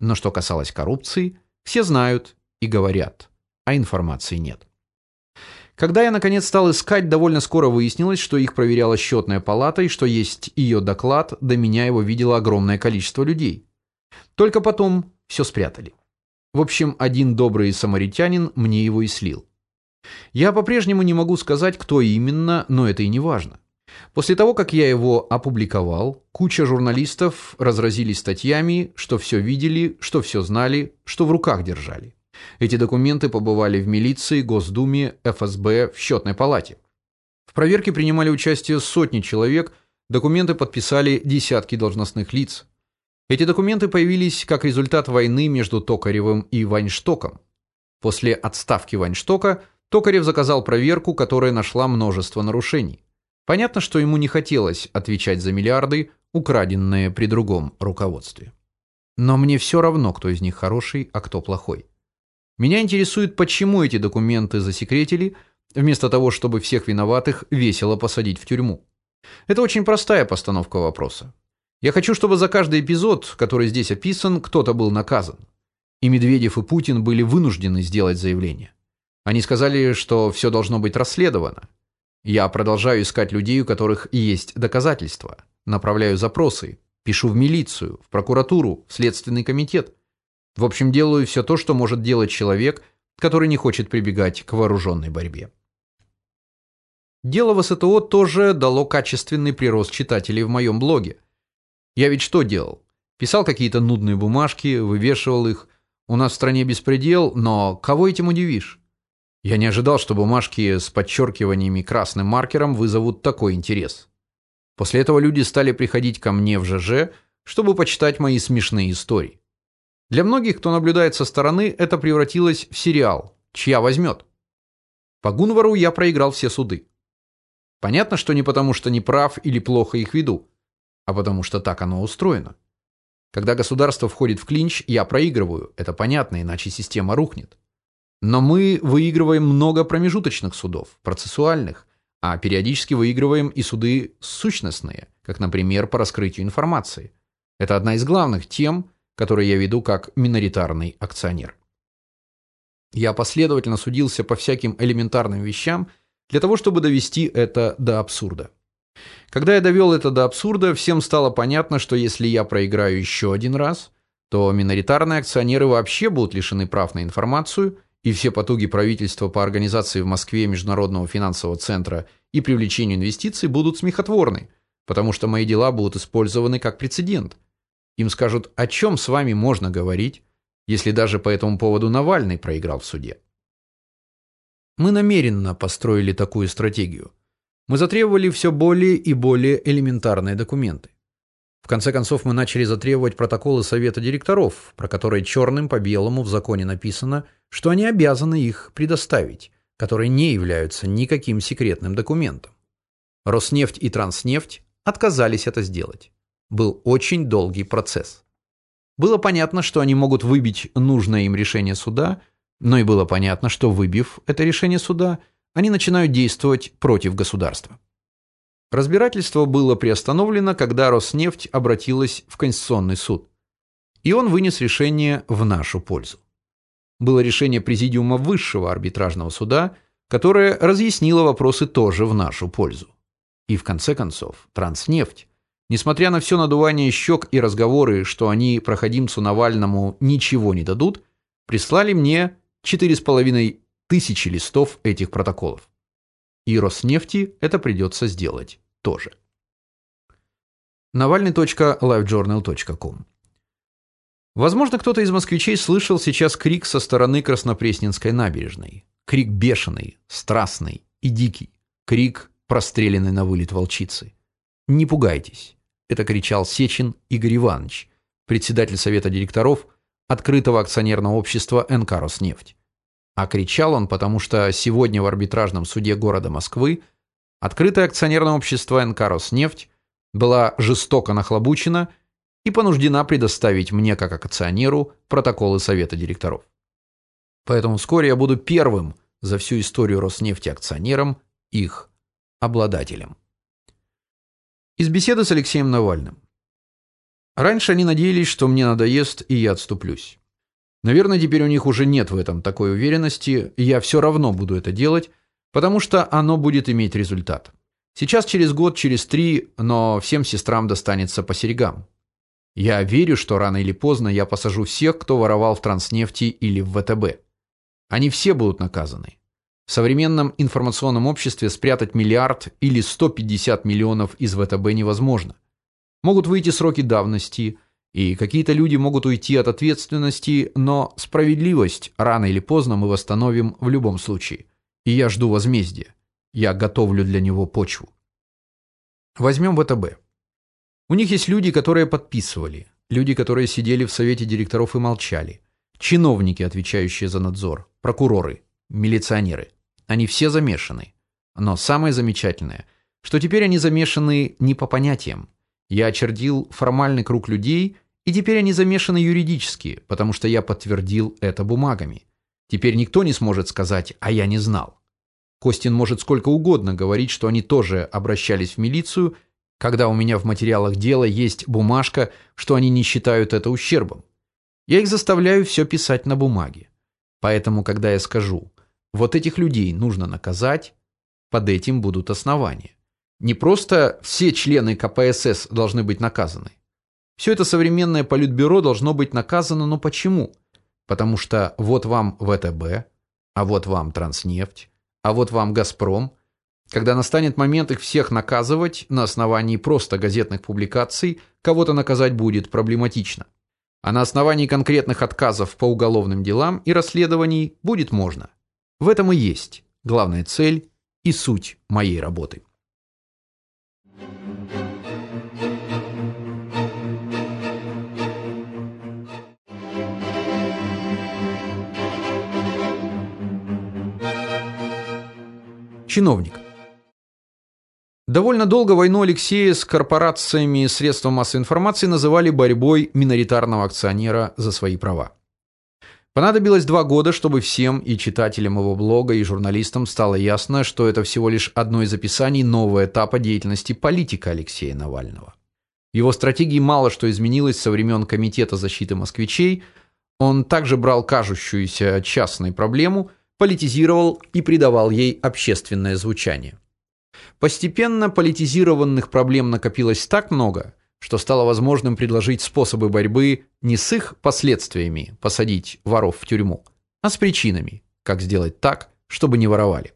Но что касалось коррупции, все знают и говорят, а информации нет. Когда я наконец стал искать, довольно скоро выяснилось, что их проверяла счетная палата и что есть ее доклад, до меня его видело огромное количество людей. Только потом все спрятали. В общем, один добрый самаритянин мне его и слил. Я по-прежнему не могу сказать, кто именно, но это и не важно. После того, как я его опубликовал, куча журналистов разразились статьями, что все видели, что все знали, что в руках держали. Эти документы побывали в милиции, Госдуме, ФСБ, в счетной палате. В проверке принимали участие сотни человек, документы подписали десятки должностных лиц. Эти документы появились как результат войны между Токаревым и Вайнштоком. После отставки Вайнштока Токарев заказал проверку, которая нашла множество нарушений. Понятно, что ему не хотелось отвечать за миллиарды, украденные при другом руководстве. Но мне все равно, кто из них хороший, а кто плохой. Меня интересует, почему эти документы засекретили, вместо того, чтобы всех виноватых весело посадить в тюрьму. Это очень простая постановка вопроса. Я хочу, чтобы за каждый эпизод, который здесь описан, кто-то был наказан. И Медведев и Путин были вынуждены сделать заявление. Они сказали, что все должно быть расследовано. Я продолжаю искать людей, у которых есть доказательства, направляю запросы, пишу в милицию, в прокуратуру, в следственный комитет. В общем, делаю все то, что может делать человек, который не хочет прибегать к вооруженной борьбе. Дело в СТО тоже дало качественный прирост читателей в моем блоге. Я ведь что делал? Писал какие-то нудные бумажки, вывешивал их. У нас в стране беспредел, но кого этим удивишь? Я не ожидал, что бумажки с подчеркиваниями красным маркером вызовут такой интерес. После этого люди стали приходить ко мне в ЖЖ, чтобы почитать мои смешные истории. Для многих, кто наблюдает со стороны, это превратилось в сериал «Чья возьмет?». По Гунвару я проиграл все суды. Понятно, что не потому, что не прав или плохо их веду, а потому что так оно устроено. Когда государство входит в клинч, я проигрываю. Это понятно, иначе система рухнет. Но мы выигрываем много промежуточных судов, процессуальных, а периодически выигрываем и суды сущностные, как, например, по раскрытию информации. Это одна из главных тем, которые я веду как миноритарный акционер. Я последовательно судился по всяким элементарным вещам для того, чтобы довести это до абсурда. Когда я довел это до абсурда, всем стало понятно, что если я проиграю еще один раз, то миноритарные акционеры вообще будут лишены прав на информацию и все потуги правительства по организации в Москве международного финансового центра и привлечению инвестиций будут смехотворны, потому что мои дела будут использованы как прецедент. Им скажут: "О чем с вами можно говорить, если даже по этому поводу Навальный проиграл в суде?" Мы намеренно построили такую стратегию. Мы затребовали все более и более элементарные документы. В конце концов мы начали затребовать протоколы совета директоров, про которые черным по белому в законе написано, что они обязаны их предоставить, которые не являются никаким секретным документом. Роснефть и Транснефть отказались это сделать. Был очень долгий процесс. Было понятно, что они могут выбить нужное им решение суда, но и было понятно, что выбив это решение суда, они начинают действовать против государства. Разбирательство было приостановлено, когда Роснефть обратилась в Конституционный суд. И он вынес решение в нашу пользу. Было решение президиума высшего арбитражного суда, которое разъяснило вопросы тоже в нашу пользу. И в конце концов, Транснефть, несмотря на все надувание щек и разговоры, что они проходимцу Навальному ничего не дадут, прислали мне четыре с половиной тысячи листов этих протоколов. И Роснефти это придется сделать тоже. Навальный.livejournal.com Возможно, кто-то из москвичей слышал сейчас крик со стороны Краснопресненской набережной. Крик бешеный, страстный и дикий. Крик, простреленный на вылет волчицы. Не пугайтесь. Это кричал Сечин Игорь Иванович, председатель совета директоров открытого акционерного общества НК Роснефть. А кричал он, потому что сегодня в арбитражном суде города Москвы открытое акционерное общество НК Роснефть была жестоко нахлобучена и понуждена предоставить мне как акционеру протоколы совета директоров. Поэтому вскоре я буду первым за всю историю Роснефти акционером, их обладателем. Из беседы с Алексеем Навальным. Раньше они надеялись, что мне надоест, и я отступлюсь. Наверное, теперь у них уже нет в этом такой уверенности, и я все равно буду это делать, потому что оно будет иметь результат. Сейчас через год, через три, но всем сестрам достанется по серьгам. Я верю, что рано или поздно я посажу всех, кто воровал в Транснефти или в ВТБ. Они все будут наказаны. В современном информационном обществе спрятать миллиард или 150 миллионов из ВТБ невозможно. Могут выйти сроки давности, и какие-то люди могут уйти от ответственности, но справедливость рано или поздно мы восстановим в любом случае. И я жду возмездия. Я готовлю для него почву. Возьмем ВТБ. У них есть люди, которые подписывали, люди, которые сидели в совете директоров и молчали, чиновники, отвечающие за надзор, прокуроры, милиционеры. Они все замешаны. Но самое замечательное, что теперь они замешаны не по понятиям, я очертил формальный круг людей, и теперь они замешаны юридически, потому что я подтвердил это бумагами. Теперь никто не сможет сказать: "А я не знал". Костин может сколько угодно говорить, что они тоже обращались в милицию, когда у меня в материалах дела есть бумажка, что они не считают это ущербом. Я их заставляю все писать на бумаге. Поэтому, когда я скажу: "Вот этих людей нужно наказать", под этим будут основания. Не просто все члены КПСС должны быть наказаны. Все это современное политбюро должно быть наказано, но почему? Потому что вот вам ВТБ, а вот вам Транснефть, а вот вам Газпром. Когда настанет момент их всех наказывать на основании просто газетных публикаций, кого-то наказать будет проблематично. А на основании конкретных отказов по уголовным делам и расследований будет можно. В этом и есть главная цель и суть моей работы. Чиновник. Довольно долго войну Алексея с корпорациями и средствами массовой информации называли борьбой миноритарного акционера за свои права. Понадобилось два года, чтобы всем и читателям его блога, и журналистам стало ясно, что это всего лишь одно из описаний нового этапа деятельности политика Алексея Навального. Его стратегии мало что изменилось со времен комитета защиты москвичей. Он также брал кажущуюся частной проблему политизировал и придавал ей общественное звучание. Постепенно политизированных проблем накопилось так много, что стало возможным предложить способы борьбы не с их последствиями посадить воров в тюрьму, а с причинами как сделать так, чтобы не воровали.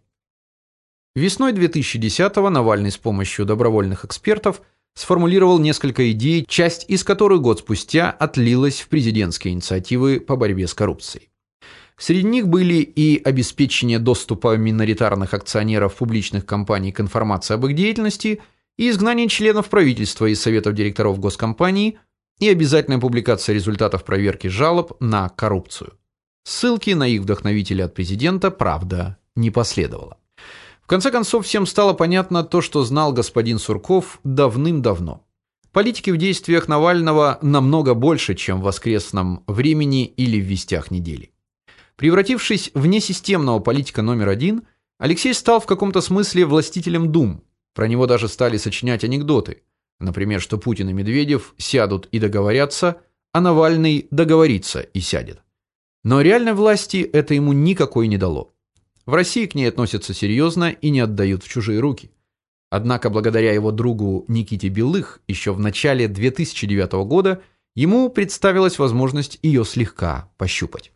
Весной 2010-го Навальный с помощью добровольных экспертов сформулировал несколько идей, часть из которых год спустя отлилась в президентские инициативы по борьбе с коррупцией. Среди них были и обеспечение доступа миноритарных акционеров публичных компаний к информации об их деятельности, и изгнание членов правительства и советов директоров госкомпаний, и обязательная публикация результатов проверки жалоб на коррупцию. Ссылки на их вдохновителя от президента, правда, не последовало. В конце концов, всем стало понятно то, что знал господин Сурков давным-давно. Политики в действиях Навального намного больше, чем в воскресном времени или в вестях недели. Превратившись в несистемного политика номер один, Алексей стал в каком-то смысле властителем дум. Про него даже стали сочинять анекдоты. Например, что Путин и Медведев сядут и договорятся, а Навальный договорится и сядет. Но реальной власти это ему никакой не дало. В России к ней относятся серьезно и не отдают в чужие руки. Однако благодаря его другу Никите Белых еще в начале 2009 года ему представилась возможность ее слегка пощупать.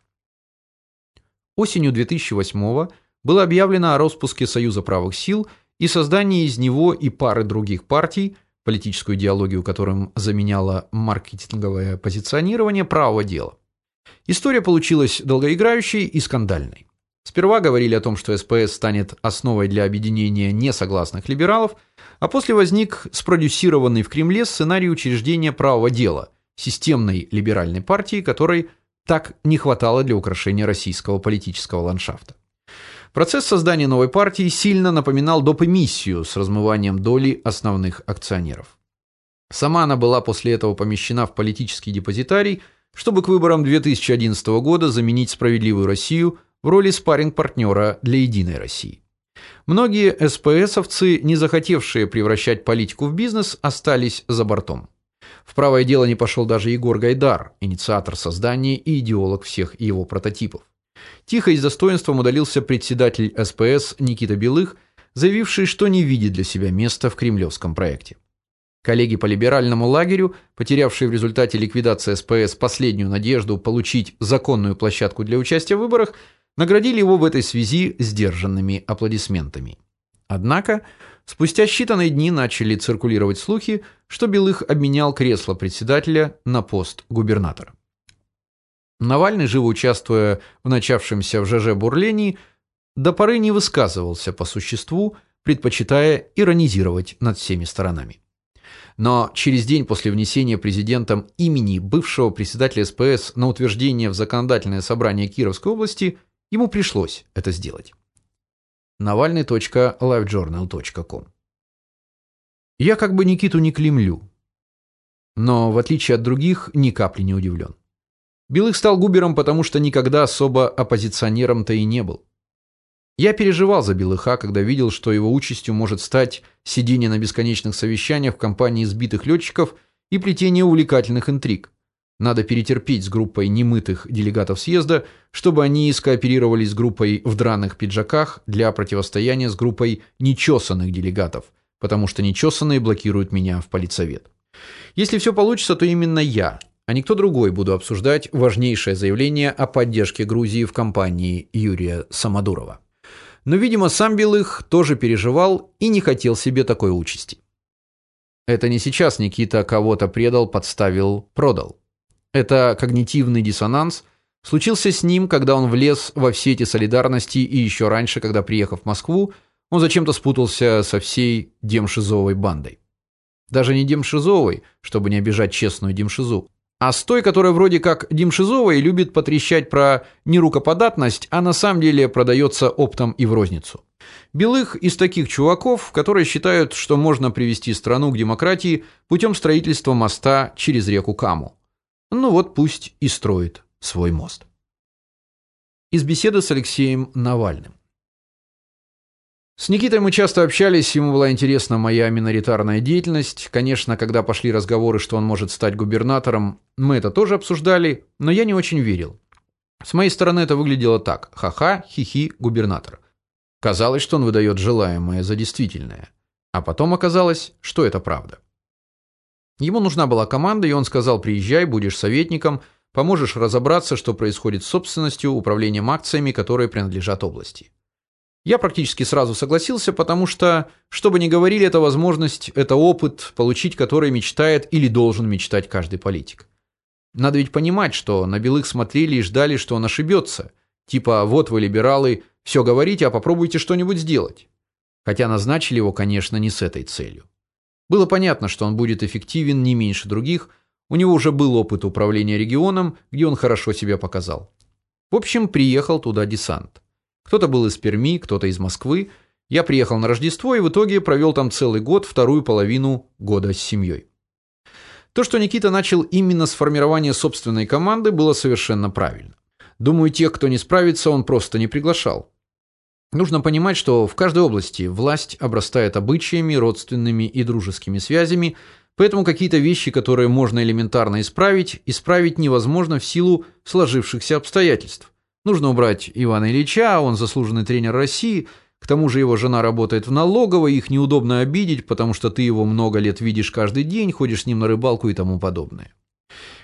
Осенью 2008 было объявлено о распуске Союза правых сил и создании из него и пары других партий, политическую идеологию которым заменяло маркетинговое позиционирование правого дела. История получилась долгоиграющей и скандальной. Сперва говорили о том, что СПС станет основой для объединения несогласных либералов, а после возник спродюсированный в Кремле сценарий учреждения правого дела, системной либеральной партии, которой так не хватало для украшения российского политического ландшафта. Процесс создания новой партии сильно напоминал допэмиссию с размыванием доли основных акционеров. Сама она была после этого помещена в политический депозитарий, чтобы к выборам 2011 года заменить справедливую Россию в роли спарринг-партнера для Единой России. Многие СПСовцы, не захотевшие превращать политику в бизнес, остались за бортом. В правое дело не пошел даже Егор Гайдар, инициатор создания и идеолог всех его прототипов. Тихо и с достоинством удалился председатель СПС Никита Белых, заявивший, что не видит для себя места в кремлевском проекте. Коллеги по либеральному лагерю, потерявшие в результате ликвидации СПС последнюю надежду получить законную площадку для участия в выборах, наградили его в этой связи сдержанными аплодисментами. Однако Спустя считанные дни начали циркулировать слухи, что Белых обменял кресло председателя на пост губернатора. Навальный, живо участвуя в начавшемся в ЖЖ бурлении, до поры не высказывался по существу, предпочитая иронизировать над всеми сторонами. Но через день после внесения президентом имени бывшего председателя СПС на утверждение в законодательное собрание Кировской области ему пришлось это сделать navalny.livejournal.com Я как бы Никиту не клемлю, но в отличие от других, ни капли не удивлен. Белых стал губером, потому что никогда особо оппозиционером-то и не был. Я переживал за Белыха, когда видел, что его участью может стать сидение на бесконечных совещаниях в компании сбитых летчиков и плетение увлекательных интриг. Надо перетерпеть с группой немытых делегатов съезда, чтобы они скооперировались с группой в драных пиджаках для противостояния с группой нечесанных делегатов, потому что нечесанные блокируют меня в политсовет. Если все получится, то именно я, а никто другой буду обсуждать важнейшее заявление о поддержке Грузии в кампании Юрия Самодурова. Но, видимо, сам Белых тоже переживал и не хотел себе такой участи. Это не сейчас Никита кого-то предал, подставил, продал. Это когнитивный диссонанс случился с ним, когда он влез во все эти солидарности и еще раньше, когда приехав в Москву, он зачем-то спутался со всей Демшизовой бандой. Даже не Демшизовой, чтобы не обижать честную Демшизу, а с той, которая вроде как Демшизова и любит потрещать про нерукоподатность, а на самом деле продается оптом и в розницу. Белых из таких чуваков, которые считают, что можно привести страну к демократии путем строительства моста через реку Каму. Ну вот пусть и строит свой мост. Из беседы с Алексеем Навальным. С Никитой мы часто общались, ему была интересна моя миноритарная деятельность. Конечно, когда пошли разговоры, что он может стать губернатором, мы это тоже обсуждали, но я не очень верил. С моей стороны это выглядело так: ха-ха, хихи, губернатор. Казалось, что он выдает желаемое за действительное, а потом оказалось, что это правда. Ему нужна была команда, и он сказал: "Приезжай, будешь советником, поможешь разобраться, что происходит с собственностью, управлением акциями, которые принадлежат области. Я практически сразу согласился, потому что, что бы ни говорили, это возможность, это опыт, получить который мечтает или должен мечтать каждый политик. Надо ведь понимать, что на Белых смотрели и ждали, что он ошибется. Типа, вот вы либералы, все говорите, а попробуйте что-нибудь сделать. Хотя назначили его, конечно, не с этой целью. Было понятно, что он будет эффективен не меньше других, у него уже был опыт управления регионом, где он хорошо себя показал. В общем, приехал туда десант. Кто-то был из Перми, кто-то из Москвы. Я приехал на Рождество и в итоге провел там целый год, вторую половину года с семьей. То, что Никита начал именно с формирования собственной команды, было совершенно правильно. Думаю, тех, кто не справится, он просто не приглашал. Нужно понимать, что в каждой области власть обрастает обычаями, родственными и дружескими связями, поэтому какие-то вещи, которые можно элементарно исправить, исправить невозможно в силу сложившихся обстоятельств. Нужно убрать Ивана Ильича, он заслуженный тренер России. К тому же его жена работает в налоговой, их неудобно обидеть, потому что ты его много лет видишь каждый день, ходишь с ним на рыбалку и тому подобное.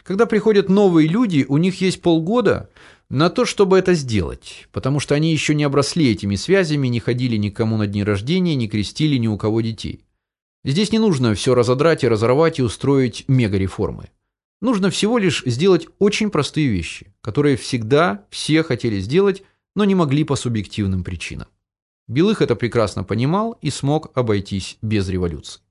Когда приходят новые люди, у них есть полгода на то, чтобы это сделать, потому что они еще не обросли этими связями, не ходили никому на дни рождения, не крестили ни у кого детей. Здесь не нужно все разодрать и разорвать и устроить мегареформы. Нужно всего лишь сделать очень простые вещи, которые всегда все хотели сделать, но не могли по субъективным причинам. Белых это прекрасно понимал и смог обойтись без революции.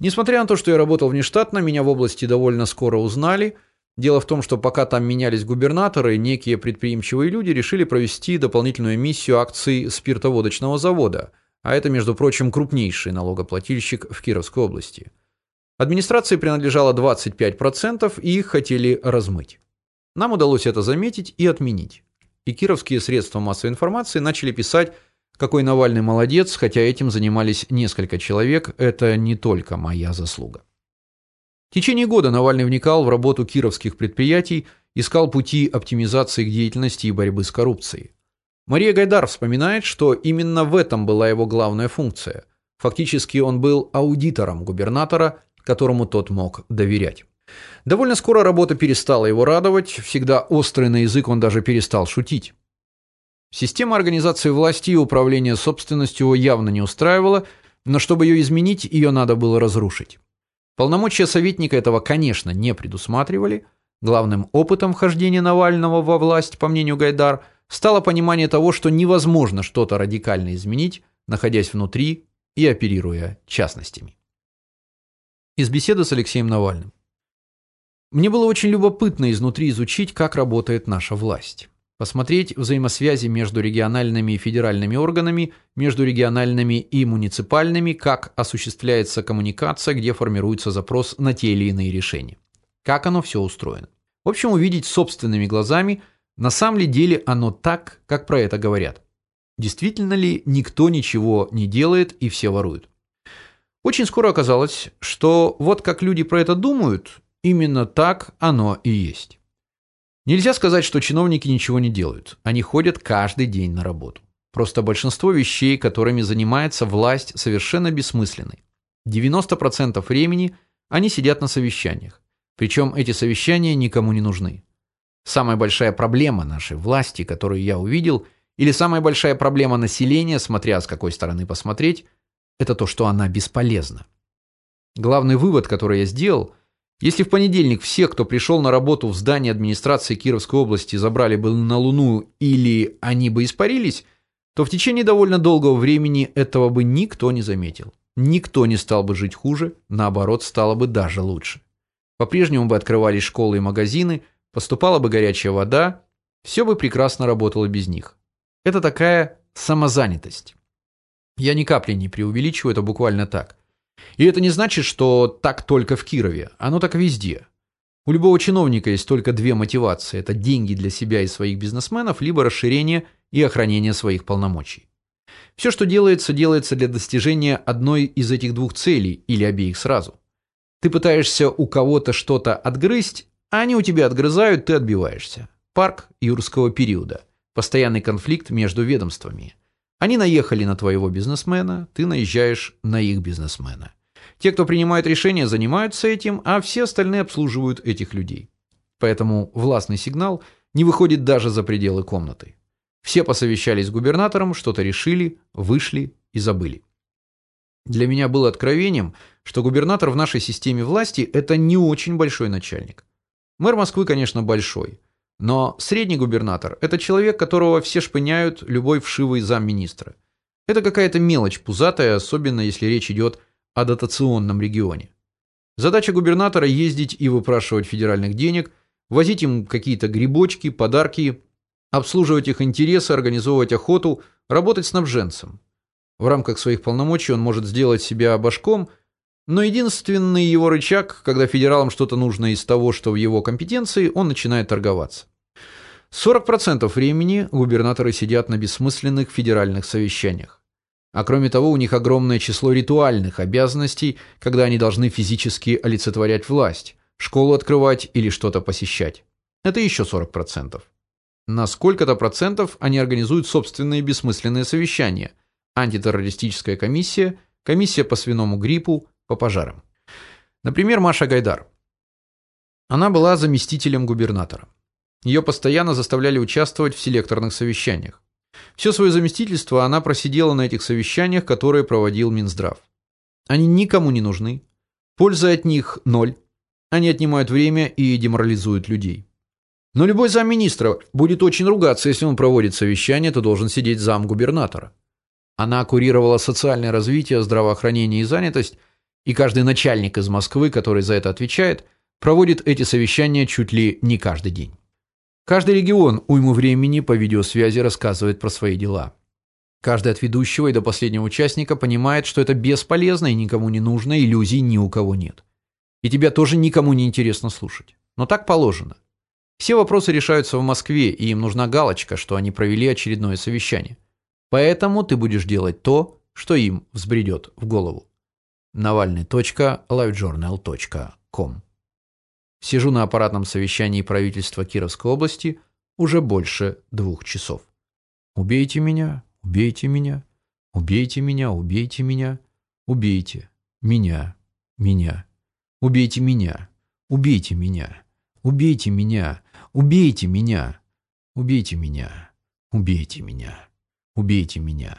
Несмотря на то, что я работал внештатно, меня в области довольно скоро узнали. Дело в том, что пока там менялись губернаторы, некие предприимчивые люди решили провести дополнительную эмиссию акций спиртоводочного завода, а это, между прочим, крупнейший налогоплательщик в Кировской области. Администрации принадлежало 25%, и их хотели размыть. Нам удалось это заметить и отменить. И кировские средства массовой информации начали писать, какой Навальный молодец, хотя этим занимались несколько человек, это не только моя заслуга. В течение года Навальный вникал в работу кировских предприятий, искал пути оптимизации их деятельности и борьбы с коррупцией. Мария Гайдар вспоминает, что именно в этом была его главная функция. Фактически он был аудитором губернатора которому тот мог доверять. Довольно скоро работа перестала его радовать, всегда острый на язык он даже перестал шутить. Система организации власти и управления собственностью его явно не устраивала, но чтобы ее изменить, ее надо было разрушить. Полномочия советника этого, конечно, не предусматривали. Главным опытом вхождения Навального во власть, по мнению Гайдар, стало понимание того, что невозможно что-то радикально изменить, находясь внутри и оперируя частностями. Из беседы с Алексеем Навальным. Мне было очень любопытно изнутри изучить, как работает наша власть. Посмотреть взаимосвязи между региональными и федеральными органами, между региональными и муниципальными, как осуществляется коммуникация, где формируется запрос на те или иные решения. Как оно все устроено. В общем, увидеть собственными глазами, на самом ли деле оно так, как про это говорят. Действительно ли никто ничего не делает и все воруют. Очень скоро оказалось, что вот как люди про это думают, именно так оно и есть. Нельзя сказать, что чиновники ничего не делают. Они ходят каждый день на работу. Просто большинство вещей, которыми занимается власть, совершенно бессмысленны. 90% времени они сидят на совещаниях. Причем эти совещания никому не нужны. Самая большая проблема нашей власти, которую я увидел, или самая большая проблема населения, смотря с какой стороны посмотреть, это то, что она бесполезна. Главный вывод, который я сделал, если в понедельник все, кто пришел на работу в здание администрации Кировской области, забрали бы на Луну или они бы испарились, то в течение довольно долгого времени этого бы никто не заметил. Никто не стал бы жить хуже, наоборот, стало бы даже лучше. По-прежнему бы открывались школы и магазины, поступала бы горячая вода, все бы прекрасно работало без них. Это такая самозанятость. Я ни капли не преувеличиваю, это буквально так. И это не значит, что так только в Кирове. Оно так везде. У любого чиновника есть только две мотивации. Это деньги для себя и своих бизнесменов, либо расширение и охранение своих полномочий. Все, что делается, делается для достижения одной из этих двух целей или обеих сразу. Ты пытаешься у кого-то что-то отгрызть, а они у тебя отгрызают, ты отбиваешься. Парк юрского периода. Постоянный конфликт между ведомствами. Они наехали на твоего бизнесмена, ты наезжаешь на их бизнесмена. Те, кто принимает решения, занимаются этим, а все остальные обслуживают этих людей. Поэтому властный сигнал не выходит даже за пределы комнаты. Все посовещались с губернатором, что-то решили, вышли и забыли. Для меня было откровением, что губернатор в нашей системе власти это не очень большой начальник. Мэр Москвы, конечно, большой, но средний губернатор это человек, которого все шпыняют любой вшивый замминистра. Это какая-то мелочь пузатая, особенно если речь идет о дотационном регионе. Задача губернатора ездить и выпрашивать федеральных денег, возить им какие-то грибочки, подарки, обслуживать их интересы, организовывать охоту, работать снабженцем. В рамках своих полномочий он может сделать себя башком, но единственный его рычаг, когда федералам что-то нужно из того, что в его компетенции, он начинает торговаться. 40% времени губернаторы сидят на бессмысленных федеральных совещаниях. А кроме того, у них огромное число ритуальных обязанностей, когда они должны физически олицетворять власть, школу открывать или что-то посещать. Это еще 40%. На сколько-то процентов они организуют собственные бессмысленные совещания. Антитеррористическая комиссия, комиссия по свиному гриппу, по пожарам. Например, Маша Гайдар. Она была заместителем губернатора. Ее постоянно заставляли участвовать в селекторных совещаниях. Все свое заместительство она просидела на этих совещаниях, которые проводил Минздрав. Они никому не нужны. Пользы от них ноль. Они отнимают время и деморализуют людей. Но любой замминистра будет очень ругаться, если он проводит совещание, то должен сидеть зам губернатора. Она курировала социальное развитие, здравоохранение и занятость, и каждый начальник из Москвы, который за это отвечает, проводит эти совещания чуть ли не каждый день. Каждый регион уйму времени по видеосвязи рассказывает про свои дела. Каждый от ведущего и до последнего участника понимает, что это бесполезно и никому не нужно, иллюзий ни у кого нет. И тебя тоже никому не интересно слушать. Но так положено. Все вопросы решаются в Москве, и им нужна галочка, что они провели очередное совещание. Поэтому ты будешь делать то, что им взбредет в голову. Navalny.livejournal.com Сижу на аппаратном совещании правительства Кировской области уже больше двух часов. Убейте меня, убейте меня, убейте меня, убейте меня, убейте меня, меня, убейте меня, убейте меня, убейте меня, убейте меня, убейте меня, убейте меня, убейте меня.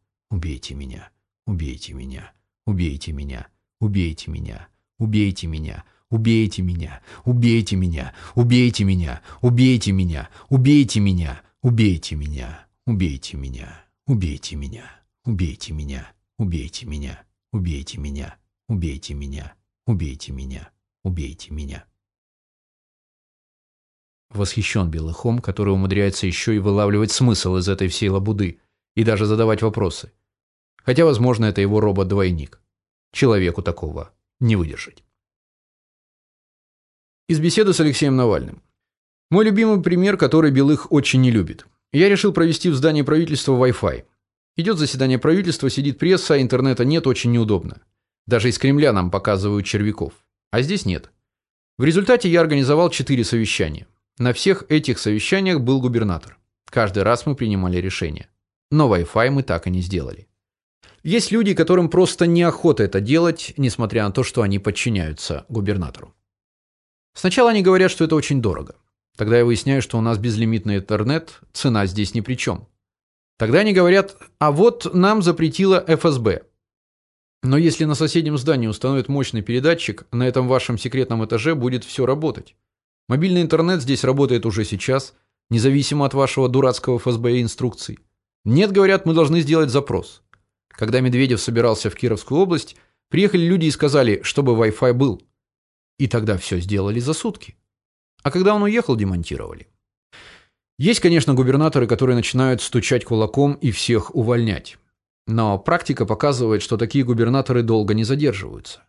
Убейте меня, убейте меня, убейте меня, убейте меня, убейте меня, убейте меня, убейте меня, убейте меня, убейте меня, убейте меня, убейте меня, убейте меня, убейте меня, убейте меня, убейте меня, убейте меня, убейте меня, убейте меня, убейте меня. Восхищен Белыхом, который умудряется еще и вылавливать смысл из этой всей лабуды и даже задавать вопросы. Хотя, возможно, это его робот-двойник. Человеку такого не выдержать. Из беседы с Алексеем Навальным. Мой любимый пример, который Белых очень не любит. Я решил провести в здании правительства Wi-Fi. Идет заседание правительства, сидит пресса, интернета нет, очень неудобно. Даже из Кремля нам показывают червяков. А здесь нет. В результате я организовал четыре совещания. На всех этих совещаниях был губернатор. Каждый раз мы принимали решение. Но Wi-Fi мы так и не сделали. Есть люди, которым просто неохота это делать, несмотря на то, что они подчиняются губернатору. Сначала они говорят, что это очень дорого. Тогда я выясняю, что у нас безлимитный интернет, цена здесь ни при чем. Тогда они говорят: "А вот нам запретила ФСБ". Но если на соседнем здании установят мощный передатчик, на этом вашем секретном этаже будет все работать. Мобильный интернет здесь работает уже сейчас, независимо от вашего дурацкого ФСБ инструкций. Нет, говорят, мы должны сделать запрос. Когда Медведев собирался в Кировскую область, приехали люди и сказали, чтобы Wi-Fi был. И тогда все сделали за сутки. А когда он уехал, демонтировали. Есть, конечно, губернаторы, которые начинают стучать кулаком и всех увольнять. Но практика показывает, что такие губернаторы долго не задерживаются.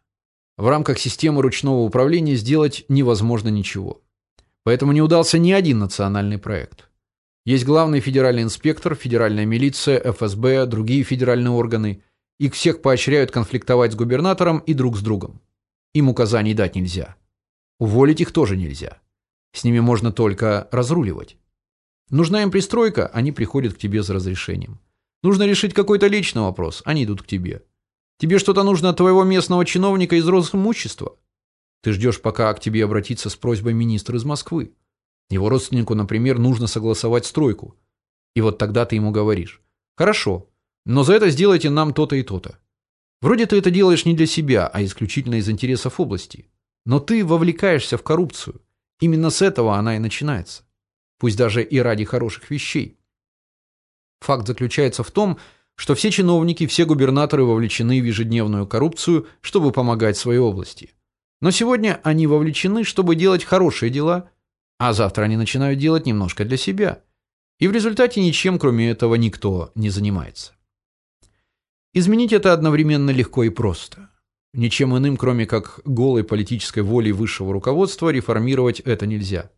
В рамках системы ручного управления сделать невозможно ничего. Поэтому не удался ни один национальный проект. Есть главный федеральный инспектор, федеральная милиция, ФСБ, другие федеральные органы. Их всех поощряют конфликтовать с губернатором и друг с другом. Им указаний дать нельзя. Уволить их тоже нельзя. С ними можно только разруливать. Нужна им пристройка, они приходят к тебе за разрешением. Нужно решить какой-то личный вопрос, они идут к тебе. Тебе что-то нужно от твоего местного чиновника из Росимущества? Ты ждешь, пока к тебе обратится с просьбой министр из Москвы. Его родственнику, например, нужно согласовать стройку. И вот тогда ты ему говоришь: "Хорошо, но за это сделайте нам то-то и то-то". Вроде ты это делаешь не для себя, а исключительно из интересов области. Но ты вовлекаешься в коррупцию. Именно с этого она и начинается. Пусть даже и ради хороших вещей. Факт заключается в том, что все чиновники, все губернаторы вовлечены в ежедневную коррупцию, чтобы помогать своей области. Но сегодня они вовлечены, чтобы делать хорошие дела, а завтра они начинают делать немножко для себя. И в результате ничем, кроме этого, никто не занимается. Изменить это одновременно легко и просто. Ничем иным, кроме как голой политической волей высшего руководства, реформировать это нельзя.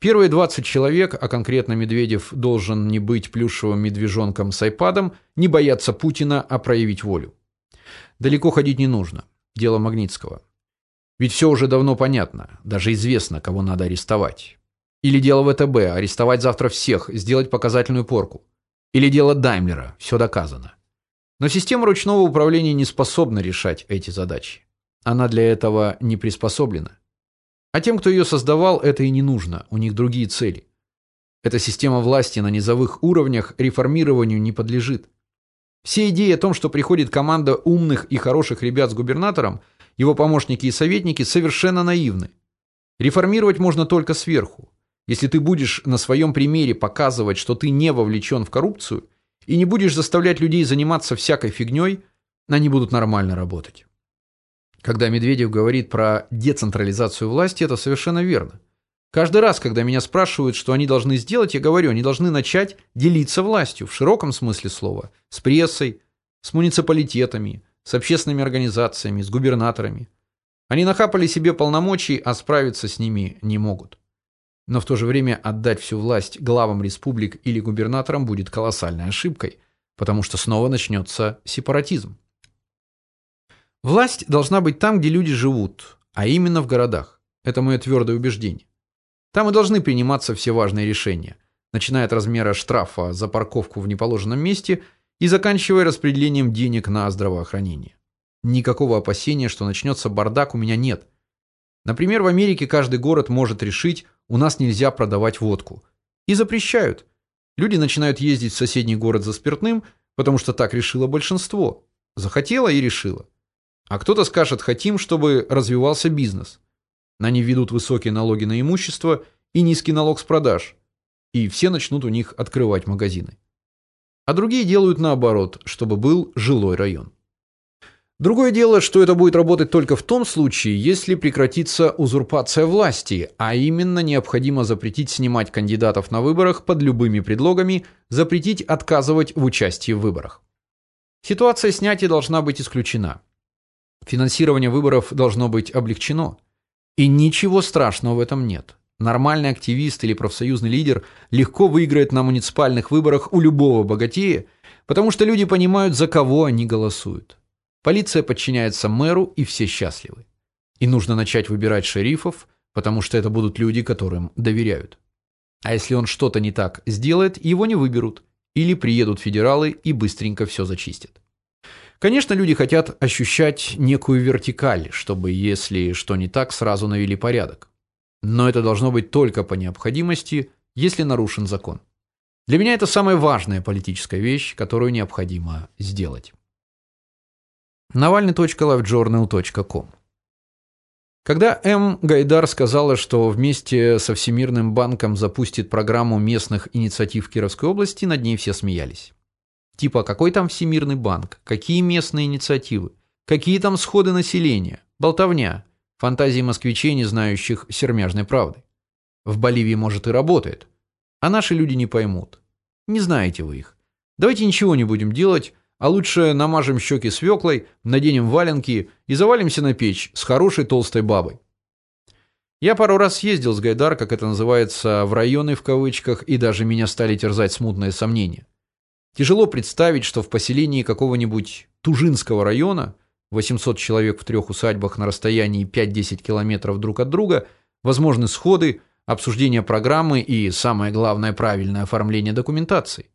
Первые 20 человек, а конкретно Медведев должен не быть плюшевым медвежонком с айпадом, не бояться Путина, а проявить волю. Далеко ходить не нужно. Дело Магнитского. Ведь все уже давно понятно, даже известно, кого надо арестовать. Или дело ВТБ арестовать завтра всех, сделать показательную порку. Или дело Даймлера, все доказано. Но система ручного управления не способна решать эти задачи. Она для этого не приспособлена. А тем, кто ее создавал, это и не нужно, у них другие цели. Эта система власти на низовых уровнях реформированию не подлежит. Все идеи о том, что приходит команда умных и хороших ребят с губернатором, его помощники и советники совершенно наивны. Реформировать можно только сверху. Если ты будешь на своем примере показывать, что ты не вовлечен в коррупцию и не будешь заставлять людей заниматься всякой фигней, они будут нормально работать. Когда Медведев говорит про децентрализацию власти, это совершенно верно. Каждый раз, когда меня спрашивают, что они должны сделать, я говорю, они должны начать делиться властью в широком смысле слова, с прессой, с муниципалитетами, с общественными организациями, с губернаторами. Они нахапали себе полномочий, а справиться с ними не могут. Но в то же время отдать всю власть главам республик или губернаторам будет колоссальной ошибкой, потому что снова начнется сепаратизм. Власть должна быть там, где люди живут, а именно в городах. Это мое твердое убеждение. Там и должны приниматься все важные решения, начиная от размера штрафа за парковку в неположенном месте и заканчивая распределением денег на здравоохранение. Никакого опасения, что начнется бардак, у меня нет. Например, в Америке каждый город может решить, у нас нельзя продавать водку. И запрещают. Люди начинают ездить в соседний город за спиртным, потому что так решило большинство. Захотело и решило. А кто-то скажет, хотим, чтобы развивался бизнес. Они введут высокие налоги на имущество и низкий налог с продаж. И все начнут у них открывать магазины а другие делают наоборот, чтобы был жилой район. Другое дело, что это будет работать только в том случае, если прекратится узурпация власти, а именно необходимо запретить снимать кандидатов на выборах под любыми предлогами, запретить отказывать в участии в выборах. Ситуация снятия должна быть исключена. Финансирование выборов должно быть облегчено. И ничего страшного в этом нет. Нормальный активист или профсоюзный лидер легко выиграет на муниципальных выборах у любого богатея, потому что люди понимают, за кого они голосуют. Полиция подчиняется мэру, и все счастливы. И нужно начать выбирать шерифов, потому что это будут люди, которым доверяют. А если он что-то не так сделает, его не выберут, или приедут федералы и быстренько все зачистят. Конечно, люди хотят ощущать некую вертикаль, чтобы если что не так, сразу навели порядок. Но это должно быть только по необходимости, если нарушен закон. Для меня это самая важная политическая вещь, которую необходимо сделать. Навальный.livejournal.com Когда М. Гайдар сказала, что вместе со Всемирным банком запустит программу местных инициатив Кировской области, над ней все смеялись. Типа, какой там Всемирный банк? Какие местные инициативы? Какие там сходы населения? Болтовня. Фантазии москвичей, не знающих сермяжной правды. В Боливии, может, и работает. А наши люди не поймут. Не знаете вы их. Давайте ничего не будем делать, а лучше намажем щеки свеклой, наденем валенки и завалимся на печь с хорошей толстой бабой. Я пару раз ездил с Гайдар, как это называется, в районы в кавычках, и даже меня стали терзать смутные сомнения. Тяжело представить, что в поселении какого-нибудь Тужинского района 800 человек в трех усадьбах на расстоянии 5-10 километров друг от друга, возможны сходы, обсуждение программы и, самое главное, правильное оформление документации.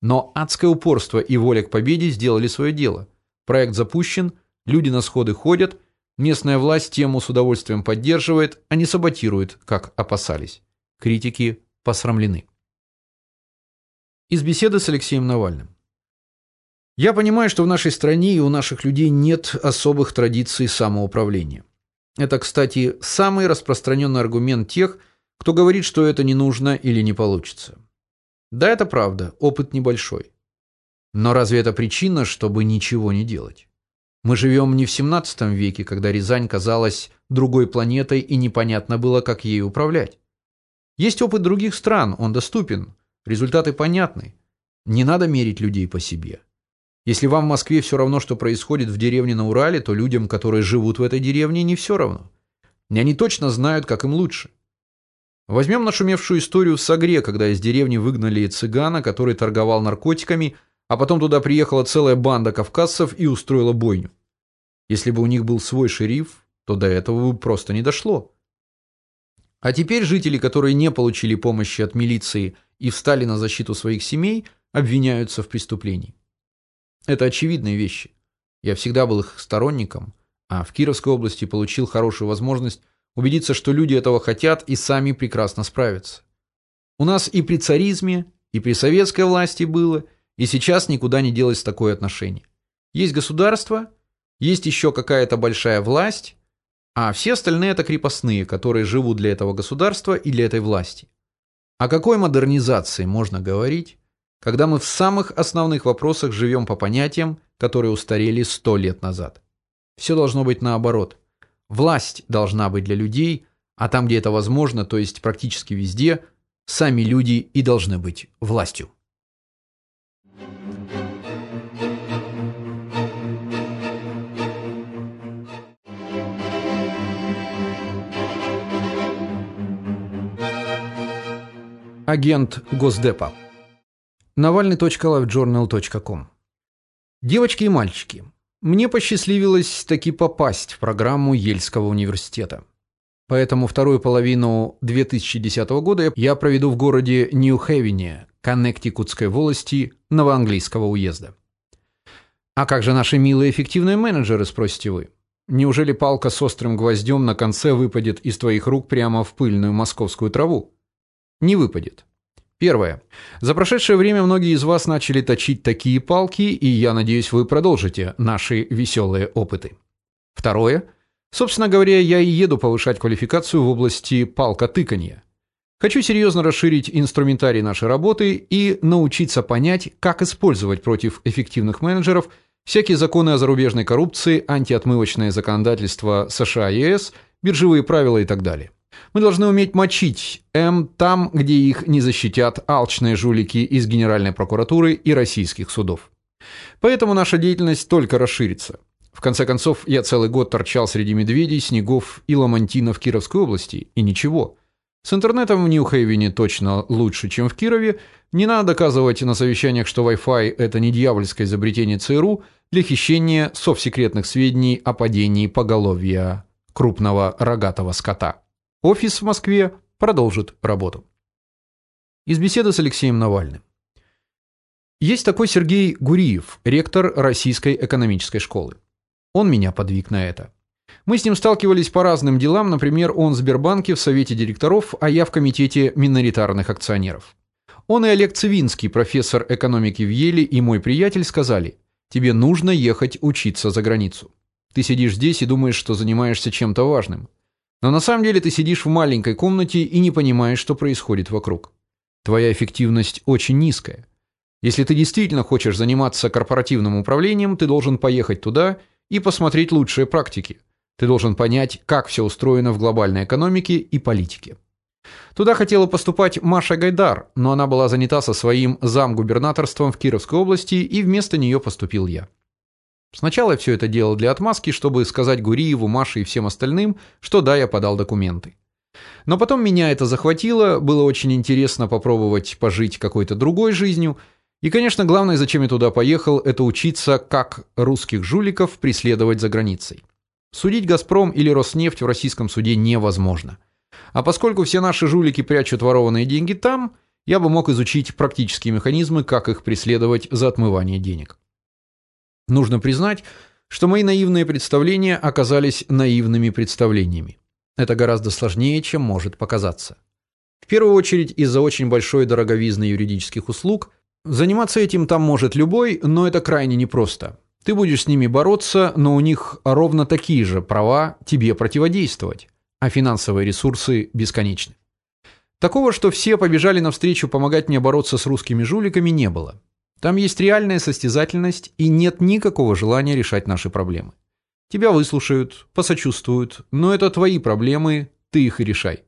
Но адское упорство и воля к победе сделали свое дело. Проект запущен, люди на сходы ходят, местная власть тему с удовольствием поддерживает, а не саботирует, как опасались. Критики посрамлены. Из беседы с Алексеем Навальным. Я понимаю, что в нашей стране и у наших людей нет особых традиций самоуправления. Это, кстати, самый распространенный аргумент тех, кто говорит, что это не нужно или не получится. Да, это правда, опыт небольшой. Но разве это причина, чтобы ничего не делать? Мы живем не в 17 веке, когда Рязань казалась другой планетой и непонятно было, как ею управлять. Есть опыт других стран, он доступен, результаты понятны. Не надо мерить людей по себе. Если вам в Москве все равно, что происходит в деревне на Урале, то людям, которые живут в этой деревне, не все равно. И они точно знают, как им лучше. Возьмем нашумевшую историю в Сагре, когда из деревни выгнали цыгана, который торговал наркотиками, а потом туда приехала целая банда кавказцев и устроила бойню. Если бы у них был свой шериф, то до этого бы просто не дошло. А теперь жители, которые не получили помощи от милиции и встали на защиту своих семей, обвиняются в преступлении. Это очевидные вещи. Я всегда был их сторонником, а в Кировской области получил хорошую возможность убедиться, что люди этого хотят и сами прекрасно справятся. У нас и при царизме, и при советской власти было, и сейчас никуда не делось такое отношение. Есть государство, есть еще какая-то большая власть, а все остальные это крепостные, которые живут для этого государства и для этой власти. О какой модернизации можно говорить, когда мы в самых основных вопросах живем по понятиям, которые устарели сто лет назад. Все должно быть наоборот. Власть должна быть для людей, а там, где это возможно, то есть практически везде, сами люди и должны быть властью. Агент Госдепа Навальный.livejournal.com Девочки и мальчики, мне посчастливилось таки попасть в программу Ельского университета. Поэтому вторую половину 2010 года я проведу в городе Нью-Хевене, Коннектикутской волости Новоанглийского уезда. А как же наши милые эффективные менеджеры, спросите вы? Неужели палка с острым гвоздем на конце выпадет из твоих рук прямо в пыльную московскую траву? Не выпадет. Первое. За прошедшее время многие из вас начали точить такие палки, и я надеюсь, вы продолжите наши веселые опыты. Второе. Собственно говоря, я и еду повышать квалификацию в области палка-тыканья. Хочу серьезно расширить инструментарий нашей работы и научиться понять, как использовать против эффективных менеджеров всякие законы о зарубежной коррупции, антиотмывочное законодательство США и ЕС, биржевые правила и так далее. Мы должны уметь мочить М там, где их не защитят алчные жулики из Генеральной прокуратуры и российских судов. Поэтому наша деятельность только расширится. В конце концов, я целый год торчал среди медведей, снегов и ламантина в Кировской области, и ничего. С интернетом в Нью-Хейвене точно лучше, чем в Кирове. Не надо доказывать на совещаниях, что Wi-Fi это не дьявольское изобретение ЦРУ для хищения совсекретных сведений о падении поголовья крупного рогатого скота. Офис в Москве продолжит работу. Из беседы с Алексеем Навальным. Есть такой Сергей Гуриев, ректор Российской экономической школы. Он меня подвиг на это. Мы с ним сталкивались по разным делам, например, он в Сбербанке в совете директоров, а я в комитете миноритарных акционеров. Он и Олег Цивинский, профессор экономики в Еле, и мой приятель сказали: "Тебе нужно ехать учиться за границу. Ты сидишь здесь и думаешь, что занимаешься чем-то важным. Но на самом деле ты сидишь в маленькой комнате и не понимаешь, что происходит вокруг. Твоя эффективность очень низкая. Если ты действительно хочешь заниматься корпоративным управлением, ты должен поехать туда и посмотреть лучшие практики. Ты должен понять, как все устроено в глобальной экономике и политике. Туда хотела поступать Маша Гайдар, но она была занята со своим замгубернаторством в Кировской области, и вместо нее поступил я. Сначала я все это делал для отмазки, чтобы сказать Гуриеву, Маше и всем остальным, что да, я подал документы. Но потом меня это захватило, было очень интересно попробовать пожить какой-то другой жизнью. И, конечно, главное, зачем я туда поехал, это учиться, как русских жуликов преследовать за границей. Судить Газпром или Роснефть в российском суде невозможно. А поскольку все наши жулики прячут ворованные деньги там, я бы мог изучить практические механизмы, как их преследовать за отмывание денег. Нужно признать, что мои наивные представления оказались наивными представлениями. Это гораздо сложнее, чем может показаться. В первую очередь из-за очень большой дороговизны юридических услуг. Заниматься этим там может любой, но это крайне непросто. Ты будешь с ними бороться, но у них ровно такие же права тебе противодействовать, а финансовые ресурсы бесконечны. Такого, что все побежали навстречу помогать мне бороться с русскими жуликами, не было. Там есть реальная состязательность и нет никакого желания решать наши проблемы. Тебя выслушают, посочувствуют, но это твои проблемы, ты их и решай.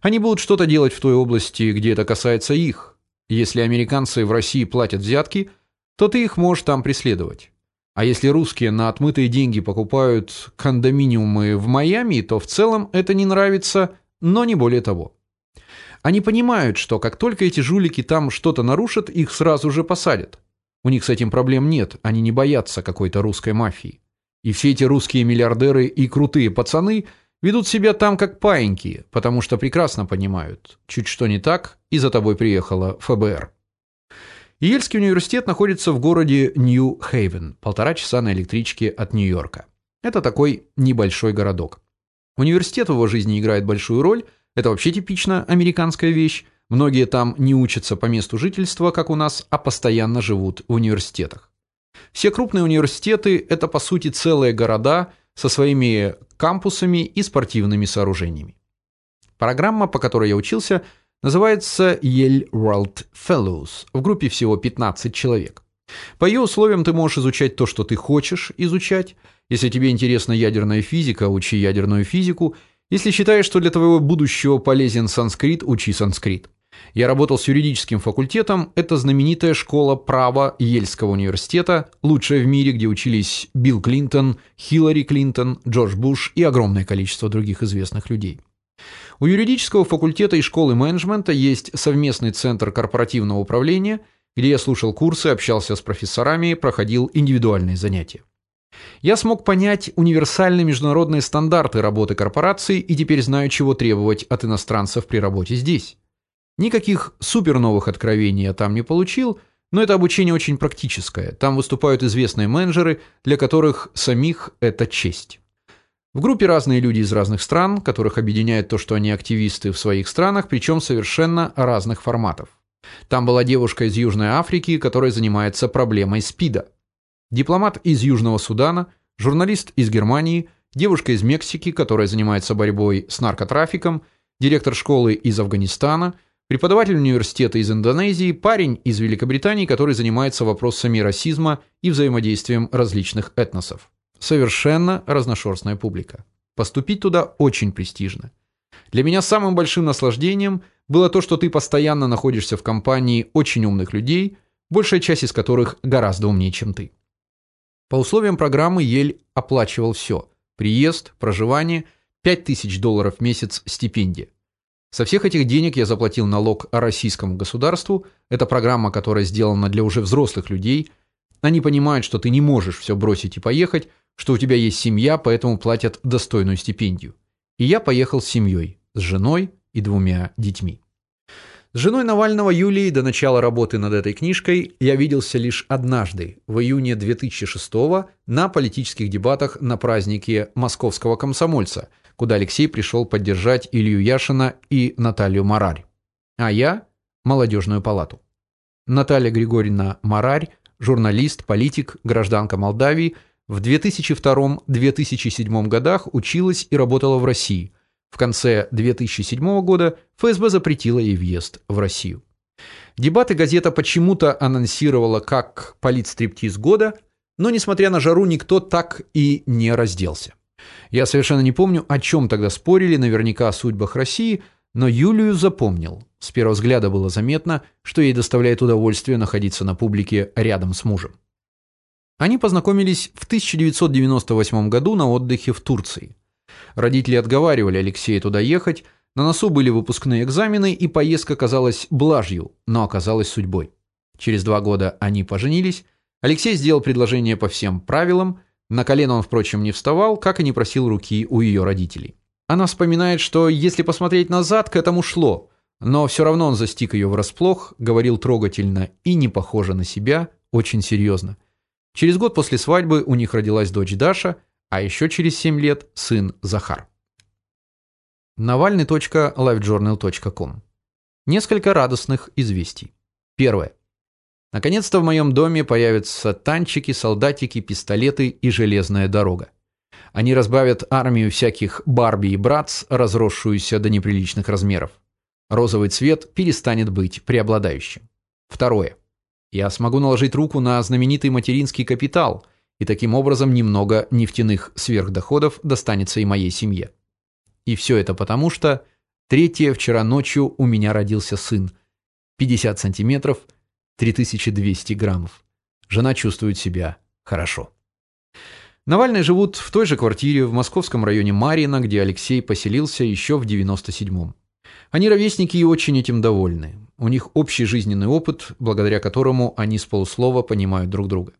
Они будут что-то делать в той области, где это касается их. Если американцы в России платят взятки, то ты их можешь там преследовать. А если русские на отмытые деньги покупают кондоминиумы в Майами, то в целом это не нравится, но не более того. Они понимают, что как только эти жулики там что-то нарушат, их сразу же посадят. У них с этим проблем нет, они не боятся какой-то русской мафии. И все эти русские миллиардеры и крутые пацаны ведут себя там как паиньки, потому что прекрасно понимают, чуть что не так, и за тобой приехала ФБР. Ельский университет находится в городе Нью-Хейвен, полтора часа на электричке от Нью-Йорка. Это такой небольшой городок. Университет в его жизни играет большую роль – это вообще типично американская вещь. Многие там не учатся по месту жительства, как у нас, а постоянно живут в университетах. Все крупные университеты это по сути целые города со своими кампусами и спортивными сооружениями. Программа, по которой я учился, называется Yale World Fellows. В группе всего 15 человек. По ее условиям ты можешь изучать то, что ты хочешь изучать. Если тебе интересна ядерная физика, учи ядерную физику. Если считаешь, что для твоего будущего полезен санскрит, учи санскрит. Я работал с юридическим факультетом, это знаменитая школа права Ельского университета, лучшая в мире, где учились Билл Клинтон, Хиллари Клинтон, Джордж Буш и огромное количество других известных людей. У юридического факультета и школы менеджмента есть совместный центр корпоративного управления, где я слушал курсы, общался с профессорами, проходил индивидуальные занятия. Я смог понять универсальные международные стандарты работы корпораций и теперь знаю, чего требовать от иностранцев при работе здесь. Никаких суперновых откровений я там не получил, но это обучение очень практическое. Там выступают известные менеджеры, для которых самих это честь. В группе разные люди из разных стран, которых объединяет то, что они активисты в своих странах, причем совершенно разных форматов. Там была девушка из Южной Африки, которая занимается проблемой СПИДа дипломат из Южного Судана, журналист из Германии, девушка из Мексики, которая занимается борьбой с наркотрафиком, директор школы из Афганистана, преподаватель университета из Индонезии, парень из Великобритании, который занимается вопросами расизма и взаимодействием различных этносов. Совершенно разношерстная публика. Поступить туда очень престижно. Для меня самым большим наслаждением было то, что ты постоянно находишься в компании очень умных людей, большая часть из которых гораздо умнее, чем ты. По условиям программы Ель оплачивал все: приезд, проживание, 5000 долларов в месяц стипендия. Со всех этих денег я заплатил налог российскому государству. Это программа, которая сделана для уже взрослых людей. Они понимают, что ты не можешь все бросить и поехать, что у тебя есть семья, поэтому платят достойную стипендию. И я поехал с семьей, с женой и двумя детьми. Женой Навального Юлией до начала работы над этой книжкой я виделся лишь однажды, в июне 2006 на политических дебатах на празднике Московского комсомольца, куда Алексей пришел поддержать Илью Яшина и Наталью Марарь. А я молодежную палату. Наталья Григорьевна Марарь, журналист, политик, гражданка Молдавии, в 2002-2007 годах училась и работала в России – в конце 2007 года ФСБ запретила ей въезд в Россию. Дебаты газета почему-то анонсировала как политстриптиз года, но несмотря на жару никто так и не разделся. Я совершенно не помню, о чем тогда спорили, наверняка о судьбах России, но Юлию запомнил. С первого взгляда было заметно, что ей доставляет удовольствие находиться на публике рядом с мужем. Они познакомились в 1998 году на отдыхе в Турции. Родители отговаривали Алексея туда ехать, На носу были выпускные экзамены, и поездка казалась блажью, но оказалась судьбой. Через два года они поженились. Алексей сделал предложение по всем правилам. На колено он, впрочем, не вставал, как и не просил руки у ее родителей. Она вспоминает, что если посмотреть назад, к этому шло. Но все равно он застиг ее врасплох, говорил трогательно и не похоже на себя, очень серьезно. Через год после свадьбы у них родилась дочь Даша, а еще через 7 лет сын Захар. Навальный.lifejournal.com Несколько радостных известий. Первое. Наконец-то в моем доме появятся танчики, солдатики, пистолеты и железная дорога. Они разбавят армию всяких Барби и Братс, разросшуюся до неприличных размеров. Розовый цвет перестанет быть преобладающим. Второе. Я смогу наложить руку на знаменитый материнский капитал, и таким образом немного нефтяных сверхдоходов достанется и моей семье. И все это потому, что третье вчера ночью у меня родился сын. 50 сантиметров, 3200 граммов. Жена чувствует себя хорошо. Навальные живут в той же квартире в московском районе Марьино, где Алексей поселился еще в 97-м. Они ровесники и очень этим довольны. У них общий жизненный опыт, благодаря которому они с полуслова понимают друг друга.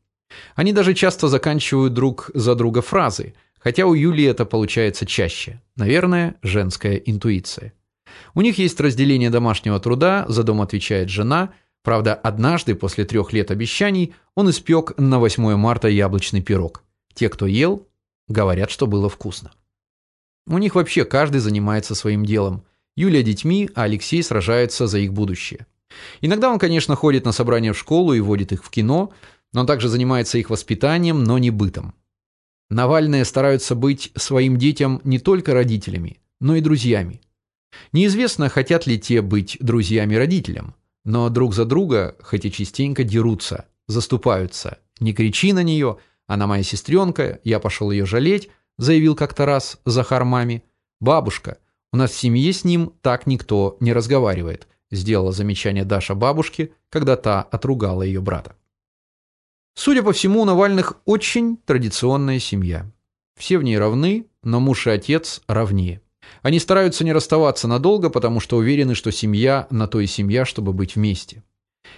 Они даже часто заканчивают друг за друга фразы, хотя у Юлии это получается чаще. Наверное, женская интуиция. У них есть разделение домашнего труда, за дом отвечает жена. Правда, однажды после трех лет обещаний он испек на 8 марта яблочный пирог. Те, кто ел, говорят, что было вкусно. У них вообще каждый занимается своим делом. Юлия детьми, а Алексей сражается за их будущее. Иногда он, конечно, ходит на собрания в школу и водит их в кино, но он также занимается их воспитанием, но не бытом. Навальные стараются быть своим детям не только родителями, но и друзьями. Неизвестно, хотят ли те быть друзьями родителям, но друг за друга, хоть и частенько дерутся, заступаются. Не кричи на нее, она моя сестренка, я пошел ее жалеть, заявил как-то раз Захар маме. Бабушка, у нас в семье с ним так никто не разговаривает, сделала замечание Даша бабушке, когда та отругала ее брата. Судя по всему, у Навальных очень традиционная семья. Все в ней равны, но муж и отец равнее. Они стараются не расставаться надолго, потому что уверены, что семья на то и семья, чтобы быть вместе.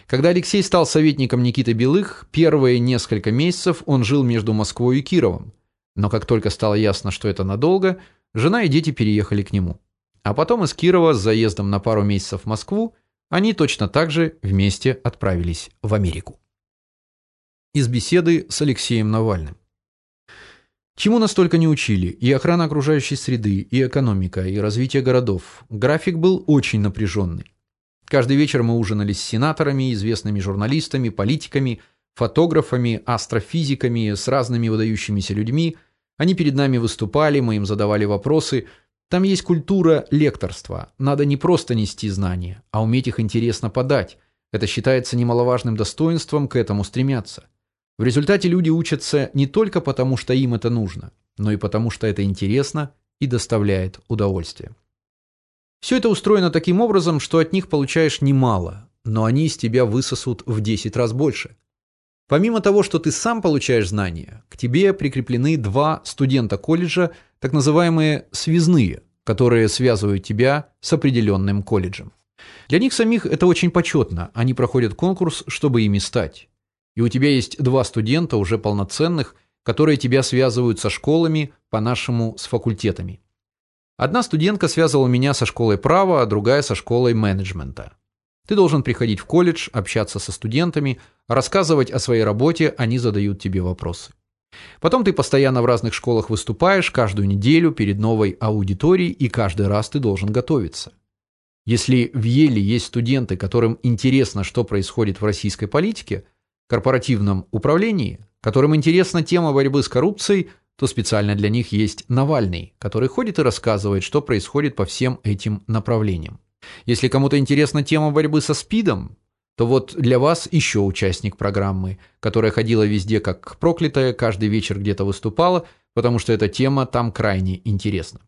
Когда Алексей стал советником Никиты Белых, первые несколько месяцев он жил между Москвой и Кировом. Но как только стало ясно, что это надолго, Жена и дети переехали к нему. А потом из Кирова с заездом на пару месяцев в Москву они точно так же вместе отправились в Америку. Из беседы с Алексеем Навальным. Чему нас только не учили: и охрана окружающей среды, и экономика, и развитие городов. График был очень напряженный. Каждый вечер мы ужинали с сенаторами, известными журналистами, политиками, фотографами, астрофизиками, с разными выдающимися людьми – они перед нами выступали, мы им задавали вопросы. Там есть культура лекторства. Надо не просто нести знания, а уметь их интересно подать. Это считается немаловажным достоинством, к этому стремятся. В результате люди учатся не только потому, что им это нужно, но и потому, что это интересно и доставляет удовольствие. Все это устроено таким образом, что от них получаешь немало, но они из тебя высосут в 10 раз больше. Помимо того, что ты сам получаешь знания, к тебе прикреплены два студента колледжа, так называемые связные, которые связывают тебя с определенным колледжем. Для них самих это очень почетно. Они проходят конкурс, чтобы ими стать. И у тебя есть два студента уже полноценных, которые тебя связывают со школами, по-нашему с факультетами. Одна студентка связывала меня со школой права, а другая со школой менеджмента. Ты должен приходить в колледж, общаться со студентами, рассказывать о своей работе, они задают тебе вопросы. Потом ты постоянно в разных школах выступаешь, каждую неделю перед новой аудиторией, и каждый раз ты должен готовиться. Если в Еле есть студенты, которым интересно, что происходит в российской политике, корпоративном управлении, которым интересна тема борьбы с коррупцией, то специально для них есть Навальный, который ходит и рассказывает, что происходит по всем этим направлениям. Если кому-то интересна тема борьбы со СПИДом, то вот для вас еще участник программы, которая ходила везде как проклятая, каждый вечер где-то выступала, потому что эта тема там крайне интересна.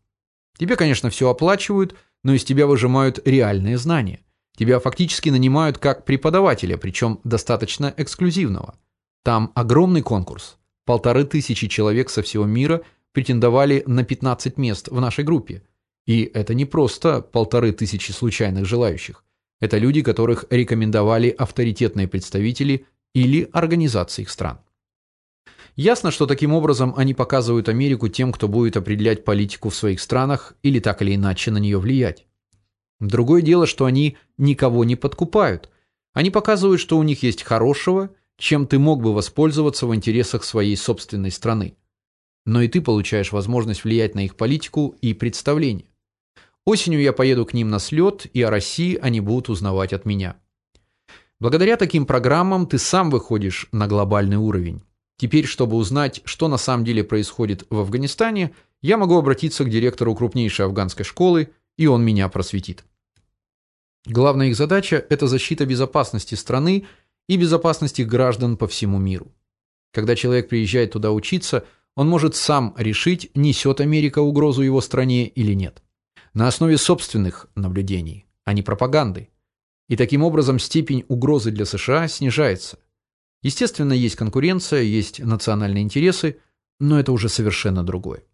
Тебе, конечно, все оплачивают, но из тебя выжимают реальные знания. Тебя фактически нанимают как преподавателя, причем достаточно эксклюзивного. Там огромный конкурс. Полторы тысячи человек со всего мира претендовали на 15 мест в нашей группе. И это не просто полторы тысячи случайных желающих. Это люди, которых рекомендовали авторитетные представители или организации их стран. Ясно, что таким образом они показывают Америку тем, кто будет определять политику в своих странах или так или иначе на нее влиять. Другое дело, что они никого не подкупают. Они показывают, что у них есть хорошего, чем ты мог бы воспользоваться в интересах своей собственной страны. Но и ты получаешь возможность влиять на их политику и представления. Осенью я поеду к ним на слет, и о России они будут узнавать от меня. Благодаря таким программам ты сам выходишь на глобальный уровень. Теперь, чтобы узнать, что на самом деле происходит в Афганистане, я могу обратиться к директору крупнейшей афганской школы, и он меня просветит. Главная их задача это защита безопасности страны и безопасности граждан по всему миру. Когда человек приезжает туда учиться, он может сам решить, несет Америка угрозу его стране или нет. На основе собственных наблюдений, а не пропаганды. И таким образом степень угрозы для США снижается. Естественно, есть конкуренция, есть национальные интересы, но это уже совершенно другое.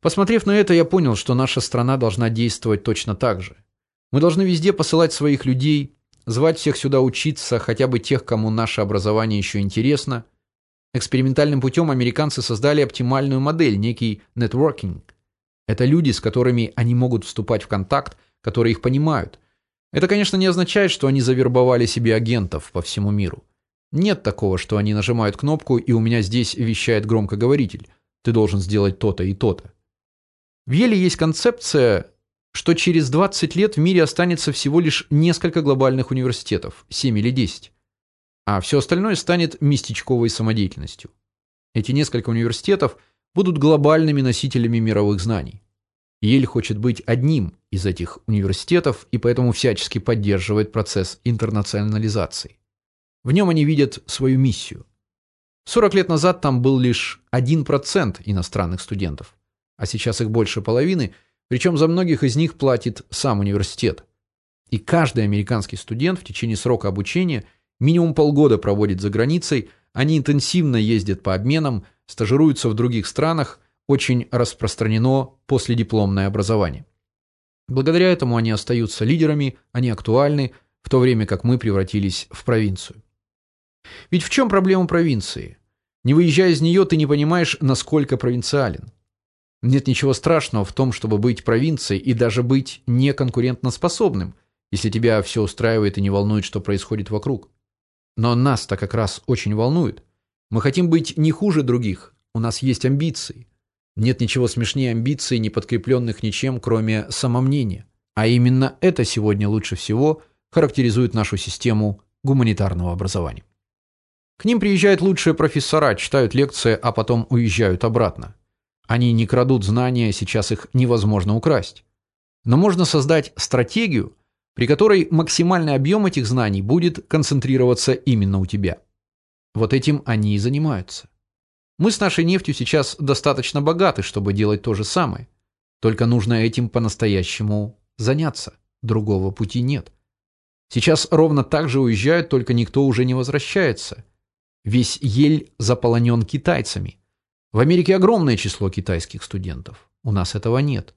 Посмотрев на это, я понял, что наша страна должна действовать точно так же. Мы должны везде посылать своих людей, звать всех сюда учиться, хотя бы тех, кому наше образование еще интересно. Экспериментальным путем американцы создали оптимальную модель, некий нетворкинг. Это люди, с которыми они могут вступать в контакт, которые их понимают. Это, конечно, не означает, что они завербовали себе агентов по всему миру. Нет такого, что они нажимают кнопку, и у меня здесь вещает громкоговоритель. Ты должен сделать то-то и то-то. В Еле есть концепция, что через 20 лет в мире останется всего лишь несколько глобальных университетов, 7 или 10. А все остальное станет местечковой самодеятельностью. Эти несколько университетов будут глобальными носителями мировых знаний. Ель хочет быть одним из этих университетов и поэтому всячески поддерживает процесс интернационализации. В нем они видят свою миссию. 40 лет назад там был лишь 1% иностранных студентов, а сейчас их больше половины, причем за многих из них платит сам университет. И каждый американский студент в течение срока обучения минимум полгода проводит за границей, они интенсивно ездят по обменам, стажируются в других странах, очень распространено последипломное образование. Благодаря этому они остаются лидерами, они актуальны, в то время как мы превратились в провинцию. Ведь в чем проблема провинции? Не выезжая из нее, ты не понимаешь, насколько провинциален. Нет ничего страшного в том, чтобы быть провинцией и даже быть неконкурентоспособным, если тебя все устраивает и не волнует, что происходит вокруг. Но нас-то как раз очень волнует. Мы хотим быть не хуже других. У нас есть амбиции. Нет ничего смешнее амбиций, не подкрепленных ничем, кроме самомнения. А именно это сегодня лучше всего характеризует нашу систему гуманитарного образования. К ним приезжают лучшие профессора, читают лекции, а потом уезжают обратно. Они не крадут знания, сейчас их невозможно украсть. Но можно создать стратегию, при которой максимальный объем этих знаний будет концентрироваться именно у тебя. Вот этим они и занимаются. Мы с нашей нефтью сейчас достаточно богаты, чтобы делать то же самое. Только нужно этим по-настоящему заняться. Другого пути нет. Сейчас ровно так же уезжают, только никто уже не возвращается. Весь Ель заполонен китайцами. В Америке огромное число китайских студентов. У нас этого нет.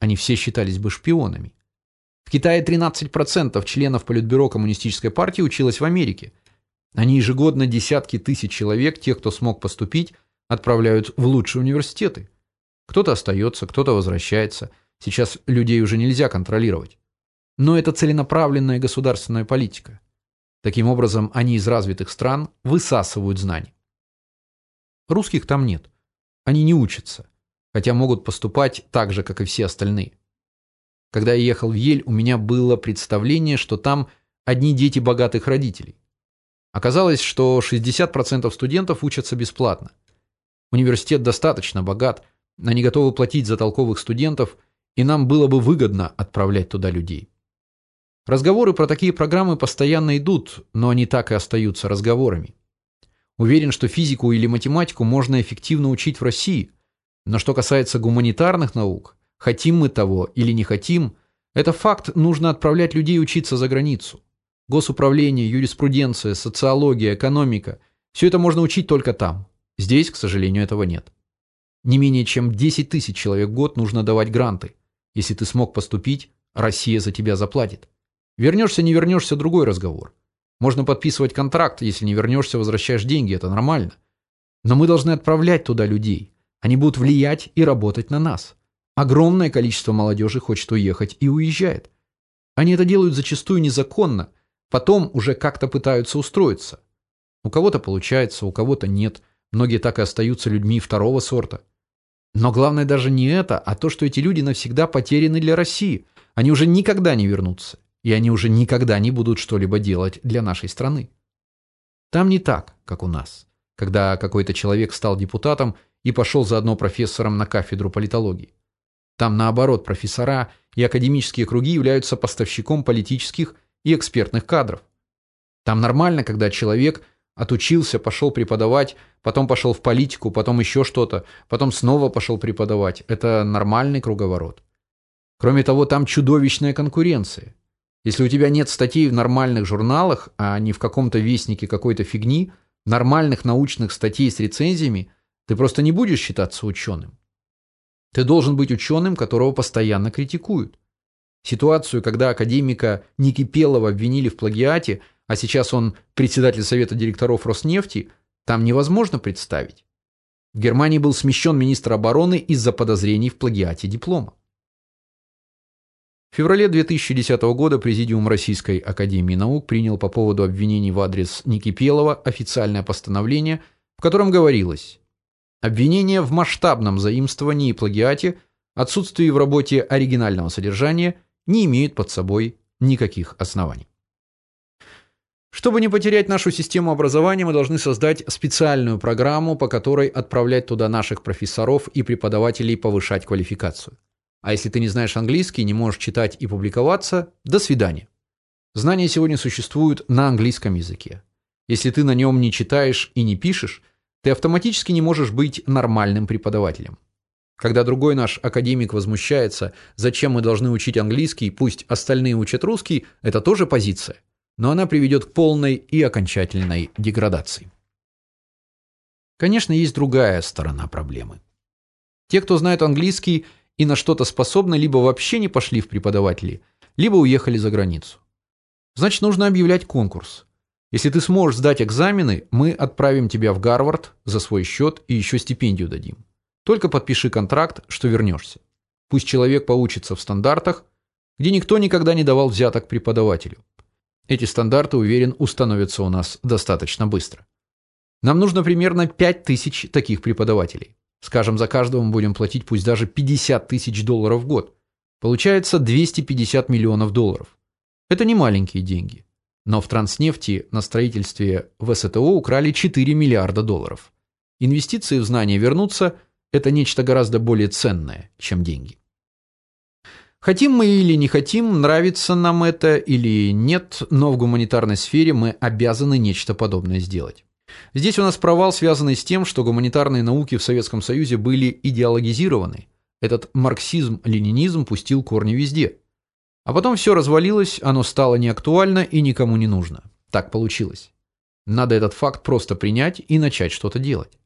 Они все считались бы шпионами. В Китае 13% членов Политбюро Коммунистической партии училось в Америке. Они ежегодно десятки тысяч человек, тех, кто смог поступить, отправляют в лучшие университеты. Кто-то остается, кто-то возвращается. Сейчас людей уже нельзя контролировать. Но это целенаправленная государственная политика. Таким образом, они из развитых стран высасывают знания. Русских там нет. Они не учатся, хотя могут поступать так же, как и все остальные. Когда я ехал в Ель, у меня было представление, что там одни дети богатых родителей. Оказалось, что 60% студентов учатся бесплатно. Университет достаточно богат, они готовы платить за толковых студентов, и нам было бы выгодно отправлять туда людей. Разговоры про такие программы постоянно идут, но они так и остаются разговорами. Уверен, что физику или математику можно эффективно учить в России, но что касается гуманитарных наук, хотим мы того или не хотим, это факт, нужно отправлять людей учиться за границу. Госуправление, юриспруденция, социология, экономика все это можно учить только там. Здесь, к сожалению, этого нет. Не менее чем 10 тысяч человек в год нужно давать гранты. Если ты смог поступить, Россия за тебя заплатит. Вернешься, не вернешься – другой разговор. Можно подписывать контракт, если не вернешься, возвращаешь деньги, это нормально. Но мы должны отправлять туда людей. Они будут влиять и работать на нас. Огромное количество молодежи хочет уехать и уезжает. Они это делают зачастую незаконно, потом уже как-то пытаются устроиться. У кого-то получается, у кого-то нет. Многие так и остаются людьми второго сорта. Но главное даже не это, а то, что эти люди навсегда потеряны для России. Они уже никогда не вернутся. И они уже никогда не будут что-либо делать для нашей страны. Там не так, как у нас. Когда какой-то человек стал депутатом и пошел заодно профессором на кафедру политологии. Там наоборот, профессора и академические круги являются поставщиком политических и экспертных кадров. Там нормально, когда человек отучился, пошел преподавать, потом пошел в политику, потом еще что-то, потом снова пошел преподавать. Это нормальный круговорот. Кроме того, там чудовищная конкуренция. Если у тебя нет статей в нормальных журналах, а не в каком-то вестнике какой-то фигни, нормальных научных статей с рецензиями, ты просто не будешь считаться ученым. Ты должен быть ученым, которого постоянно критикуют. Ситуацию, когда академика Никипелова обвинили в плагиате, а сейчас он председатель совета директоров Роснефти, там невозможно представить. В Германии был смещен министр обороны из-за подозрений в плагиате диплома. В феврале 2010 года Президиум Российской Академии Наук принял по поводу обвинений в адрес Никипелова официальное постановление, в котором говорилось Обвинения в масштабном заимствовании и плагиате, отсутствии в работе оригинального содержания не имеют под собой никаких оснований. Чтобы не потерять нашу систему образования, мы должны создать специальную программу, по которой отправлять туда наших профессоров и преподавателей повышать квалификацию. А если ты не знаешь английский, не можешь читать и публиковаться, до свидания. Знания сегодня существуют на английском языке. Если ты на нем не читаешь и не пишешь, ты автоматически не можешь быть нормальным преподавателем. Когда другой наш академик возмущается, зачем мы должны учить английский, пусть остальные учат русский, это тоже позиция, но она приведет к полной и окончательной деградации. Конечно, есть другая сторона проблемы. Те, кто знает английский и на что-то способны, либо вообще не пошли в преподаватели, либо уехали за границу. Значит, нужно объявлять конкурс. Если ты сможешь сдать экзамены, мы отправим тебя в Гарвард за свой счет и еще стипендию дадим. Только подпиши контракт, что вернешься. Пусть человек поучится в стандартах, где никто никогда не давал взяток преподавателю. Эти стандарты, уверен, установятся у нас достаточно быстро. Нам нужно примерно 5000 таких преподавателей. Скажем, за каждого мы будем платить пусть даже 50 тысяч долларов в год. Получается 250 миллионов долларов. Это не маленькие деньги. Но в Транснефти на строительстве ВСТО украли 4 миллиарда долларов. Инвестиции в знания вернутся – это нечто гораздо более ценное, чем деньги. Хотим мы или не хотим, нравится нам это или нет, но в гуманитарной сфере мы обязаны нечто подобное сделать. Здесь у нас провал, связанный с тем, что гуманитарные науки в Советском Союзе были идеологизированы. Этот марксизм-ленинизм пустил корни везде – а потом все развалилось, оно стало неактуально и никому не нужно. Так получилось. Надо этот факт просто принять и начать что-то делать.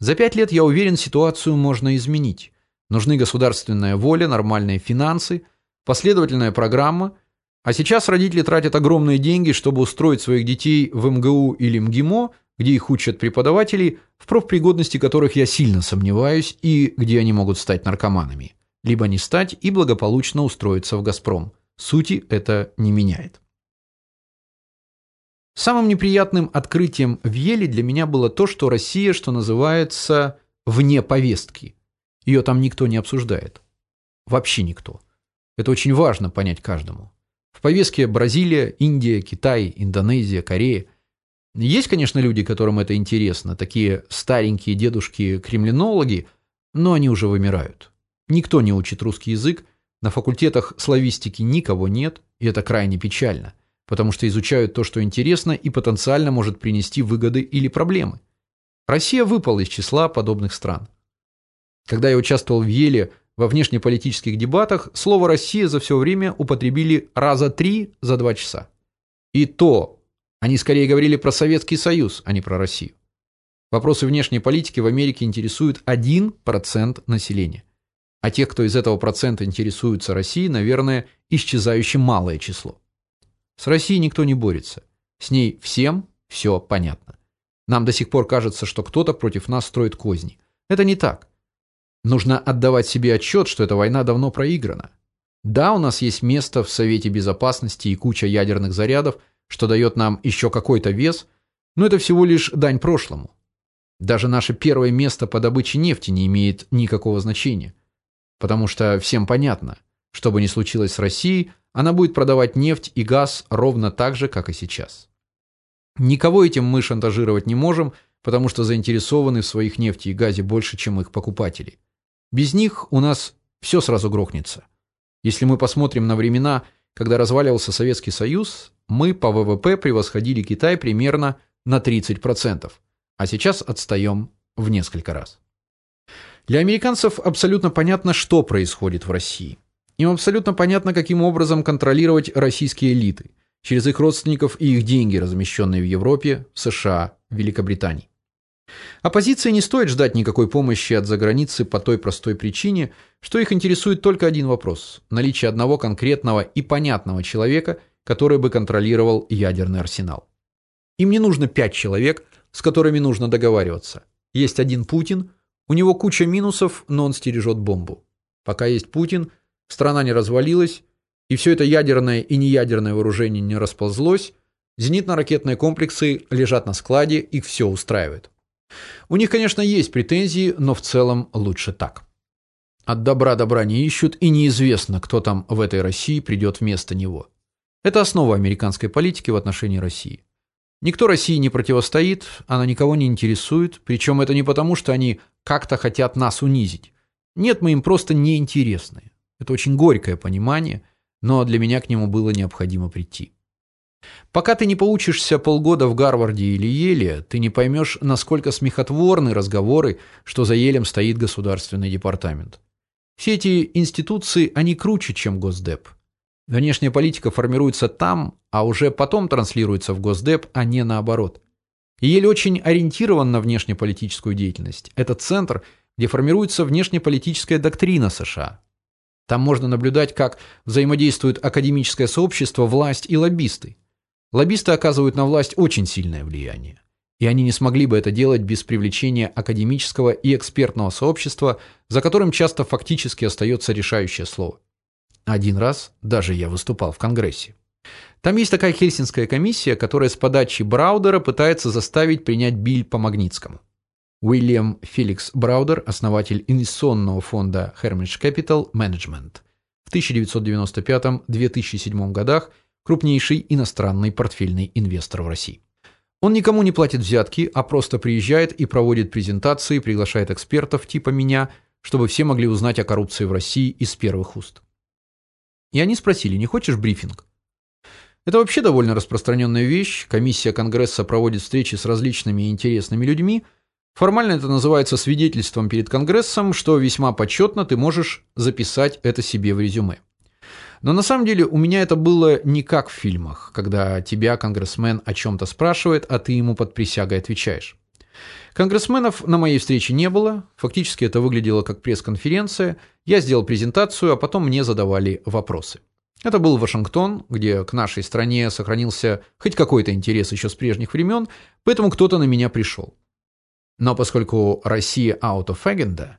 За пять лет, я уверен, ситуацию можно изменить. Нужны государственная воля, нормальные финансы, последовательная программа. А сейчас родители тратят огромные деньги, чтобы устроить своих детей в МГУ или МГИМО, где их учат преподаватели, в профпригодности которых я сильно сомневаюсь, и где они могут стать наркоманами либо не стать и благополучно устроиться в «Газпром». Сути это не меняет. Самым неприятным открытием в Еле для меня было то, что Россия, что называется, вне повестки. Ее там никто не обсуждает. Вообще никто. Это очень важно понять каждому. В повестке Бразилия, Индия, Китай, Индонезия, Корея. Есть, конечно, люди, которым это интересно, такие старенькие дедушки-кремлинологи, но они уже вымирают. Никто не учит русский язык, на факультетах славистики никого нет, и это крайне печально, потому что изучают то, что интересно и потенциально может принести выгоды или проблемы. Россия выпала из числа подобных стран. Когда я участвовал в Еле во внешнеполитических дебатах, слово «Россия» за все время употребили раза три за два часа. И то они скорее говорили про Советский Союз, а не про Россию. Вопросы внешней политики в Америке интересуют 1% населения. А тех, кто из этого процента интересуется Россией, наверное, исчезающе малое число. С Россией никто не борется. С ней всем все понятно. Нам до сих пор кажется, что кто-то против нас строит козни. Это не так. Нужно отдавать себе отчет, что эта война давно проиграна. Да, у нас есть место в Совете безопасности и куча ядерных зарядов, что дает нам еще какой-то вес, но это всего лишь дань прошлому. Даже наше первое место по добыче нефти не имеет никакого значения, потому что всем понятно, что бы ни случилось с Россией, она будет продавать нефть и газ ровно так же, как и сейчас. Никого этим мы шантажировать не можем, потому что заинтересованы в своих нефти и газе больше, чем их покупатели. Без них у нас все сразу грохнется. Если мы посмотрим на времена, когда разваливался Советский Союз, мы по ВВП превосходили Китай примерно на 30%, а сейчас отстаем в несколько раз. Для американцев абсолютно понятно, что происходит в России. Им абсолютно понятно, каким образом контролировать российские элиты через их родственников и их деньги, размещенные в Европе, США, Великобритании. Оппозиции не стоит ждать никакой помощи от заграницы по той простой причине, что их интересует только один вопрос наличие одного конкретного и понятного человека, который бы контролировал ядерный арсенал. Им не нужно пять человек, с которыми нужно договариваться. Есть один Путин, у него куча минусов, но он стережет бомбу. Пока есть Путин, страна не развалилась, и все это ядерное и неядерное вооружение не расползлось, зенитно-ракетные комплексы лежат на складе, их все устраивает. У них, конечно, есть претензии, но в целом лучше так. От добра добра не ищут, и неизвестно, кто там в этой России придет вместо него. Это основа американской политики в отношении России. Никто России не противостоит, она никого не интересует, причем это не потому, что они как-то хотят нас унизить. Нет, мы им просто не интересны. Это очень горькое понимание, но для меня к нему было необходимо прийти. Пока ты не поучишься полгода в Гарварде или Еле, ты не поймешь, насколько смехотворны разговоры, что за Елем стоит государственный департамент. Все эти институции, они круче, чем Госдеп. Внешняя политика формируется там, а уже потом транслируется в Госдеп, а не наоборот. И Ель очень ориентирован на внешнеполитическую деятельность. Это центр, где формируется внешнеполитическая доктрина США. Там можно наблюдать, как взаимодействуют академическое сообщество, власть и лоббисты. Лоббисты оказывают на власть очень сильное влияние. И они не смогли бы это делать без привлечения академического и экспертного сообщества, за которым часто фактически остается решающее слово. Один раз даже я выступал в Конгрессе. Там есть такая Хельсинская комиссия, которая с подачи Браудера пытается заставить принять биль по Магнитскому. Уильям Феликс Браудер, основатель инвестиционного фонда Hermitage Capital Management. В 1995-2007 годах крупнейший иностранный портфельный инвестор в России. Он никому не платит взятки, а просто приезжает и проводит презентации, приглашает экспертов типа меня, чтобы все могли узнать о коррупции в России из первых уст. И они спросили: "Не хочешь брифинг?" Это вообще довольно распространенная вещь. Комиссия Конгресса проводит встречи с различными интересными людьми, Формально это называется свидетельством перед Конгрессом, что весьма почетно ты можешь записать это себе в резюме. Но на самом деле у меня это было не как в фильмах, когда тебя конгрессмен о чем то спрашивает, а ты ему под присягой отвечаешь. Конгрессменов на моей встрече не было. Фактически это выглядело как пресс-конференция. Я сделал презентацию, а потом мне задавали вопросы. Это был Вашингтон, где к нашей стране сохранился хоть какой-то интерес еще с прежних времен, поэтому кто-то на меня пришел. Но поскольку Россия out of agenda,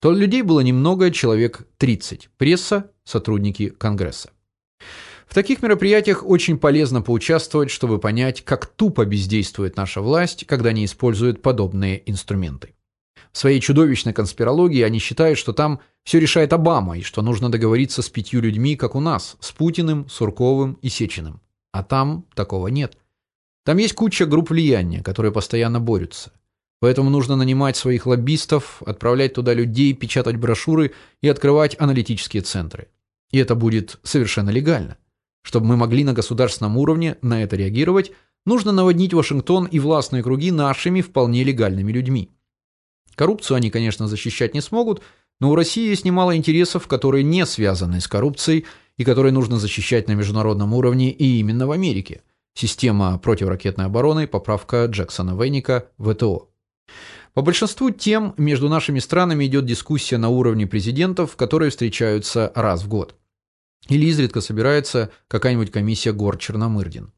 то людей было немного, человек 30. Пресса, сотрудники Конгресса. В таких мероприятиях очень полезно поучаствовать, чтобы понять, как тупо бездействует наша власть, когда не использует подобные инструменты. В своей чудовищной конспирологии они считают, что там все решает Обама и что нужно договориться с пятью людьми, как у нас, с Путиным, Сурковым и Сечиным. А там такого нет. Там есть куча групп влияния, которые постоянно борются. Поэтому нужно нанимать своих лоббистов, отправлять туда людей, печатать брошюры и открывать аналитические центры. И это будет совершенно легально. Чтобы мы могли на государственном уровне на это реагировать, нужно наводнить Вашингтон и властные круги нашими вполне легальными людьми. Коррупцию они, конечно, защищать не смогут, но у России есть немало интересов, которые не связаны с коррупцией и которые нужно защищать на международном уровне и именно в Америке. Система противоракетной обороны, поправка Джексона Вейника, ВТО. По большинству тем между нашими странами идет дискуссия на уровне президентов, которые встречаются раз в год. Или изредка собирается какая-нибудь комиссия гор Черномырдин.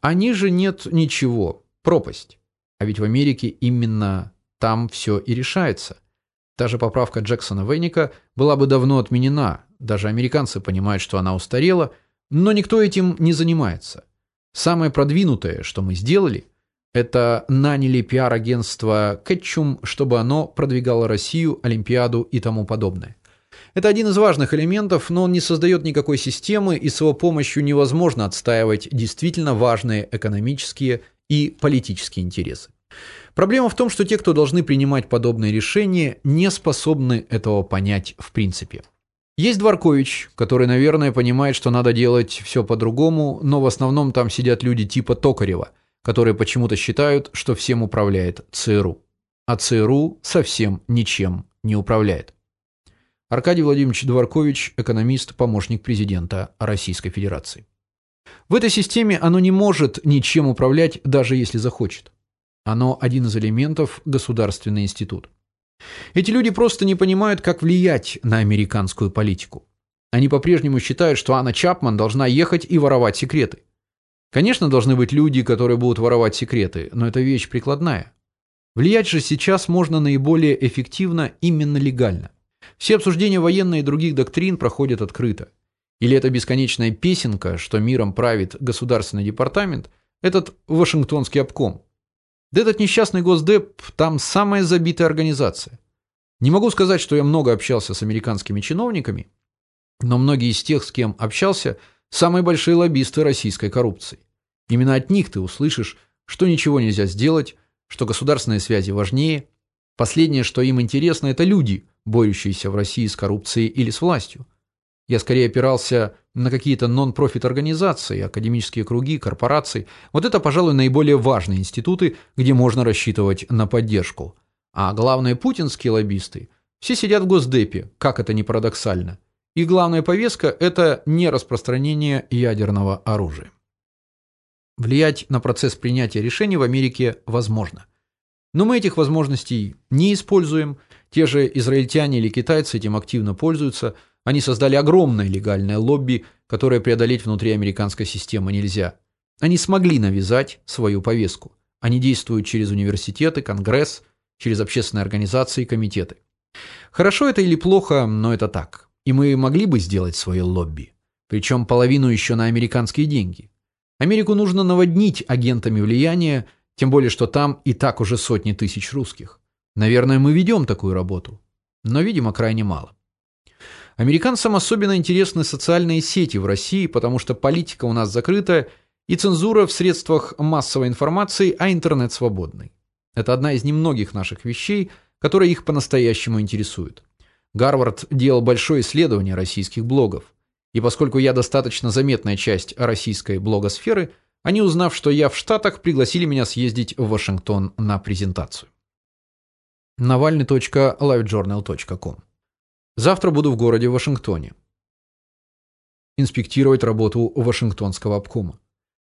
А ниже нет ничего, пропасть. А ведь в Америке именно там все и решается. Та же поправка Джексона Вейника была бы давно отменена. Даже американцы понимают, что она устарела, но никто этим не занимается. Самое продвинутое, что мы сделали, это наняли пиар-агентство Кетчум, чтобы оно продвигало Россию, Олимпиаду и тому подобное. Это один из важных элементов, но он не создает никакой системы, и с его помощью невозможно отстаивать действительно важные экономические и политические интересы. Проблема в том, что те, кто должны принимать подобные решения, не способны этого понять в принципе. Есть Дворкович, который, наверное, понимает, что надо делать все по-другому, но в основном там сидят люди типа Токарева, которые почему-то считают, что всем управляет ЦРУ. А ЦРУ совсем ничем не управляет. Аркадий Владимирович Дворкович, экономист, помощник президента Российской Федерации. В этой системе оно не может ничем управлять, даже если захочет. Оно один из элементов государственный институт. Эти люди просто не понимают, как влиять на американскую политику. Они по-прежнему считают, что Анна Чапман должна ехать и воровать секреты. Конечно, должны быть люди, которые будут воровать секреты, но это вещь прикладная. Влиять же сейчас можно наиболее эффективно именно легально. Все обсуждения военной и других доктрин проходят открыто. Или это бесконечная песенка, что миром правит государственный департамент, этот Вашингтонский обком. Да этот несчастный Госдеп там самая забитая организация. Не могу сказать, что я много общался с американскими чиновниками, но многие из тех, с кем общался, самые большие лоббисты российской коррупции. Именно от них ты услышишь, что ничего нельзя сделать, что государственные связи важнее. Последнее, что им интересно это люди, борющиеся в России с коррупцией или с властью. Я скорее опирался на какие-то нон-профит организации, академические круги, корпорации. Вот это, пожалуй, наиболее важные институты, где можно рассчитывать на поддержку. А главные путинские лоббисты все сидят в Госдепе, как это ни парадоксально. И главная повестка это не распространение ядерного оружия. Влиять на процесс принятия решений в Америке возможно. Но мы этих возможностей не используем. Те же израильтяне или китайцы этим активно пользуются. Они создали огромное легальное лобби, которое преодолеть внутри американской системы нельзя. Они смогли навязать свою повестку. Они действуют через университеты, конгресс, через общественные организации и комитеты. Хорошо это или плохо, но это так. И мы могли бы сделать свое лобби, причем половину еще на американские деньги. Америку нужно наводнить агентами влияния, тем более что там и так уже сотни тысяч русских. Наверное, мы ведем такую работу, но, видимо, крайне мало. Американцам особенно интересны социальные сети в России, потому что политика у нас закрытая и цензура в средствах массовой информации, а интернет свободный. Это одна из немногих наших вещей, которые их по-настоящему интересуют. Гарвард делал большое исследование российских блогов. И поскольку я достаточно заметная часть российской блогосферы, они, узнав, что я в Штатах, пригласили меня съездить в Вашингтон на презентацию. Navalny.livejournal.com Завтра буду в городе Вашингтоне. Инспектировать работу Вашингтонского обкома.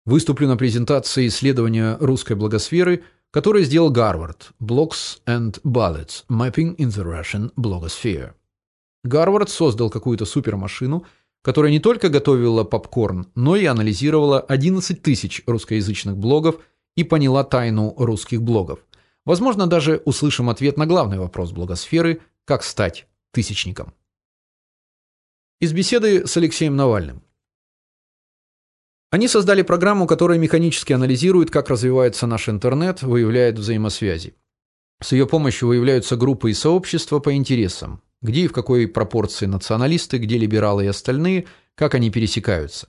Выступлю на презентации исследования русской блогосферы, которое сделал Гарвард Blocks and Bullets Mapping in the Russian Blogosphere. Гарвард создал какую-то супермашину, которая не только готовила попкорн, но и анализировала 11 тысяч русскоязычных блогов и поняла тайну русских блогов. Возможно, даже услышим ответ на главный вопрос блогосферы: как стать тысячником. Из беседы с Алексеем Навальным. Они создали программу, которая механически анализирует, как развивается наш интернет, выявляет взаимосвязи. С ее помощью выявляются группы и сообщества по интересам, где и в какой пропорции националисты, где либералы и остальные, как они пересекаются.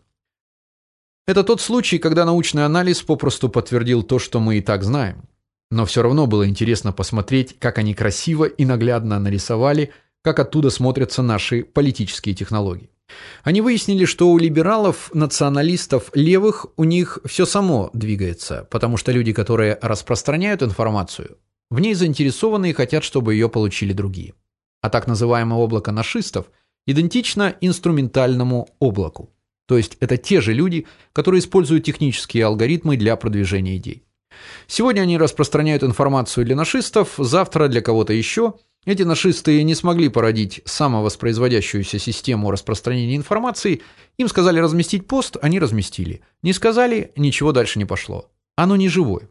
Это тот случай, когда научный анализ попросту подтвердил то, что мы и так знаем. Но все равно было интересно посмотреть, как они красиво и наглядно нарисовали как оттуда смотрятся наши политические технологии. Они выяснили, что у либералов, националистов, левых у них все само двигается, потому что люди, которые распространяют информацию, в ней заинтересованы и хотят, чтобы ее получили другие. А так называемое облако нашистов идентично инструментальному облаку. То есть это те же люди, которые используют технические алгоритмы для продвижения идей. Сегодня они распространяют информацию для нашистов, завтра для кого-то еще. Эти нашисты не смогли породить самовоспроизводящуюся систему распространения информации. Им сказали разместить пост, они разместили. Не сказали, ничего дальше не пошло. Оно не живое.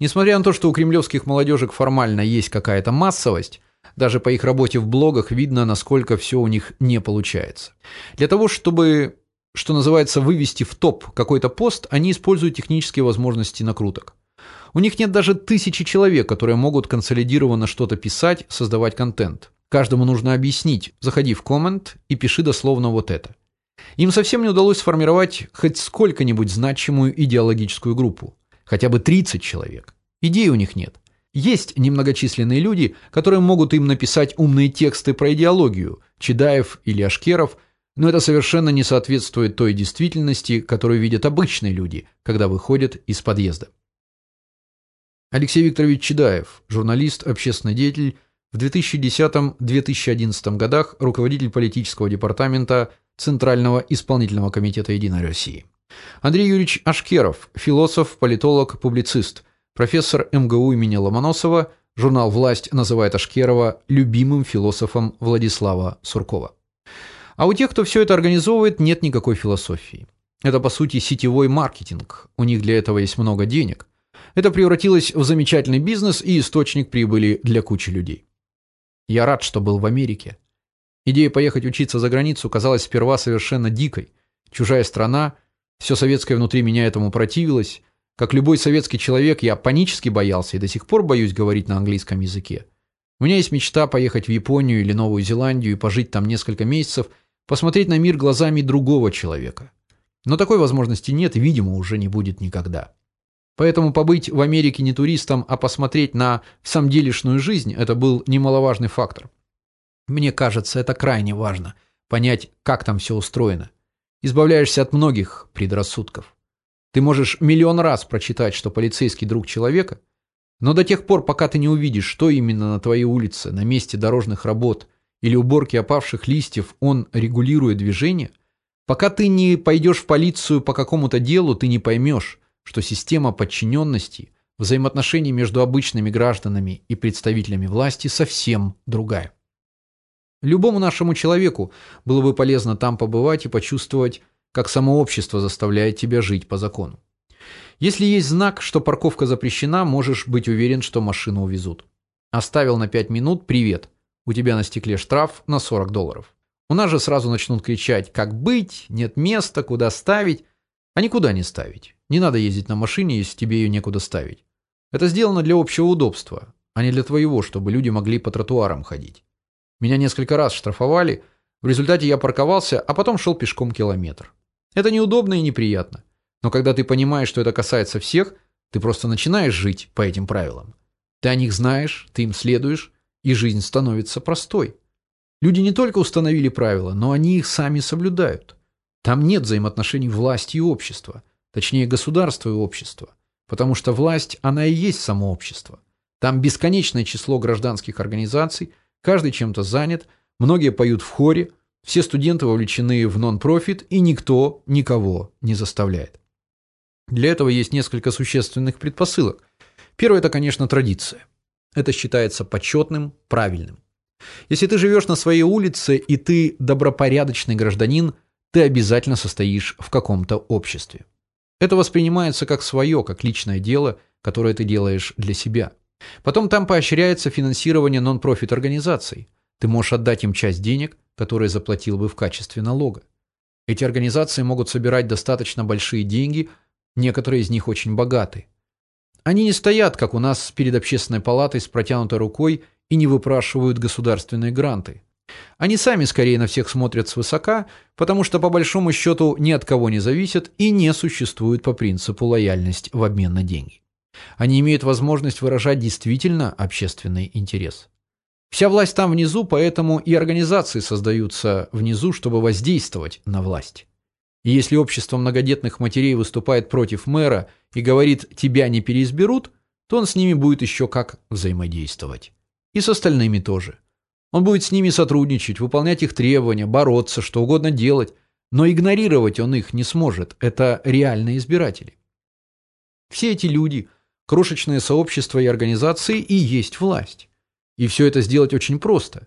Несмотря на то, что у кремлевских молодежек формально есть какая-то массовость, даже по их работе в блогах видно, насколько все у них не получается. Для того, чтобы что называется, вывести в топ какой-то пост, они используют технические возможности накруток. У них нет даже тысячи человек, которые могут консолидированно что-то писать, создавать контент. Каждому нужно объяснить: заходи в коммент и пиши дословно вот это. Им совсем не удалось сформировать хоть сколько-нибудь значимую идеологическую группу, хотя бы 30 человек. Идей у них нет. Есть немногочисленные люди, которые могут им написать умные тексты про идеологию, Чедаев или Ашкеров, но это совершенно не соответствует той действительности, которую видят обычные люди, когда выходят из подъезда. Алексей Викторович Чедаев, журналист, общественный деятель, в 2010-2011 годах руководитель политического департамента Центрального исполнительного комитета Единой России. Андрей Юрьевич Ашкеров, философ, политолог, публицист, профессор МГУ имени Ломоносова, журнал Власть называет Ашкерова любимым философом Владислава Суркова. А у тех, кто все это организовывает, нет никакой философии. Это по сути сетевой маркетинг. У них для этого есть много денег. Это превратилось в замечательный бизнес и источник прибыли для кучи людей. Я рад, что был в Америке. Идея поехать учиться за границу казалась сперва совершенно дикой. Чужая страна, все советское внутри меня этому противилось. Как любой советский человек, я панически боялся и до сих пор боюсь говорить на английском языке. У меня есть мечта поехать в Японию или Новую Зеландию и пожить там несколько месяцев – посмотреть на мир глазами другого человека. Но такой возможности нет видимо, уже не будет никогда. Поэтому побыть в Америке не туристом, а посмотреть на самделишную жизнь это был немаловажный фактор. Мне кажется, это крайне важно понять, как там все устроено. Избавляешься от многих предрассудков. Ты можешь миллион раз прочитать, что полицейский друг человека, но до тех пор, пока ты не увидишь, что именно на твоей улице, на месте дорожных работ или уборки опавших листьев он регулирует движение, пока ты не пойдешь в полицию по какому-то делу, ты не поймешь, что система подчиненности, взаимоотношений между обычными гражданами и представителями власти совсем другая. Любому нашему человеку было бы полезно там побывать и почувствовать, как само общество заставляет тебя жить по закону. Если есть знак, что парковка запрещена, можешь быть уверен, что машину увезут. Оставил на 5 минут привет. У тебя на стекле штраф на 40 долларов. У нас же сразу начнут кричать: "Как быть? Нет места, куда ставить?" А никуда не ставить. Не надо ездить на машине, если тебе ее некуда ставить. Это сделано для общего удобства, а не для твоего, чтобы люди могли по тротуарам ходить. Меня несколько раз штрафовали, в результате я парковался, а потом шел пешком километр. Это неудобно и неприятно. Но когда ты понимаешь, что это касается всех, ты просто начинаешь жить по этим правилам. Ты о них знаешь, ты им следуешь, и жизнь становится простой. Люди не только установили правила, но они их сами соблюдают. Там нет взаимоотношений власти и общества, точнее государства и общества, потому что власть, она и есть само общество. Там бесконечное число гражданских организаций, каждый чем-то занят, многие поют в хоре, все студенты вовлечены в нон-профит, и никто никого не заставляет. Для этого есть несколько существенных предпосылок. Первое это, конечно, традиция. Это считается почетным, правильным. Если ты живешь на своей улице и ты добропорядочный гражданин, ты обязательно состоишь в каком-то обществе. Это воспринимается как свое, как личное дело, которое ты делаешь для себя. Потом там поощряется финансирование нон-профит организаций. Ты можешь отдать им часть денег, которые заплатил бы в качестве налога. Эти организации могут собирать достаточно большие деньги, некоторые из них очень богаты. Они не стоят, как у нас перед общественной палатой с протянутой рукой и не выпрашивают государственные гранты. Они сами скорее на всех смотрят свысока, потому что по большому счету ни от кого не зависят и не существуют по принципу лояльность в обмен на деньги. Они имеют возможность выражать действительно общественный интерес. Вся власть там внизу, поэтому и организации создаются внизу, чтобы воздействовать на власть. И если общество многодетных матерей выступает против мэра и говорит «тебя не переизберут», то он с ними будет еще как взаимодействовать. И с остальными тоже. Он будет с ними сотрудничать, выполнять их требования, бороться, что угодно делать, но игнорировать он их не сможет. Это реальные избиратели. Все эти люди, крошечные сообщества и организации и есть власть. И все это сделать очень просто.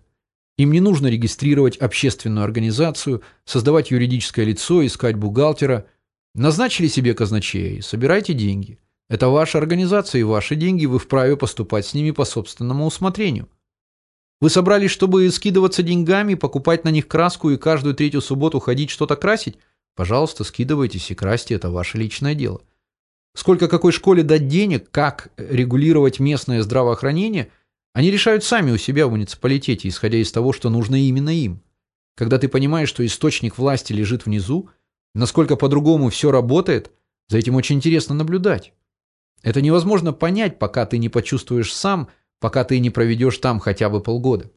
Им не нужно регистрировать общественную организацию, создавать юридическое лицо, искать бухгалтера. Назначили себе казначея и собирайте деньги. Это ваша организация и ваши деньги, вы вправе поступать с ними по собственному усмотрению. Вы собрались, чтобы скидываться деньгами, покупать на них краску и каждую третью субботу ходить что-то красить? Пожалуйста, скидывайтесь и красьте, это ваше личное дело. Сколько какой школе дать денег, как регулировать местное здравоохранение, они решают сами у себя в муниципалитете, исходя из того, что нужно именно им. Когда ты понимаешь, что источник власти лежит внизу, насколько по-другому все работает, за этим очень интересно наблюдать. Это невозможно понять, пока ты не почувствуешь сам, пока ты не проведешь там хотя бы полгода.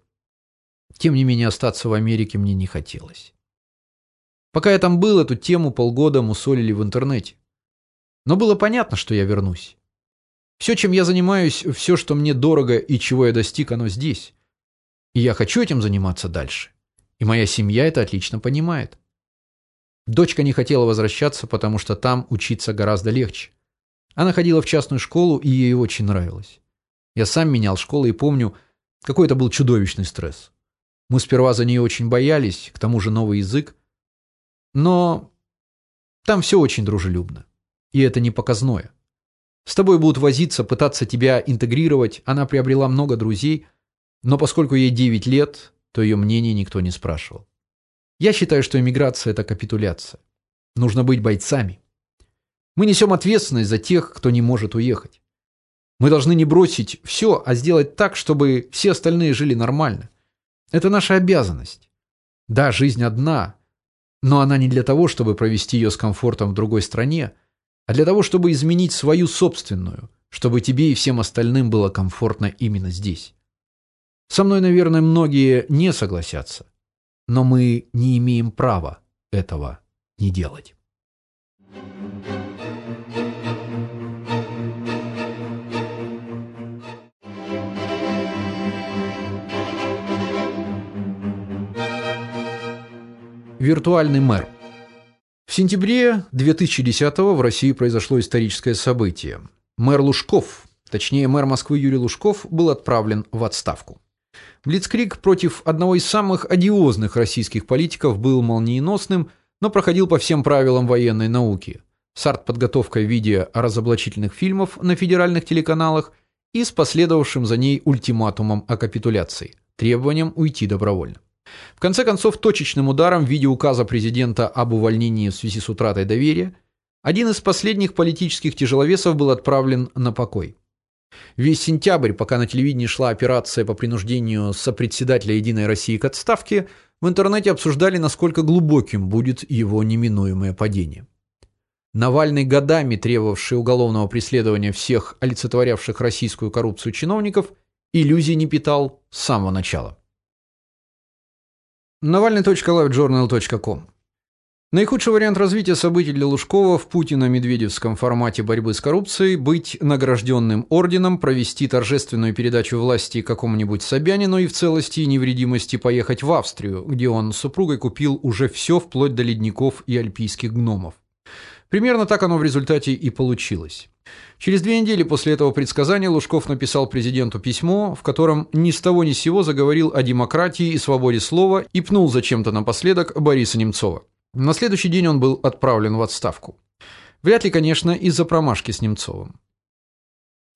Тем не менее, остаться в Америке мне не хотелось. Пока я там был, эту тему полгода мусолили в интернете. Но было понятно, что я вернусь. Все, чем я занимаюсь, все, что мне дорого и чего я достиг, оно здесь. И я хочу этим заниматься дальше. И моя семья это отлично понимает. Дочка не хотела возвращаться, потому что там учиться гораздо легче. Она ходила в частную школу, и ей очень нравилось. Я сам менял школы и помню, какой это был чудовищный стресс. Мы сперва за нее очень боялись, к тому же новый язык. Но там все очень дружелюбно. И это не показное. С тобой будут возиться, пытаться тебя интегрировать. Она приобрела много друзей, но поскольку ей 9 лет, то ее мнение никто не спрашивал. Я считаю, что эмиграция – это капитуляция. Нужно быть бойцами. Мы несем ответственность за тех, кто не может уехать. Мы должны не бросить все, а сделать так, чтобы все остальные жили нормально. Это наша обязанность. Да, жизнь одна, но она не для того, чтобы провести ее с комфортом в другой стране, а для того, чтобы изменить свою собственную, чтобы тебе и всем остальным было комфортно именно здесь. Со мной, наверное, многие не согласятся, но мы не имеем права этого не делать. Виртуальный мэр. В сентябре 2010-го в России произошло историческое событие. Мэр Лужков, точнее мэр Москвы Юрий Лужков, был отправлен в отставку. Блицкриг против одного из самых одиозных российских политиков был молниеносным, но проходил по всем правилам военной науки. С артподготовкой в виде разоблачительных фильмов на федеральных телеканалах и с последовавшим за ней ультиматумом о капитуляции, требованием уйти добровольно. В конце концов, точечным ударом в виде указа президента об увольнении в связи с утратой доверия один из последних политических тяжеловесов был отправлен на покой. Весь сентябрь, пока на телевидении шла операция по принуждению сопредседателя Единой России к отставке, в интернете обсуждали, насколько глубоким будет его неминуемое падение. Навальный, годами требовавший уголовного преследования всех олицетворявших российскую коррупцию чиновников, иллюзий не питал с самого начала. Навальный.livejournal.com Наихудший вариант развития событий для Лужкова в Путино-Медведевском формате борьбы с коррупцией быть награжденным орденом, провести торжественную передачу власти какому-нибудь Собянину и в целости и невредимости поехать в Австрию, где он с супругой купил уже все вплоть до ледников и альпийских гномов. Примерно так оно в результате и получилось. Через две недели после этого предсказания Лужков написал президенту письмо, в котором ни с того ни с сего заговорил о демократии и свободе слова и пнул зачем-то напоследок Бориса Немцова. На следующий день он был отправлен в отставку. Вряд ли, конечно, из-за промашки с Немцовым.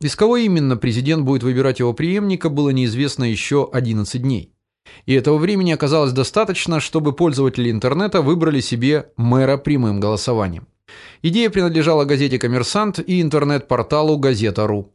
Из кого именно президент будет выбирать его преемника, было неизвестно еще 11 дней. И этого времени оказалось достаточно, чтобы пользователи интернета выбрали себе мэра прямым голосованием. Идея принадлежала газете Коммерсант и интернет-порталу Газета.ру.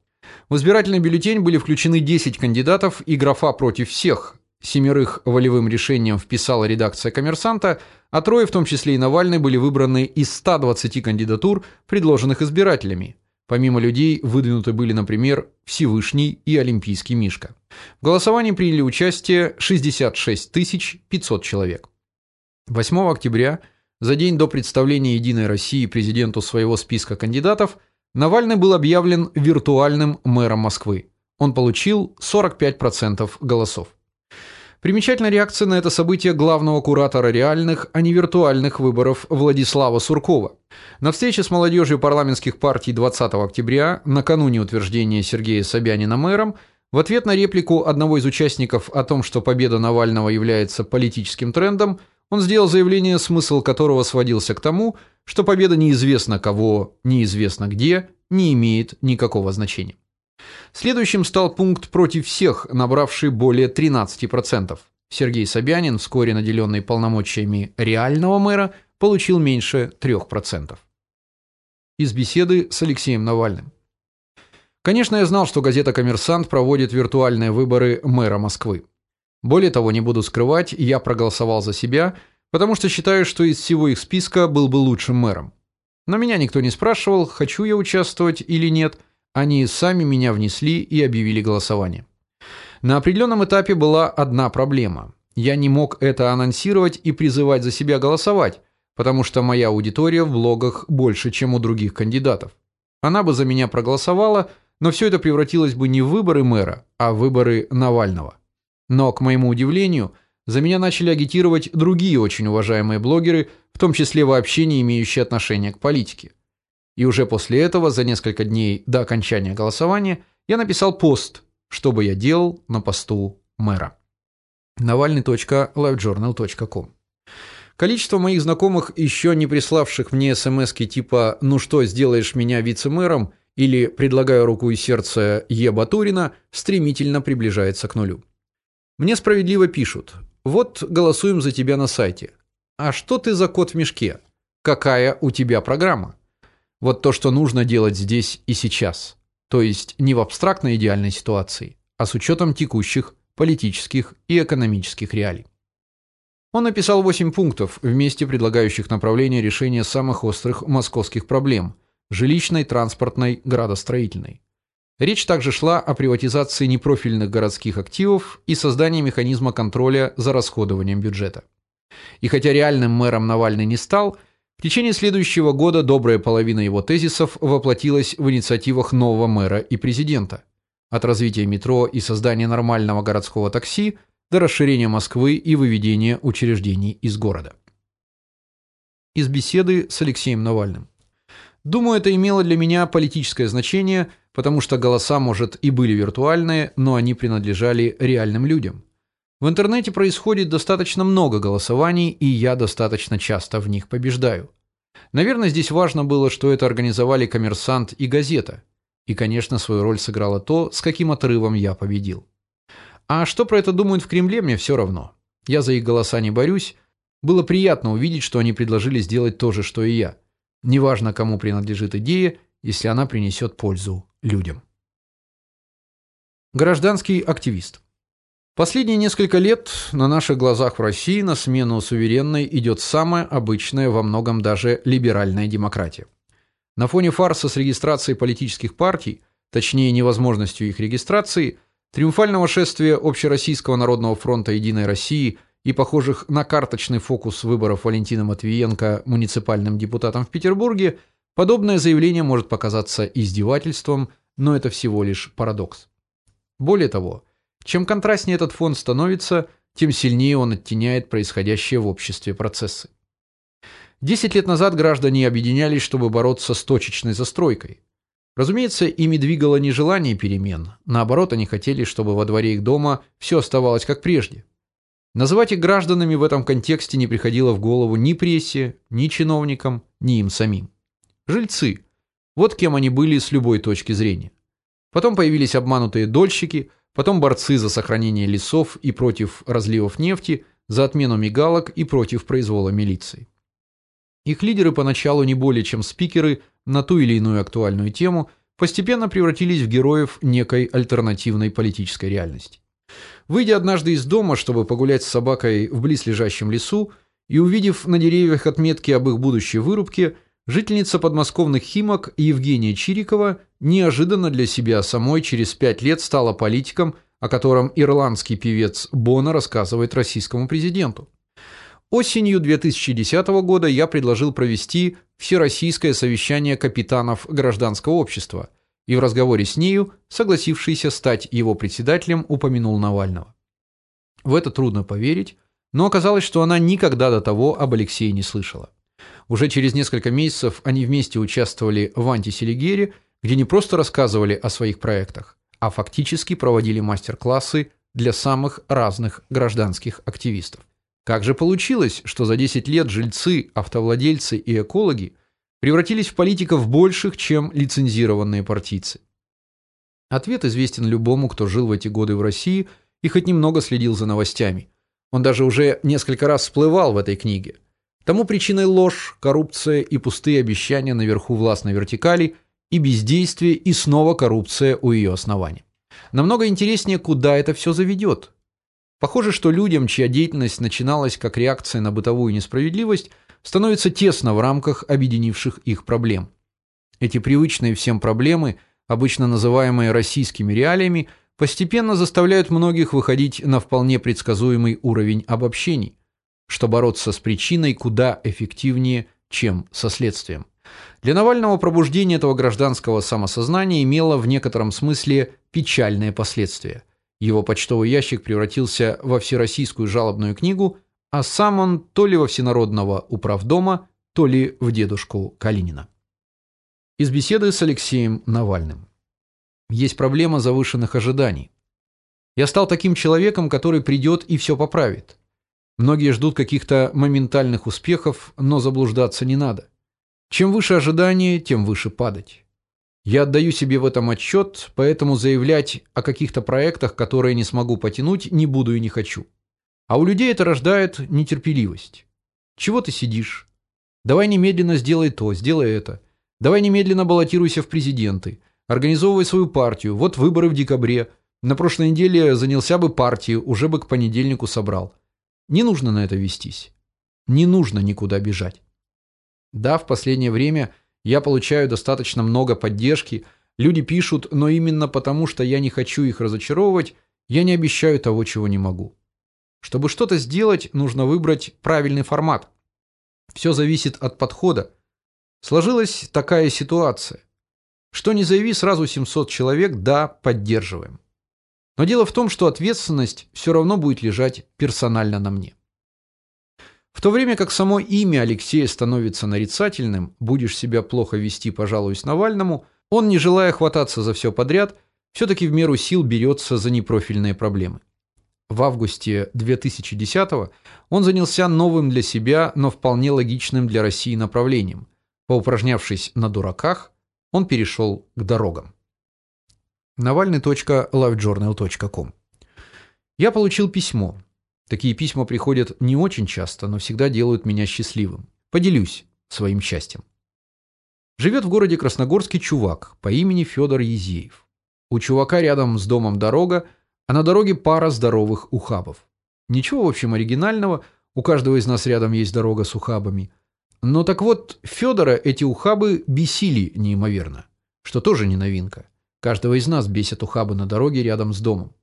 В избирательный бюллетень были включены 10 кандидатов и графа против всех. Семерых волевым решением вписала редакция Коммерсанта, а трое, в том числе и Навальный, были выбраны из 120 кандидатур, предложенных избирателями. Помимо людей выдвинуты были, например, Всевышний и Олимпийский Мишка. В голосовании приняли участие 66 500 человек. 8 октября за день до представления Единой России президенту своего списка кандидатов Навальный был объявлен виртуальным мэром Москвы. Он получил 45% голосов. Примечательна реакция на это событие главного куратора реальных, а не виртуальных выборов Владислава Суркова. На встрече с молодежью парламентских партий 20 октября, накануне утверждения Сергея Собянина мэром, в ответ на реплику одного из участников о том, что победа Навального является политическим трендом, он сделал заявление, смысл которого сводился к тому, что победа неизвестно кого, неизвестно где, не имеет никакого значения. Следующим стал пункт против всех, набравший более 13%. Сергей Собянин, вскоре наделенный полномочиями реального мэра, получил меньше 3%. Из беседы с Алексеем Навальным. Конечно, я знал, что газета Коммерсант проводит виртуальные выборы мэра Москвы. Более того, не буду скрывать, я проголосовал за себя, потому что считаю, что из всего их списка был бы лучшим мэром. Но меня никто не спрашивал, хочу я участвовать или нет – они сами меня внесли и объявили голосование. На определенном этапе была одна проблема. Я не мог это анонсировать и призывать за себя голосовать, потому что моя аудитория в блогах больше, чем у других кандидатов. Она бы за меня проголосовала, но все это превратилось бы не в выборы мэра, а в выборы Навального. Но к моему удивлению, за меня начали агитировать другие очень уважаемые блогеры, в том числе вообще не имеющие отношения к политике. И уже после этого, за несколько дней до окончания голосования, я написал пост, что бы я делал на посту мэра. navalny.livejournal.com Количество моих знакомых, еще не приславших мне смски типа «Ну что, сделаешь меня вице-мэром?» или «Предлагаю руку и сердце Е. Батурина» стремительно приближается к нулю. Мне справедливо пишут «Вот голосуем за тебя на сайте». А что ты за кот в мешке? Какая у тебя программа? Вот то, что нужно делать здесь и сейчас. То есть не в абстрактной идеальной ситуации, а с учетом текущих политических и экономических реалий. Он написал 8 пунктов, вместе предлагающих направление решения самых острых московских проблем: жилищной, транспортной, градостроительной. Речь также шла о приватизации непрофильных городских активов и создании механизма контроля за расходованием бюджета. И хотя реальным мэром Навальный не стал, в течение следующего года добрая половина его тезисов воплотилась в инициативах нового мэра и президента. От развития метро и создания нормального городского такси до расширения Москвы и выведения учреждений из города. Из беседы с Алексеем Навальным. Думаю, это имело для меня политическое значение, потому что голоса, может, и были виртуальные, но они принадлежали реальным людям. В интернете происходит достаточно много голосований, и я достаточно часто в них побеждаю. Наверное, здесь важно было, что это организовали Коммерсант и газета. И, конечно, свою роль сыграло то, с каким отрывом я победил. А что про это думают в Кремле, мне все равно. Я за их голоса не борюсь. Было приятно увидеть, что они предложили сделать то же, что и я. Неважно, кому принадлежит идея, если она принесет пользу людям. Гражданский активист. Последние несколько лет на наших глазах в России на смену суверенной идет самая обычная, во многом даже либеральная демократия. На фоне фарса с регистрацией политических партий, точнее невозможностью их регистрации, триумфального шествия Общероссийского народного фронта Единой России и похожих на карточный фокус выборов Валентина Матвиенко муниципальным депутатом в Петербурге, подобное заявление может показаться издевательством, но это всего лишь парадокс. Более того, чем контрастнее этот фон становится, тем сильнее он оттеняет происходящие в обществе процессы. Десять лет назад граждане объединялись, чтобы бороться с точечной застройкой. Разумеется, ими двигало не желание перемен, наоборот, они хотели, чтобы во дворе их дома все оставалось как прежде. Называть их гражданами в этом контексте не приходило в голову ни прессе, ни чиновникам, ни им самим. Жильцы. Вот кем они были с любой точки зрения. Потом появились обманутые дольщики, потом борцы за сохранение лесов и против разливов нефти, за отмену мигалок и против произвола милиции. Их лидеры поначалу не более чем спикеры на ту или иную актуальную тему, постепенно превратились в героев некой альтернативной политической реальности. Выйдя однажды из дома, чтобы погулять с собакой в близлежащем лесу, и увидев на деревьях отметки об их будущей вырубке, Жительница подмосковных Химок Евгения Чирикова неожиданно для себя самой через пять лет стала политиком, о котором ирландский певец Боно рассказывает российскому президенту. Осенью 2010 года я предложил провести всероссийское совещание капитанов гражданского общества, и в разговоре с нею, согласившийся стать его председателем, упомянул Навального. В это трудно поверить, но оказалось, что она никогда до того об Алексее не слышала. Уже через несколько месяцев они вместе участвовали в антиселигере, где не просто рассказывали о своих проектах, а фактически проводили мастер-классы для самых разных гражданских активистов. Как же получилось, что за 10 лет жильцы, автовладельцы и экологи превратились в политиков больших, чем лицензированные партийцы? Ответ известен любому, кто жил в эти годы в России и хоть немного следил за новостями. Он даже уже несколько раз всплывал в этой книге. Тому причиной ложь, коррупция и пустые обещания наверху властной вертикали и бездействие и снова коррупция у ее основания. Намного интереснее, куда это все заведет. Похоже, что людям, чья деятельность начиналась как реакция на бытовую несправедливость, становится тесно в рамках объединивших их проблем. Эти привычные всем проблемы, обычно называемые российскими реалиями, постепенно заставляют многих выходить на вполне предсказуемый уровень обобщений, что бороться с причиной куда эффективнее, чем со следствием. Для Навального пробуждение этого гражданского самосознания имело в некотором смысле печальные последствия. Его почтовый ящик превратился во всероссийскую жалобную книгу, а сам он то ли во всенародного управдома, то ли в дедушку Калинина. Из беседы с Алексеем Навальным. Есть проблема завышенных ожиданий. Я стал таким человеком, который придет и все поправит. Многие ждут каких-то моментальных успехов, но заблуждаться не надо. Чем выше ожидания, тем выше падать. Я отдаю себе в этом отчет, поэтому заявлять о каких-то проектах, которые не смогу потянуть, не буду и не хочу. А у людей это рождает нетерпеливость. Чего ты сидишь? Давай немедленно сделай то, сделай это. Давай немедленно баллотируйся в президенты. Организовывай свою партию. Вот выборы в декабре. На прошлой неделе занялся бы партией, уже бы к понедельнику собрал. Не нужно на это вестись. Не нужно никуда бежать. Да, в последнее время я получаю достаточно много поддержки. Люди пишут, но именно потому, что я не хочу их разочаровывать, я не обещаю того, чего не могу. Чтобы что-то сделать, нужно выбрать правильный формат. Все зависит от подхода. Сложилась такая ситуация. Что не заяви сразу 700 человек, да, поддерживаем. Но дело в том, что ответственность все равно будет лежать персонально на мне. В то время как само имя Алексея становится нарицательным, будешь себя плохо вести, пожалуюсь Навальному, он, не желая хвататься за все подряд, все-таки в меру сил берется за непрофильные проблемы. В августе 2010 он занялся новым для себя, но вполне логичным для России направлением. Поупражнявшись на дураках, он перешел к дорогам. Навальный.livejournal.com Я получил письмо. Такие письма приходят не очень часто, но всегда делают меня счастливым. Поделюсь своим счастьем. Живет в городе Красногорске чувак по имени Федор Езеев. У чувака рядом с домом дорога, а на дороге пара здоровых ухабов. Ничего, в общем, оригинального, у каждого из нас рядом есть дорога с ухабами. Но так вот, Федора эти ухабы бесили неимоверно, что тоже не новинка. Каждого из нас бесят ухабы на дороге рядом с домом.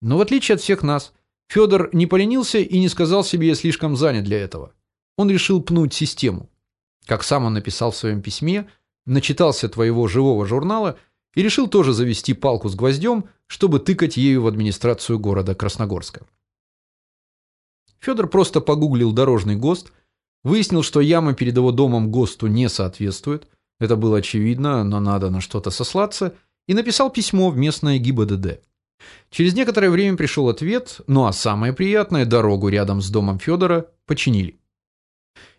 Но в отличие от всех нас, Федор не поленился и не сказал себе «я слишком занят для этого». Он решил пнуть систему. Как сам он написал в своем письме, начитался твоего живого журнала и решил тоже завести палку с гвоздем, чтобы тыкать ею в администрацию города Красногорска. Федор просто погуглил дорожный ГОСТ, выяснил, что яма перед его домом ГОСТу не соответствует, это было очевидно, но надо на что-то сослаться, и написал письмо в местное ГИБДД. Через некоторое время пришел ответ, ну а самое приятное, дорогу рядом с домом Федора починили.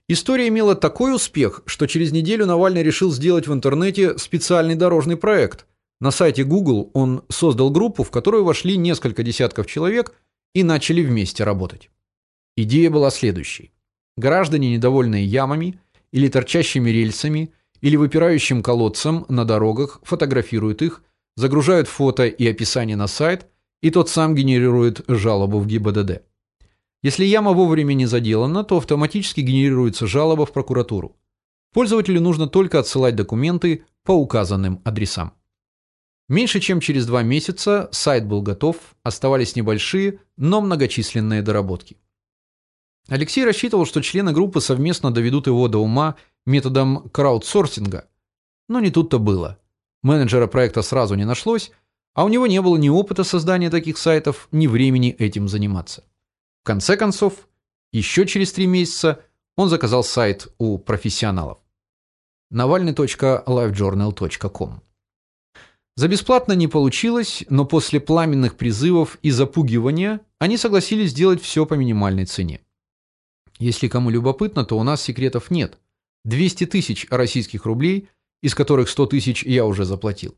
История имела такой успех, что через неделю Навальный решил сделать в интернете специальный дорожный проект. На сайте Google он создал группу, в которую вошли несколько десятков человек и начали вместе работать. Идея была следующей. Граждане, недовольные ямами или торчащими рельсами, или выпирающим колодцем на дорогах, фотографируют их загружают фото и описание на сайт, и тот сам генерирует жалобу в ГИБДД. Если яма вовремя не заделана, то автоматически генерируется жалоба в прокуратуру. Пользователю нужно только отсылать документы по указанным адресам. Меньше чем через два месяца сайт был готов, оставались небольшие, но многочисленные доработки. Алексей рассчитывал, что члены группы совместно доведут его до ума методом краудсорсинга. Но не тут-то было. Менеджера проекта сразу не нашлось, а у него не было ни опыта создания таких сайтов, ни времени этим заниматься. В конце концов, еще через три месяца он заказал сайт у профессионалов. navalny.livejournal.com За бесплатно не получилось, но после пламенных призывов и запугивания они согласились сделать все по минимальной цене. Если кому любопытно, то у нас секретов нет. 200 тысяч российских рублей, из которых 100 тысяч я уже заплатил.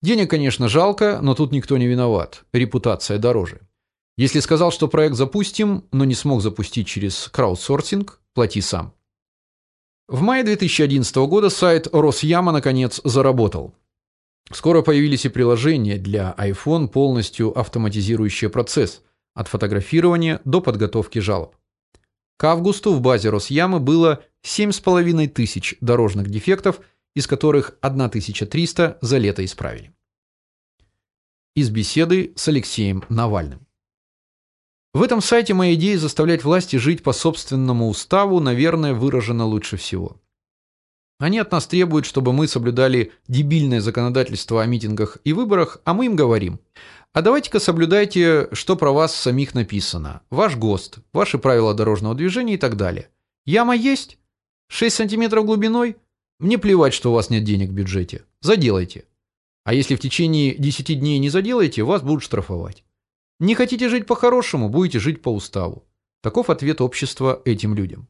Денег, конечно, жалко, но тут никто не виноват. Репутация дороже. Если сказал, что проект запустим, но не смог запустить через краудсорсинг, плати сам. В мае 2011 года сайт Росяма наконец заработал. Скоро появились и приложения для iPhone, полностью автоматизирующие процесс от фотографирования до подготовки жалоб. К августу в базе Росямы было 7,5 тысяч дорожных дефектов, из которых 1300 за лето исправили. Из беседы с Алексеем Навальным. В этом сайте моя идея заставлять власти жить по собственному уставу, наверное, выражена лучше всего. Они от нас требуют, чтобы мы соблюдали дебильное законодательство о митингах и выборах, а мы им говорим: "А давайте-ка соблюдайте, что про вас самих написано: ваш ГОСТ, ваши правила дорожного движения и так далее. Яма есть? 6 сантиметров глубиной? Мне плевать, что у вас нет денег в бюджете. Заделайте. А если в течение 10 дней не заделаете, вас будут штрафовать. Не хотите жить по-хорошему, будете жить по уставу. Таков ответ общества этим людям.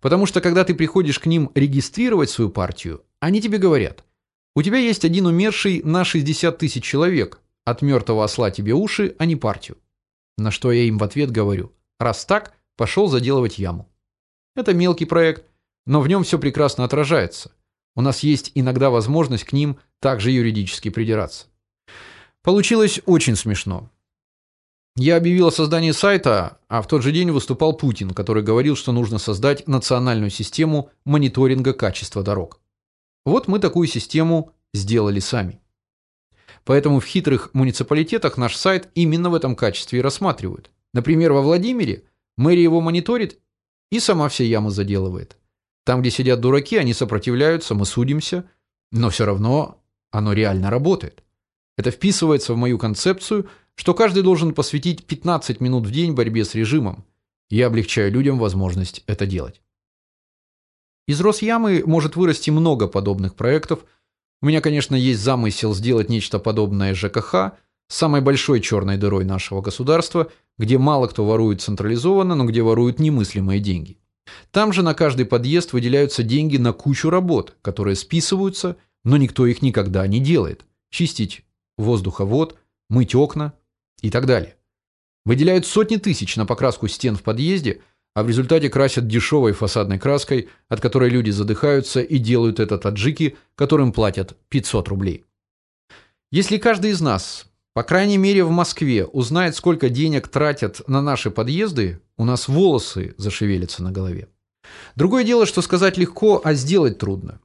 Потому что когда ты приходишь к ним регистрировать свою партию, они тебе говорят: "У тебя есть один умерший на 60 тысяч человек. От мертвого осла тебе уши, а не партию". На что я им в ответ говорю: "Раз так, пошел заделывать яму". Это мелкий проект, но в нем все прекрасно отражается. У нас есть иногда возможность к ним также юридически придираться. Получилось очень смешно. Я объявил о создании сайта, а в тот же день выступал Путин, который говорил, что нужно создать национальную систему мониторинга качества дорог. Вот мы такую систему сделали сами. Поэтому в хитрых муниципалитетах наш сайт именно в этом качестве и рассматривают. Например, во Владимире мэрия его мониторит и сама все ямы заделывает. Там, где сидят дураки, они сопротивляются, мы судимся, но все равно оно реально работает. Это вписывается в мою концепцию – что каждый должен посвятить 15 минут в день борьбе с режимом. Я облегчаю людям возможность это делать. Из Росямы может вырасти много подобных проектов. У меня, конечно, есть замысел сделать нечто подобное ЖКХ, самой большой черной дырой нашего государства, где мало кто ворует централизованно, но где воруют немыслимые деньги. Там же на каждый подъезд выделяются деньги на кучу работ, которые списываются, но никто их никогда не делает. Чистить воздуховод, мыть окна, и так далее. Выделяют сотни тысяч на покраску стен в подъезде, а в результате красят дешевой фасадной краской, от которой люди задыхаются и делают это таджики, которым платят 500 рублей. Если каждый из нас, по крайней мере в Москве, узнает, сколько денег тратят на наши подъезды, у нас волосы зашевелятся на голове. Другое дело, что сказать легко, а сделать трудно.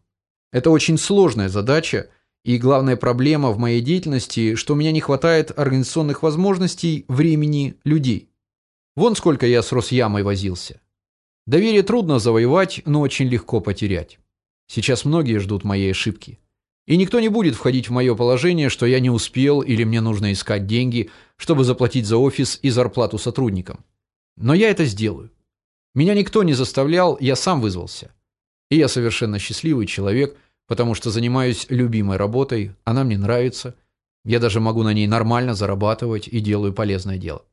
Это очень сложная задача, и главная проблема в моей деятельности, что у меня не хватает организационных возможностей, времени, людей. Вон сколько я с Росямой возился. Доверие трудно завоевать, но очень легко потерять. Сейчас многие ждут моей ошибки. И никто не будет входить в мое положение, что я не успел или мне нужно искать деньги, чтобы заплатить за офис и зарплату сотрудникам. Но я это сделаю. Меня никто не заставлял, я сам вызвался. И я совершенно счастливый человек, потому что занимаюсь любимой работой, она мне нравится. Я даже могу на ней нормально зарабатывать и делаю полезное дело.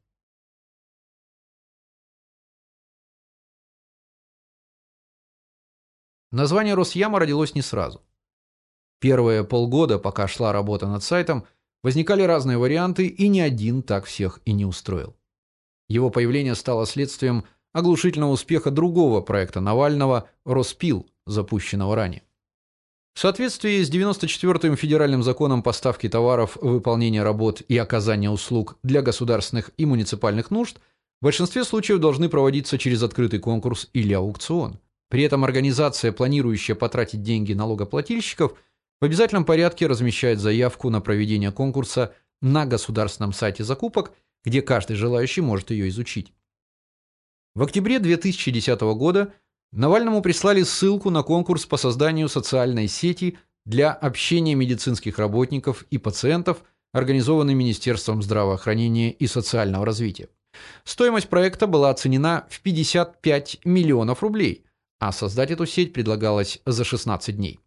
Название Росяма родилось не сразу. Первые полгода, пока шла работа над сайтом, возникали разные варианты, и ни один так всех и не устроил. Его появление стало следствием оглушительного успеха другого проекта Навального Роспил, запущенного ранее. В соответствии с 94-м федеральным законом поставки товаров, выполнения работ и оказания услуг для государственных и муниципальных нужд в большинстве случаев должны проводиться через открытый конкурс или аукцион. При этом организация, планирующая потратить деньги налогоплательщиков, в обязательном порядке размещает заявку на проведение конкурса на государственном сайте закупок, где каждый желающий может ее изучить. В октябре 2010 года Навальному прислали ссылку на конкурс по созданию социальной сети для общения медицинских работников и пациентов, организованный Министерством здравоохранения и социального развития. Стоимость проекта была оценена в 55 миллионов рублей, а создать эту сеть предлагалось за 16 дней.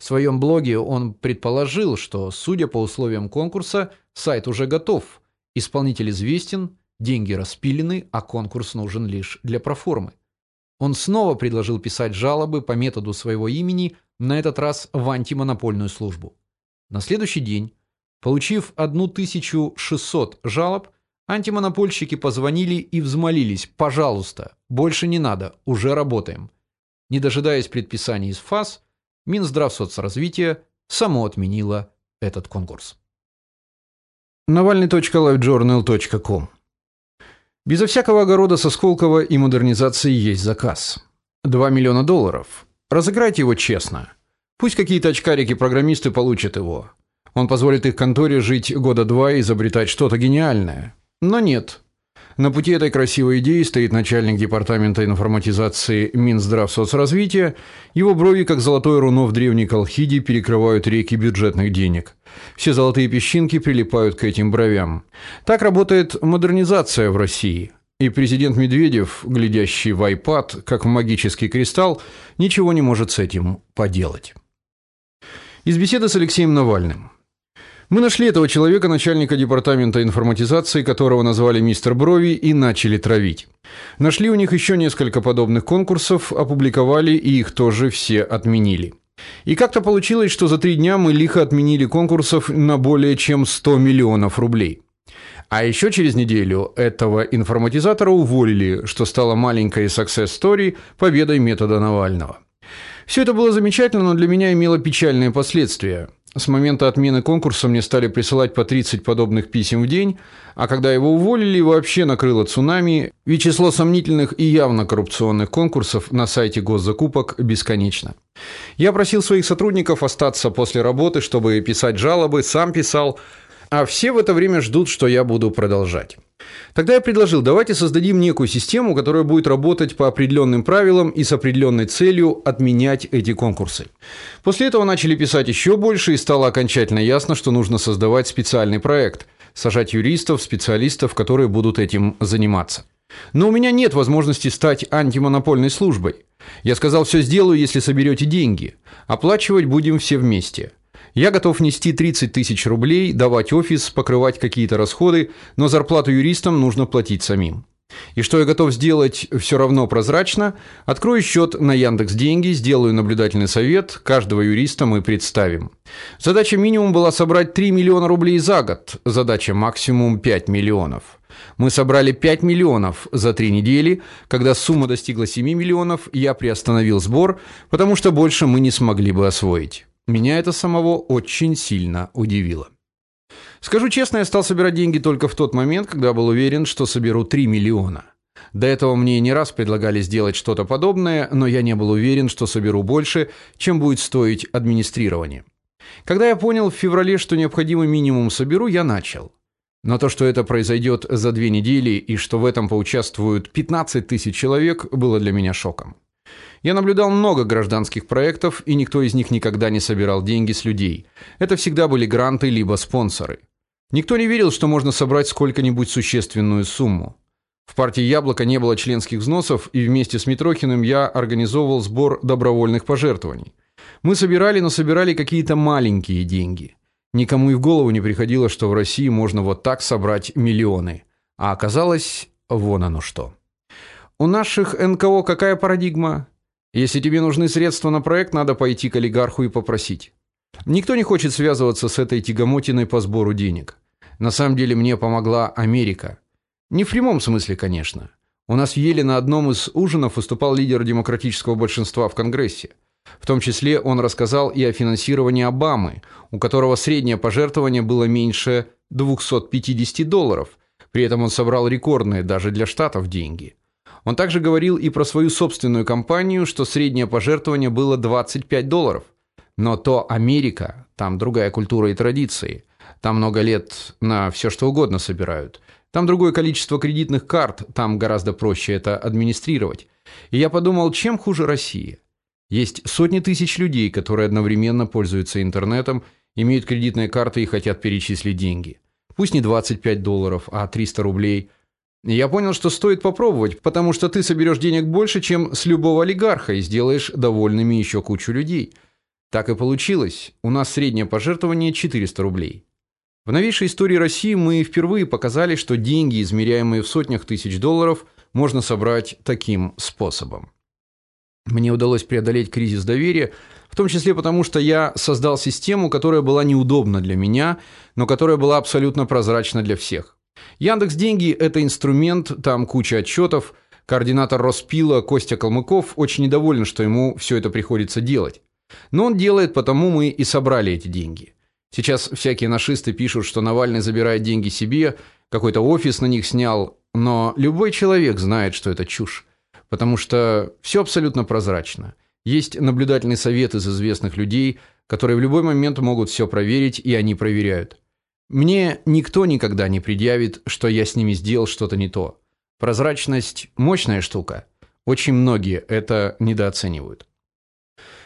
В своем блоге он предположил, что, судя по условиям конкурса, сайт уже готов, исполнитель известен, деньги распилены, а конкурс нужен лишь для проформы. Он снова предложил писать жалобы по методу своего имени, на этот раз в антимонопольную службу. На следующий день, получив 1600 жалоб, антимонопольщики позвонили и взмолились: "Пожалуйста, больше не надо, уже работаем". Не дожидаясь предписаний из ФАС, Минздравсоцразвитие само отменило этот конкурс. Навальный.livejournal.com Безо всякого огорода со Сколково и модернизации есть заказ. 2 миллиона долларов. Разыграйте его честно. Пусть какие-то очкарики-программисты получат его. Он позволит их конторе жить года два и изобретать что-то гениальное. Но нет. На пути этой красивой идеи стоит начальник департамента информатизации Минздравсоцразвития. Его брови, как золотое руно в древней Колхиде, перекрывают реки бюджетных денег. Все золотые песчинки прилипают к этим бровям. Так работает модернизация в России. И президент Медведев, глядящий в iPad, как в магический кристалл, ничего не может с этим поделать. Из беседы с Алексеем Навальным. Мы нашли этого человека, начальника департамента информатизации, которого назвали мистер Брови, и начали травить. Нашли у них еще несколько подобных конкурсов, опубликовали и их тоже все отменили. И как-то получилось, что за три дня мы лихо отменили конкурсов на более чем 100 миллионов рублей. А еще через неделю этого информатизатора уволили, что стало маленькой success story победой метода Навального. Все это было замечательно, но для меня имело печальные последствия. С момента отмены конкурса мне стали присылать по 30 подобных писем в день, а когда его уволили, вообще накрыло цунами, ведь число сомнительных и явно коррупционных конкурсов на сайте госзакупок бесконечно. Я просил своих сотрудников остаться после работы, чтобы писать жалобы, сам писал, а все в это время ждут, что я буду продолжать. Тогда я предложил: давайте создадим некую систему, которая будет работать по определенным правилам и с определенной целью отменять эти конкурсы. После этого начали писать еще больше, и стало окончательно ясно, что нужно создавать специальный проект, сажать юристов, специалистов, которые будут этим заниматься. Но у меня нет возможности стать антимонопольной службой. Я сказал: все сделаю, если соберете деньги. Оплачивать будем все вместе. Я готов нести 30 тысяч рублей, давать офис, покрывать какие-то расходы, но зарплату юристам нужно платить самим. И что я готов сделать все равно прозрачно, открою счет на Яндекс Деньги, сделаю наблюдательный совет, каждого юриста мы представим. Задача минимум была собрать 3 миллиона рублей за год, задача максимум 5 миллионов. Мы собрали 5 миллионов за три недели. Когда сумма достигла 7 миллионов, я приостановил сбор, потому что больше мы не смогли бы освоить. Меня это самого очень сильно удивило. Скажу честно, я стал собирать деньги только в тот момент, когда был уверен, что соберу 3 миллиона. До этого мне не раз предлагали сделать что-то подобное, но я не был уверен, что соберу больше, чем будет стоить администрирование. Когда я понял в феврале, что необходимый минимум соберу, я начал. Но то, что это произойдет за две недели и что в этом поучаствуют 15 тысяч человек, было для меня шоком. Я наблюдал много гражданских проектов, и никто из них никогда не собирал деньги с людей. Это всегда были гранты либо спонсоры. Никто не верил, что можно собрать сколько-нибудь существенную сумму. В партии Яблоко не было членских взносов, и вместе с Митрохиным я организовывал сбор добровольных пожертвований. Мы собирали, но собирали какие-то маленькие деньги. Никому и в голову не приходило, что в России можно вот так собрать миллионы. А оказалось, вон оно что. У наших НКО какая парадигма? Если тебе нужны средства на проект, надо пойти к олигарху и попросить. Никто не хочет связываться с этой тягомотиной по сбору денег. На самом деле мне помогла Америка. Не в прямом смысле, конечно. У нас в Еле на одном из ужинов выступал лидер демократического большинства в Конгрессе. В том числе он рассказал и о финансировании Обамы, у которого среднее пожертвование было меньше 250 долларов. При этом он собрал рекордные даже для штатов деньги. Он также говорил и про свою собственную компанию, что среднее пожертвование было 25 долларов. Но то Америка, там другая культура и традиции. Там много лет на все что угодно собирают. Там другое количество кредитных карт, там гораздо проще это администрировать. И я подумал, чем хуже Россия? Есть сотни тысяч людей, которые одновременно пользуются интернетом, имеют кредитные карты и хотят перечислить деньги. Пусть не 25 долларов, а 300 рублей. Я понял, что стоит попробовать, потому что ты соберешь денег больше, чем с любого олигарха и сделаешь довольными еще кучу людей. Так и получилось. У нас среднее пожертвование 400 рублей. В новейшей истории России мы впервые показали, что деньги, измеряемые в сотнях тысяч долларов, можно собрать таким способом. Мне удалось преодолеть кризис доверия, в том числе потому, что я создал систему, которая была неудобна для меня, но которая была абсолютно прозрачна для всех. Яндекс Деньги это инструмент, там куча отчетов. Координатор Роспила Костя Калмыков очень недоволен, что ему все это приходится делать. Но он делает, потому мы и собрали эти деньги. Сейчас всякие нашисты пишут, что Навальный забирает деньги себе, какой-то офис на них снял, но любой человек знает, что это чушь, потому что все абсолютно прозрачно. Есть наблюдательный совет из известных людей, которые в любой момент могут все проверить, и они проверяют. Мне никто никогда не предъявит, что я с ними сделал что-то не то. Прозрачность мощная штука. Очень многие это недооценивают.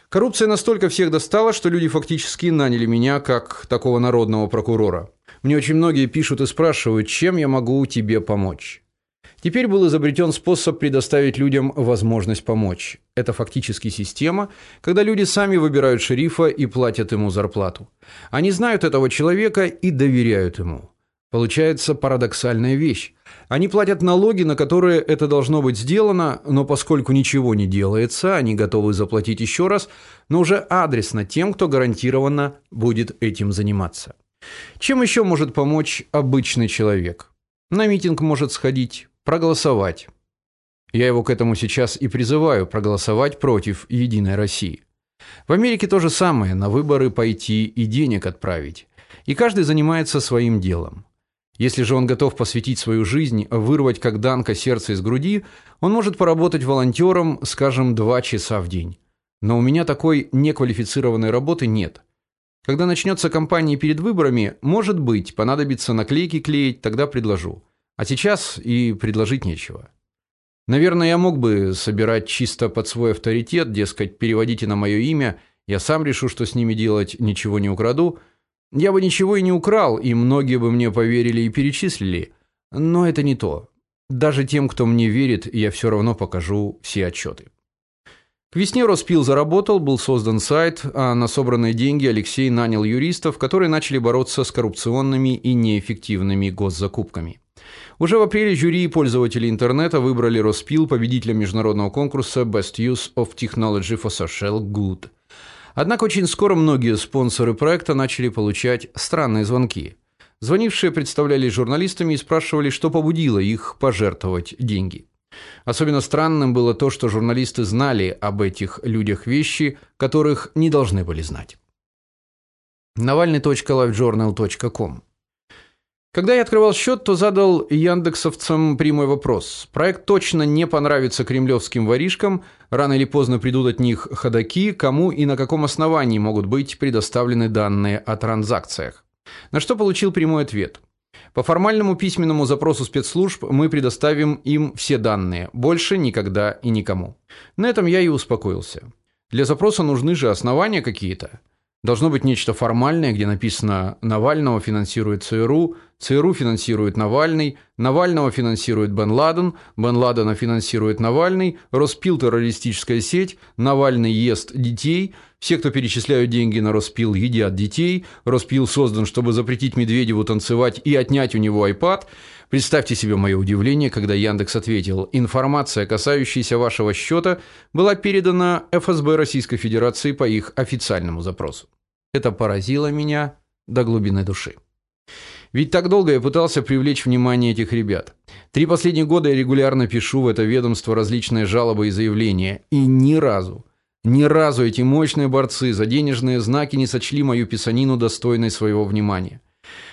Коррупция настолько всех достала, что люди фактически наняли меня как такого народного прокурора. Мне очень многие пишут и спрашивают, чем я могу тебе помочь. Теперь был изобретен способ предоставить людям возможность помочь. Это фактически система, когда люди сами выбирают шерифа и платят ему зарплату. Они знают этого человека и доверяют ему. Получается парадоксальная вещь. Они платят налоги, на которые это должно быть сделано, но поскольку ничего не делается, они готовы заплатить еще раз, но уже адресно тем, кто гарантированно будет этим заниматься. Чем еще может помочь обычный человек? На митинг может сходить, проголосовать. Я его к этому сейчас и призываю проголосовать против Единой России. В Америке то же самое, на выборы пойти и денег отправить. И каждый занимается своим делом. Если же он готов посвятить свою жизнь, вырвать как данка сердце из груди, он может поработать волонтером, скажем, два часа в день. Но у меня такой неквалифицированной работы нет. Когда начнется кампания перед выборами, может быть, понадобится наклейки клеить, тогда предложу. А сейчас и предложить нечего. Наверное, я мог бы собирать чисто под свой авторитет, дескать, переводите на мое имя, я сам решу, что с ними делать, ничего не украду. Я бы ничего и не украл, и многие бы мне поверили и перечислили. Но это не то. Даже тем, кто мне верит, я все равно покажу все отчеты. К весне Роспил заработал, был создан сайт, а на собранные деньги Алексей нанял юристов, которые начали бороться с коррупционными и неэффективными госзакупками. Уже в апреле жюри и пользователи интернета выбрали Роспил победителем международного конкурса Best Use of Technology for Social Good. Однако очень скоро многие спонсоры проекта начали получать странные звонки. Звонившие представлялись журналистами и спрашивали, что побудило их пожертвовать деньги. Особенно странным было то, что журналисты знали об этих людях вещи, которых не должны были знать. Навальный.livejournal.com когда я открывал счет, то задал яндексовцам прямой вопрос. Проект точно не понравится кремлевским воришкам, рано или поздно придут от них ходаки, кому и на каком основании могут быть предоставлены данные о транзакциях. На что получил прямой ответ. По формальному письменному запросу спецслужб мы предоставим им все данные, больше никогда и никому. На этом я и успокоился. Для запроса нужны же основания какие-то. Должно быть нечто формальное, где написано Навального финансирует ЦРУ, ЦРУ финансирует Навальный, Навального финансирует Бен Ладен, Бен Ладена финансирует Навальный, Роспил террористическая сеть, Навальный ест детей, все, кто перечисляют деньги на Роспил, едят детей, Роспил создан, чтобы запретить Медведеву танцевать и отнять у него iPad. Представьте себе мое удивление, когда Яндекс ответил: "Информация, касающаяся вашего счета, была передана ФСБ Российской Федерации по их официальному запросу". Это поразило меня до глубины души. Ведь так долго я пытался привлечь внимание этих ребят. Три последних года я регулярно пишу в это ведомство различные жалобы и заявления, и ни разу, ни разу эти мощные борцы за денежные знаки не сочли мою писанину достойной своего внимания.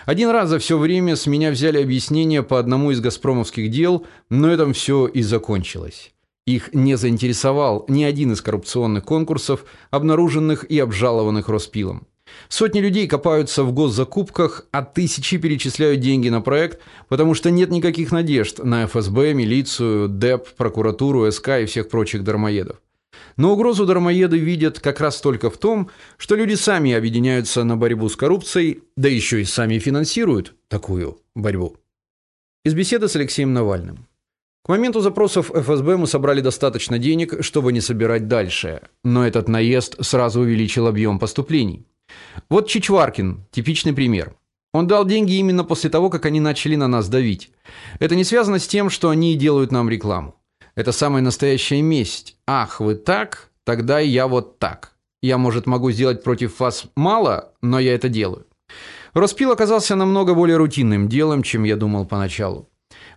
Один раз за все время с меня взяли объяснение по одному из газпромовских дел, но этом все и закончилось. Их не заинтересовал ни один из коррупционных конкурсов, обнаруженных и обжалованных Роспилом. Сотни людей копаются в госзакупках, а тысячи перечисляют деньги на проект, потому что нет никаких надежд на ФСБ, милицию, ДЭП, прокуратуру, СК и всех прочих дармоедов. Но угрозу дармоеды видят как раз только в том, что люди сами объединяются на борьбу с коррупцией, да еще и сами финансируют такую борьбу. Из беседы с Алексеем Навальным. К моменту запросов ФСБ мы собрали достаточно денег, чтобы не собирать дальше, но этот наезд сразу увеличил объем поступлений. Вот Чичваркин типичный пример. Он дал деньги именно после того, как они начали на нас давить. Это не связано с тем, что они делают нам рекламу. Это самая настоящая месть. Ах, вы так, тогда и я вот так. Я, может, могу сделать против вас мало, но я это делаю. Роспил оказался намного более рутинным делом, чем я думал поначалу.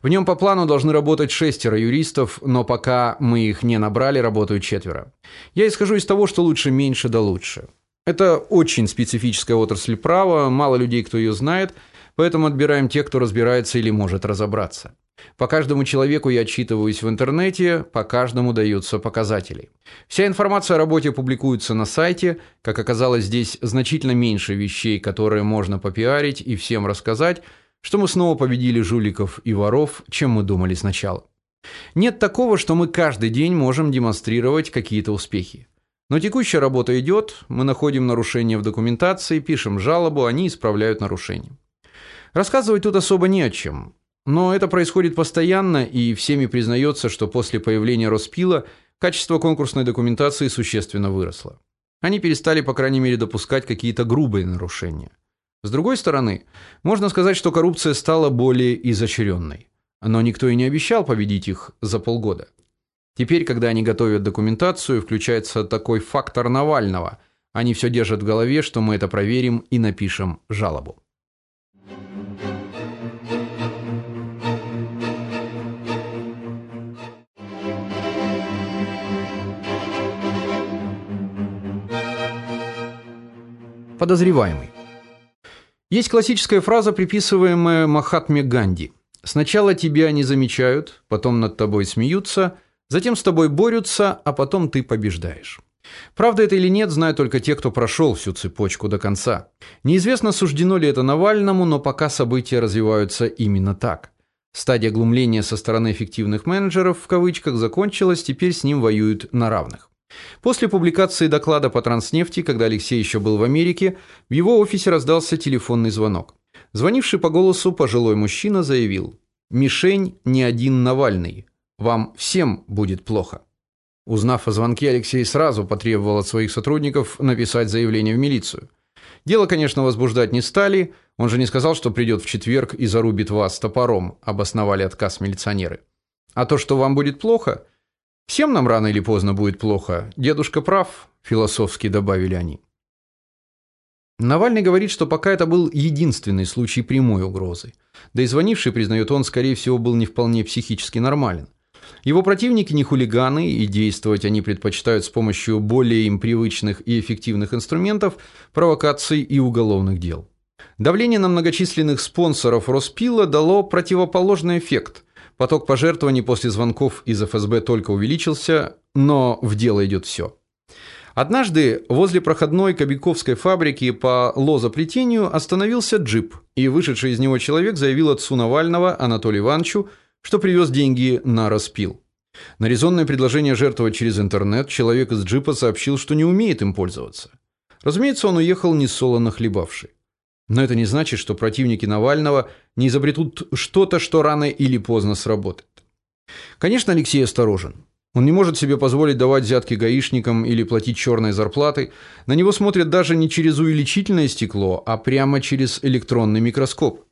В нем по плану должны работать шестеро юристов, но пока мы их не набрали, работают четверо. Я исхожу из того, что лучше меньше да лучше. Это очень специфическая отрасль права, мало людей кто ее знает, поэтому отбираем тех, кто разбирается или может разобраться. По каждому человеку я отчитываюсь в интернете, по каждому даются показатели. Вся информация о работе публикуется на сайте. Как оказалось, здесь значительно меньше вещей, которые можно попиарить и всем рассказать, что мы снова победили жуликов и воров, чем мы думали сначала. Нет такого, что мы каждый день можем демонстрировать какие-то успехи. Но текущая работа идет, мы находим нарушения в документации, пишем жалобу, они исправляют нарушения. Рассказывать тут особо не о чем. Но это происходит постоянно, и всеми признается, что после появления Роспила качество конкурсной документации существенно выросло. Они перестали, по крайней мере, допускать какие-то грубые нарушения. С другой стороны, можно сказать, что коррупция стала более изощренной. Но никто и не обещал победить их за полгода. Теперь, когда они готовят документацию, включается такой фактор Навального. Они все держат в голове, что мы это проверим и напишем жалобу. Подозреваемый. Есть классическая фраза, приписываемая Махатме Ганди. Сначала тебя не замечают, потом над тобой смеются, затем с тобой борются, а потом ты побеждаешь. Правда это или нет, знают только те, кто прошел всю цепочку до конца. Неизвестно, суждено ли это Навальному, но пока события развиваются именно так. Стадия глумления со стороны эффективных менеджеров в кавычках закончилась, теперь с ним воюют на равных. После публикации доклада по Транснефти, когда Алексей еще был в Америке, в его офисе раздался телефонный звонок. Звонивший по голосу пожилой мужчина заявил: "Мишень не один Навальный. Вам всем будет плохо". Узнав о звонке, Алексей сразу потребовал от своих сотрудников написать заявление в милицию. Дело, конечно, возбуждать не стали. Он же не сказал, что придет в четверг и зарубит вас топором, обосновали отказ милиционеры. А то, что вам будет плохо, Всем нам рано или поздно будет плохо. Дедушка прав, философски добавили они. Навальный говорит, что пока это был единственный случай прямой угрозы. Да и звонивший, признает он, скорее всего, был не вполне психически нормален. Его противники не хулиганы, и действовать они предпочитают с помощью более им привычных и эффективных инструментов провокаций и уголовных дел. Давление на многочисленных спонсоров Роспила дало противоположный эффект. Поток пожертвований после звонков из ФСБ только увеличился, но в дело идет все. Однажды возле проходной Кобяковской фабрики по лозоплетению остановился джип, и вышедший из него человек заявил отцу Навального Анатолию Ивановичу, что привез деньги на распил. На резонное предложение жертвовать через интернет человек из джипа сообщил, что не умеет им пользоваться. Разумеется, он уехал не солоно хлебавший. Но это не значит, что противники Навального не изобретут что-то, что рано или поздно сработает. Конечно, Алексей осторожен. Он не может себе позволить давать взятки гаишникам или платить черные зарплаты. На него смотрят даже не через увеличительное стекло, а прямо через электронный микроскоп.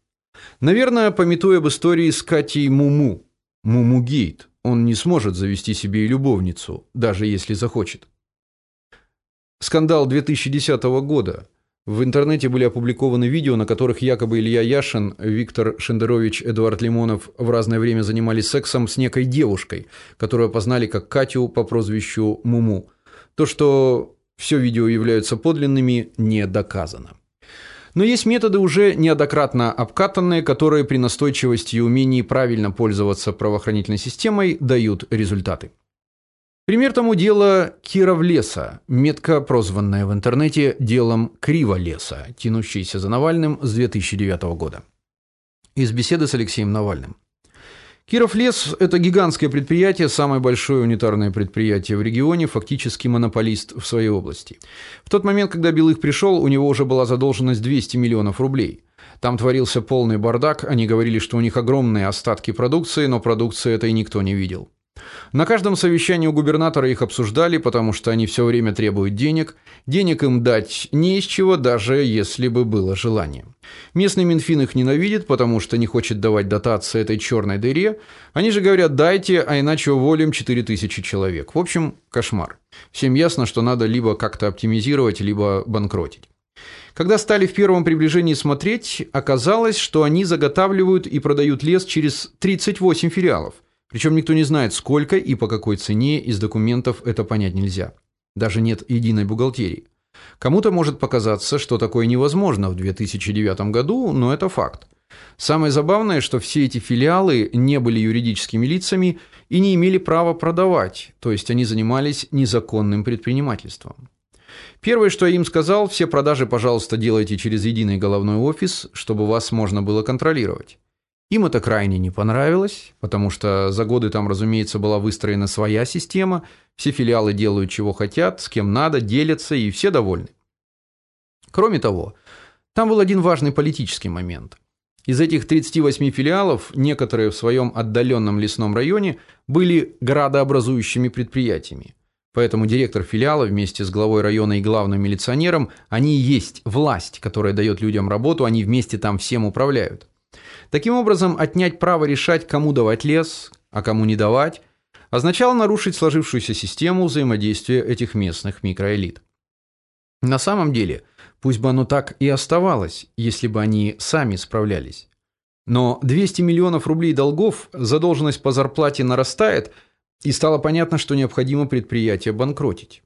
Наверное, пометуя об истории с Катей Муму, Мумугейт, он не сможет завести себе и любовницу, даже если захочет. Скандал 2010 года – в интернете были опубликованы видео, на которых якобы Илья Яшин, Виктор Шендерович, Эдуард Лимонов в разное время занимались сексом с некой девушкой, которую опознали как Катю по прозвищу Муму. То, что все видео являются подлинными, не доказано. Но есть методы уже неоднократно обкатанные, которые при настойчивости и умении правильно пользоваться правоохранительной системой дают результаты. Пример тому дело Кировлеса, метко прозванное в интернете делом Криволеса, тянущееся за Навальным с 2009 года. Из беседы с Алексеем Навальным. Кировлес это гигантское предприятие, самое большое унитарное предприятие в регионе, фактически монополист в своей области. В тот момент, когда Белых пришел, у него уже была задолженность 200 миллионов рублей. Там творился полный бардак, они говорили, что у них огромные остатки продукции, но продукции этой никто не видел. На каждом совещании у губернатора их обсуждали, потому что они все время требуют денег. Денег им дать не из чего, даже если бы было желание. Местный Минфин их ненавидит, потому что не хочет давать дотации этой черной дыре. Они же говорят: "Дайте, а иначе уволим 4000 человек". В общем, кошмар. Всем ясно, что надо либо как-то оптимизировать, либо банкротить. Когда стали в первом приближении смотреть, оказалось, что они заготавливают и продают лес через 38 филиалов. Причем никто не знает, сколько и по какой цене, из документов это понять нельзя. Даже нет единой бухгалтерии. Кому-то может показаться, что такое невозможно в 2009 году, но это факт. Самое забавное, что все эти филиалы не были юридическими лицами и не имели права продавать, то есть они занимались незаконным предпринимательством. Первое, что я им сказал, все продажи, пожалуйста, делайте через единый головной офис, чтобы вас можно было контролировать. Им это крайне не понравилось, потому что за годы там, разумеется, была выстроена своя система, все филиалы делают чего хотят, с кем надо, делятся и все довольны. Кроме того, там был один важный политический момент. Из этих 38 филиалов некоторые в своем отдаленном лесном районе были градообразующими предприятиями. Поэтому директор филиала вместе с главой района и главным милиционером, они есть власть, которая дает людям работу, они вместе там всем управляют. Таким образом, отнять право решать, кому давать лес, а кому не давать, означало нарушить сложившуюся систему взаимодействия этих местных микроэлит. На самом деле, пусть бы оно так и оставалось, если бы они сами справлялись. Но 200 миллионов рублей долгов, задолженность по зарплате нарастает, и стало понятно, что необходимо предприятие банкротить.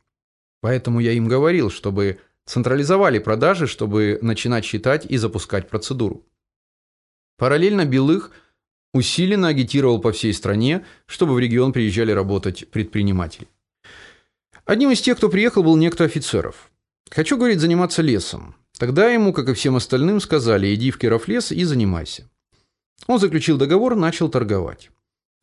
Поэтому я им говорил, чтобы централизовали продажи, чтобы начинать считать и запускать процедуру. Параллельно Белых усиленно агитировал по всей стране, чтобы в регион приезжали работать предприниматели. Одним из тех, кто приехал, был некто офицеров. Хочу, говорит, заниматься лесом. Тогда ему, как и всем остальным, сказали: "Иди в Кировлес и занимайся". Он заключил договор, начал торговать.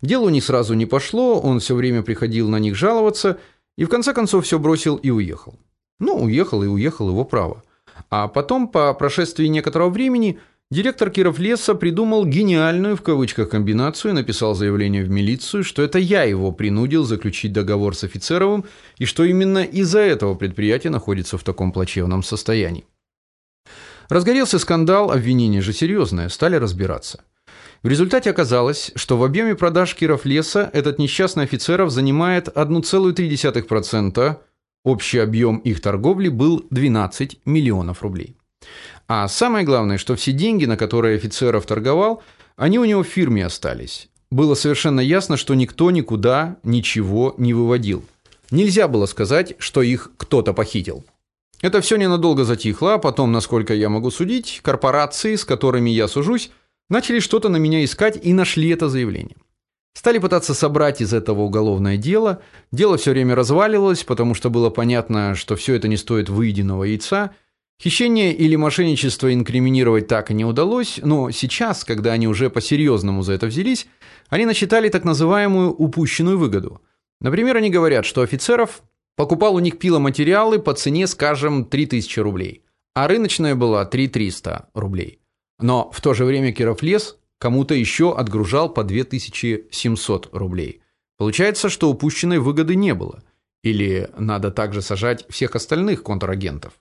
Дело не сразу не пошло, он все время приходил на них жаловаться и в конце концов все бросил и уехал. Ну, уехал и уехал его право. А потом, по прошествии некоторого времени, Директор Кировлеса придумал гениальную в кавычках комбинацию и написал заявление в милицию, что это я его принудил заключить договор с офицеровым и что именно из-за этого предприятие находится в таком плачевном состоянии. Разгорелся скандал, обвинение же серьезное, стали разбираться. В результате оказалось, что в объеме продаж Кировлеса этот несчастный офицеров занимает 1,3%, общий объем их торговли был 12 миллионов рублей. А самое главное, что все деньги, на которые офицеров торговал, они у него в фирме остались. Было совершенно ясно, что никто никуда ничего не выводил. Нельзя было сказать, что их кто-то похитил. Это все ненадолго затихло, а потом, насколько я могу судить, корпорации, с которыми я сужусь, начали что-то на меня искать и нашли это заявление. Стали пытаться собрать из этого уголовное дело. Дело все время разваливалось, потому что было понятно, что все это не стоит выеденного яйца, Хищение или мошенничество инкриминировать так и не удалось, но сейчас, когда они уже по-серьезному за это взялись, они насчитали так называемую упущенную выгоду. Например, они говорят, что офицеров покупал у них пиломатериалы по цене, скажем, 3000 рублей, а рыночная была 3300 рублей. Но в то же время Кировлес кому-то еще отгружал по 2700 рублей. Получается, что упущенной выгоды не было. Или надо также сажать всех остальных контрагентов.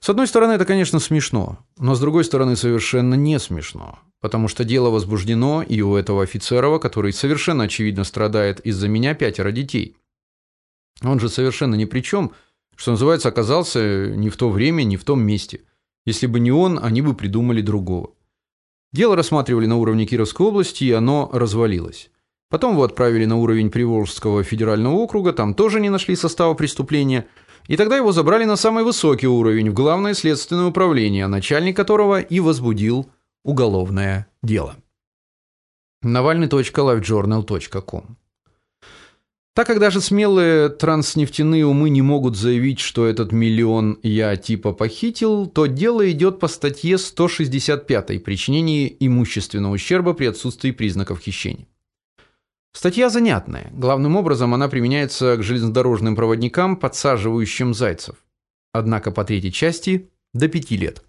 С одной стороны, это, конечно, смешно, но с другой стороны, совершенно не смешно, потому что дело возбуждено и у этого офицера, который совершенно очевидно страдает из-за меня пятеро детей. Он же совершенно ни при чем, что называется, оказался не в то время, не в том месте. Если бы не он, они бы придумали другого. Дело рассматривали на уровне Кировской области, и оно развалилось. Потом его отправили на уровень Приволжского федерального округа, там тоже не нашли состава преступления – и тогда его забрали на самый высокий уровень в Главное следственное управление, начальник которого и возбудил уголовное дело. Navalny.lifejournal.com Так как даже смелые транснефтяные умы не могут заявить, что этот миллион я типа похитил, то дело идет по статье 165 причинение имущественного ущерба при отсутствии признаков хищения. Статья занятная. Главным образом она применяется к железнодорожным проводникам, подсаживающим зайцев. Однако по третьей части до пяти лет.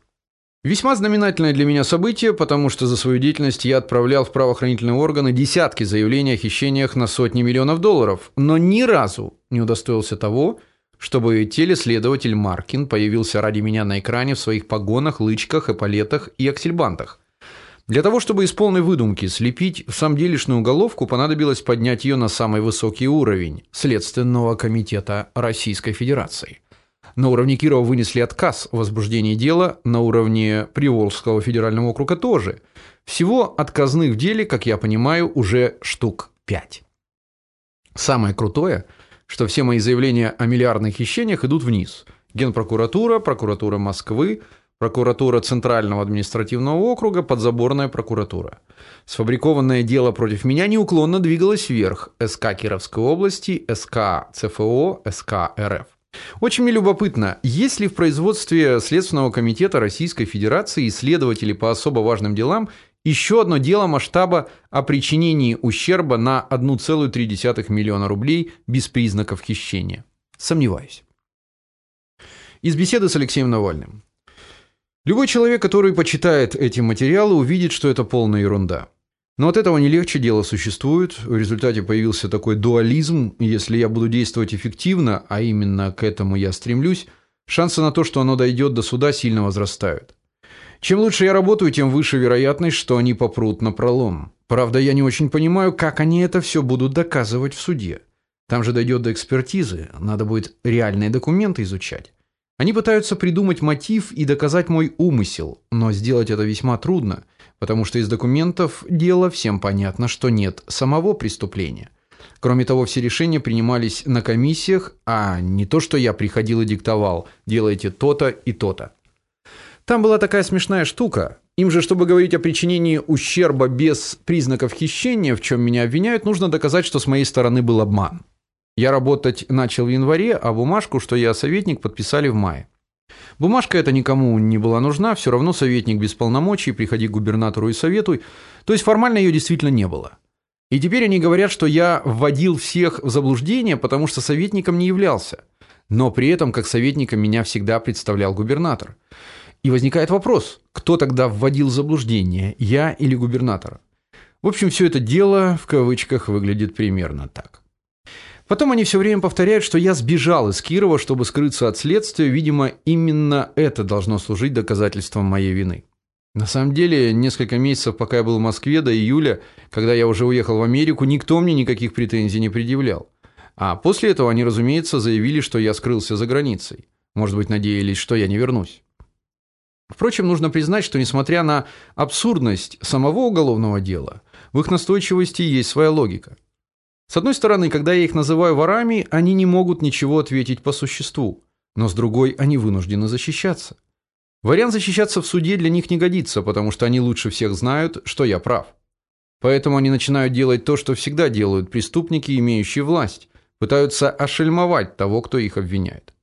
Весьма знаменательное для меня событие, потому что за свою деятельность я отправлял в правоохранительные органы десятки заявлений о хищениях на сотни миллионов долларов, но ни разу не удостоился того, чтобы телеследователь Маркин появился ради меня на экране в своих погонах, лычках, эполетах и аксельбантах. Для того, чтобы из полной выдумки слепить в самом делешную уголовку, понадобилось поднять ее на самый высокий уровень Следственного комитета Российской Федерации. На уровне Кирова вынесли отказ в возбуждении дела, на уровне Приволжского федерального округа тоже. Всего отказных в деле, как я понимаю, уже штук пять. Самое крутое, что все мои заявления о миллиардных хищениях идут вниз. Генпрокуратура, прокуратура Москвы, прокуратура Центрального административного округа, подзаборная прокуратура. Сфабрикованное дело против меня неуклонно двигалось вверх: СК Кировской области, СК ЦФО, СК РФ. Очень мне любопытно, есть ли в производстве Следственного комитета Российской Федерации исследователи по особо важным делам еще одно дело масштаба о причинении ущерба на 1,3 миллиона рублей без признаков хищения? Сомневаюсь. Из беседы с Алексеем Навальным. Любой человек, который почитает эти материалы, увидит, что это полная ерунда. Но от этого не легче дело существует. В результате появился такой дуализм. Если я буду действовать эффективно, а именно к этому я стремлюсь, шансы на то, что оно дойдет до суда, сильно возрастают. Чем лучше я работаю, тем выше вероятность, что они попрут на пролом. Правда, я не очень понимаю, как они это все будут доказывать в суде. Там же дойдет до экспертизы, надо будет реальные документы изучать. Они пытаются придумать мотив и доказать мой умысел, но сделать это весьма трудно – потому что из документов дела всем понятно, что нет самого преступления. Кроме того, все решения принимались на комиссиях, а не то, что я приходил и диктовал: "Делайте то-то и то-то". Там была такая смешная штука. Им же, чтобы говорить о причинении ущерба без признаков хищения, в чем меня обвиняют, нужно доказать, что с моей стороны был обман. Я работать начал в январе, а бумажку, что я советник, подписали в мае. Бумажка эта никому не была нужна, все равно советник без полномочий, приходи к губернатору и советуй. То есть формально ее действительно не было. И теперь они говорят, что я вводил всех в заблуждение, потому что советником не являлся. Но при этом как советника меня всегда представлял губернатор. И возникает вопрос: кто тогда вводил заблуждение, я или губернатор? В общем, все это дело в кавычках выглядит примерно так. Потом они все время повторяют, что я сбежал из Кирова, чтобы скрыться от следствия. Видимо, именно это должно служить доказательством моей вины. На самом деле, несколько месяцев, пока я был в Москве до июля, когда я уже уехал в Америку, никто мне никаких претензий не предъявлял. А после этого они, разумеется, заявили, что я скрылся за границей. Может быть, надеялись, что я не вернусь. Впрочем, нужно признать, что несмотря на абсурдность самого уголовного дела, в их настойчивости есть своя логика. С одной стороны, когда я их называю ворами, они не могут ничего ответить по существу, но с другой, они вынуждены защищаться. Вариант защищаться в суде для них не годится, потому что они лучше всех знают, что я прав. Поэтому они начинают делать то, что всегда делают преступники, имеющие власть, пытаются ошельмовать того, кто их обвиняет.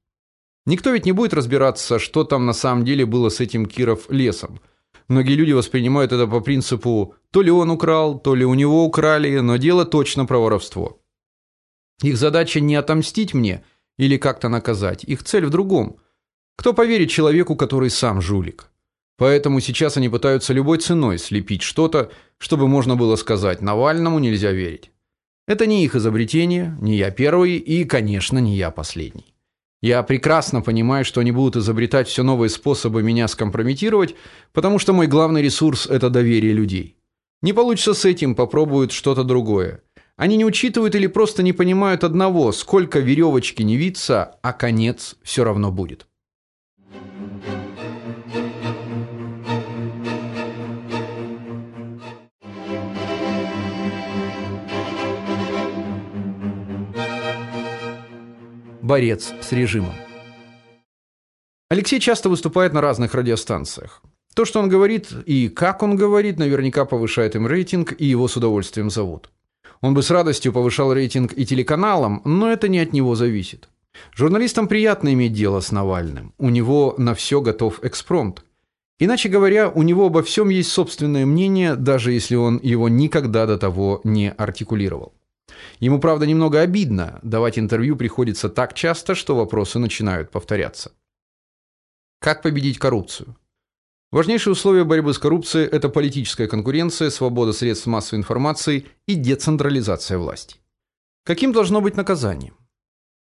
Никто ведь не будет разбираться, что там на самом деле было с этим Киров лесом. Многие люди воспринимают это по принципу: то ли он украл, то ли у него украли, но дело точно про воровство. Их задача не отомстить мне или как-то наказать, их цель в другом. Кто поверит человеку, который сам жулик? Поэтому сейчас они пытаются любой ценой слепить что-то, чтобы можно было сказать: Навальному нельзя верить. Это не их изобретение, не я первый и, конечно, не я последний. Я прекрасно понимаю, что они будут изобретать все новые способы меня скомпрометировать, потому что мой главный ресурс это доверие людей. Не получится с этим, попробуют что-то другое. Они не учитывают или просто не понимают одного: сколько веревочки не виться, а конец все равно будет. Борец с режимом. Алексей часто выступает на разных радиостанциях. То, что он говорит и как он говорит, наверняка повышает им рейтинг, и его с удовольствием зовут. Он бы с радостью повышал рейтинг и телеканалам, но это не от него зависит. Журналистам приятно иметь дело с Навальным. У него на все готов экспромт. Иначе говоря, у него обо всем есть собственное мнение, даже если он его никогда до того не артикулировал. Ему, правда, немного обидно, давать интервью приходится так часто, что вопросы начинают повторяться. Как победить коррупцию? Важнейшие условия борьбы с коррупцией это политическая конкуренция, свобода средств массовой информации и децентрализация власти. Каким должно быть наказание?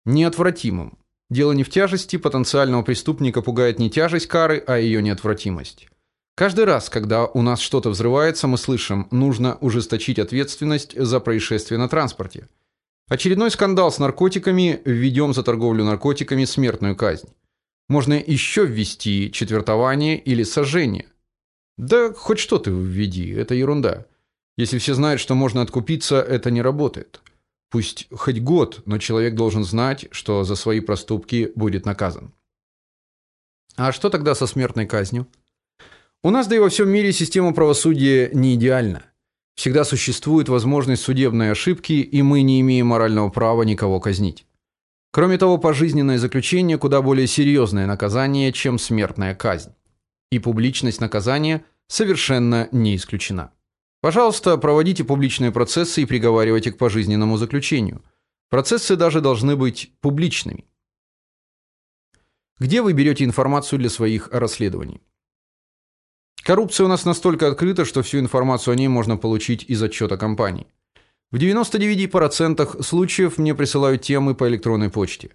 Неотвратимым. Дело не в тяжести, потенциального преступника пугает не тяжесть кары, а ее неотвратимость. Каждый раз, когда у нас что-то взрывается, мы слышим: нужно ужесточить ответственность за происшествие на транспорте. Очередной скандал с наркотиками, введем за торговлю наркотиками смертную казнь. Можно еще ввести четвертование или сожжение. Да хоть что ты введи, это ерунда. Если все знают, что можно откупиться, это не работает. Пусть хоть год, но человек должен знать, что за свои проступки будет наказан. А что тогда со смертной казнью? У нас да и во всем мире система правосудия не идеальна. Всегда существует возможность судебной ошибки, и мы не имеем морального права никого казнить. Кроме того, пожизненное заключение куда более серьезное наказание, чем смертная казнь. И публичность наказания совершенно не исключена. Пожалуйста, проводите публичные процессы и приговаривайте к пожизненному заключению. Процессы даже должны быть публичными. Где вы берете информацию для своих расследований? Коррупция у нас настолько открыта, что всю информацию о ней можно получить из отчета компании. В 99% случаев мне присылают темы по электронной почте.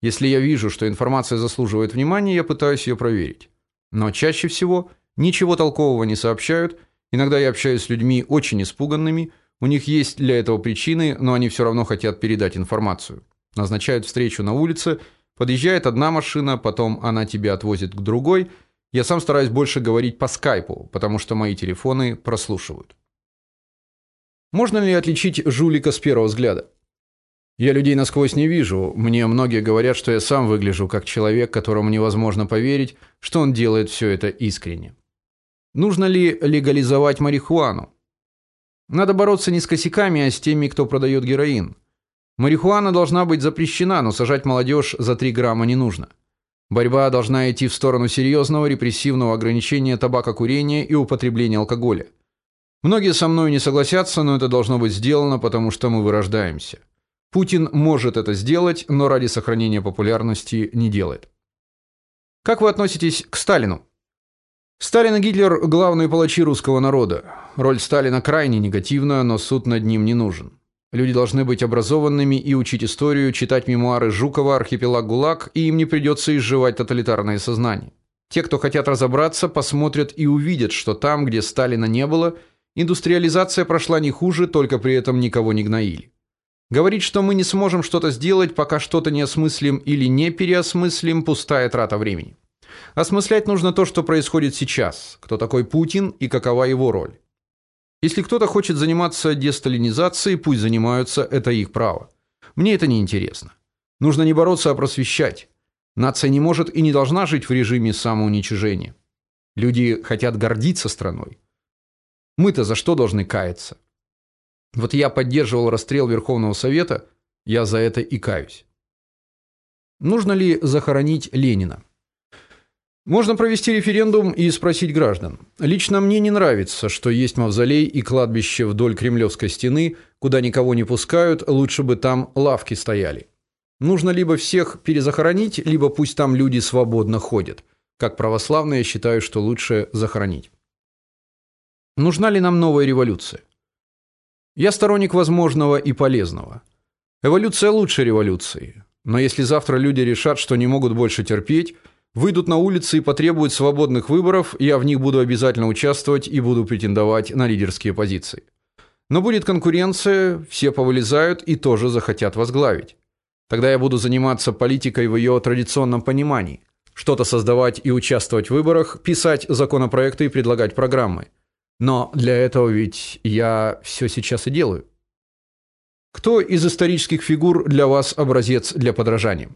Если я вижу, что информация заслуживает внимания, я пытаюсь ее проверить. Но чаще всего ничего толкового не сообщают. Иногда я общаюсь с людьми очень испуганными, у них есть для этого причины, но они все равно хотят передать информацию. Назначают встречу на улице, подъезжает одна машина, потом она тебя отвозит к другой. Я сам стараюсь больше говорить по скайпу, потому что мои телефоны прослушивают. Можно ли отличить жулика с первого взгляда? Я людей насквозь не вижу. Мне многие говорят, что я сам выгляжу как человек, которому невозможно поверить, что он делает все это искренне. Нужно ли легализовать марихуану? Надо бороться не с косяками, а с теми, кто продает героин. Марихуана должна быть запрещена, но сажать молодежь за 3 грамма не нужно. Борьба должна идти в сторону серьезного репрессивного ограничения табакокурения и употребления алкоголя. Многие со мной не согласятся, но это должно быть сделано, потому что мы вырождаемся. Путин может это сделать, но ради сохранения популярности не делает. Как вы относитесь к Сталину? Сталин и Гитлер главные палачи русского народа. Роль Сталина крайне негативна, но суд над ним не нужен. Люди должны быть образованными и учить историю, читать мемуары Жукова, Архипелаг ГУЛАГ, и им не придется изживать тоталитарное сознание. Те, кто хотят разобраться, посмотрят и увидят, что там, где Сталина не было, Индустриализация прошла не хуже, только при этом никого не гноили. Говорить, что мы не сможем что-то сделать, пока что-то не осмыслим или не переосмыслим пустая трата времени. Осмыслять нужно то, что происходит сейчас. Кто такой Путин и какова его роль? Если кто-то хочет заниматься десталинизацией, пусть занимаются, это их право. Мне это не интересно. Нужно не бороться, а просвещать. Нация не может и не должна жить в режиме самоуничижения. Люди хотят гордиться страной. Мы-то за что должны каяться? Вот я поддерживал расстрел Верховного совета, я за это и каюсь. Нужно ли захоронить Ленина? Можно провести референдум и спросить граждан. Лично мне не нравится, что есть мавзолей и кладбище вдоль Кремлевской стены, куда никого не пускают, лучше бы там лавки стояли. Нужно либо всех перезахоронить, либо пусть там люди свободно ходят. Как православные, считаю, что лучше захоронить. Нужна ли нам новая революция? Я сторонник возможного и полезного. Эволюция лучше революции. Но если завтра люди решат, что не могут больше терпеть, выйдут на улицы и потребуют свободных выборов, я в них буду обязательно участвовать и буду претендовать на лидерские позиции. Но будет конкуренция, все повылезают и тоже захотят возглавить. Тогда я буду заниматься политикой в ее традиционном понимании. Что-то создавать и участвовать в выборах, писать законопроекты и предлагать программы. Но для этого ведь я все сейчас и делаю. Кто из исторических фигур для вас образец для подражания?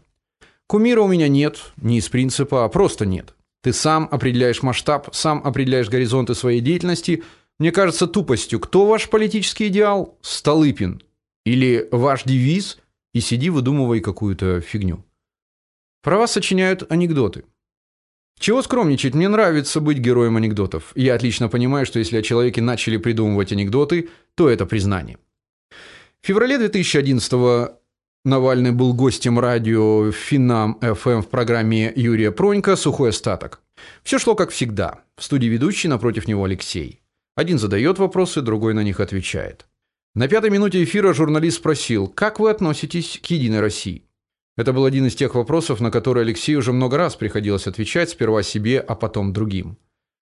Кумира у меня нет, не из принципа, а просто нет. Ты сам определяешь масштаб, сам определяешь горизонты своей деятельности. Мне кажется тупостью, кто ваш политический идеал? Столыпин или ваш девиз? И сиди выдумывай какую-то фигню. Про вас сочиняют анекдоты. Чего скромничать? Мне нравится быть героем анекдотов. Я отлично понимаю, что если о человеке начали придумывать анекдоты, то это признание. В феврале 2011 Навальный был гостем радио Финам ФМ в программе Юрия Пронька Сухой остаток. Все шло как всегда. В студии ведущий напротив него Алексей. Один задает вопросы, другой на них отвечает. На пятой минуте эфира журналист спросил: "Как вы относитесь к Единой России?" Это был один из тех вопросов, на которые Алексею уже много раз приходилось отвечать сперва себе, а потом другим.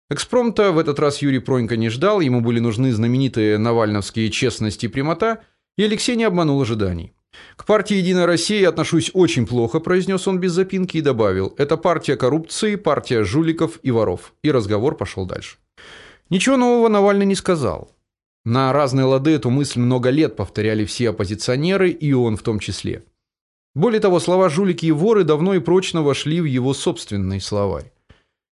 Экспромта в этот раз Юрий Пронько не ждал, ему были нужны знаменитые навальновские честность и прямота, и Алексей не обманул ожиданий. К партии Единая Россия отношусь очень плохо, произнес он без запинки и добавил: "Это партия коррупции, партия жуликов и воров". И разговор пошел дальше. Ничего нового Навальный не сказал. На разные лады эту мысль много лет повторяли все оппозиционеры, и он в том числе. Более того, слова жулики и воры давно и прочно вошли в его собственный словарь.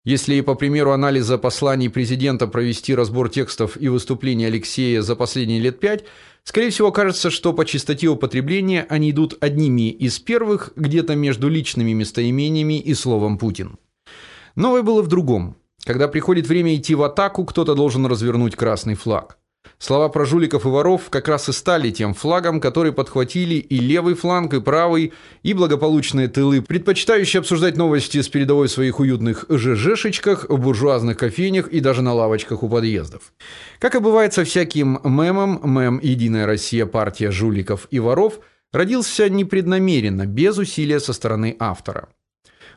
Если по примеру анализа посланий президента провести разбор текстов и выступлений Алексея за последние лет пять, скорее всего, окажется, что по частоте употребления они идут одними из первых, где-то между личными местоимениями и словом Путин. Новое было в другом. Когда приходит время идти в атаку, кто-то должен развернуть красный флаг. Слова про жуликов и воров как раз и стали тем флагом, который подхватили и левый фланг, и правый, и благополучные тылы, предпочитающие обсуждать новости с передовой в своих уютных ЖЖшечках, в буржуазных кофейнях и даже на лавочках у подъездов. Как и бывает со всяким мемом, мем Единая Россия партия жуликов и воров родился непреднамеренно, без усилия со стороны автора.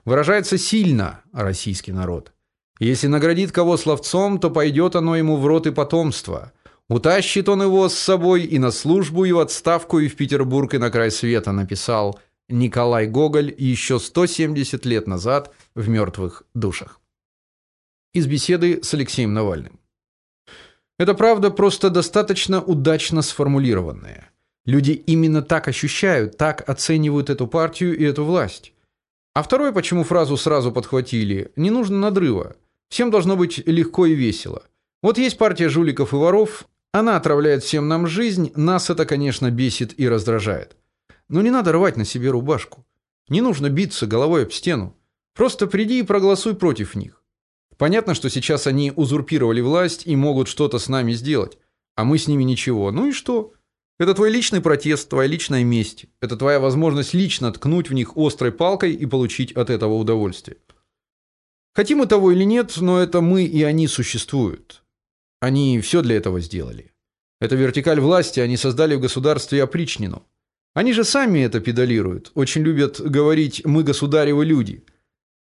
Выражается сильно российский народ. Если наградит кого словцом, то пойдет оно ему в рот и потомство. Утащит он его с собой и на службу, и в отставку, и в Петербург, и на край света, написал Николай Гоголь еще 170 лет назад в «Мертвых душах. Из беседы с Алексеем Навальным. Это правда просто достаточно удачно сформулированная. Люди именно так ощущают, так оценивают эту партию и эту власть. А второе, почему фразу сразу подхватили, не нужно надрыва. Всем должно быть легко и весело. Вот есть партия жуликов и воров, она отравляет всем нам жизнь, нас это, конечно, бесит и раздражает. Но не надо рвать на себе рубашку. Не нужно биться головой об стену. Просто приди и проголосуй против них. Понятно, что сейчас они узурпировали власть и могут что-то с нами сделать, а мы с ними ничего. Ну и что? Это твой личный протест, твоя личная месть. Это твоя возможность лично ткнуть в них острой палкой и получить от этого удовольствие. Хотим мы того или нет, но это мы и они существуют. Они все для этого сделали. Эту вертикаль власти они создали в государстве опричнину. Они же сами это педалируют, очень любят говорить мы государевы люди.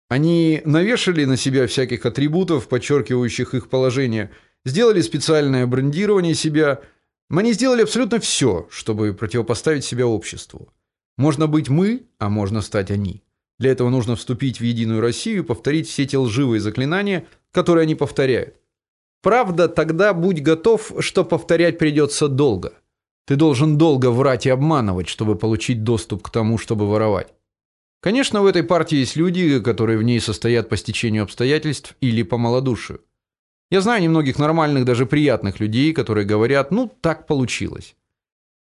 Они навешали на себя всяких атрибутов, подчеркивающих их положение, сделали специальное брендирование себя. Они сделали абсолютно все, чтобы противопоставить себя обществу. Можно быть мы, а можно стать они. Для этого нужно вступить в единую Россию и повторить все те лживые заклинания, которые они повторяют. Правда, тогда будь готов, что повторять придется долго. Ты должен долго врать и обманывать, чтобы получить доступ к тому, чтобы воровать. Конечно, в этой партии есть люди, которые в ней состоят по стечению обстоятельств или по малодушию. Я знаю немногих нормальных, даже приятных людей, которые говорят: "Ну, так получилось".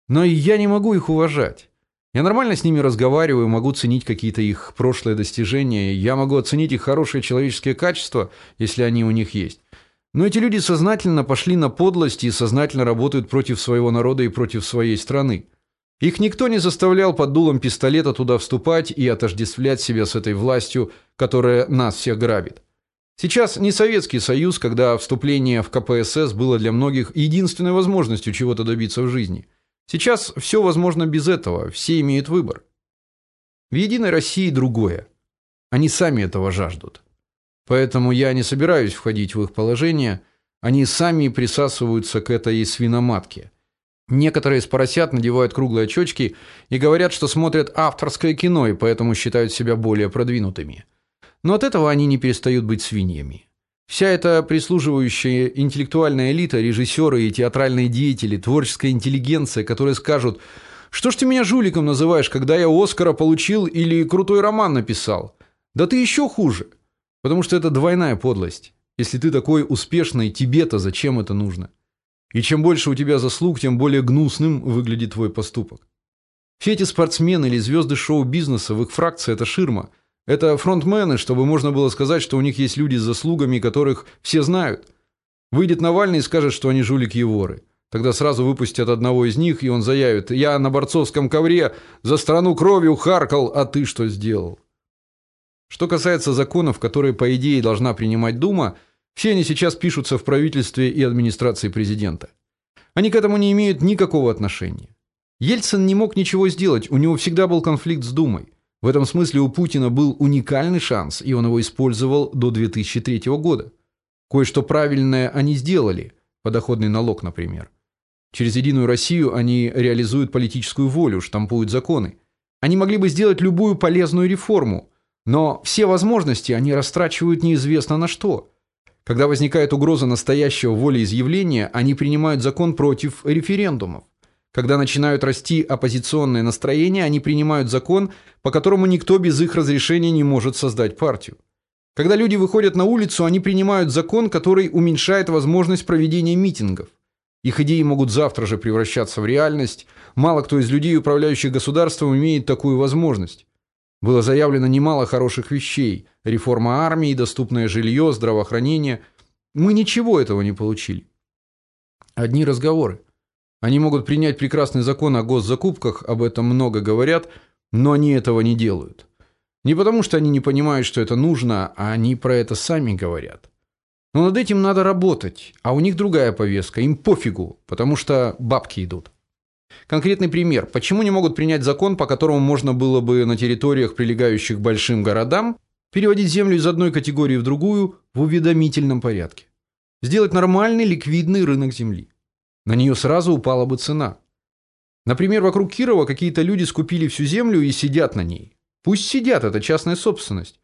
Но я не могу их уважать. Я нормально с ними разговариваю, могу ценить какие-то их прошлые достижения, я могу оценить их хорошие человеческие качества, если они у них есть. Но эти люди сознательно пошли на подлость и сознательно работают против своего народа и против своей страны. Их никто не заставлял под дулом пистолета туда вступать и отождествлять себя с этой властью, которая нас всех грабит. Сейчас не Советский Союз, когда вступление в КПСС было для многих единственной возможностью чего-то добиться в жизни. Сейчас все возможно без этого, все имеют выбор. В Единой России другое. Они сами этого жаждут. Поэтому я не собираюсь входить в их положение, они сами присасываются к этой свиноматке. Некоторые из поросят надевают круглые очечки и говорят, что смотрят авторское кино и поэтому считают себя более продвинутыми. Но от этого они не перестают быть свиньями. Вся эта прислуживающая интеллектуальная элита, режиссеры и театральные деятели, творческая интеллигенция, которые скажут: "Что ж ты меня жуликом называешь, когда я Оскара получил или крутой роман написал? Да ты еще хуже". Потому что это двойная подлость. Если ты такой успешный, тебе-то зачем это нужно? И чем больше у тебя заслуг, тем более гнусным выглядит твой поступок. Все эти спортсмены или звезды шоу-бизнеса, в их фракции это ширма. Это фронтмены, чтобы можно было сказать, что у них есть люди с заслугами, которых все знают. Выйдет Навальный и скажет, что они жулики и воры. Тогда сразу выпустят одного из них, и он заявит: "Я на борцовском ковре за страну кровью харкал, а ты что сделал?" Что касается законов, которые по идее должна принимать Дума, все они сейчас пишутся в правительстве и администрации президента. Они к этому не имеют никакого отношения. Ельцин не мог ничего сделать, у него всегда был конфликт с Думой. В этом смысле у Путина был уникальный шанс, и он его использовал до 2003 года. Кое-что правильное они сделали, подоходный налог, например. Через Единую Россию они реализуют политическую волю, штампуют законы. Они могли бы сделать любую полезную реформу, но все возможности они растрачивают неизвестно на что. Когда возникает угроза настоящего волеизъявления, они принимают закон против референдумов. Когда начинают расти оппозиционные настроения, они принимают закон, по которому никто без их разрешения не может создать партию. Когда люди выходят на улицу, они принимают закон, который уменьшает возможность проведения митингов. Их идеи могут завтра же превращаться в реальность. Мало кто из людей, управляющих государством, имеет такую возможность. Было заявлено немало хороших вещей: реформа армии, доступное жилье, здравоохранение. Мы ничего этого не получили. Одни разговоры. Они могут принять прекрасный закон о госзакупках, об этом много говорят, но они этого не делают. Не потому, что они не понимают, что это нужно, а они про это сами говорят. Но над этим надо работать, а у них другая повестка, им пофигу, потому что бабки идут. Конкретный пример. Почему не могут принять закон, по которому можно было бы на территориях, прилегающих к большим городам, переводить землю из одной категории в другую в уведомительном порядке? Сделать нормальный ликвидный рынок земли. На нее сразу упала бы цена. Например, вокруг Кирова какие-то люди скупили всю землю и сидят на ней. Пусть сидят, это частная собственность.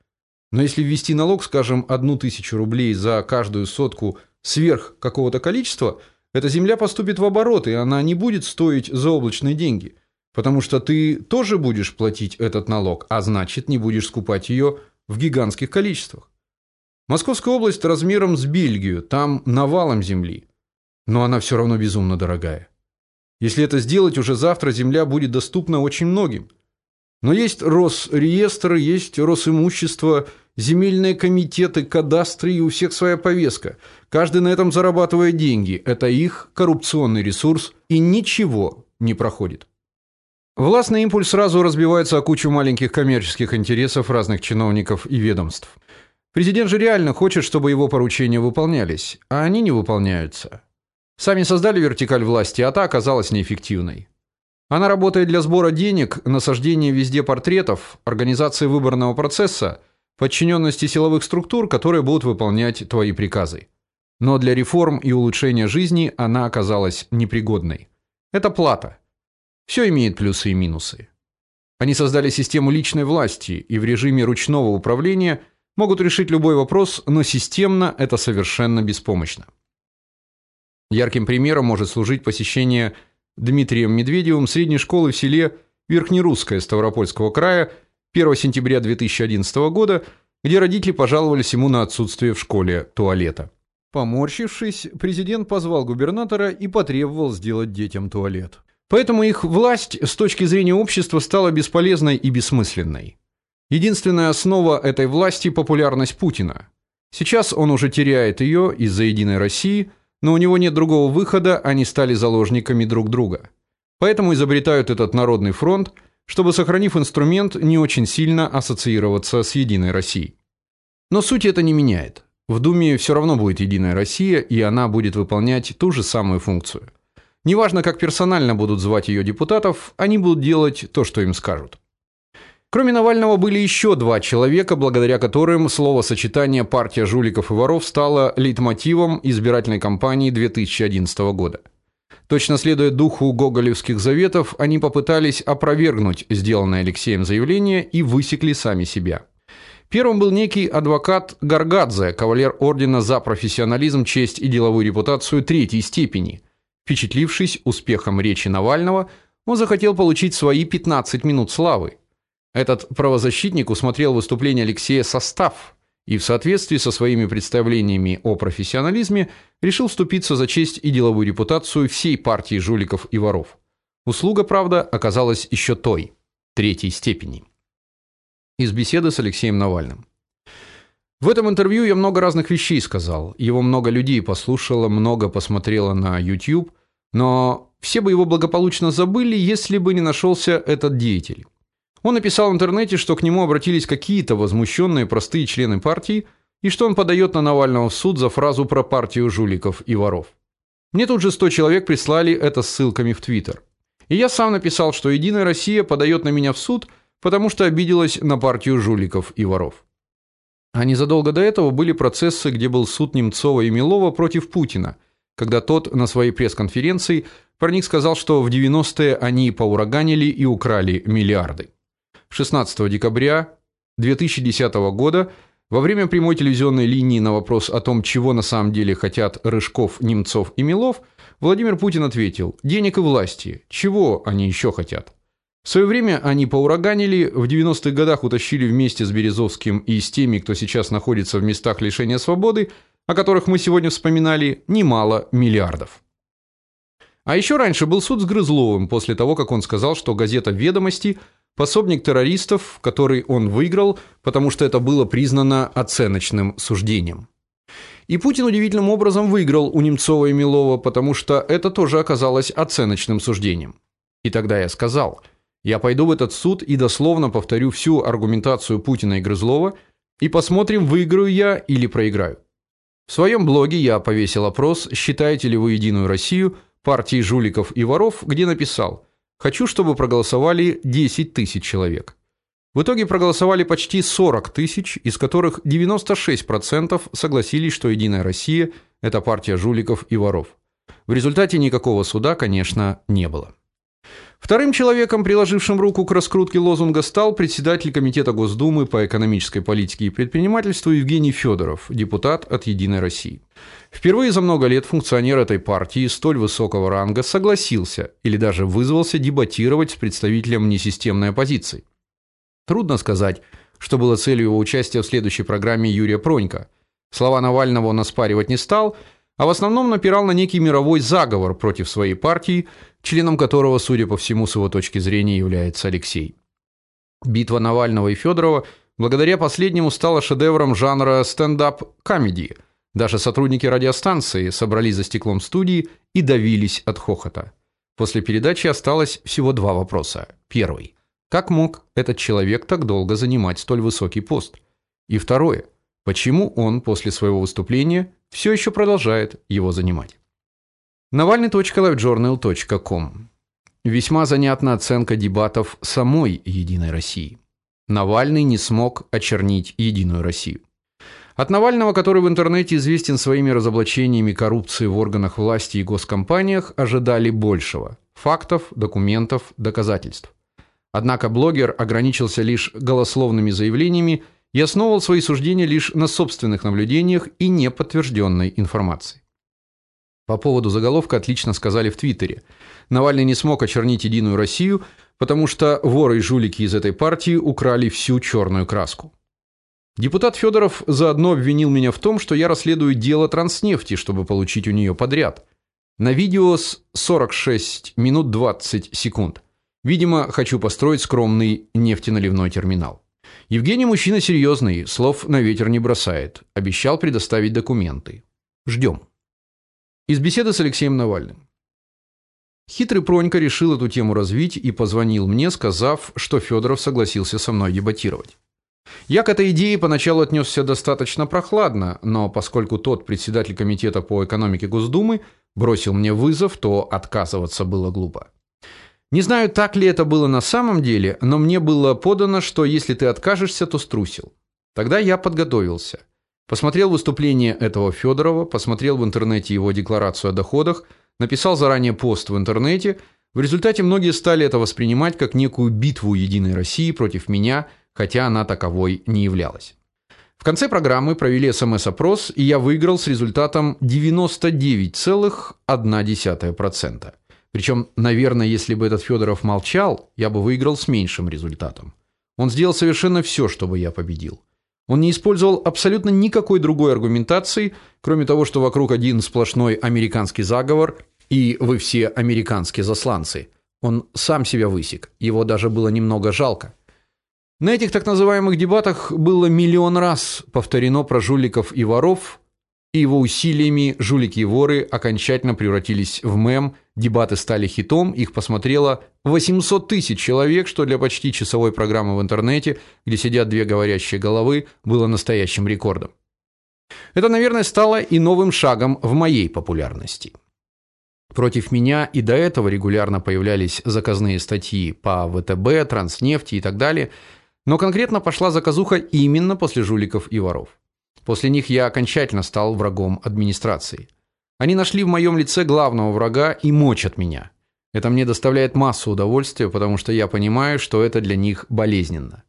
Но если ввести налог, скажем, одну тысячу рублей за каждую сотку сверх какого-то количества, эта земля поступит в оборот, и она не будет стоить заоблачные деньги, потому что ты тоже будешь платить этот налог, а значит, не будешь скупать ее в гигантских количествах. Московская область размером с Бельгию, там навалом земли, но она все равно безумно дорогая. Если это сделать, уже завтра земля будет доступна очень многим. Но есть Росреестр, есть Росимущество, земельные комитеты, кадастры, и у всех своя повестка. Каждый на этом зарабатывает деньги. Это их коррупционный ресурс, и ничего не проходит. Властный импульс сразу разбивается о кучу маленьких коммерческих интересов разных чиновников и ведомств. Президент же реально хочет, чтобы его поручения выполнялись, а они не выполняются. Сами создали вертикаль власти, а та оказалась неэффективной. Она работает для сбора денег, насаждения везде портретов, организации выборного процесса, подчиненности силовых структур, которые будут выполнять твои приказы. Но для реформ и улучшения жизни она оказалась непригодной. Это плата. Все имеет плюсы и минусы. Они создали систему личной власти и в режиме ручного управления могут решить любой вопрос, но системно это совершенно беспомощно. Ярким примером может служить посещение Дмитрием Медведевым средней школы в селе Верхнерусское Ставропольского края 1 сентября 2011 года, где родители пожаловались ему на отсутствие в школе туалета. Поморщившись, президент позвал губернатора и потребовал сделать детям туалет. Поэтому их власть с точки зрения общества стала бесполезной и бессмысленной. Единственная основа этой власти популярность Путина. Сейчас он уже теряет ее из-за Единой России, но у него нет другого выхода, они стали заложниками друг друга. Поэтому изобретают этот народный фронт, чтобы сохранив инструмент, не очень сильно ассоциироваться с Единой Россией. Но суть это не меняет. В Думе все равно будет Единая Россия, и она будет выполнять ту же самую функцию. Неважно, как персонально будут звать ее депутатов, они будут делать то, что им скажут. Кроме Навального были еще два человека, благодаря которым словосочетание партия жуликов и воров стало лейтмотивом избирательной кампании 2011 года. Точно следуя духу гоголевских заветов, они попытались опровергнуть сделанное Алексеем заявление и высекли сами себя. Первым был некий адвокат Гаргадзе, кавалер ордена за профессионализм, честь и деловую репутацию третьей степени. Впечатлившись успехом речи Навального, он захотел получить свои 15 минут славы. Этот правозащитник усмотрел выступление Алексея со став и в соответствии со своими представлениями о профессионализме решил вступиться за честь и деловую репутацию всей партии жуликов и воров. Услуга, правда, оказалась еще той, третьей степени. Из беседы с Алексеем Навальным. В этом интервью я много разных вещей сказал. Его много людей послушало, много посмотрело на YouTube, Но все бы его благополучно забыли, если бы не нашелся этот деятель. Он написал в интернете, что к нему обратились какие-то возмущенные простые члены партии и что он подает на Навального в суд за фразу про партию жуликов и воров. Мне тут же 100 человек прислали это ссылками в Твиттер. И я сам написал, что Единая Россия подает на меня в суд, потому что обиделась на партию жуликов и воров. А незадолго до этого были процессы, где был суд Немцова и Милова против Путина, когда тот на своей пресс-конференции про них сказал, что в 90-е они поураганили и украли миллиарды. 16 декабря 2010 года во время прямой телевизионной линии на вопрос о том, чего на самом деле хотят Рыжков, Немцов и Милов, Владимир Путин ответил: "Денег и власти. Чего они еще хотят?" В свое время они поураганили, в 90-х годах утащили вместе с Березовским и с теми, кто сейчас находится в местах лишения свободы, о которых мы сегодня вспоминали, немало миллиардов. А еще раньше был суд с Грызловым после того, как он сказал, что газета Ведомости пособник террористов, который он выиграл, потому что это было признано оценочным суждением. И Путин удивительным образом выиграл у Немцова и Милова, потому что это тоже оказалось оценочным суждением. И тогда я сказал: "Я пойду в этот суд и дословно повторю всю аргументацию Путина и Грызлова, и посмотрим, выиграю я или проиграю". В своем блоге я повесил опрос: "Считаете ли вы Единую Россию партией жуликов и воров?", где написал: Хочу, чтобы проголосовали 10 тысяч человек. В итоге проголосовали почти 40 тысяч, из которых 96% согласились, что Единая Россия это партия жуликов и воров. В результате никакого суда, конечно, не было. Вторым человеком, приложившим руку к раскрутке лозунга, стал председатель комитета Госдумы по экономической политике и предпринимательству Евгений Федоров, депутат от Единой России. Впервые за много лет функционер этой партии столь высокого ранга согласился или даже вызвался дебатировать с представителем несистемной оппозиции. Трудно сказать, что было целью его участия в следующей программе Юрия Пронька. Слова Навального он оспаривать не стал, а в основном напирал на некий мировой заговор против своей партии, членом которого, судя по всему, с его точки зрения является Алексей. Битва Навального и Федорова благодаря последнему стала шедевром жанра стендап-комедии. Даже сотрудники радиостанции собрались за стеклом студии и давились от хохота. После передачи осталось всего два вопроса. Первый: как мог этот человек так долго занимать столь высокий пост? И второе: почему он после своего выступления все еще продолжает его занимать? Навальный.livejournal.com. Весьма занятна оценка дебатов самой Единой России. Навальный не смог очернить Единую Россию. От Навального, который в интернете известен своими разоблачениями коррупции в органах власти и госкомпаниях, ожидали большего: фактов, документов, доказательств. Однако блогер ограничился лишь голословными заявлениями и основывал свои суждения лишь на собственных наблюдениях и неподтвержденной информации. По поводу заголовка отлично сказали в Твиттере. Навальный не смог очернить Единую Россию, потому что воры и жулики из этой партии украли всю черную краску. Депутат Федоров заодно обвинил меня в том, что я расследую дело Транснефти, чтобы получить у нее подряд. На видео с 46 минут 20 секунд. Видимо, хочу построить скромный нефтеналивной терминал. Евгений мужчина серьезный, слов на ветер не бросает. Обещал предоставить документы. Ждем. Из беседы с Алексеем Навальным. Хитрый Пронька решил эту тему развить и позвонил мне, сказав, что Федоров согласился со мной дебатировать. Я к этой идее поначалу отнесся достаточно прохладно, но поскольку тот председатель комитета по экономике Госдумы бросил мне вызов, то отказываться было глупо. Не знаю, так ли это было на самом деле, но мне было подано, что если ты откажешься, то струсил. Тогда я подготовился. Посмотрел выступление этого Федорова, посмотрел в интернете его декларацию о доходах, написал заранее пост в интернете. В результате многие стали это воспринимать как некую битву Единой России против меня, хотя она таковой не являлась. В конце программы провели СМС-опрос, и я выиграл с результатом 99,1%. Причем, наверное, если бы этот Федоров молчал, я бы выиграл с меньшим результатом. Он сделал совершенно все, чтобы я победил. Он не использовал абсолютно никакой другой аргументации, кроме того, что вокруг один сплошной американский заговор и вы все американские засланцы. Он сам себя высек. Его даже было немного жалко. На этих так называемых дебатах было миллион раз повторено про жуликов и воров, и его усилиями жулики и воры окончательно превратились в мем, дебаты стали хитом, их посмотрело 800 тысяч человек, что для почти часовой программы в интернете, где сидят две говорящие головы, было настоящим рекордом. Это, наверное, стало и новым шагом в моей популярности. Против меня и до этого регулярно появлялись заказные статьи по ВТБ, Транснефти и так далее, но конкретно пошла заказуха именно после жуликов и воров. После них я окончательно стал врагом администрации. Они нашли в моем лице главного врага и мочат меня. Это мне доставляет массу удовольствия, потому что я понимаю, что это для них болезненно.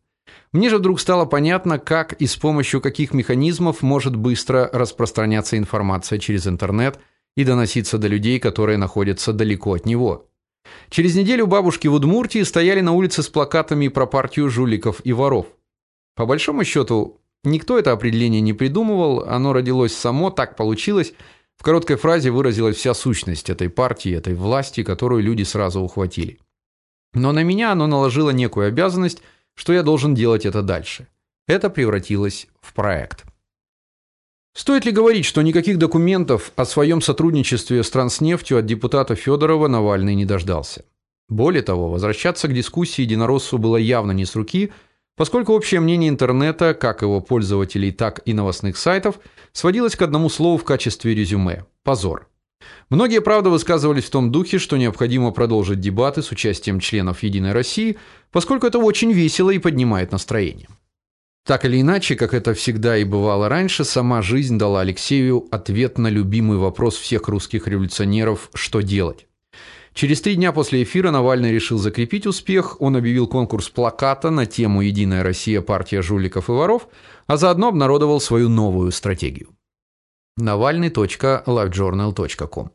Мне же вдруг стало понятно, как и с помощью каких механизмов может быстро распространяться информация через интернет и доноситься до людей, которые находятся далеко от него. Через неделю бабушки в Удмуртии стояли на улице с плакатами про партию жуликов и воров. По большому счету, Никто это определение не придумывал, оно родилось само, так получилось. В короткой фразе выразилась вся сущность этой партии, этой власти, которую люди сразу ухватили. Но на меня оно наложило некую обязанность, что я должен делать это дальше. Это превратилось в проект. Стоит ли говорить, что никаких документов о своем сотрудничестве с Транснефтью от депутата Федорова Навальный не дождался? Более того, возвращаться к дискуссии единороссу было явно не с руки – Поскольку общее мнение интернета, как его пользователей, так и новостных сайтов, сводилось к одному слову в качестве резюме позор. Многие, правда, высказывались в том духе, что необходимо продолжить дебаты с участием членов Единой России, поскольку это очень весело и поднимает настроение. Так или иначе, как это всегда и бывало раньше, сама жизнь дала Алексею ответ на любимый вопрос всех русских революционеров: что делать? Через три дня после эфира Навальный решил закрепить успех. Он объявил конкурс плаката на тему Единая Россия партия жуликов и воров, а заодно обнародовал свою новую стратегию. navalny.livejournal.com.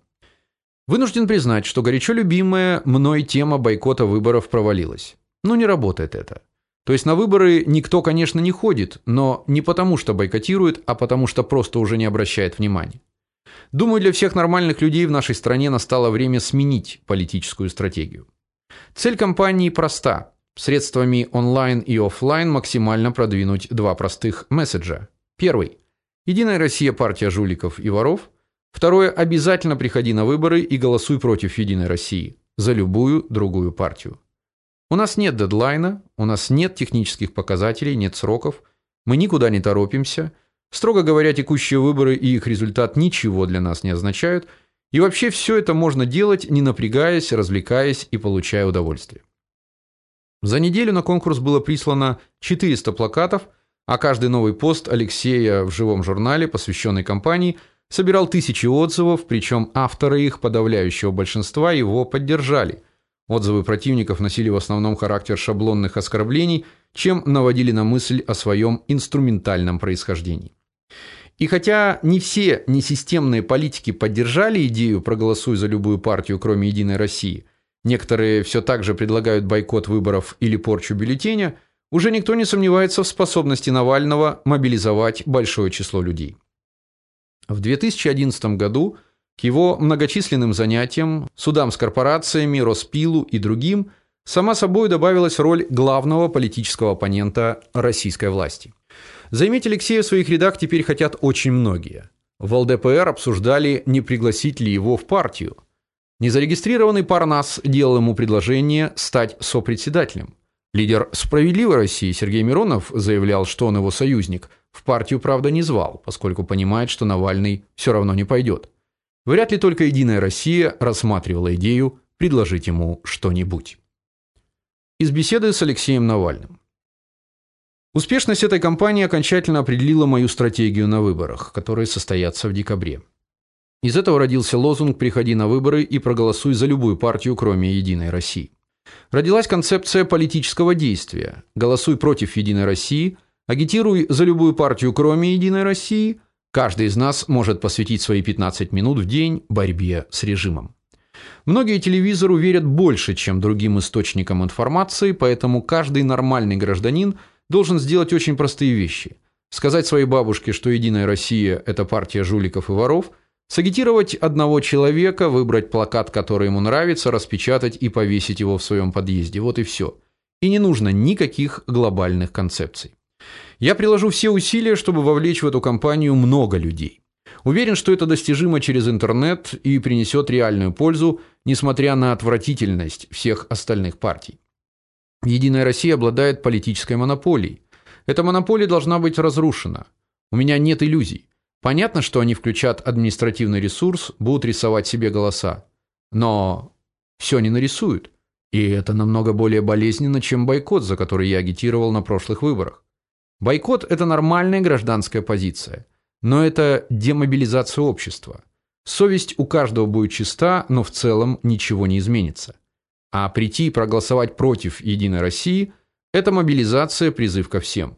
Вынужден признать, что горячо любимая мной тема бойкота выборов провалилась. Но не работает это. То есть на выборы никто, конечно, не ходит, но не потому, что бойкотирует, а потому что просто уже не обращает внимания. Думаю, для всех нормальных людей в нашей стране настало время сменить политическую стратегию. Цель кампании проста: средствами онлайн и офлайн максимально продвинуть два простых месседжа. Первый Единая Россия партия жуликов и воров. Второе обязательно приходи на выборы и голосуй против Единой России за любую другую партию. У нас нет дедлайна, у нас нет технических показателей, нет сроков. Мы никуда не торопимся. Строго говоря, текущие выборы и их результат ничего для нас не означают, и вообще все это можно делать, не напрягаясь, развлекаясь и получая удовольствие. За неделю на конкурс было прислано 400 плакатов, а каждый новый пост Алексея в живом журнале, посвященный кампании, собирал тысячи отзывов, причем авторы их подавляющего большинства его поддержали. Отзывы противников носили в основном характер шаблонных оскорблений, чем наводили на мысль о своем инструментальном происхождении. И хотя не все несистемные политики поддержали идею проголосуй за любую партию, кроме Единой России, некоторые все так же предлагают бойкот выборов или порчу бюллетеня, уже никто не сомневается в способности Навального мобилизовать большое число людей. В 2011 году к его многочисленным занятиям, судам с корпорациями, Роспилу и другим, сама собой добавилась роль главного политического оппонента российской власти. Заиметь Алексея в своих рядах теперь хотят очень многие. В ЛДПР обсуждали, не пригласить ли его в партию. Незарегистрированный Парнас делал ему предложение стать сопредседателем. Лидер Справедливой России Сергей Миронов заявлял, что он его союзник. В партию, правда, не звал, поскольку понимает, что Навальный все равно не пойдет. Вряд ли только Единая Россия рассматривала идею предложить ему что-нибудь. Из беседы с Алексеем Навальным. Успешность этой кампании окончательно определила мою стратегию на выборах, которые состоятся в декабре. Из этого родился лозунг «Приходи на выборы и проголосуй за любую партию, кроме Единой России». Родилась концепция политического действия «Голосуй против Единой России», «Агитируй за любую партию, кроме Единой России», Каждый из нас может посвятить свои 15 минут в день борьбе с режимом. Многие телевизору верят больше, чем другим источникам информации, поэтому каждый нормальный гражданин – должен сделать очень простые вещи. Сказать своей бабушке, что Единая Россия это партия жуликов и воров, сагитировать одного человека, выбрать плакат, который ему нравится, распечатать и повесить его в своем подъезде. Вот и все. И не нужно никаких глобальных концепций. Я приложу все усилия, чтобы вовлечь в эту кампанию много людей. Уверен, что это достижимо через интернет и принесет реальную пользу, несмотря на отвратительность всех остальных партий. Единая Россия обладает политической монополией. Эта монополия должна быть разрушена. У меня нет иллюзий. Понятно, что они включат административный ресурс, будут рисовать себе голоса. Но все не нарисуют. И это намного более болезненно, чем бойкот, за который я агитировал на прошлых выборах. Бойкот это нормальная гражданская позиция, но это демобилизация общества. Совесть у каждого будет чиста, но в целом ничего не изменится. А прийти и проголосовать против Единой России это мобилизация, призыв ко всем.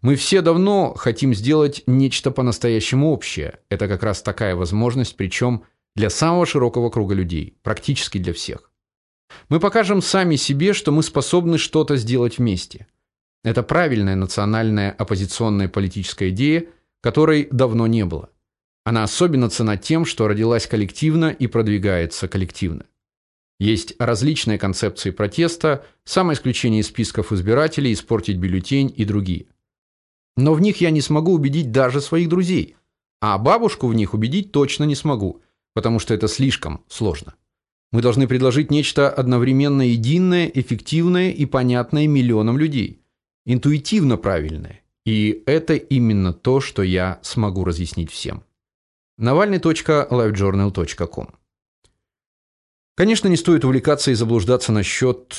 Мы все давно хотим сделать нечто по-настоящему общее. Это как раз такая возможность, причем для самого широкого круга людей, практически для всех. Мы покажем сами себе, что мы способны что-то сделать вместе. Это правильная национальная оппозиционная политическая идея, которой давно не было. Она особенно ценна тем, что родилась коллективно и продвигается коллективно. Есть различные концепции протеста, самое исключение из списков избирателей, испортить бюллетень и другие. Но в них я не смогу убедить даже своих друзей, а бабушку в них убедить точно не смогу, потому что это слишком сложно. Мы должны предложить нечто одновременно единое, эффективное и понятное миллионам людей, интуитивно правильное. И это именно то, что я смогу разъяснить всем. Navalny.livejournal.com Конечно, не стоит увлекаться и заблуждаться насчет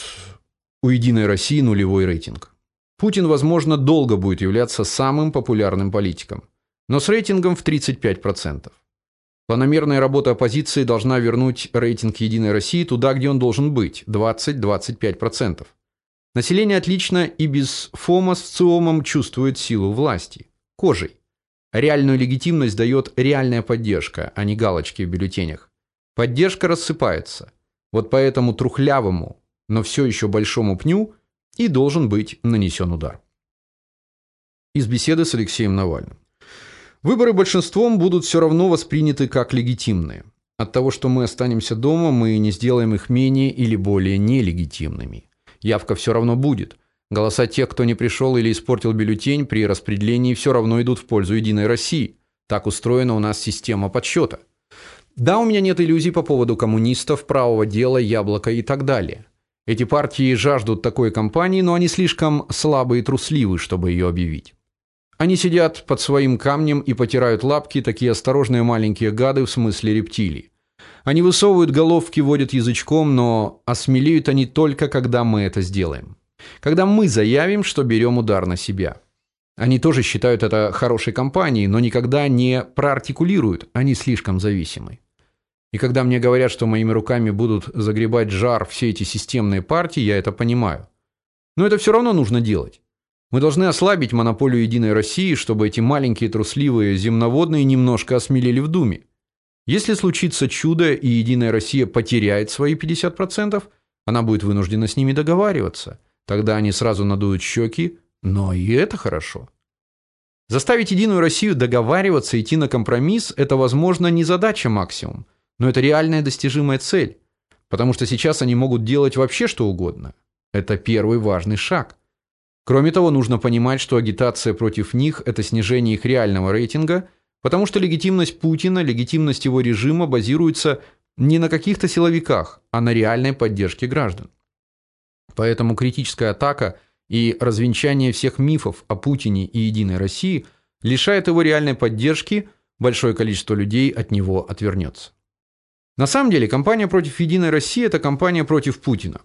у Единой России нулевой рейтинг. Путин, возможно, долго будет являться самым популярным политиком, но с рейтингом в 35%. Планомерная работа оппозиции должна вернуть рейтинг Единой России туда, где он должен быть 20-25%. Население отлично и без ФОМа с ЦИОМом чувствует силу власти кожей. Реальную легитимность дает реальная поддержка, а не галочки в бюллетенях. Поддержка рассыпается. Вот поэтому трухлявому, но все еще большому пню и должен быть нанесен удар. Из беседы с Алексеем Навальным. Выборы большинством будут все равно восприняты как легитимные. От того, что мы останемся дома, мы не сделаем их менее или более нелегитимными. Явка все равно будет. Голоса тех, кто не пришел или испортил бюллетень, при распределении все равно идут в пользу Единой России. Так устроена у нас система подсчета. Да, у меня нет иллюзий по поводу коммунистов, правого дела, яблока и так далее. Эти партии жаждут такой кампании, но они слишком слабы и трусливы, чтобы ее объявить. Они сидят под своим камнем и потирают лапки, такие осторожные маленькие гады в смысле рептилий. Они высовывают головки, водят язычком, но осмелеют они только когда мы это сделаем. Когда мы заявим, что берем удар на себя. Они тоже считают это хорошей компанией, но никогда не проартикулируют, они слишком зависимы. И когда мне говорят, что моими руками будут загребать жар все эти системные партии, я это понимаю. Но это все равно нужно делать. Мы должны ослабить монополию Единой России, чтобы эти маленькие трусливые земноводные немножко осмелели в думе. Если случится чудо и Единая Россия потеряет свои 50%, она будет вынуждена с ними договариваться. Тогда они сразу надуют щеки, но и это хорошо. Заставить Единую Россию договариваться, идти на компромисс это, возможно, не задача максимум, но это реальная достижимая цель, потому что сейчас они могут делать вообще что угодно. Это первый важный шаг. Кроме того, нужно понимать, что агитация против них это снижение их реального рейтинга, потому что легитимность Путина, легитимность его режима базируется не на каких-то силовиках, а на реальной поддержке граждан. Поэтому критическая атака и развенчание всех мифов о Путине и Единой России лишает его реальной поддержки, большое количество людей от него отвернется. На самом деле, кампания против Единой России это кампания против Путина.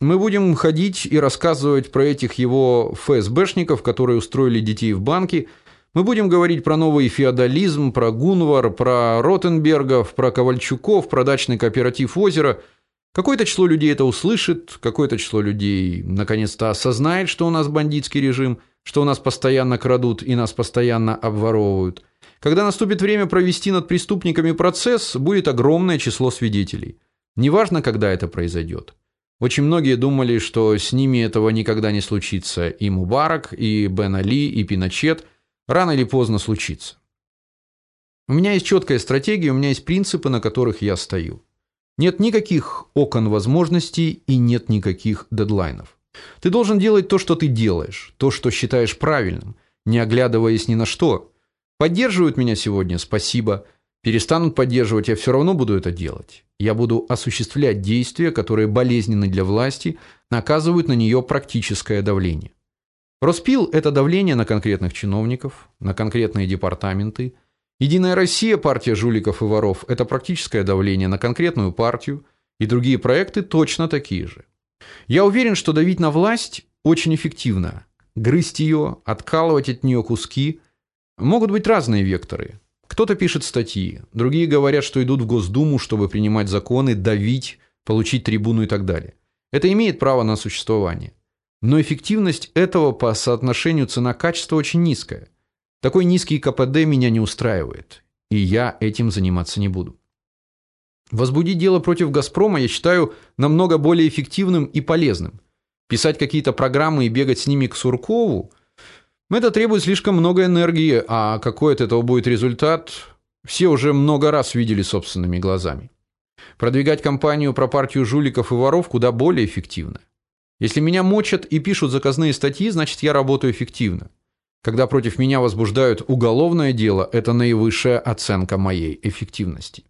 Мы будем ходить и рассказывать про этих его ФСБшников, которые устроили детей в банки. Мы будем говорить про новый феодализм, про Гунвар, про Ротенбергов, про Ковальчуков, про дачный кооператив Озеро. Какое-то число людей это услышит, какое-то число людей наконец-то осознает, что у нас бандитский режим, что у нас постоянно крадут и нас постоянно обворовывают. Когда наступит время провести над преступниками процесс, будет огромное число свидетелей. Неважно, когда это произойдет. Очень многие думали, что с ними этого никогда не случится. И Мубарак, и Бен Али, и Пиночет рано или поздно случится. У меня есть четкая стратегия, у меня есть принципы, на которых я стою. Нет никаких окон возможностей и нет никаких дедлайнов. Ты должен делать то, что ты делаешь, то, что считаешь правильным, не оглядываясь ни на что. Поддерживают меня сегодня, спасибо. Перестанут поддерживать, я все равно буду это делать. Я буду осуществлять действия, которые болезненны для власти, наказывают на нее практическое давление. Роспил это давление на конкретных чиновников, на конкретные департаменты. Единая Россия, партия жуликов и воров это практическое давление на конкретную партию, и другие проекты точно такие же. Я уверен, что давить на власть очень эффективно. Грызть ее, откалывать от нее куски могут быть разные векторы. Кто-то пишет статьи, другие говорят, что идут в Госдуму, чтобы принимать законы, давить, получить трибуну и так далее. Это имеет право на существование. Но эффективность этого по соотношению цена-качество очень низкая. Такой низкий КПД меня не устраивает, и я этим заниматься не буду. Возбудить дело против Газпрома я считаю намного более эффективным и полезным. Писать какие-то программы и бегать с ними к Суркову это требует слишком много энергии, а какой от этого будет результат, все уже много раз видели собственными глазами. Продвигать кампанию про партию жуликов и воров куда более эффективно. Если меня мочат и пишут заказные статьи, значит, я работаю эффективно. Когда против меня возбуждают уголовное дело, это наивысшая оценка моей эффективности.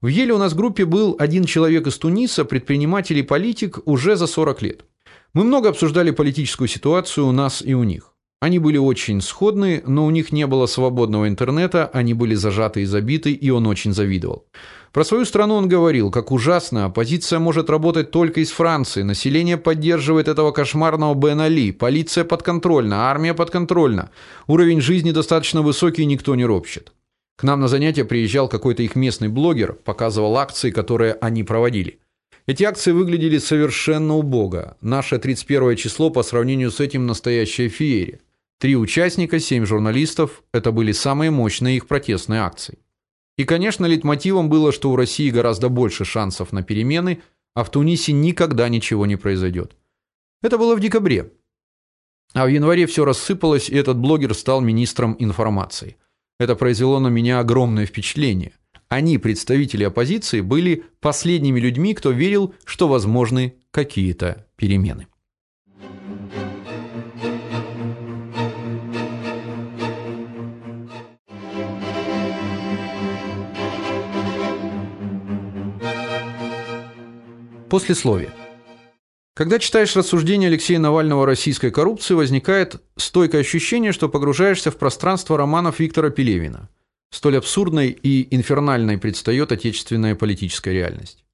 В Еле у нас в группе был один человек из Туниса, предприниматель и политик уже за 40 лет. Мы много обсуждали политическую ситуацию у нас и у них. Они были очень сходны, но у них не было свободного интернета, они были зажаты и забиты, и он очень завидовал. Про свою страну он говорил, как ужасно, оппозиция может работать только из Франции, население поддерживает этого кошмарного Бен Али, полиция подконтрольна, армия подконтрольна, уровень жизни достаточно высокий, никто не ропщет. К нам на занятия приезжал какой-то их местный блогер, показывал акции, которые они проводили. Эти акции выглядели совершенно убого. Наше 31 число по сравнению с этим настоящая феерия. Три участника, семь журналистов это были самые мощные их протестные акции. И, конечно, лейтмотивом было, что у России гораздо больше шансов на перемены, а в Тунисе никогда ничего не произойдет. Это было в декабре. А в январе все рассыпалось, и этот блогер стал министром информации. Это произвело на меня огромное впечатление. Они, представители оппозиции, были последними людьми, кто верил, что возможны какие-то перемены. Послесловие. Когда читаешь рассуждения Алексея Навального о российской коррупции, возникает стойкое ощущение, что погружаешься в пространство романов Виктора Пелевина. Столь абсурдной и инфернальной предстает отечественная политическая реальность.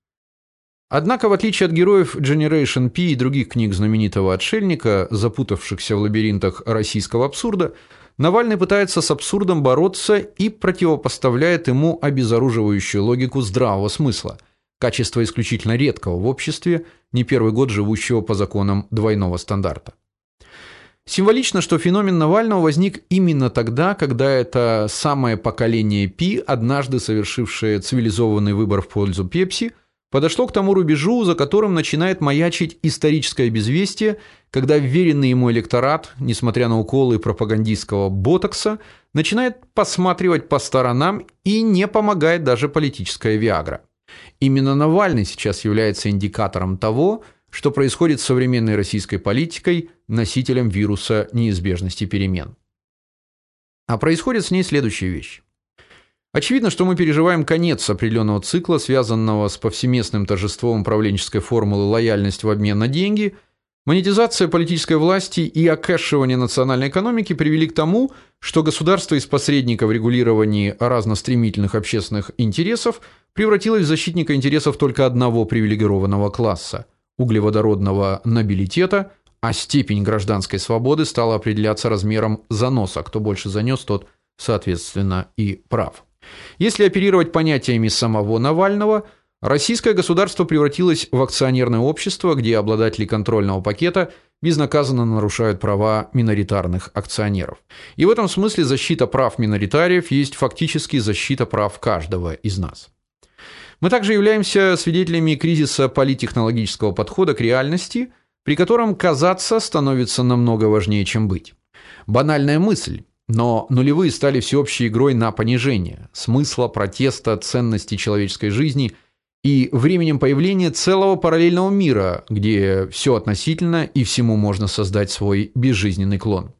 Однако, в отличие от героев Generation P и других книг знаменитого отшельника, запутавшихся в лабиринтах российского абсурда, Навальный пытается с абсурдом бороться и противопоставляет ему обезоруживающую логику здравого смысла – качество исключительно редкого в обществе, не первый год живущего по законам двойного стандарта. Символично, что феномен Навального возник именно тогда, когда это самое поколение Пи, однажды совершившее цивилизованный выбор в пользу Пепси, подошло к тому рубежу, за которым начинает маячить историческое безвестие, когда вверенный ему электорат, несмотря на уколы пропагандистского ботокса, начинает посматривать по сторонам и не помогает даже политическая Виагра. Именно Навальный сейчас является индикатором того, что происходит с современной российской политикой, носителем вируса неизбежности перемен. А происходит с ней следующая вещь. Очевидно, что мы переживаем конец определенного цикла, связанного с повсеместным торжеством управленческой формулы лояльность в обмен на деньги – Монетизация политической власти и окэшивание национальной экономики привели к тому, что государство из посредника в регулировании разностремительных общественных интересов превратилось в защитника интересов только одного привилегированного класса углеводородного нобилитета, а степень гражданской свободы стала определяться размером заноса, кто больше занес, тот, соответственно, и прав. Если оперировать понятиями самого Навального – Российское государство превратилось в акционерное общество, где обладатели контрольного пакета безнаказанно нарушают права миноритарных акционеров. И в этом смысле защита прав миноритариев есть фактически защита прав каждого из нас. Мы также являемся свидетелями кризиса политтехнологического подхода к реальности, при котором казаться становится намного важнее, чем быть. Банальная мысль, но нулевые стали всеобщей игрой на понижение смысла, протеста, ценности человеческой жизни – и временем появления целого параллельного мира, где все относительно и всему можно создать свой безжизненный клон.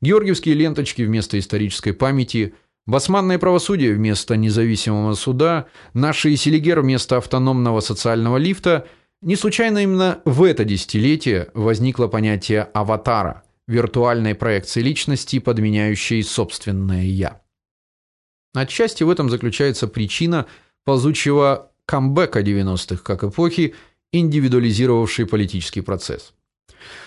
георгиевские ленточки вместо исторической памяти, басманное правосудие вместо независимого суда, наши селигер вместо автономного социального лифта, не случайно именно в это десятилетие возникло понятие аватара, виртуальной проекции личности, подменяющей собственное я. Отчасти в этом заключается причина ползучего камбэка 90-х как эпохи, индивидуализировавшей политический процесс.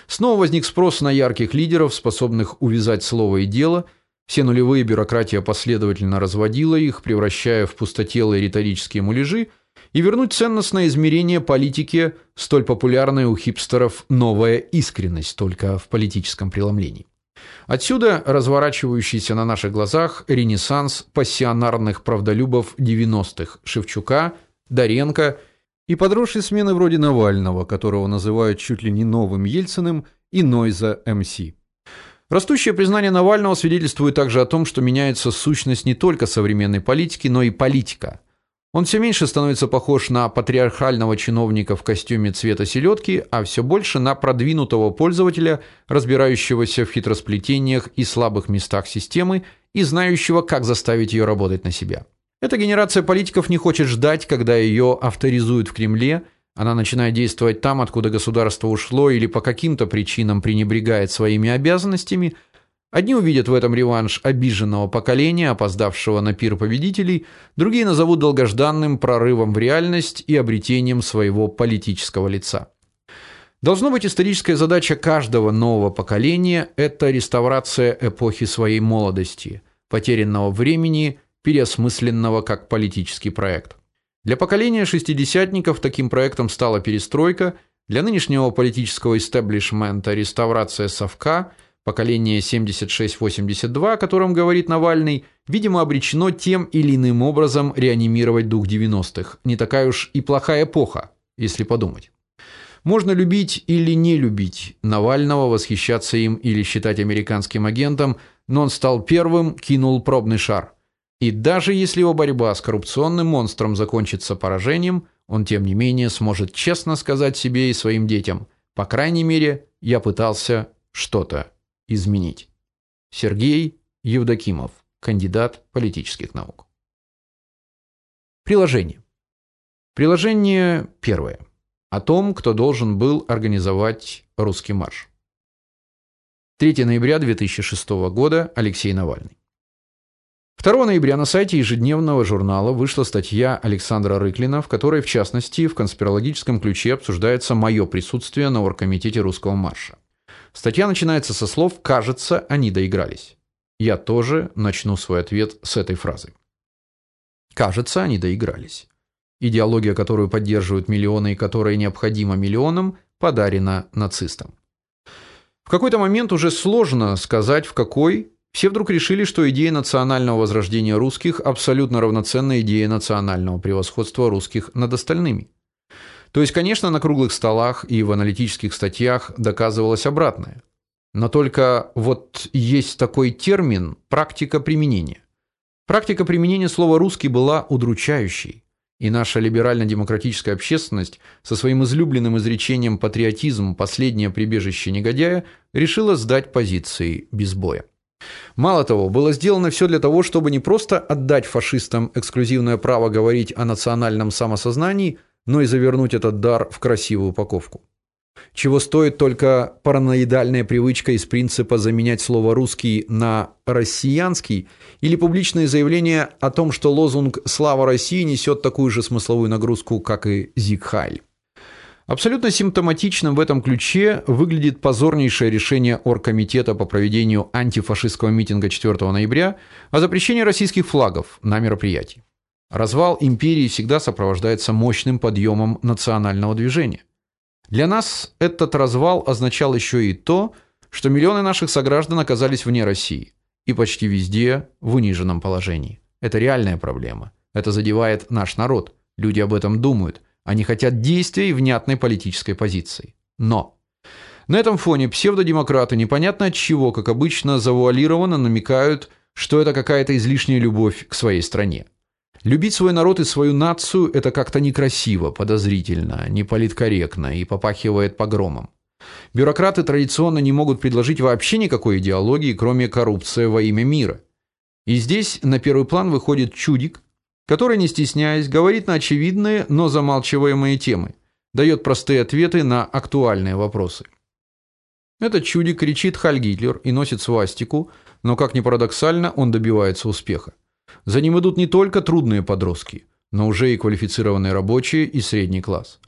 Снова возник спрос на ярких лидеров, способных увязать слово и дело. Все нулевые бюрократия последовательно разводила их, превращая в пустотелые риторические муляжи, и вернуть ценностное измерение политике, столь популярной у хипстеров новая искренность только в политическом преломлении. Отсюда разворачивающийся на наших глазах ренессанс пассионарных правдолюбов 90-х Шевчука, Доренко и подросшие смены вроде Навального, которого называют чуть ли не новым Ельциным, и Нойза МС. Растущее признание Навального свидетельствует также о том, что меняется сущность не только современной политики, но и политика. Он все меньше становится похож на патриархального чиновника в костюме цвета селедки, а все больше на продвинутого пользователя, разбирающегося в хитросплетениях и слабых местах системы и знающего, как заставить ее работать на себя. Эта генерация политиков не хочет ждать, когда ее авторизуют в Кремле. Она начинает действовать там, откуда государство ушло или по каким-то причинам пренебрегает своими обязанностями. Одни увидят в этом реванш обиженного поколения, опоздавшего на пир победителей, другие назовут долгожданным прорывом в реальность и обретением своего политического лица. Должно быть историческая задача каждого нового поколения это реставрация эпохи своей молодости, потерянного времени переосмысленного как политический проект. Для поколения шестидесятников таким проектом стала перестройка, для нынешнего политического истеблишмента реставрация совка, поколение 76-82, о котором говорит Навальный, видимо, обречено тем или иным образом реанимировать дух 90-х. Не такая уж и плохая эпоха, если подумать. Можно любить или не любить Навального, восхищаться им или считать американским агентом, но он стал первым, кинул пробный шар. И даже если его борьба с коррупционным монстром закончится поражением, он тем не менее сможет честно сказать себе и своим детям: по крайней мере, я пытался что-то изменить. Сергей Евдокимов, кандидат политических наук. Приложение. Приложение первое. О том, кто должен был организовать русский марш. 3 ноября 2006 года. Алексей Навальный. 2 ноября на сайте ежедневного журнала вышла статья Александра Рыклина, в которой, в частности, в конспирологическом ключе обсуждается мое присутствие на оргкомитете русского марша. Статья начинается со слов: "Кажется, они доигрались". Я тоже начну свой ответ с этой фразы. Кажется, они доигрались. Идеология, которую поддерживают миллионы и которая необходима миллионам, подарена нацистам. В какой-то момент уже сложно сказать, в какой все вдруг решили, что идея национального возрождения русских абсолютно равноценна идее национального превосходства русских над остальными. То есть, конечно, на круглых столах и в аналитических статьях доказывалось обратное. Но только вот есть такой термин практика применения. Практика применения слова русский была удручающей, и наша либерально-демократическая общественность со своим излюбленным изречением патриотизм последнее прибежище негодяя решила сдать позиции без боя. Мало того, было сделано все для того, чтобы не просто отдать фашистам эксклюзивное право говорить о национальном самосознании, но и завернуть этот дар в красивую упаковку. Чего стоит только параноидальная привычка из принципа заменять слово русский на россиянский или публичное заявление о том, что лозунг Слава России несет такую же смысловую нагрузку, как и Зиг Хайль. Абсолютно симптоматичным в этом ключе выглядит позорнейшее решение оргкомитета по проведению антифашистского митинга 4 ноября о запрещении российских флагов на мероприятии. Развал империи всегда сопровождается мощным подъемом национального движения. Для нас этот развал означал еще и то, что миллионы наших сограждан оказались вне России и почти везде в униженном положении. Это реальная проблема. Это задевает наш народ. Люди об этом думают. Они хотят действий и внятной политической позиции. Но на этом фоне псевдодемократы непонятно от чего, как обычно, завуалированно намекают, что это какая-то излишняя любовь к своей стране. Любить свой народ и свою нацию это как-то некрасиво, подозрительно, неполиткорректно и попахивает погромом. Бюрократы традиционно не могут предложить вообще никакой идеологии, кроме коррупции во имя мира. И здесь на первый план выходит чудик, который, не стесняясь, говорит на очевидные, но замалчиваемые темы, дает простые ответы на актуальные вопросы. Этот чудик кричит Халь Гитлер и носит свастику, но как ни парадоксально, он добивается успеха. За ним идут не только трудные подростки, но уже и квалифицированные рабочие и средний класс.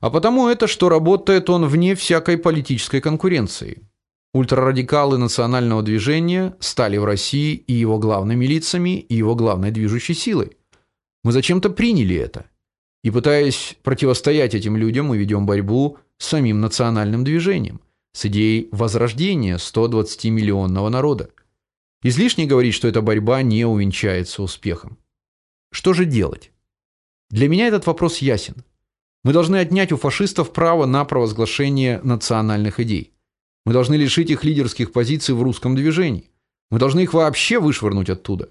А потому это, что работает он вне всякой политической конкуренции. Ультрарадикалы национального движения стали в России и его главными лицами, и его главной движущей силой. Мы зачем-то приняли это. И пытаясь противостоять этим людям, мы ведем борьбу с самим национальным движением, с идеей возрождения 120-миллионного народа. Излишне говорить, что эта борьба не увенчается успехом. Что же делать? Для меня этот вопрос ясен. Мы должны отнять у фашистов право на провозглашение национальных идей. Мы должны лишить их лидерских позиций в русском движении. Мы должны их вообще вышвырнуть оттуда.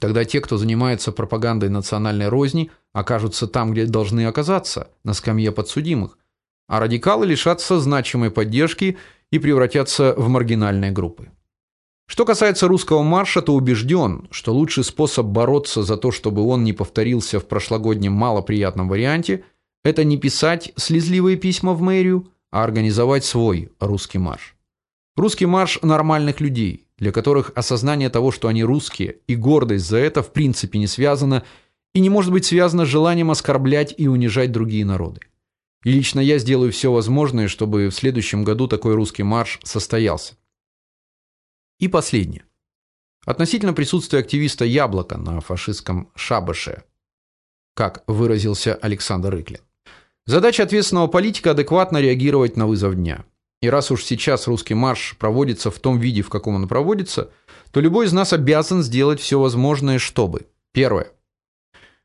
Тогда те, кто занимается пропагандой национальной розни, окажутся там, где должны оказаться, на скамье подсудимых, а радикалы лишатся значимой поддержки и превратятся в маргинальные группы. Что касается русского марша, то убежден, что лучший способ бороться за то, чтобы он не повторился в прошлогоднем малоприятном варианте – это не писать слезливые письма в мэрию, а организовать свой русский марш. Русский марш нормальных людей, для которых осознание того, что они русские, и гордость за это в принципе не связано и не может быть связано с желанием оскорблять и унижать другие народы. И лично я сделаю все возможное, чтобы в следующем году такой русский марш состоялся. И последнее. Относительно присутствия активиста Яблока на фашистском шабаше, как выразился Александр Рыклин. Задача ответственного политика адекватно реагировать на вызов дня. И раз уж сейчас русский марш проводится в том виде, в каком он проводится, то любой из нас обязан сделать все возможное, чтобы: первое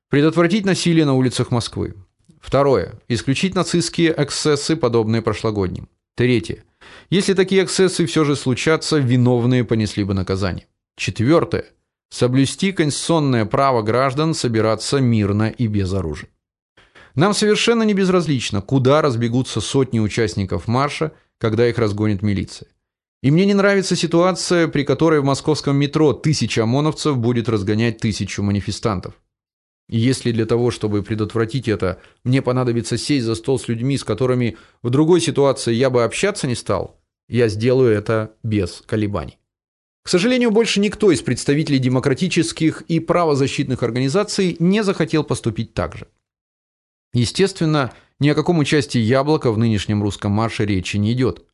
предотвратить насилие на улицах Москвы. Второе исключить нацистские эксцессы, подобные прошлогодним. Третье если такие эксцессы все же случатся, виновные понесли бы наказание. Четвертое соблюсти конституционное право граждан собираться мирно и без оружия. Нам совершенно не безразлично, куда разбегутся сотни участников марша, когда их разгонит милиция. И мне не нравится ситуация, при которой в московском метро тысяча ОМОНовцев будет разгонять тысячу манифестантов. И если для того, чтобы предотвратить это, мне понадобится сесть за стол с людьми, с которыми в другой ситуации я бы общаться не стал, я сделаю это без колебаний. К сожалению, больше никто из представителей демократических и правозащитных организаций не захотел поступить так же. Естественно, ни о каком участии Яблока в нынешнем русском марше речи не идет.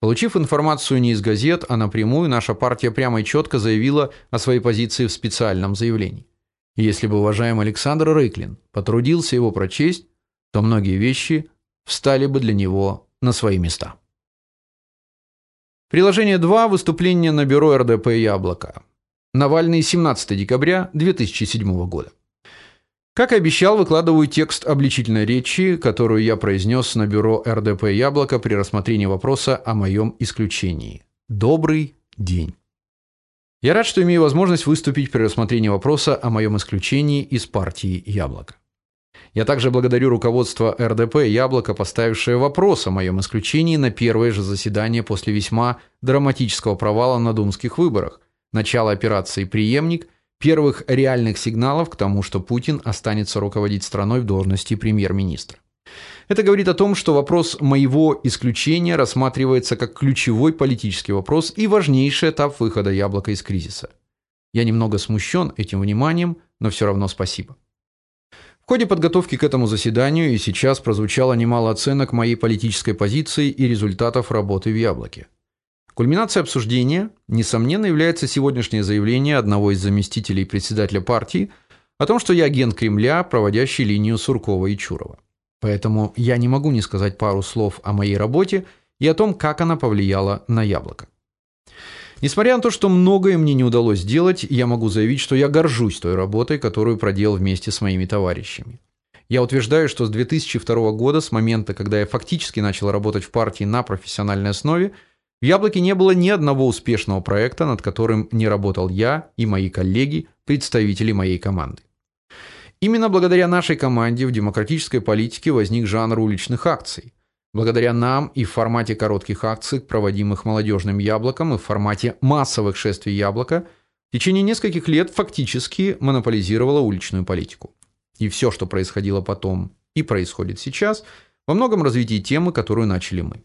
Получив информацию не из газет, а напрямую, наша партия прямо и четко заявила о своей позиции в специальном заявлении. И если бы уважаемый Александр Рыклин потрудился его прочесть, то многие вещи встали бы для него на свои места. Приложение 2. Выступление на бюро РДП Яблоко. Навальный 17 декабря 2007 года. Как и обещал, выкладываю текст обличительной речи, которую я произнес на бюро РДП Яблоко при рассмотрении вопроса о моем исключении. Добрый день. Я рад, что имею возможность выступить при рассмотрении вопроса о моем исключении из партии Яблоко. Я также благодарю руководство РДП Яблоко, поставившее вопрос о моем исключении на первое же заседание после весьма драматического провала на думских выборах, начала операции Преемник первых реальных сигналов к тому, что Путин останется руководить страной в должности премьер-министра. Это говорит о том, что вопрос моего исключения рассматривается как ключевой политический вопрос и важнейший этап выхода Яблока из кризиса. Я немного смущен этим вниманием, но все равно спасибо. В ходе подготовки к этому заседанию и сейчас прозвучало немало оценок моей политической позиции и результатов работы в Яблоке. Кульминацией обсуждения, несомненно, является сегодняшнее заявление одного из заместителей председателя партии о том, что я агент Кремля, проводящий линию Суркова и Чурова. Поэтому я не могу не сказать пару слов о моей работе и о том, как она повлияла на Яблоко. Несмотря на то, что многое мне не удалось сделать, я могу заявить, что я горжусь той работой, которую проделал вместе с моими товарищами. Я утверждаю, что с 2002 года, с момента, когда я фактически начал работать в партии на профессиональной основе, в Яблоке не было ни одного успешного проекта, над которым не работал я и мои коллеги, представители моей команды. Именно благодаря нашей команде в демократической политике возник жанр уличных акций. Благодаря нам и в формате коротких акций, проводимых молодежным яблоком, и в формате массовых шествий яблока, в течение нескольких лет фактически монополизировала уличную политику. И все, что происходило потом и происходит сейчас, во многом развитие темы, которую начали мы.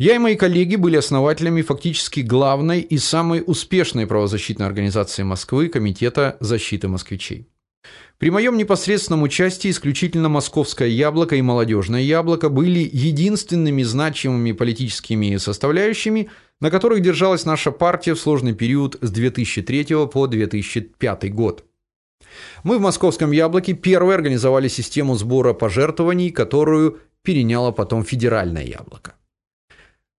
Я и мои коллеги были основателями фактически главной и самой успешной правозащитной организации Москвы Комитета защиты москвичей. При моем непосредственном участии исключительно Московское яблоко и Молодежное яблоко были единственными значимыми политическими составляющими, на которых держалась наша партия в сложный период с 2003 по 2005 год. Мы в Московском яблоке первые организовали систему сбора пожертвований, которую переняло потом Федеральное яблоко.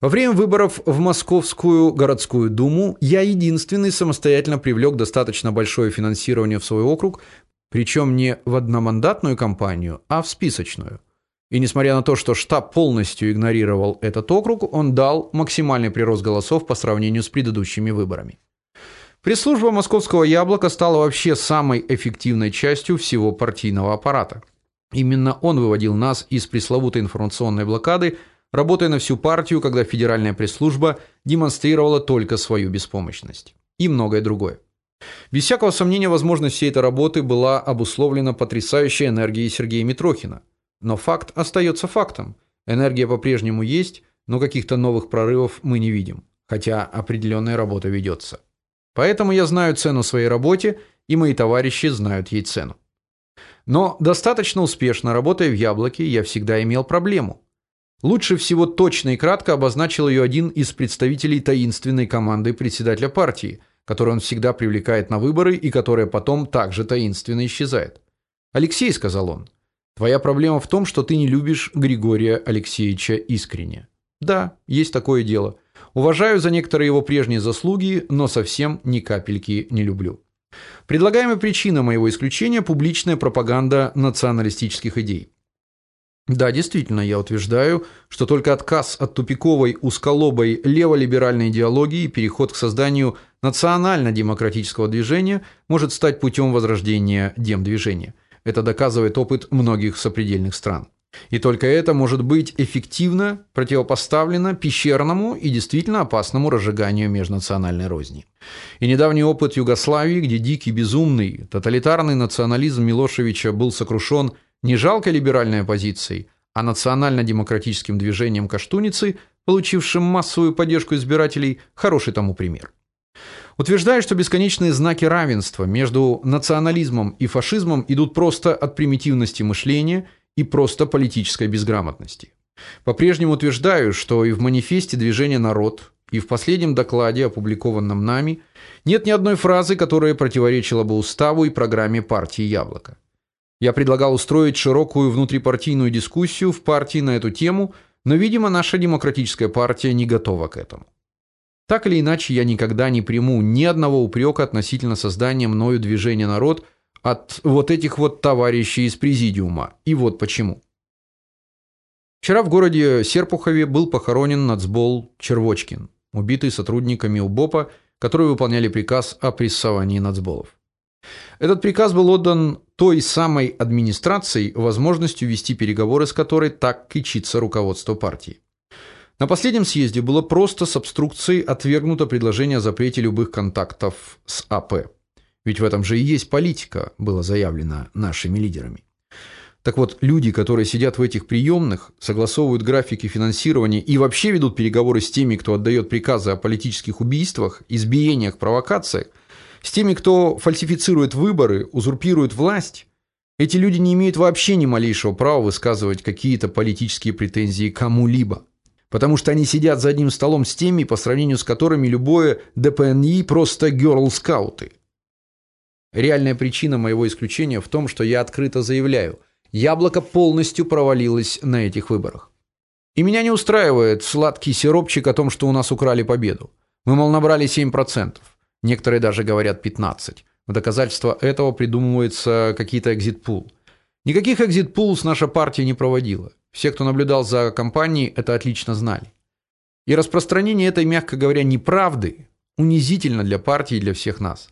Во время выборов в Московскую городскую думу я единственный самостоятельно привлек достаточно большое финансирование в свой округ, причем не в одномандатную кампанию, а в списочную. И несмотря на то, что штаб полностью игнорировал этот округ, он дал максимальный прирост голосов по сравнению с предыдущими выборами. Пресс-служба Московского Яблока стала вообще самой эффективной частью всего партийного аппарата. Именно он выводил нас из пресловутой информационной блокады, работая на всю партию, когда федеральная пресс-служба демонстрировала только свою беспомощность. И многое другое. Без всякого сомнения, возможность всей этой работы была обусловлена потрясающей энергией Сергея Митрохина. Но факт остается фактом. Энергия по-прежнему есть, но каких-то новых прорывов мы не видим, хотя определенная работа ведется. Поэтому я знаю цену своей работе, и мои товарищи знают ей цену. Но достаточно успешно работая в Яблоке, я всегда имел проблему. Лучше всего точно и кратко обозначил ее один из представителей таинственной команды председателя партии – которую он всегда привлекает на выборы и которая потом также таинственно исчезает. "Алексей", сказал он. "Твоя проблема в том, что ты не любишь Григория Алексеевича искренне". Да, есть такое дело. Уважаю за некоторые его прежние заслуги, но совсем ни капельки не люблю. Предлагаемая причина моего исключения публичная пропаганда националистических идей. Да, действительно, я утверждаю, что только отказ от тупиковой узколобой леволиберальной идеологии и переход к созданию национально-демократического движения может стать путем возрождения демдвижения. Это доказывает опыт многих сопредельных стран. И только это может быть эффективно противопоставлено пещерному и действительно опасному разжиганию межнациональной розни. И недавний опыт Югославии, где дикий, безумный, тоталитарный национализм Милошевича был сокрушен не жалкой либеральной оппозицией, а национально-демократическим движением Каштуницы, получившим массовую поддержку избирателей, хороший тому пример. Утверждаю, что бесконечные знаки равенства между национализмом и фашизмом идут просто от примитивности мышления и просто политической безграмотности. По-прежнему утверждаю, что и в манифесте движения Народ, и в последнем докладе, опубликованном нами, нет ни одной фразы, которая противоречила бы уставу и программе партии Яблоко. Я предлагал устроить широкую внутрипартийную дискуссию в партии на эту тему, но, видимо, наша демократическая партия не готова к этому. Так или иначе, я никогда не приму ни одного упрека относительно создания мною движения народ от вот этих вот товарищей из президиума. И вот почему. Вчера в городе Серпухове был похоронен нацбол Червочкин, убитый сотрудниками УБОПа, которые выполняли приказ о прессовании нацболов. Этот приказ был отдан той самой администрацией, возможностью вести переговоры с которой так кичится руководство партии. На последнем съезде было просто с обструкцией отвергнуто предложение о запрете любых контактов с АП. Ведь в этом же и есть политика, было заявлено нашими лидерами. Так вот, люди, которые сидят в этих приемных, согласовывают графики финансирования и вообще ведут переговоры с теми, кто отдает приказы о политических убийствах, избиениях, провокациях, с теми, кто фальсифицирует выборы, узурпирует власть, эти люди не имеют вообще ни малейшего права высказывать какие-то политические претензии кому-либо. Потому что они сидят за одним столом с теми, по сравнению с которыми любое ДПНИ просто герл-скауты. Реальная причина моего исключения в том, что я открыто заявляю, яблоко полностью провалилось на этих выборах. И меня не устраивает сладкий сиропчик о том, что у нас украли победу. Мы мол набрали 7%. Некоторые даже говорят 15. В доказательство этого придумываются какие-то экзит-пул. Никаких экзит-пулс наша партия не проводила. Все, кто наблюдал за кампанией, это отлично знали. И распространение этой, мягко говоря, неправды унизительно для партии и для всех нас.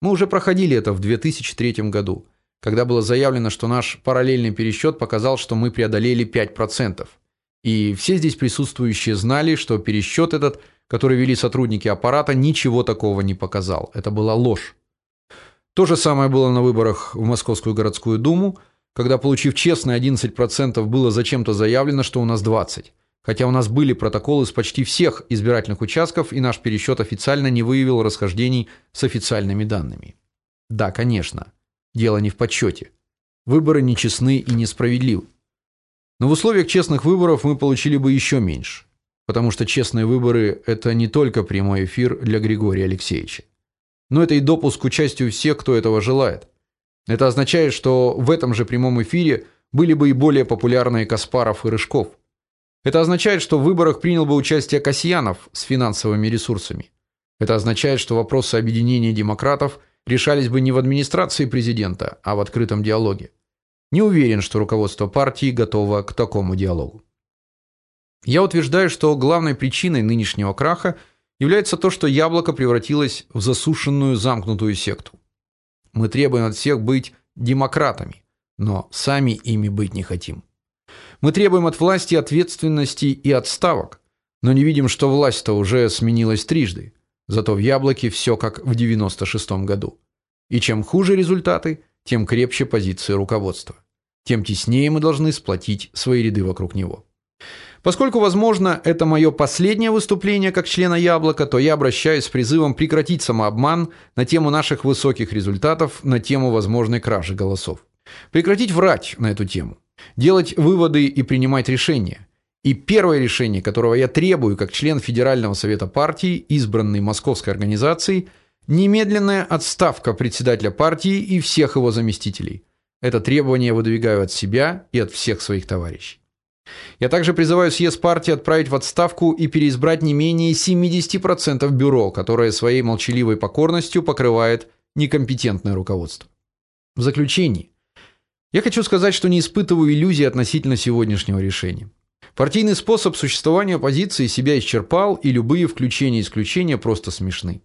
Мы уже проходили это в 2003 году, когда было заявлено, что наш параллельный пересчет показал, что мы преодолели 5%. И все здесь присутствующие знали, что пересчет этот, который вели сотрудники аппарата, ничего такого не показал. Это была ложь. То же самое было на выборах в Московскую городскую думу, когда, получив честно 11%, было зачем-то заявлено, что у нас 20. Хотя у нас были протоколы с почти всех избирательных участков, и наш пересчет официально не выявил расхождений с официальными данными. Да, конечно. Дело не в подсчете. Выборы нечестны и несправедливы. Но в условиях честных выборов мы получили бы еще меньше, потому что честные выборы это не только прямой эфир для Григория Алексеевича, но это и допуск к участию всех, кто этого желает. Это означает, что в этом же прямом эфире были бы и более популярные Каспаров и Рыжков. Это означает, что в выборах принял бы участие Касьянов с финансовыми ресурсами. Это означает, что вопросы объединения демократов решались бы не в администрации президента, а в открытом диалоге. Не уверен, что руководство партии готово к такому диалогу. Я утверждаю, что главной причиной нынешнего краха является то, что яблоко превратилось в засушенную замкнутую секту. Мы требуем от всех быть демократами, но сами ими быть не хотим. Мы требуем от власти ответственности и отставок, но не видим, что власть-то уже сменилась трижды. Зато в Яблоке все как в 96-м году. И чем хуже результаты, тем крепче позиции руководства. Тем теснее мы должны сплотить свои ряды вокруг него. Поскольку, возможно, это мое последнее выступление как члена Яблока, то я обращаюсь с призывом прекратить самообман на тему наших высоких результатов, на тему возможной кражи голосов. Прекратить врать на эту тему, делать выводы и принимать решения. И первое решение, которого я требую как член Федерального совета партии, избранной московской организацией, немедленная отставка председателя партии и всех его заместителей. Это требование выдвигаю от себя и от всех своих товарищей. Я также призываю съезд партии отправить в отставку и переизбрать не менее 70% бюро, которое своей молчаливой покорностью покрывает некомпетентное руководство. В заключение я хочу сказать, что не испытываю иллюзий относительно сегодняшнего решения. Партийный способ существования оппозиции себя исчерпал, и любые включения и исключения просто смешны.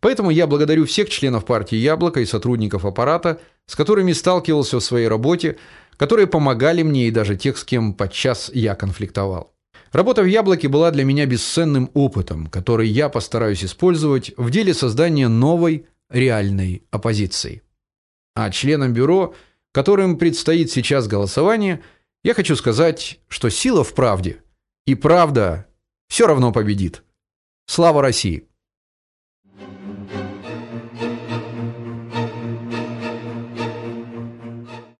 Поэтому я благодарю всех членов партии Яблоко и сотрудников аппарата, с которыми сталкивался в своей работе, которые помогали мне и даже тех, с кем подчас я конфликтовал. Работа в Яблоке была для меня бесценным опытом, который я постараюсь использовать в деле создания новой реальной оппозиции. А членам бюро, которым предстоит сейчас голосование, я хочу сказать, что сила в правде, и правда все равно победит. Слава России.